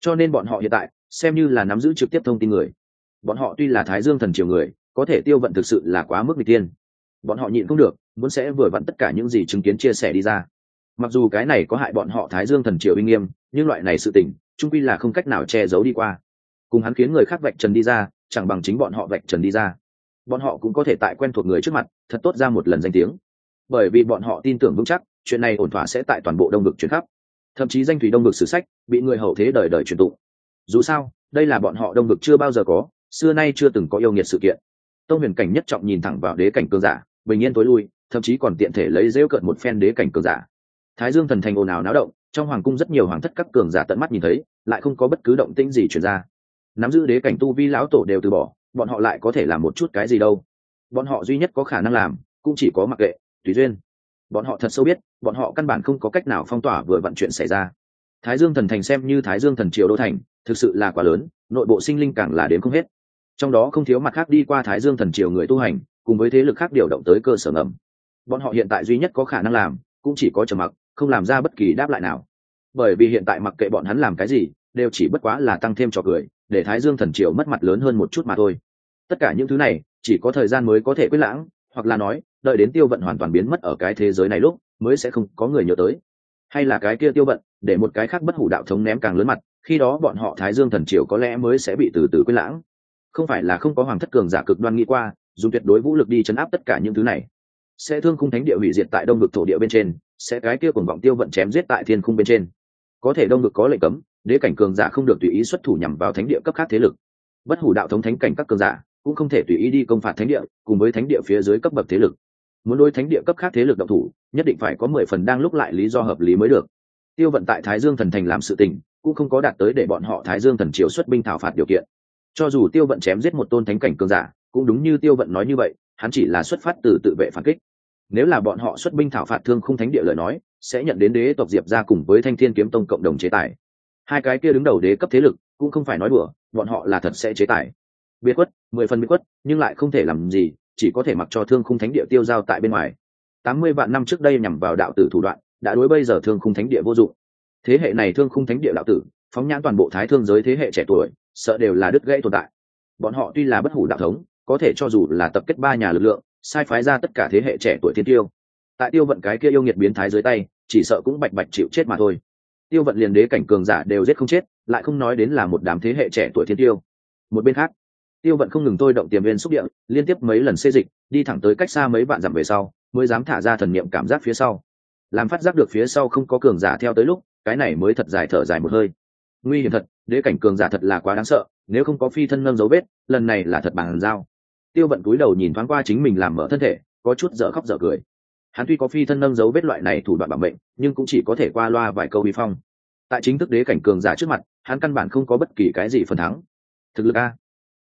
S1: Cho nên bọn họ hiện tại, xem như là nắm giữ trực tiếp thông tin người. Bọn họ tuy là thái dương thần triều người, có thể tiêu vận thực sự là quá mức n tiên bọn họ nhịn không được, muốn sẽ vừa vặn tất cả những gì chứng kiến chia sẻ đi ra. Mặc dù cái này có hại bọn họ thái dương thần triều uy nghiêm, nhưng loại này sự tình trung quy là không cách nào che giấu đi qua cùng hắn khiến người khác vạch trần đi ra, chẳng bằng chính bọn họ vạch trần đi ra. Bọn họ cũng có thể tại quen thuộc người trước mặt, thật tốt ra một lần danh tiếng. Bởi vì bọn họ tin tưởng vững chắc, chuyện này ổn thỏa sẽ tại toàn bộ đông vực chuyển khắp. Thậm chí danh thủy đông vực sử sách, bị người hậu thế đời đời truyền tụng. Dù sao, đây là bọn họ đông vực chưa bao giờ có, xưa nay chưa từng có yêu nghiệt sự kiện. Tông huyền cảnh nhất trọng nhìn thẳng vào đế cảnh cường giả, bình yên tối lui, thậm chí còn tiện thể lấy rêu cợt một phen đế cảnh cường giả. Thái dương thần thành ồn ào náo động, trong hoàng cung rất nhiều hoàng thất các cường giả tận mắt nhìn thấy, lại không có bất cứ động tĩnh gì chuyển ra nắm giữ đế cảnh tu vi lão tổ đều từ bỏ, bọn họ lại có thể làm một chút cái gì đâu. Bọn họ duy nhất có khả năng làm, cũng chỉ có mặc kệ, tùy duyên. Bọn họ thật sâu biết, bọn họ căn bản không có cách nào phong tỏa vừa vận chuyện xảy ra. Thái dương thần thành xem như thái dương thần triều đô thành, thực sự là quá lớn, nội bộ sinh linh càng là đến không hết. Trong đó không thiếu mặt khác đi qua thái dương thần triều người tu hành, cùng với thế lực khác điều động tới cơ sở ngầm. Bọn họ hiện tại duy nhất có khả năng làm, cũng chỉ có trầm mặc, không làm ra bất kỳ đáp lại nào. Bởi vì hiện tại mặc kệ bọn hắn làm cái gì đều chỉ bất quá là tăng thêm trò cười, để thái dương thần triều mất mặt lớn hơn một chút mà thôi. Tất cả những thứ này, chỉ có thời gian mới có thể quyết lãng, hoặc là nói, đợi đến tiêu vận hoàn toàn biến mất ở cái thế giới này lúc, mới sẽ không có người nhớ tới. Hay là cái kia tiêu vận, để một cái khác bất hủ đạo thống ném càng lớn mặt, khi đó bọn họ thái dương thần triều có lẽ mới sẽ bị từ từ quyết lãng. Không phải là không có hoàng thất cường giả cực đoan nghĩ qua, dùng tuyệt đối vũ lực đi chấn áp tất cả những thứ này. Sẽ thương khung thánh địa hủy diệt tại đông vực thổ địa bên trên, sẽ cái kia cùng vọng tiêu vận chém giết tại thiên khung bên trên. Có thể đông vực có lệnh cấm đế cảnh cường giả không được tùy ý xuất thủ nhằm vào thánh địa cấp khác thế lực. Bất hủ đạo thống thánh cảnh các cường giả cũng không thể tùy ý đi công phạt thánh địa, cùng với thánh địa phía dưới cấp bậc thế lực. Muốn đối thánh địa cấp khác thế lực động thủ, nhất định phải có mười phần đang lúc lại lý do hợp lý mới được. Tiêu vận tại thái dương thần thành làm sự tình, cũng không có đạt tới để bọn họ thái dương thần triều xuất binh thảo phạt điều kiện. Cho dù tiêu vận chém giết một tôn thánh cảnh cường giả, cũng đúng như tiêu vận nói như vậy, hắn chỉ là xuất phát từ tự vệ phản kích. Nếu là bọn họ xuất binh thảo phạt thương không thánh địa lời nói, sẽ nhận đến đế tộc diệp ra cùng với thanh thiên kiếm tông cộng đồng chế tài hai cái kia đứng đầu đế cấp thế lực, cũng không phải nói đùa, bọn họ là thật sẽ chế tài. Biệt quất mười phần biệt quất nhưng lại không thể làm gì, chỉ có thể mặc cho thương khung thánh địa tiêu giao tại bên ngoài. Tám mươi vạn năm trước đây nhằm vào đạo tử thủ đoạn, đã đối bây giờ thương khung thánh địa vô dụng. Thế hệ này thương khung thánh địa đạo tử, phóng nhãn toàn bộ thái thương giới thế hệ trẻ tuổi, sợ đều là đứt gãy tồn tại. Bọn họ tuy là bất hủ đạo thống, có thể cho dù là tập kết ba nhà lực lượng, sai phái ra tất cả thế hệ trẻ tuổi thiên tiêu. Tại tiêu vận cái kia yêu nghiệt biến thái dưới tay, chỉ sợ cũng bạch bạch chịu chết mà thôi tiêu vận liền đế cảnh cường giả đều giết không chết, lại không nói đến là một đám thế hệ trẻ tuổi thiên tiêu. Một bên khác, tiêu vận không ngừng tôi động tiềm viên xúc địa, liên tiếp mấy lần xê dịch, đi thẳng tới cách xa mấy vạn dặm về sau, mới dám thả ra thần niệm cảm giác phía sau. Làm phát giác được phía sau không có cường giả theo tới lúc, cái này mới thật dài thở dài một hơi. Nguy hiểm thật, đế cảnh cường giả thật là quá đáng sợ, nếu không có phi thân nâng dấu vết, lần này là thật bằng dao. Tiêu vận cúi đầu nhìn thoáng qua chính mình làm mở thân thể, có chút dở khóc dở cười hắn tuy có phi thân nâng dấu vết loại này thủ đoạn bảo mệnh, nhưng cũng chỉ có thể qua loa vài câu vi phong. Tại chính thức đế cảnh cường giả trước mặt, hắn căn bản không có bất kỳ cái gì phần thắng. Thực lực a.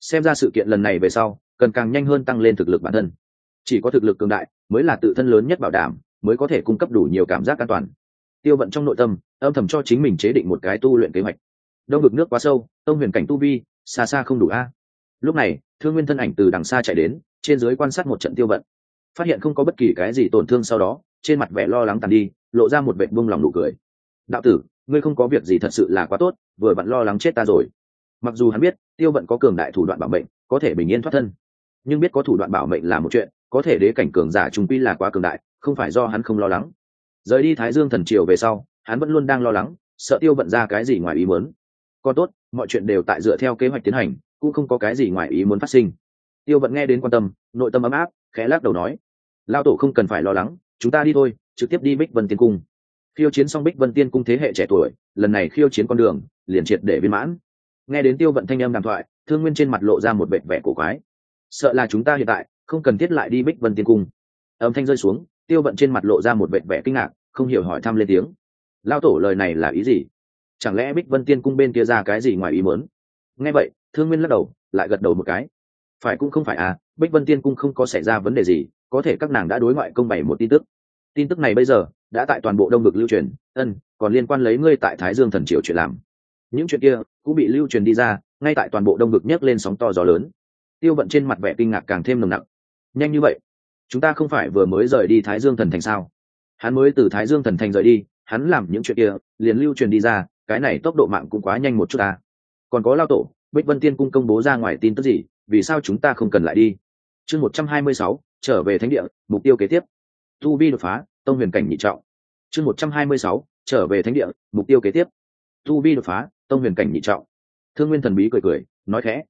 S1: Xem ra sự kiện lần này về sau, cần càng nhanh hơn tăng lên thực lực bản thân. Chỉ có thực lực cường đại mới là tự thân lớn nhất bảo đảm, mới có thể cung cấp đủ nhiều cảm giác an toàn. Tiêu vận trong nội tâm, âm thầm cho chính mình chế định một cái tu luyện kế hoạch. Đông vực nước quá sâu, tông huyền cảnh tu vi, xa xa không đủ a. Lúc này, thương nguyên thân ảnh từ đằng xa chạy đến, trên dưới quan sát một trận tiêu vận phát hiện không có bất kỳ cái gì tổn thương sau đó, trên mặt vẻ lo lắng tàn đi, lộ ra một vệ buông lòng nụ cười. Đạo tử, ngươi không có việc gì thật sự là quá tốt, vừa vặn lo lắng chết ta rồi. Mặc dù hắn biết, tiêu vận có cường đại thủ đoạn bảo mệnh, có thể bình yên thoát thân. Nhưng biết có thủ đoạn bảo mệnh là một chuyện, có thể đế cảnh cường giả trung quy là quá cường đại, không phải do hắn không lo lắng. Rời đi thái dương thần triều về sau, hắn vẫn luôn đang lo lắng, sợ tiêu vận ra cái gì ngoài ý muốn. Còn tốt, mọi chuyện đều tại dựa theo kế hoạch tiến hành, cũng không có cái gì ngoài ý muốn phát sinh. Tiêu vận nghe đến quan tâm, nội tâm ấm áp khẽ lắc đầu nói lao tổ không cần phải lo lắng, chúng ta đi thôi, trực tiếp đi bích vân tiên cung. Khiêu chiến xong bích vân tiên cung thế hệ trẻ tuổi, lần này khiêu chiến con đường, liền triệt để viên mãn. Nghe đến tiêu vận thanh âm đàm thoại, thương nguyên trên mặt lộ ra một vẻ vẻ cổ quái. Sợ là chúng ta hiện tại không cần thiết lại đi bích vân tiên cung. Âm thanh rơi xuống, tiêu vận trên mặt lộ ra một vẻ vẻ kinh ngạc, không hiểu hỏi thăm lên tiếng. Lao tổ lời này là ý gì? Chẳng lẽ bích vân tiên cung bên kia ra cái gì ngoài ý muốn? Nghe vậy, thương nguyên lắc đầu, lại gật đầu một cái phải cũng không phải à bích vân tiên cung không có xảy ra vấn đề gì, có thể các nàng đã đối ngoại công bày một tin tức. Tin tức này bây giờ đã tại toàn bộ đông vực lưu truyền, ân, còn liên quan lấy ngươi tại thái dương thần triều chuyện làm. Những chuyện kia cũng bị lưu truyền đi ra, ngay tại toàn bộ đông vực nhấc lên sóng to gió lớn. Tiêu vận trên mặt vẻ kinh ngạc càng thêm nồng nặc. Nhanh như vậy, chúng ta không phải vừa mới rời đi thái dương thần thành sao? Hắn mới từ thái dương thần thành rời đi, hắn làm những chuyện kia, liền lưu truyền đi ra, cái này tốc độ mạng cũng quá nhanh một chút ta. Còn có lao tổ, bích vân tiên cung công bố ra ngoài tin tức gì? Vì sao chúng ta không cần lại đi? Chương một trăm hai mươi sáu, trở về thánh địa, mục tiêu kế tiếp. Tu vi đột phá, tông huyền cảnh nhị trọng. Chương một trăm hai mươi sáu, trở về thánh địa, mục tiêu kế tiếp. Tu vi đột phá, tông huyền cảnh nhị trọng. Thương nguyên thần bí cười cười, nói khẽ.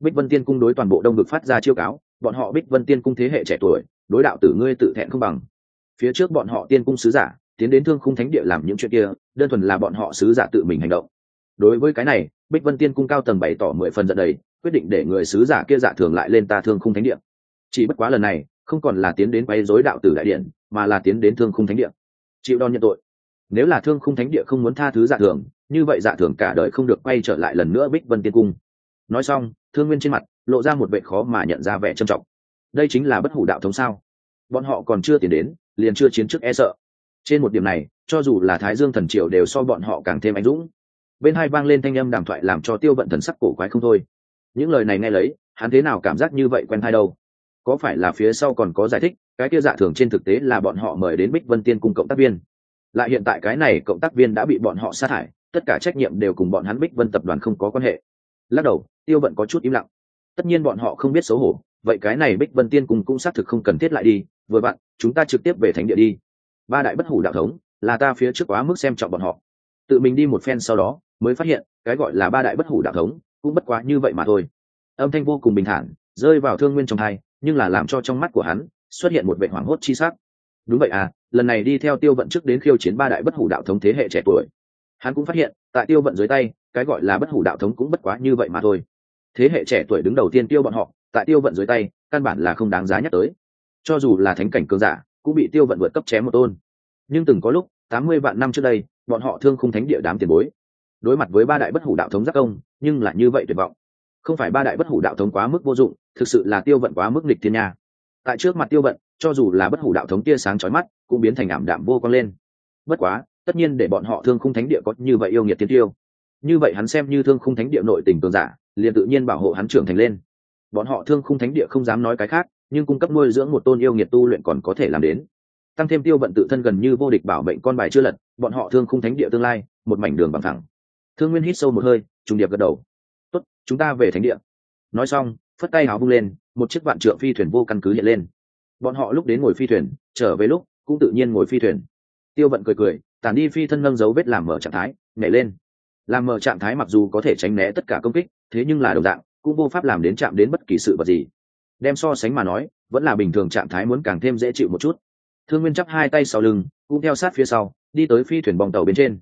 S1: Bích vân tiên cung đối toàn bộ đông vực phát ra chiêu cáo, bọn họ bích vân tiên cung thế hệ trẻ tuổi, đối đạo tử ngươi tự thẹn không bằng. Phía trước bọn họ tiên cung sứ giả, tiến đến thương khung thánh địa làm những chuyện kia, đơn thuần là bọn họ sứ giả tự mình hành động đối với cái này, bích vân tiên cung cao tầng bày tỏ mười phần giận đầy, quyết định để người sứ giả kia giả thường lại lên ta thương khung thánh Điện. Chỉ bất quá lần này, không còn là tiến đến quấy rối đạo tử đại điện, mà là tiến đến thương khung thánh Điện. Chịu đòn nhận tội. Nếu là thương khung thánh địa không muốn tha thứ dạ thường, như vậy dạ thường cả đời không được quay trở lại lần nữa bích vân tiên cung. Nói xong, thương nguyên trên mặt, lộ ra một vệ khó mà nhận ra vẻ trầm trọng. Đây chính là bất hủ đạo thống sao? Bọn họ còn chưa tiến đến, liền chưa chiến trước e sợ. Trên một điểm này, cho dù là thái dương thần triều đều so bọn họ càng thêm anh dũng bên hai vang lên thanh âm đàm thoại làm cho tiêu vận thần sắc cổ quái không thôi. Những lời này nghe lấy, hắn thế nào cảm giác như vậy quen thai đâu? Có phải là phía sau còn có giải thích, cái kia dạ thường trên thực tế là bọn họ mời đến bích vân tiên cung cộng tác viên. Lại hiện tại cái này cộng tác viên đã bị bọn họ sát hại tất cả trách nhiệm đều cùng bọn hắn bích vân tập đoàn không có quan hệ. Lắc đầu, tiêu vận có chút im lặng. Tất nhiên bọn họ không biết xấu hổ, vậy cái này bích vân tiên cung cũng xác thực không cần thiết lại đi, vừa bạn chúng ta trực tiếp về thánh địa đi. Ba đại bất hủ đạo thống, là ta phía trước quá mức xem trọng bọn họ. Tự mình đi một phen sau đó mới phát hiện, cái gọi là ba đại bất hủ đạo thống, cũng bất quá như vậy mà thôi. Âm thanh vô cùng bình thản, rơi vào thương nguyên trong hai nhưng là làm cho trong mắt của hắn, xuất hiện một vệ hoảng hốt chi sắc. Đúng vậy à lần này đi theo tiêu vận trước đến khiêu chiến ba đại bất hủ đạo thống thế hệ trẻ tuổi. Hắn cũng phát hiện, tại tiêu vận dưới tay, cái gọi là bất hủ đạo thống cũng bất quá như vậy mà thôi. Thế hệ trẻ tuổi đứng đầu tiên tiêu bọn họ, tại tiêu vận dưới tay, căn bản là không đáng giá nhắc tới. Cho dù là thánh cảnh cường giả, cũng bị tiêu vận vượt cấp chém một tôn. Nhưng từng có lúc, tám mươi vạn năm trước đây, bọn họ thương không thánh địa đám tiền bối đối mặt với ba đại bất hủ đạo thống giác công, nhưng là như vậy tuyệt vọng. Không phải ba đại bất hủ đạo thống quá mức vô dụng, thực sự là tiêu vận quá mức lịch thiên nha. Tại trước mặt tiêu vận, cho dù là bất hủ đạo thống tia sáng chói mắt, cũng biến thành ảm đạm vô con lên. Bất quá, tất nhiên để bọn họ thương khung thánh địa có như vậy yêu nghiệt tiên tiêu. Như vậy hắn xem như thương khung thánh địa nội tình cường giả, liền tự nhiên bảo hộ hắn trưởng thành lên. Bọn họ thương khung thánh địa không dám nói cái khác, nhưng cung cấp nuôi dưỡng một tôn yêu nghiệt tu luyện còn có thể làm đến. Tăng thêm tiêu vận tự thân gần như vô địch bảo mệnh con bài chưa lật, bọn họ thương khung thánh địa tương lai, một mảnh đường bằng thẳng thương nguyên hít sâu một hơi, trùng điệp gật đầu. Tốt, chúng ta về thánh địa. Nói xong, phất tay háo bung lên, một chiếc vạn trượng phi thuyền vô căn cứ hiện lên. Bọn họ lúc đến ngồi phi thuyền, trở về lúc cũng tự nhiên ngồi phi thuyền. Tiêu vận cười cười, tản đi phi thân nâng dấu vết làm mở trạng thái, nhảy lên. Làm mở trạng thái mặc dù có thể tránh né tất cả công kích, thế nhưng là đồng dạng, cũng vô pháp làm đến chạm đến bất kỳ sự vật gì. Đem so sánh mà nói, vẫn là bình thường trạng thái muốn càng thêm dễ chịu một chút. Thương nguyên chắp hai tay sau lưng, cũng theo sát phía sau, đi tới phi thuyền bong tàu bên trên.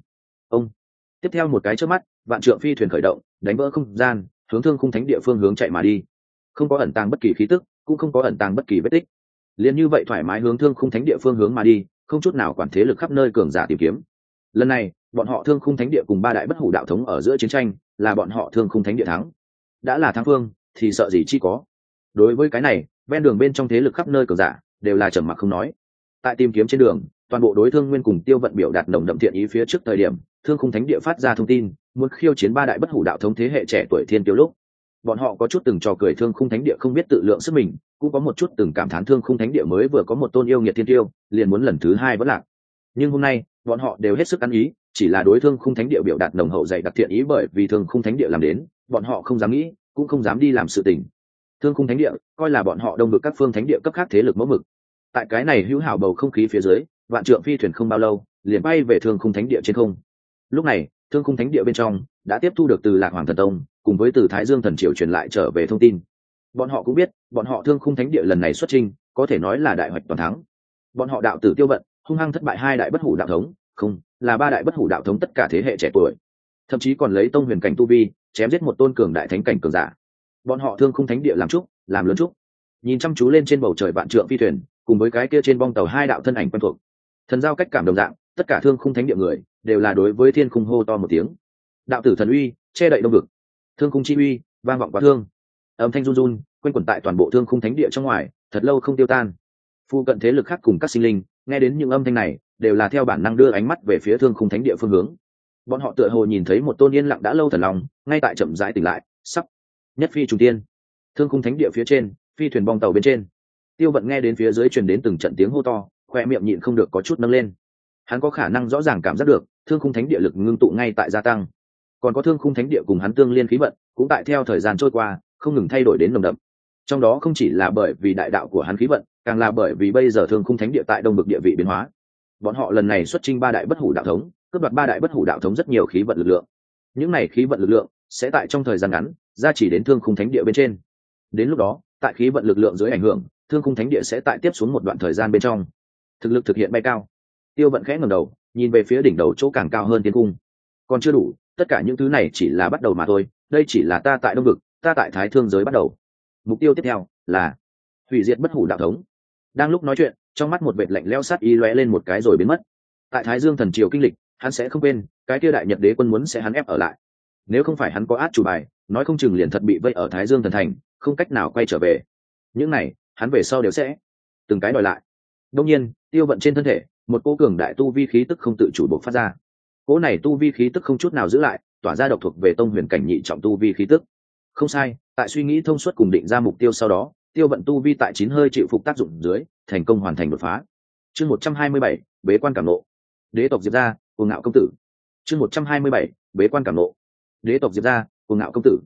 S1: Ông tiếp theo một cái trước mắt, vạn trượng phi thuyền khởi động, đánh vỡ không gian, hướng thương khung thánh địa phương hướng chạy mà đi. Không có ẩn tàng bất kỳ khí tức, cũng không có ẩn tàng bất kỳ vết tích. Liền như vậy thoải mái hướng thương khung thánh địa phương hướng mà đi, không chút nào quản thế lực khắp nơi cường giả tìm kiếm. Lần này, bọn họ thương khung thánh địa cùng ba đại bất hủ đạo thống ở giữa chiến tranh, là bọn họ thương khung thánh địa thắng. Đã là thắng phương, thì sợ gì chi có. Đối với cái này, ven đường bên trong thế lực khắp nơi cường giả, đều là trầm mặc không nói. Tại tìm kiếm trên đường toàn bộ đối thương nguyên cùng tiêu vận biểu đạt nồng đậm thiện ý phía trước thời điểm, thương khung thánh địa phát ra thông tin, muốn khiêu chiến ba đại bất hủ đạo thống thế hệ trẻ tuổi thiên tiêu lúc. Bọn họ có chút từng trò cười thương khung thánh địa không biết tự lượng sức mình, cũng có một chút từng cảm thán thương khung thánh địa mới vừa có một tôn yêu nghiệt thiên tiêu liền muốn lần thứ hai vẫn lạc. Nhưng hôm nay, bọn họ đều hết sức ăn ý, chỉ là đối thương khung thánh địa biểu đạt nồng hậu dạy đặc thiện ý bởi vì thương khung thánh địa làm đến, bọn họ không dám nghĩ, cũng không dám đi làm sự tình. Thương khung thánh địa, coi là bọn họ đông được các phương thánh địa cấp khác thế lực mẫu mực. Tại cái này hữu hảo bầu không khí phía dưới vạn trượng phi thuyền không bao lâu, liền bay về thương khung thánh địa trên không. Lúc này, thương khung thánh địa bên trong đã tiếp thu được từ lạc hoàng thần tông, cùng với từ thái dương thần triều truyền lại trở về thông tin. Bọn họ cũng biết, bọn họ thương khung thánh địa lần này xuất trinh có thể nói là đại hoạch toàn thắng. Bọn họ đạo tử tiêu vận, hung hăng thất bại hai đại bất hủ đạo thống, không, là ba đại bất hủ đạo thống tất cả thế hệ trẻ tuổi. Thậm chí còn lấy tông huyền cảnh tu vi, chém giết một tôn cường đại thánh cảnh cường giả. Bọn họ thương khung thánh địa làm trúc, làm lớn trúc. Nhìn chăm chú lên trên bầu trời vạn trượng phi thuyền, cùng với cái kia trên bong tàu hai đạo thân ảnh quen thuộc thần giao cách cảm đồng dạng, tất cả thương khung thánh địa người, đều là đối với thiên khung hô to một tiếng. Đạo tử thần uy, che đậy đông vực. Thương khung chi uy, vang vọng quá thương. Âm thanh run run, quanh quẩn tại toàn bộ thương khung thánh địa trong ngoài, thật lâu không tiêu tan. Phu cận thế lực khác cùng các sinh linh, nghe đến những âm thanh này, đều là theo bản năng đưa ánh mắt về phía thương khung thánh địa phương hướng. Bọn họ tựa hồ nhìn thấy một tôn yên lặng đã lâu thần lòng ngay tại chậm rãi tỉnh lại, sắp nhất phi trung tiên. Thương khung thánh địa phía trên, phi thuyền bong tàu bên trên. Tiêu vận nghe đến phía dưới truyền đến từng trận tiếng hô to khoe miệng nhịn không được có chút nâng lên. Hắn có khả năng rõ ràng cảm giác được, thương khung thánh địa lực ngưng tụ ngay tại gia tăng. Còn có thương khung thánh địa cùng hắn tương liên khí vận, cũng tại theo thời gian trôi qua, không ngừng thay đổi đến nồng đậm. Trong đó không chỉ là bởi vì đại đạo của hắn khí vận, càng là bởi vì bây giờ thương khung thánh địa tại đông bực địa vị biến hóa. Bọn họ lần này xuất trình ba đại bất hủ đạo thống, cướp đoạt ba đại bất hủ đạo thống rất nhiều khí vận lực lượng. Những này khí vận lực lượng sẽ tại trong thời gian ngắn ra chỉ đến thương khung thánh địa bên trên. Đến lúc đó, tại khí vận lực lượng dưới ảnh hưởng, thương khung thánh địa sẽ tại tiếp xuống một đoạn thời gian bên trong thực lực thực hiện bay cao. Tiêu vận khẽ ngầm đầu, nhìn về phía đỉnh đầu chỗ càng cao hơn tiên cung. Còn chưa đủ, tất cả những thứ này chỉ là bắt đầu mà thôi, đây chỉ là ta tại đông vực, ta tại thái thương giới bắt đầu. Mục tiêu tiếp theo là hủy diệt bất hủ đạo thống. Đang lúc nói chuyện, trong mắt một vệt lạnh leo sát y lóe lên một cái rồi biến mất. Tại thái dương thần triều kinh lịch, hắn sẽ không quên, cái kia đại nhật đế quân muốn sẽ hắn ép ở lại. Nếu không phải hắn có át chủ bài, nói không chừng liền thật bị vây ở thái dương thần thành, không cách nào quay trở về. Những này, hắn về sau đều sẽ từng cái đòi lại đông nhiên, tiêu vận trên thân thể, một cô cường đại tu vi khí tức không tự chủ bộc phát ra. Cỗ này tu vi khí tức không chút nào giữ lại, tỏa ra độc thuộc về tông huyền cảnh nhị trọng tu vi khí tức. Không sai, tại suy nghĩ thông suốt cùng định ra mục tiêu sau đó, tiêu vận tu vi tại chín hơi chịu phục tác dụng dưới, thành công hoàn thành đột phá. Chương một trăm hai mươi bảy, bế quan cảm nộ. Đế tộc diệp gia, cuồng ngạo công tử. Chương một trăm hai mươi bảy, bế quan cảm nộ. Đế tộc diệp gia, cuồng ngạo công tử.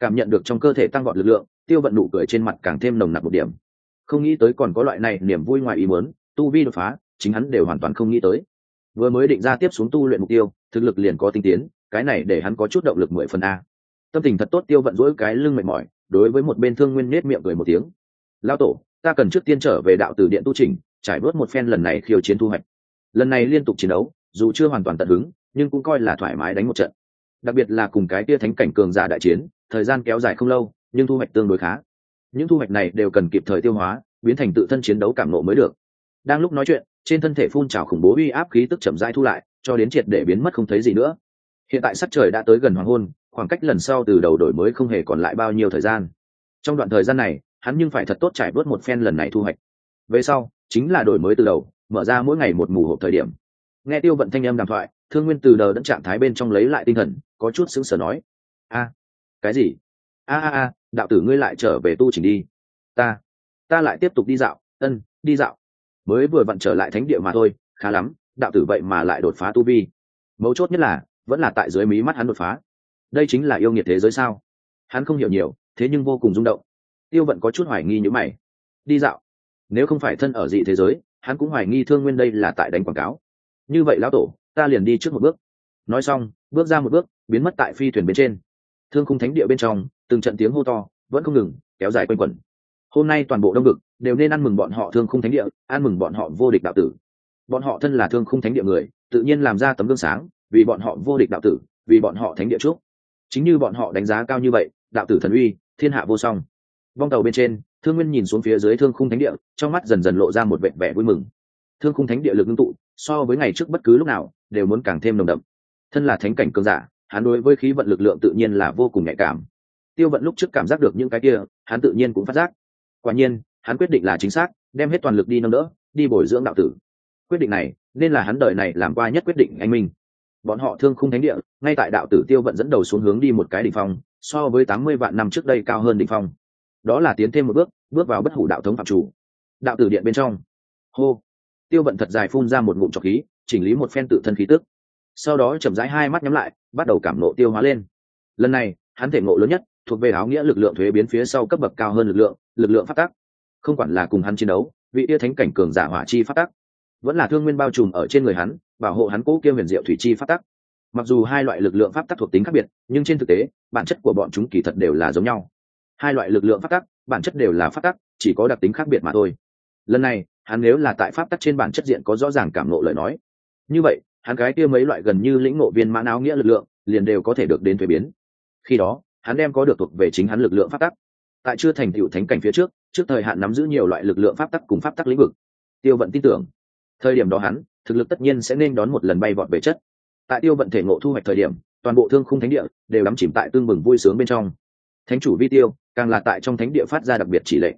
S1: Cảm nhận được trong cơ thể tăng gọn lực lượng, tiêu vận nụ cười trên mặt càng thêm nồng nặc một điểm không nghĩ tới còn có loại này niềm vui ngoài ý muốn, tu vi đột phá, chính hắn đều hoàn toàn không nghĩ tới. Vừa mới định ra tiếp xuống tu luyện mục tiêu, thực lực liền có tinh tiến, cái này để hắn có chút động lực mười phần a. Tâm tình thật tốt tiêu vận dỗi cái lưng mệt mỏi, đối với một bên thương nguyên nết miệng cười một tiếng. Lao tổ, ta cần trước tiên trở về đạo tử điện tu trình, trải bớt một phen lần này khiêu chiến thu hoạch. Lần này liên tục chiến đấu, dù chưa hoàn toàn tận hứng, nhưng cũng coi là thoải mái đánh một trận. Đặc biệt là cùng cái tia thánh cảnh cường giả đại chiến, thời gian kéo dài không lâu, nhưng thu hoạch tương đối khá những thu hoạch này đều cần kịp thời tiêu hóa, biến thành tự thân chiến đấu cảm nộ mới được. Đang lúc nói chuyện, trên thân thể phun trào khủng bố uy áp khí tức chậm rãi thu lại, cho đến triệt để biến mất không thấy gì nữa. Hiện tại sắc trời đã tới gần hoàng hôn, khoảng cách lần sau từ đầu đổi mới không hề còn lại bao nhiêu thời gian. Trong đoạn thời gian này, hắn nhưng phải thật tốt trải bớt một phen lần này thu hoạch. Về sau, chính là đổi mới từ đầu, mở ra mỗi ngày một mù hộp thời điểm. Nghe tiêu vận thanh âm đàm thoại, thương nguyên từ đờ đẫn trạng thái bên trong lấy lại tinh thần, có chút sững sờ nói, a, cái gì? A a a đạo tử ngươi lại trở về tu chỉnh đi. Ta ta lại tiếp tục đi dạo, ân, đi dạo. Mới vừa vặn trở lại thánh địa mà thôi, khá lắm, đạo tử vậy mà lại đột phá tu vi. Mấu chốt nhất là, vẫn là tại dưới mí mắt hắn đột phá. Đây chính là yêu nghiệt thế giới sao? Hắn không hiểu nhiều, thế nhưng vô cùng rung động. Tiêu vận có chút hoài nghi như mày. Đi dạo. Nếu không phải thân ở dị thế giới, hắn cũng hoài nghi thương nguyên đây là tại đánh quảng cáo. Như vậy lão tổ, ta liền đi trước một bước. Nói xong, bước ra một bước, biến mất tại phi thuyền bên trên thương khung thánh địa bên trong, từng trận tiếng hô to, vẫn không ngừng, kéo dài quanh quẩn. Hôm nay toàn bộ đông vực đều nên ăn mừng bọn họ thương khung thánh địa, ăn mừng bọn họ vô địch đạo tử. Bọn họ thân là thương khung thánh địa người, tự nhiên làm ra tấm gương sáng, vì bọn họ vô địch đạo tử, vì bọn họ thánh địa trước. Chính như bọn họ đánh giá cao như vậy, đạo tử thần uy, thiên hạ vô song. Vong tàu bên trên, thương nguyên nhìn xuống phía dưới thương khung thánh địa, trong mắt dần dần lộ ra một vẻ vẻ vui mừng. Thương khung thánh địa lực ngưng tụ, so với ngày trước bất cứ lúc nào, đều muốn càng thêm nồng đậm. Thân là thánh cảnh cường giả hắn đối với khí vận lực lượng tự nhiên là vô cùng nhạy cảm. Tiêu vận lúc trước cảm giác được những cái kia, hắn tự nhiên cũng phát giác. Quả nhiên, hắn quyết định là chính xác, đem hết toàn lực đi nâng đỡ, đi bồi dưỡng đạo tử. Quyết định này, nên là hắn đời này làm qua nhất quyết định anh minh. Bọn họ thương khung thánh địa, ngay tại đạo tử tiêu vận dẫn đầu xuống hướng đi một cái đ ỉ n h phong, so với tám mươi vạn năm trước đây cao hơn đ ỉ n h phong. Đó là tiến thêm một bước bước vào bất hủ đạo thống phạm chủ. Đạo tử điện bên trong. Hô. Tiêu vận thật dài phun ra một ngụm trọc khí, chỉnh lý một phen tự thân khí tức sau đó chậm rãi hai mắt nhắm lại, bắt đầu cảm nộ tiêu hóa lên. Lần này, hắn thể ngộ lớn nhất, thuộc về áo nghĩa lực lượng thuế biến phía sau cấp bậc cao hơn lực lượng lực lượng phát tác không quản là cùng hắn chiến đấu, vị tia thánh cảnh cường giả hỏa chi phát tác vẫn là thương nguyên bao trùm ở trên người hắn, bảo hộ hắn cố kia huyền diệu thủy chi phát tắc. Mặc dù hai loại lực lượng pháp tắc thuộc tính khác biệt, nhưng trên thực tế, bản chất của bọn chúng kỳ thật đều là giống nhau. Hai loại lực lượng pháp tắc, bản chất đều là pháp tắc, chỉ có đặc tính khác biệt mà thôi. Lần này, hắn nếu là tại pháp tắc trên bản chất diện có rõ ràng cảm nộ lời nói. Như vậy hắn gái kia mấy loại gần như lĩnh ngộ viên mãn áo nghĩa lực lượng, liền đều có thể được đến thuế biến. Khi đó, hắn đem có được thuộc về chính hắn lực lượng pháp tắc. Tại chưa thành tựu thánh cảnh phía trước trước thời hạn nắm giữ nhiều loại lực lượng pháp tắc cùng pháp tắc lĩnh vực. Tiêu vận tin tưởng, thời điểm đó hắn, thực lực tất nhiên sẽ nên đón một lần bay vọt về chất. Tại tiêu vận thể ngộ thu hoạch thời điểm, toàn bộ thương khung thánh địa đều đắm chìm tại tương bừng vui sướng bên trong. Thánh chủ vi tiêu, càng là tại trong thánh địa phát ra đặc biệt chỉ lệnh.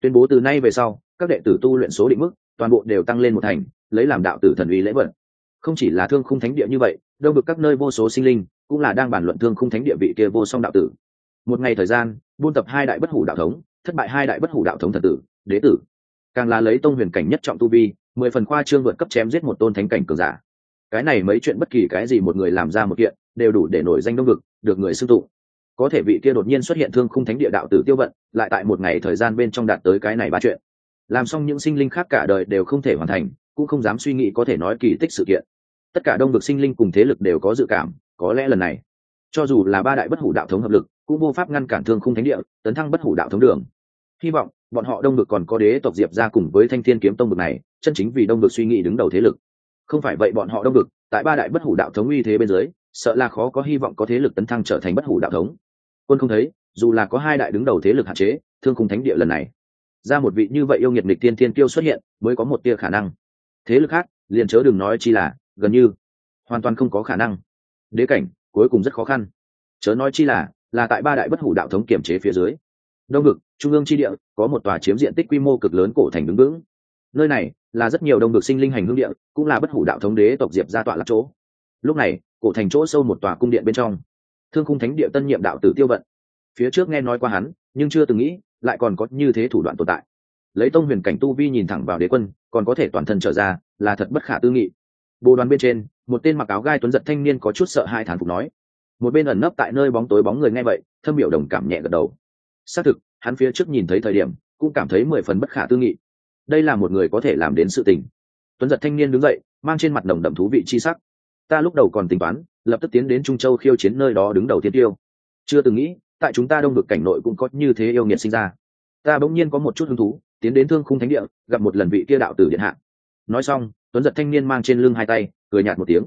S1: Tuyên bố từ nay về sau, các đệ tử tu luyện số định mức toàn bộ đều tăng lên một thành, lấy làm đạo tử thần uy lễ vận không chỉ là thương khung thánh địa như vậy, đâu được các nơi vô số sinh linh, cũng là đang bàn luận thương khung thánh địa vị kia vô song đạo tử. Một ngày thời gian, buôn tập hai đại bất hủ đạo thống, thất bại hai đại bất hủ đạo thống thần tử, đế tử. Càng là lấy tông huyền cảnh nhất trọng tu vi, mười phần khoa trương vượt cấp chém giết một tôn thánh cảnh cường giả. Cái này mấy chuyện bất kỳ cái gì một người làm ra một kiện, đều đủ để nổi danh đông vực, được người xưng tụng có thể vị kia đột nhiên xuất hiện thương khung thánh địa đạo tử tiêu vận, lại tại một ngày thời gian bên trong đạt tới cái này ba chuyện. Làm xong những sinh linh khác cả đời đều không thể hoàn thành cũng không dám suy nghĩ có thể nói kỳ tích sự kiện. Tất cả đông vực sinh linh cùng thế lực đều có dự cảm, có lẽ lần này, cho dù là ba đại bất hủ đạo thống hợp lực, cũng vô pháp ngăn cản thương khung thánh địa, tấn thăng bất hủ đạo thống đường. Hy vọng, bọn họ đông vực còn có đế tộc diệp ra cùng với thanh thiên kiếm tông vực này, chân chính vì đông vực suy nghĩ đứng đầu thế lực. Không phải vậy bọn họ đông vực, tại ba đại bất hủ đạo thống uy thế bên dưới, sợ là khó có hy vọng có thế lực tấn thăng trở thành bất hủ đạo thống. Quân không thấy, dù là có hai đại đứng đầu thế lực hạn chế, thương khung thánh địa lần này, ra một vị như vậy yêu nghiệt nghịch tiên thiên tiêu xuất hiện, mới có một tia khả năng thế lực khác, liền chớ đừng nói chi là, gần như, hoàn toàn không có khả năng. Đế cảnh, cuối cùng rất khó khăn. Chớ nói chi là là tại ba đại bất hủ đạo thống kiểm chế phía dưới. Đông ngực trung ương tri địa, có một tòa chiếm diện tích quy mô cực lớn cổ thành đứng vững. Nơi này, là rất nhiều đông ngực sinh linh hành hương địa, cũng là bất hủ đạo thống đế tộc diệp gia tọa lạc chỗ. Lúc này, cổ thành chỗ sâu một tòa cung điện bên trong. Thương khung thánh địa tân nhiệm đạo tử tiêu vận. Phía trước nghe nói qua hắn, nhưng chưa từng nghĩ, lại còn có như thế thủ đoạn tồn tại lấy tông huyền cảnh tu vi nhìn thẳng vào đế quân, còn có thể toàn thân trở ra, là thật bất khả tư nghị. Bồ đoàn bên trên, một tên mặc áo gai tuấn giật thanh niên có chút sợ hai thản phục nói. Một bên ẩn nấp tại nơi bóng tối bóng người nghe vậy, thâm biểu đồng cảm nhẹ gật đầu. Xác thực, hắn phía trước nhìn thấy thời điểm, cũng cảm thấy mười phần bất khả tư nghị. Đây là một người có thể làm đến sự tình. Tuấn giật thanh niên đứng dậy, mang trên mặt đồng đậm thú vị chi sắc. Ta lúc đầu còn tính toán, lập tức tiến đến trung châu khiêu chiến nơi đó đứng đầu tiên tiêu. Chưa từng nghĩ, tại chúng ta đông được cảnh nội cũng có như thế yêu nghiệt sinh ra. Ta bỗng nhiên có một chút hứng thú tiến đến thương khung thánh địa, gặp một lần vị kia đạo tử điện hạ. Nói xong, tuấn giật thanh niên mang trên lưng hai tay, cười nhạt một tiếng.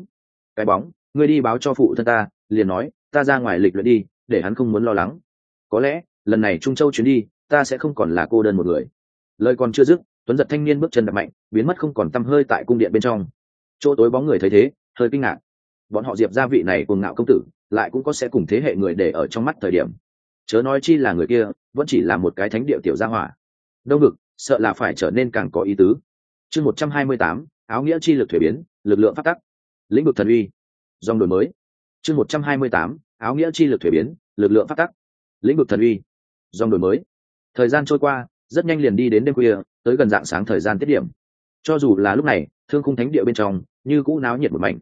S1: Cái bóng, ngươi đi báo cho phụ thân ta, liền nói, ta ra ngoài lịch luyện đi, để hắn không muốn lo lắng. Có lẽ, lần này trung châu chuyến đi, ta sẽ không còn là cô đơn một người. Lời còn chưa dứt, tuấn giật thanh niên bước chân đập mạnh, biến mất không còn t hơi tại cung điện bên trong. Chỗ tối bóng người thấy thế, hơi kinh ngạc. Bọn họ diệp gia vị này cùng ngạo công tử, lại cũng có sẽ cùng thế hệ người để ở trong mắt thời điểm. Chớ nói chi là người kia, vẫn chỉ là một cái thánh địa tiểu gia hỏa. Đông ngực sợ là phải trở nên càng có ý tứ. Chương một trăm hai mươi tám, áo nghĩa chi lực thuế biến, lực lượng phát tắc. Lĩnh vực thần uy. Dòng đổi mới. Chương một trăm hai mươi tám, áo nghĩa chi lực thuế biến, lực lượng phát tắc. Lĩnh vực thần uy. Dòng đổi mới. Thời gian trôi qua, rất nhanh liền đi đến đêm khuya, tới gần dạng sáng thời gian tiết điểm. Cho dù là lúc này, thương khung thánh địa bên trong, như cũ náo nhiệt một mảnh.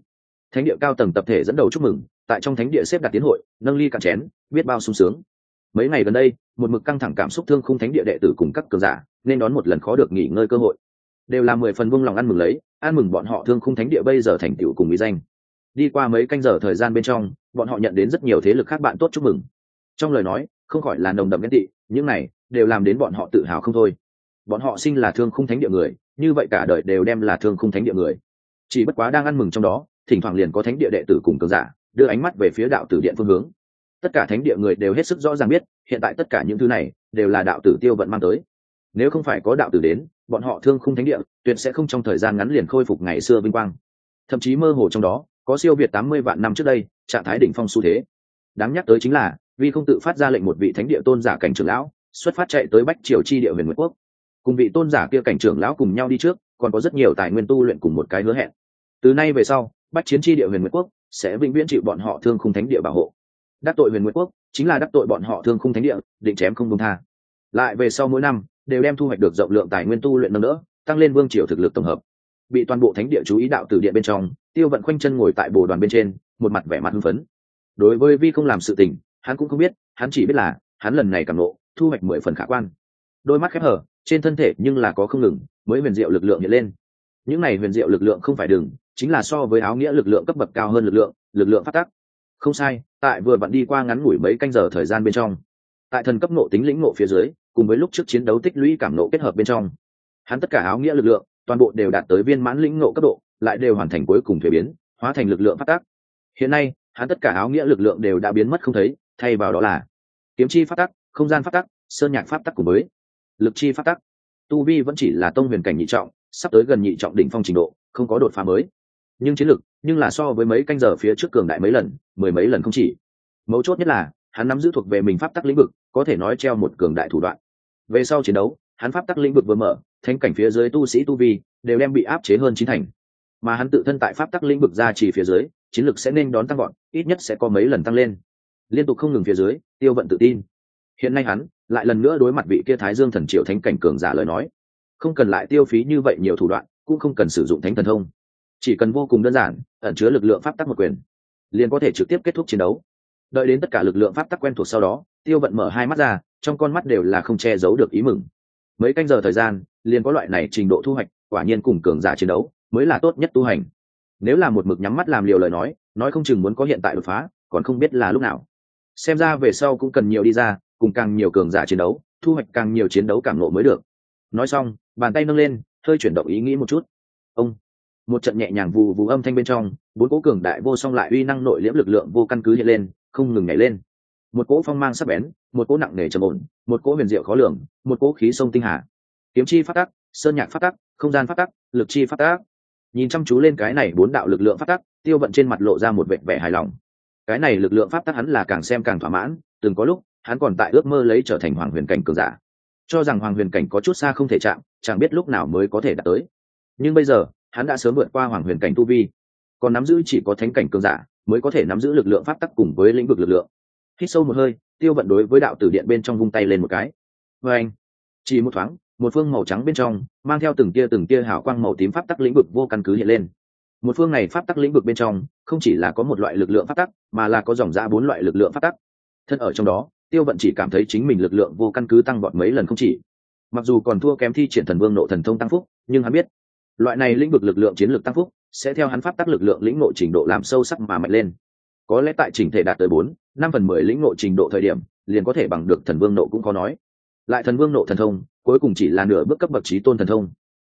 S1: Thánh địa cao tầng tập thể dẫn đầu chúc mừng, tại trong thánh địa xếp đặt tiến hội, nâng ly cạn chén, biết bao sung sướng mấy ngày gần đây, một mực căng thẳng cảm xúc thương khung thánh địa đệ tử cùng các cường giả, nên đón một lần khó được nghỉ ngơi cơ hội. Đều là mười phần vung lòng ăn mừng lấy, ăn mừng bọn họ thương khung thánh địa bây giờ thành tựu cùng mỹ danh. Đi qua mấy canh giờ thời gian bên trong, bọn họ nhận đến rất nhiều thế lực khác bạn tốt chúc mừng. Trong lời nói, không khỏi là nồng đậm ghen tị, những này đều làm đến bọn họ tự hào không thôi. Bọn họ sinh là thương khung thánh địa người, như vậy cả đời đều đem là thương khung thánh địa người. Chỉ bất quá đang ăn mừng trong đó, thỉnh thoảng liền có thánh địa đệ tử cùng cường giả, đưa ánh mắt về phía đạo tử điện phương hướng tất cả thánh địa người đều hết sức rõ ràng biết, hiện tại tất cả những thứ này đều là đạo tử tiêu vận mang tới. Nếu không phải có đạo tử đến, bọn họ thương khung thánh địa, tuyệt sẽ không trong thời gian ngắn liền khôi phục ngày xưa vinh quang. Thậm chí mơ hồ trong đó, có siêu việt tám mươi vạn năm trước đây, trạng thái đỉnh phong xu thế. Đáng nhắc tới chính là, vì không tự phát ra lệnh một vị thánh địa tôn giả cảnh trưởng lão, xuất phát chạy tới bách triều chi địa huyền nguyễn quốc. Cùng vị tôn giả kia cảnh trưởng lão cùng nhau đi trước, còn có rất nhiều tài nguyên tu luyện cùng một cái hứa hẹn. Từ nay về sau, bách chiến chi địa huyền nguyễn quốc sẽ vĩnh viễn chịu bọn họ thương khung thánh địa bảo hộ đắc tội huyền nguyễn quốc, chính là đắc tội bọn họ thương khung thánh địa, định chém không công tha. Lại về sau mỗi năm, đều đem thu hoạch được rộng lượng tài nguyên tu luyện nâng đỡ, tăng lên vương triều thực lực tổng hợp. Bị toàn bộ thánh địa chú ý đạo từ điện bên trong, tiêu vận khoanh chân ngồi tại bồ đoàn bên trên, một mặt vẻ mặt hưng phấn. Đối với vi không làm sự tình, hắn cũng không biết, hắn chỉ biết là, hắn lần này càng nộ thu hoạch mười phần khả quan. Đôi mắt khép hở trên thân thể nhưng là có không ngừng, mới huyền diệu lực lượng hiện lên. Những này huyền diệu lực lượng không phải đừng, chính là so với áo nghĩa lực lượng cấp bậc cao hơn lực lượng lực lượng phát tắc không sai, tại vừa vặn đi qua ngắn ngủi mấy canh giờ thời gian bên trong. Tại thần cấp nộ tính lĩnh nộ phía dưới, cùng với lúc trước chiến đấu tích lũy cảm nộ kết hợp bên trong, hắn tất cả áo nghĩa lực lượng, toàn bộ đều đạt tới viên mãn lĩnh nộ cấp độ, lại đều hoàn thành cuối cùng thuế biến, hóa thành lực lượng phát tác. Hiện nay, hắn tất cả áo nghĩa lực lượng đều đã biến mất không thấy, thay vào đó là kiếm chi phát tắc không gian phát tắc sơn nhạc phát tắc cùng với lực chi phát tắc tu vi vẫn chỉ là tông huyền cảnh nhị trọng, sắp tới gần nhị trọng đỉnh phong trình độ, không có đột phá mới. Nhưng chiến lực nhưng là so với mấy canh giờ phía trước cường đại mấy lần, mười mấy lần không chỉ. Mấu chốt nhất là, hắn nắm giữ thuộc về mình pháp tắc lĩnh vực, có thể nói treo một cường đại thủ đoạn. Về sau chiến đấu, hắn pháp tắc lĩnh vực vừa mở, thánh cảnh phía dưới tu sĩ tu vi đều đem bị áp chế hơn chín thành. Mà hắn tự thân tại pháp tắc lĩnh vực ra chỉ phía dưới, chiến lực sẽ nên đón tăng gọn ít nhất sẽ có mấy lần tăng lên. Liên tục không ngừng phía dưới, tiêu vận tự tin. Hiện nay hắn lại lần nữa đối mặt vị kia thái dương thần triệu thánh cảnh cường giả lời nói. Không cần lại tiêu phí như vậy nhiều thủ đoạn, cũng không cần sử dụng thánh thần thông chỉ cần vô cùng đơn giản, ẩn chứa lực lượng pháp tắc một quyền, liền có thể trực tiếp kết thúc chiến đấu. Đợi đến tất cả lực lượng pháp tắc quen thuộc sau đó, tiêu vận mở hai mắt ra, trong con mắt đều là không che giấu được ý mừng. Mấy canh giờ thời gian, liền có loại này trình độ thu hoạch, quả nhiên cùng cường giả chiến đấu mới là tốt nhất tu hành. Nếu là một mực nhắm mắt làm liều lời nói nói không chừng muốn có hiện tại đột phá, còn không biết là lúc nào. Xem ra về sau cũng cần nhiều đi ra, cùng càng nhiều cường giả chiến đấu, thu hoạch càng nhiều chiến đấu cảm nộ mới được. Nói xong, bàn tay nâng lên, hơi chuyển động ý nghĩ một chút. Ông một trận nhẹ nhàng vù vù âm thanh bên trong, bốn cỗ cường đại vô song lại uy năng nội liễm lực lượng vô căn cứ hiện lên, không ngừng nhảy lên. Một cỗ phong mang sắc bén, một cỗ nặng nề trầm ổn, một cỗ huyền diệu khó lường, một cỗ khí sông tinh hà. Kiếm chi phát tắc, sơn nhạc phát tắc, không gian phát tắc, lực chi phát tắc. Nhìn chăm chú lên cái này bốn đạo lực lượng phát tắc, tiêu vận trên mặt lộ ra một vẻ vẻ hài lòng. Cái này lực lượng pháp tắc hắn là càng xem càng thỏa mãn, từng có lúc, hắn còn tại ước mơ lấy trở thành hoàng huyền cảnh cường giả. Cho rằng hoàng huyền cảnh có chút xa không thể chạm, chẳng biết lúc nào mới có thể đạt tới. Nhưng bây giờ hắn đã sớm vượt qua hoàng huyền cảnh tu vi, còn nắm giữ chỉ có thánh cảnh cường giả mới có thể nắm giữ lực lượng pháp tắc cùng với lĩnh vực lực lượng. Hít sâu một hơi, tiêu vận đối với đạo tử điện bên trong vung tay lên một cái. Vê anh, chỉ một thoáng, một phương màu trắng bên trong, mang theo từng tia từng tia hào quang màu tím pháp tắc lĩnh vực vô căn cứ hiện lên. Một phương này pháp tắc lĩnh vực bên trong, không chỉ là có một loại lực lượng pháp tắc, mà là có dòng ra bốn loại lực lượng pháp tắc. Thân ở trong đó, tiêu vận chỉ cảm thấy chính mình lực lượng vô căn cứ tăng vọt mấy lần không chỉ. Mặc dù còn thua kém thi triển thần vương nộ thần thông tăng phúc, nhưng hắn biết loại này lĩnh vực lực lượng chiến lược tăng phúc, sẽ theo hắn pháp tắc lực lượng lĩnh ngộ trình độ làm sâu sắc mà mạnh lên. Có lẽ tại trình thể đạt tới bốn, năm phần mười lĩnh ngộ trình độ thời điểm, liền có thể bằng được thần vương nộ cũng có nói. Lại thần vương nộ thần thông, cuối cùng chỉ là nửa bước cấp bậc trí tôn thần thông.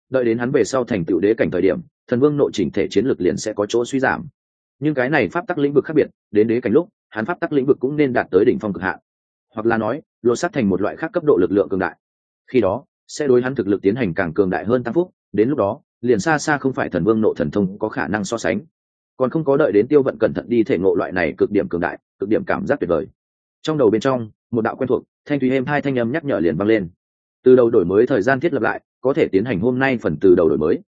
S1: Đợi đến hắn về sau thành tựu đế cảnh thời điểm, thần vương nội chỉnh thể chiến lược liền sẽ có chỗ suy giảm. Nhưng cái này pháp tắc lĩnh vực khác biệt, đến đế cảnh lúc, hắn pháp tắc lĩnh vực cũng nên đạt tới đỉnh phong cực hạn. Hoặc là nói, lột sắt thành một loại khác cấp độ lực lượng cường đại. Khi đó, sẽ đối hắn thực lực tiến hành càng cường đại hơn tăng phúc, đến lúc đó liền xa xa không phải thần vương nộ thần thông có khả năng so sánh. Còn không có đợi đến tiêu vận cẩn thận đi thể ngộ loại này cực điểm cường đại, cực điểm cảm giác tuyệt vời. Trong đầu bên trong, một đạo quen thuộc, thanh thùy êm hai thanh âm nhắc nhở liền vang lên. Từ đầu đổi mới thời gian thiết lập lại, có thể tiến hành hôm nay phần từ đầu đổi mới.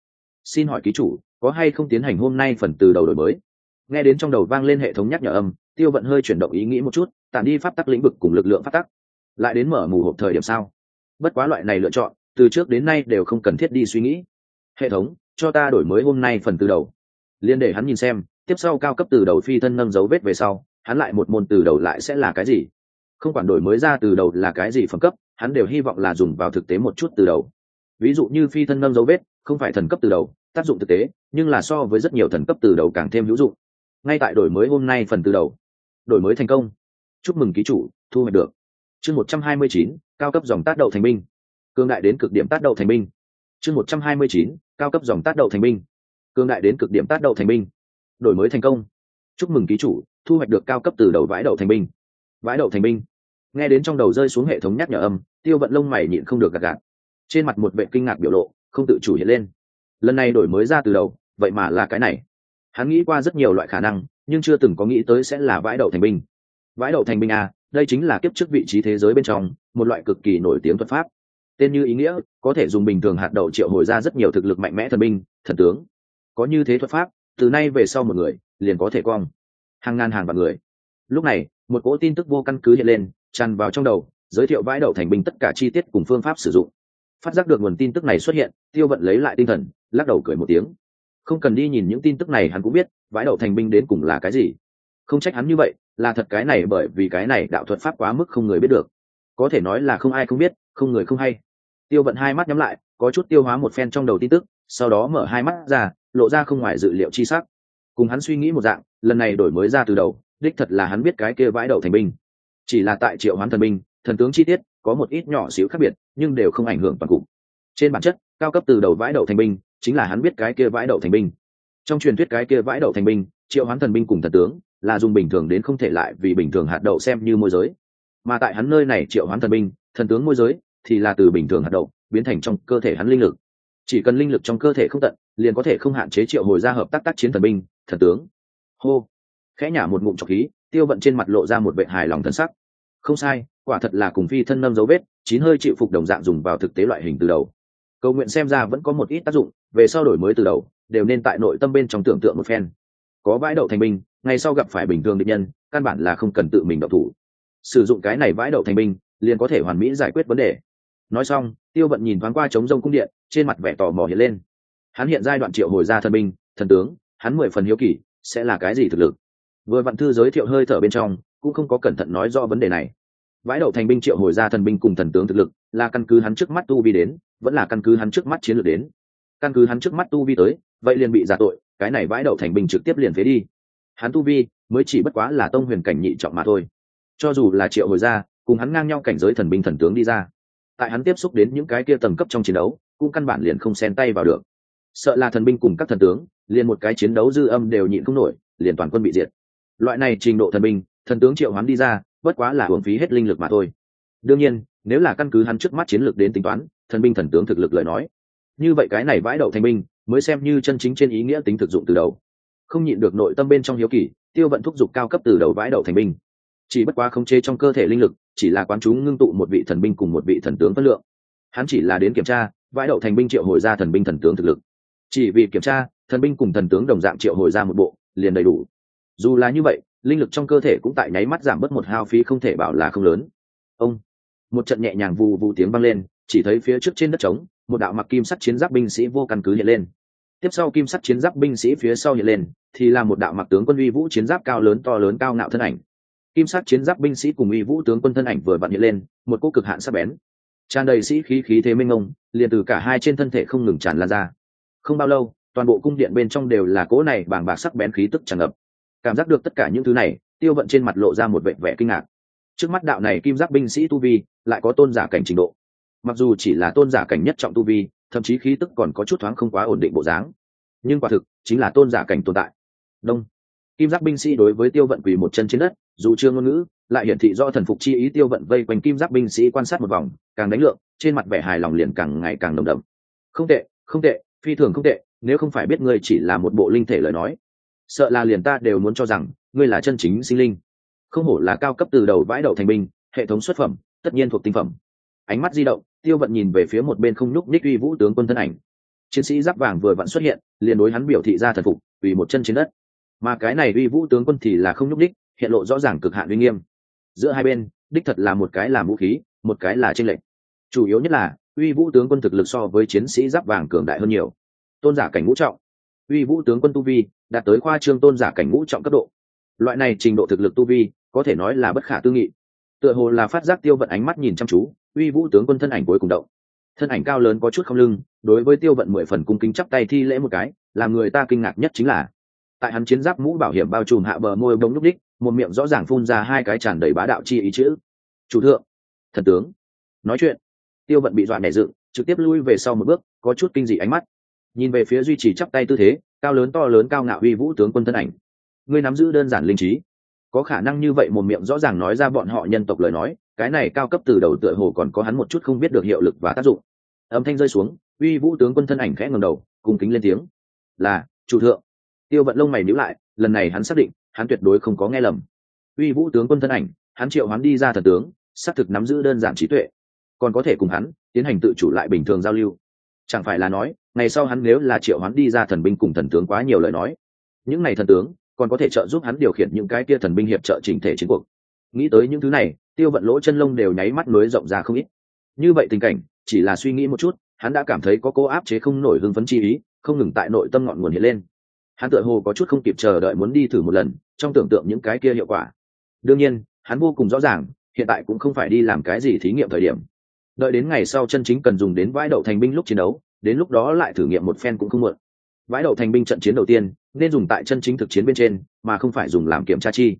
S1: Xin hỏi ký chủ, có hay không tiến hành hôm nay phần từ đầu đổi mới? Nghe đến trong đầu vang lên hệ thống nhắc nhở âm, tiêu vận hơi chuyển động ý nghĩ một chút tạm đi pháp tắc lĩnh vực cùng lực lượng pháp tắc. Lại đến mở mù hộp thời điểm sao? Bất quá loại này lựa chọn, từ trước đến nay đều không cần thiết đi suy nghĩ hệ thống cho ta đổi mới hôm nay phần từ đầu. Liên để hắn nhìn xem tiếp sau cao cấp từ đầu phi thân nâng dấu vết về sau hắn lại một môn từ đầu lại sẽ là cái gì? Không quản đổi mới ra từ đầu là cái gì phẩm cấp hắn đều hy vọng là dùng vào thực tế một chút từ đầu. Ví dụ như phi thân nâng dấu vết không phải thần cấp từ đầu tác dụng thực tế nhưng là so với rất nhiều thần cấp từ đầu càng thêm hữu dụng. Ngay tại đổi mới hôm nay phần từ đầu. Đổi mới thành công. Chúc mừng ký chủ thu hoạch được. Chương một trăm hai mươi chín cao cấp dòng tác đậu thành minh, cương đại đến cực điểm tác đậu thành minh chương một trăm hai mươi chín, cao cấp dòng tác đậu thành binh. Cương đại đến cực điểm tác đậu thành binh. Đổi mới thành công. Chúc mừng ký chủ, thu hoạch được cao cấp từ đầu vãi đậu thành binh. Vãi đậu thành binh. Nghe đến trong đầu rơi xuống hệ thống nhắc nhở âm, tiêu vận lông mày nhịn không được gạt gạt. Trên mặt một vệ kinh ngạc biểu lộ, không tự chủ hiện lên. Lần này đổi mới ra từ đầu, vậy mà là cái này. Hắn nghĩ qua rất nhiều loại khả năng, nhưng chưa từng có nghĩ tới sẽ là vãi đậu thành binh. Vãi đậu thành binh a đây chính là kiếp trước vị trí thế giới bên trong, một loại cực kỳ nổi tiếng thuật pháp tên như ý nghĩa, có thể dùng bình thường hạt đậu triệu hồi ra rất nhiều thực lực mạnh mẽ thần binh, thần tướng. Có như thế thuật pháp, từ nay về sau một người, liền có thể cong. Hàng ngàn hàng vạn người. Lúc này, một cỗ tin tức vô căn cứ hiện lên, tràn vào trong đầu, giới thiệu vãi đậu thành binh tất cả chi tiết cùng phương pháp sử dụng. Phát giác được nguồn tin tức này xuất hiện, tiêu vận lấy lại tinh thần, lắc đầu cười một tiếng. Không cần đi nhìn những tin tức này, hắn cũng biết vãi đậu thành binh đến cùng là cái gì. Không trách hắn như vậy, là thật cái này bởi vì cái này đạo thuật pháp quá mức không người biết được. Có thể nói là không ai không biết, không người không hay tiêu vận hai mắt nhắm lại, có chút tiêu hóa một phen trong đầu tin tức, sau đó mở hai mắt ra, lộ ra không ngoài dự liệu chi sắc. Cùng hắn suy nghĩ một dạng, lần này đổi mới ra từ đầu, đích thật là hắn biết cái kia vãi đầu thành binh. Chỉ là tại triệu hoán thần binh, thần tướng chi tiết, có một ít nhỏ xíu khác biệt, nhưng đều không ảnh hưởng toàn cục. Trên bản chất, cao cấp từ đầu vãi đầu thành binh, chính là hắn biết cái kia vãi đầu thành binh. Trong truyền thuyết cái kia vãi đậu thành binh, triệu hoán thần binh cùng thần tướng, là dùng bình thường đến không thể lại vì bình thường hạt đậu xem như môi giới. Mà tại hắn nơi này triệu hoán thần binh, thần tướng môi giới thì là từ bình thường hạt đậu, biến thành trong cơ thể hắn linh lực. Chỉ cần linh lực trong cơ thể không tận, liền có thể không hạn chế triệu hồi ra hợp tác tác chiến thần binh, thần tướng. Hô! Khẽ nhả một ngụm trọc khí, tiêu vận trên mặt lộ ra một vệ hài lòng thân sắc. Không sai, quả thật là cùng phi thân nâm dấu vết, chín hơi chịu phục đồng dạng dùng vào thực tế loại hình từ đầu. Cầu nguyện xem ra vẫn có một ít tác dụng, về sau đổi mới từ đầu, đều nên tại nội tâm bên trong tưởng tượng một phen. Có vãi đậu thành binh, ngày sau gặp phải bình thường định nhân, căn bản là không cần tự mình đậu thủ. Sử dụng cái này vãi đậu thành binh, liền có thể hoàn mỹ giải quyết vấn đề nói xong, tiêu vận nhìn thoáng qua trống rông cung điện, trên mặt vẻ tò mò hiện lên. Hắn hiện giai đoạn triệu hồi ra thần binh, thần tướng, hắn mười phần hiếu kỳ, sẽ là cái gì thực lực? Vừa vạn thư giới thiệu hơi thở bên trong, cũng không có cẩn thận nói rõ vấn đề này. Vãi đậu thành binh triệu hồi ra thần binh cùng thần tướng thực lực, là căn cứ hắn trước mắt tu vi đến, vẫn là căn cứ hắn trước mắt chiến lược đến. Căn cứ hắn trước mắt tu vi tới, vậy liền bị giả tội, cái này vãi đậu thành binh trực tiếp liền phế đi. Hắn tu vi, mới chỉ bất quá là tông huyền cảnh nhị trọng mà thôi. Cho dù là triệu hồi ra, cùng hắn ngang nhau cảnh giới thần binh thần tướng đi ra tại hắn tiếp xúc đến những cái kia tầng cấp trong chiến đấu, cũng căn bản liền không xen tay vào được. Sợ là thần binh cùng các thần tướng, liền một cái chiến đấu dư âm đều nhịn không nổi, liền toàn quân bị diệt. Loại này trình độ thần binh, thần tướng triệu hắn đi ra, bất quá là hưởng phí hết linh lực mà thôi. Đương nhiên, nếu là căn cứ hắn trước mắt chiến lược đến tính toán, thần binh thần tướng thực lực lời nói, như vậy cái này vãi đậu thành binh, mới xem như chân chính trên ý nghĩa tính thực dụng từ đầu. Không nhịn được nội tâm bên trong hiếu kỳ, tiêu vận thúc giục cao cấp từ đầu vãi đậu thành binh. Chỉ bất quá khống chế trong cơ thể linh lực chỉ là quán chúng ngưng tụ một vị thần binh cùng một vị thần tướng phân lượng. Hắn chỉ là đến kiểm tra, vãi đậu thành binh triệu hồi ra thần binh thần tướng thực lực. Chỉ vì kiểm tra, thần binh cùng thần tướng đồng dạng triệu hồi ra một bộ, liền đầy đủ. Dù là như vậy, linh lực trong cơ thể cũng tại nháy mắt giảm bớt một hao phí không thể bảo là không lớn. Ông, một trận nhẹ nhàng vù vù tiếng vang lên, chỉ thấy phía trước trên đất trống, một đạo mặc kim sắt chiến giáp binh sĩ vô căn cứ hiện lên. Tiếp sau kim sắt chiến giáp binh sĩ phía sau hiện lên, thì là một đạo mặc tướng quân uy vũ chiến giáp cao lớn to lớn cao ngạo thân ảnh kim sắc chiến giáp binh sĩ cùng y vũ tướng quân thân ảnh vừa vặn hiện lên, một cô cực hạn sắc bén. Tràn đầy sĩ khí khí thế minh ông liền từ cả hai trên thân thể không ngừng tràn lan ra. Không bao lâu, toàn bộ cung điện bên trong đều là cỗ này bàng bạc sắc bén khí tức tràn ngập. Cảm giác được tất cả những thứ này, tiêu vận trên mặt lộ ra một vẻ vẻ kinh ngạc. Trước mắt đạo này kim giác binh sĩ tu vi, lại có tôn giả cảnh trình độ. Mặc dù chỉ là tôn giả cảnh nhất trọng tu vi, thậm chí khí tức còn có chút thoáng không quá ổn định bộ dáng. Nhưng quả thực, chính là tôn giả cảnh tồn tại. Đông. Kim giác binh sĩ đối với tiêu vận quỳ một chân trên đất dù chưa ngôn ngữ, lại hiển thị do thần phục chi ý tiêu vận vây quanh kim giáp binh sĩ quan sát một vòng, càng đánh lượng, trên mặt vẻ hài lòng liền càng ngày càng đồng đậm. Không tệ không tệ, phi thường không tệ, nếu không phải biết ngươi chỉ là một bộ linh thể lời nói, sợ là liền ta đều muốn cho rằng, ngươi là chân chính sinh linh. Không hổ là cao cấp từ đầu vãi đậu thành binh, hệ thống xuất phẩm, tất nhiên thuộc tinh phẩm. Ánh mắt di động, tiêu vận nhìn về phía một bên không nhúc ních uy vũ tướng quân thân ảnh. Chiến sĩ giáp vàng vừa vặn xuất hiện, liền đối hắn biểu thị ra thần phục, vì một chân trên đất. Mà cái này uy vũ tướng quân thì là không nhúc ních hiện lộ rõ ràng cực hạn uy nghiêm. Giữa hai bên, đích thật là một cái là vũ khí, một cái là tranh lệch. Chủ yếu nhất là, uy vũ tướng quân thực lực so với chiến sĩ giáp vàng cường đại hơn nhiều. Tôn giả cảnh ngũ trọng. Uy vũ tướng quân tu vi đạt tới khoa trương tôn giả cảnh ngũ trọng cấp độ. Loại này trình độ thực lực tu vi, có thể nói là bất khả tư nghị. Tựa hồ là phát giác tiêu vận ánh mắt nhìn chăm chú, uy vũ tướng quân thân ảnh cuối cùng động. Thân ảnh cao lớn có chút không lưng, đối với tiêu vận mười phần cung kính chắp tay thi lễ một cái, làm người ta kinh ngạc nhất chính là, tại hắn chiến giáp mũ bảo hiểm bao trùm hạ bờ môi bông lúc đích một miệng rõ ràng phun ra hai cái tràn đầy bá đạo chi ý chữ. Chủ thượng, thần tướng, nói chuyện. Tiêu vận bị dọa nảy dựng, trực tiếp lui về sau một bước, có chút kinh dị ánh mắt. Nhìn về phía duy trì chắp tay tư thế, cao lớn to lớn cao ngạo uy vũ tướng quân thân ảnh. Ngươi nắm giữ đơn giản linh trí. Có khả năng như vậy một miệng rõ ràng nói ra bọn họ nhân tộc lời nói, cái này cao cấp từ đầu tựa hồ còn có hắn một chút không biết được hiệu lực và tác dụng. Âm thanh rơi xuống, uy vũ tướng quân thân ảnh khẽ ngầm đầu, cùng kính lên tiếng. Là, chủ thượng. Tiêu vận lông mày níu lại, lần này hắn xác định hắn tuyệt đối không có nghe lầm. Uy vũ tướng quân thân ảnh, hắn triệu hắn đi ra thần tướng, xác thực nắm giữ đơn giản trí tuệ. Còn có thể cùng hắn tiến hành tự chủ lại bình thường giao lưu. Chẳng phải là nói, ngày sau hắn nếu là triệu hắn đi ra thần binh cùng thần tướng quá nhiều lời nói, những ngày thần tướng còn có thể trợ giúp hắn điều khiển những cái kia thần binh hiệp trợ chỉnh thể chiến cuộc. Nghĩ tới những thứ này, tiêu vận lỗ chân lông đều nháy mắt nối rộng ra không ít. Như vậy tình cảnh, chỉ là suy nghĩ một chút, hắn đã cảm thấy có cố áp chế không nổi hưng phấn chi ý, không ngừng tại nội tâm ngọn nguồn hiện lên hắn tựa hồ có chút không kịp chờ đợi muốn đi thử một lần, trong tưởng tượng những cái kia hiệu quả. Đương nhiên, hắn vô cùng rõ ràng, hiện tại cũng không phải đi làm cái gì thí nghiệm thời điểm. Đợi đến ngày sau chân chính cần dùng đến vãi đậu thành binh lúc chiến đấu, đến lúc đó lại thử nghiệm một phen cũng không muộn. Vãi đậu thành binh trận chiến đầu tiên, nên dùng tại chân chính thực chiến bên trên, mà không phải dùng làm kiểm tra chi.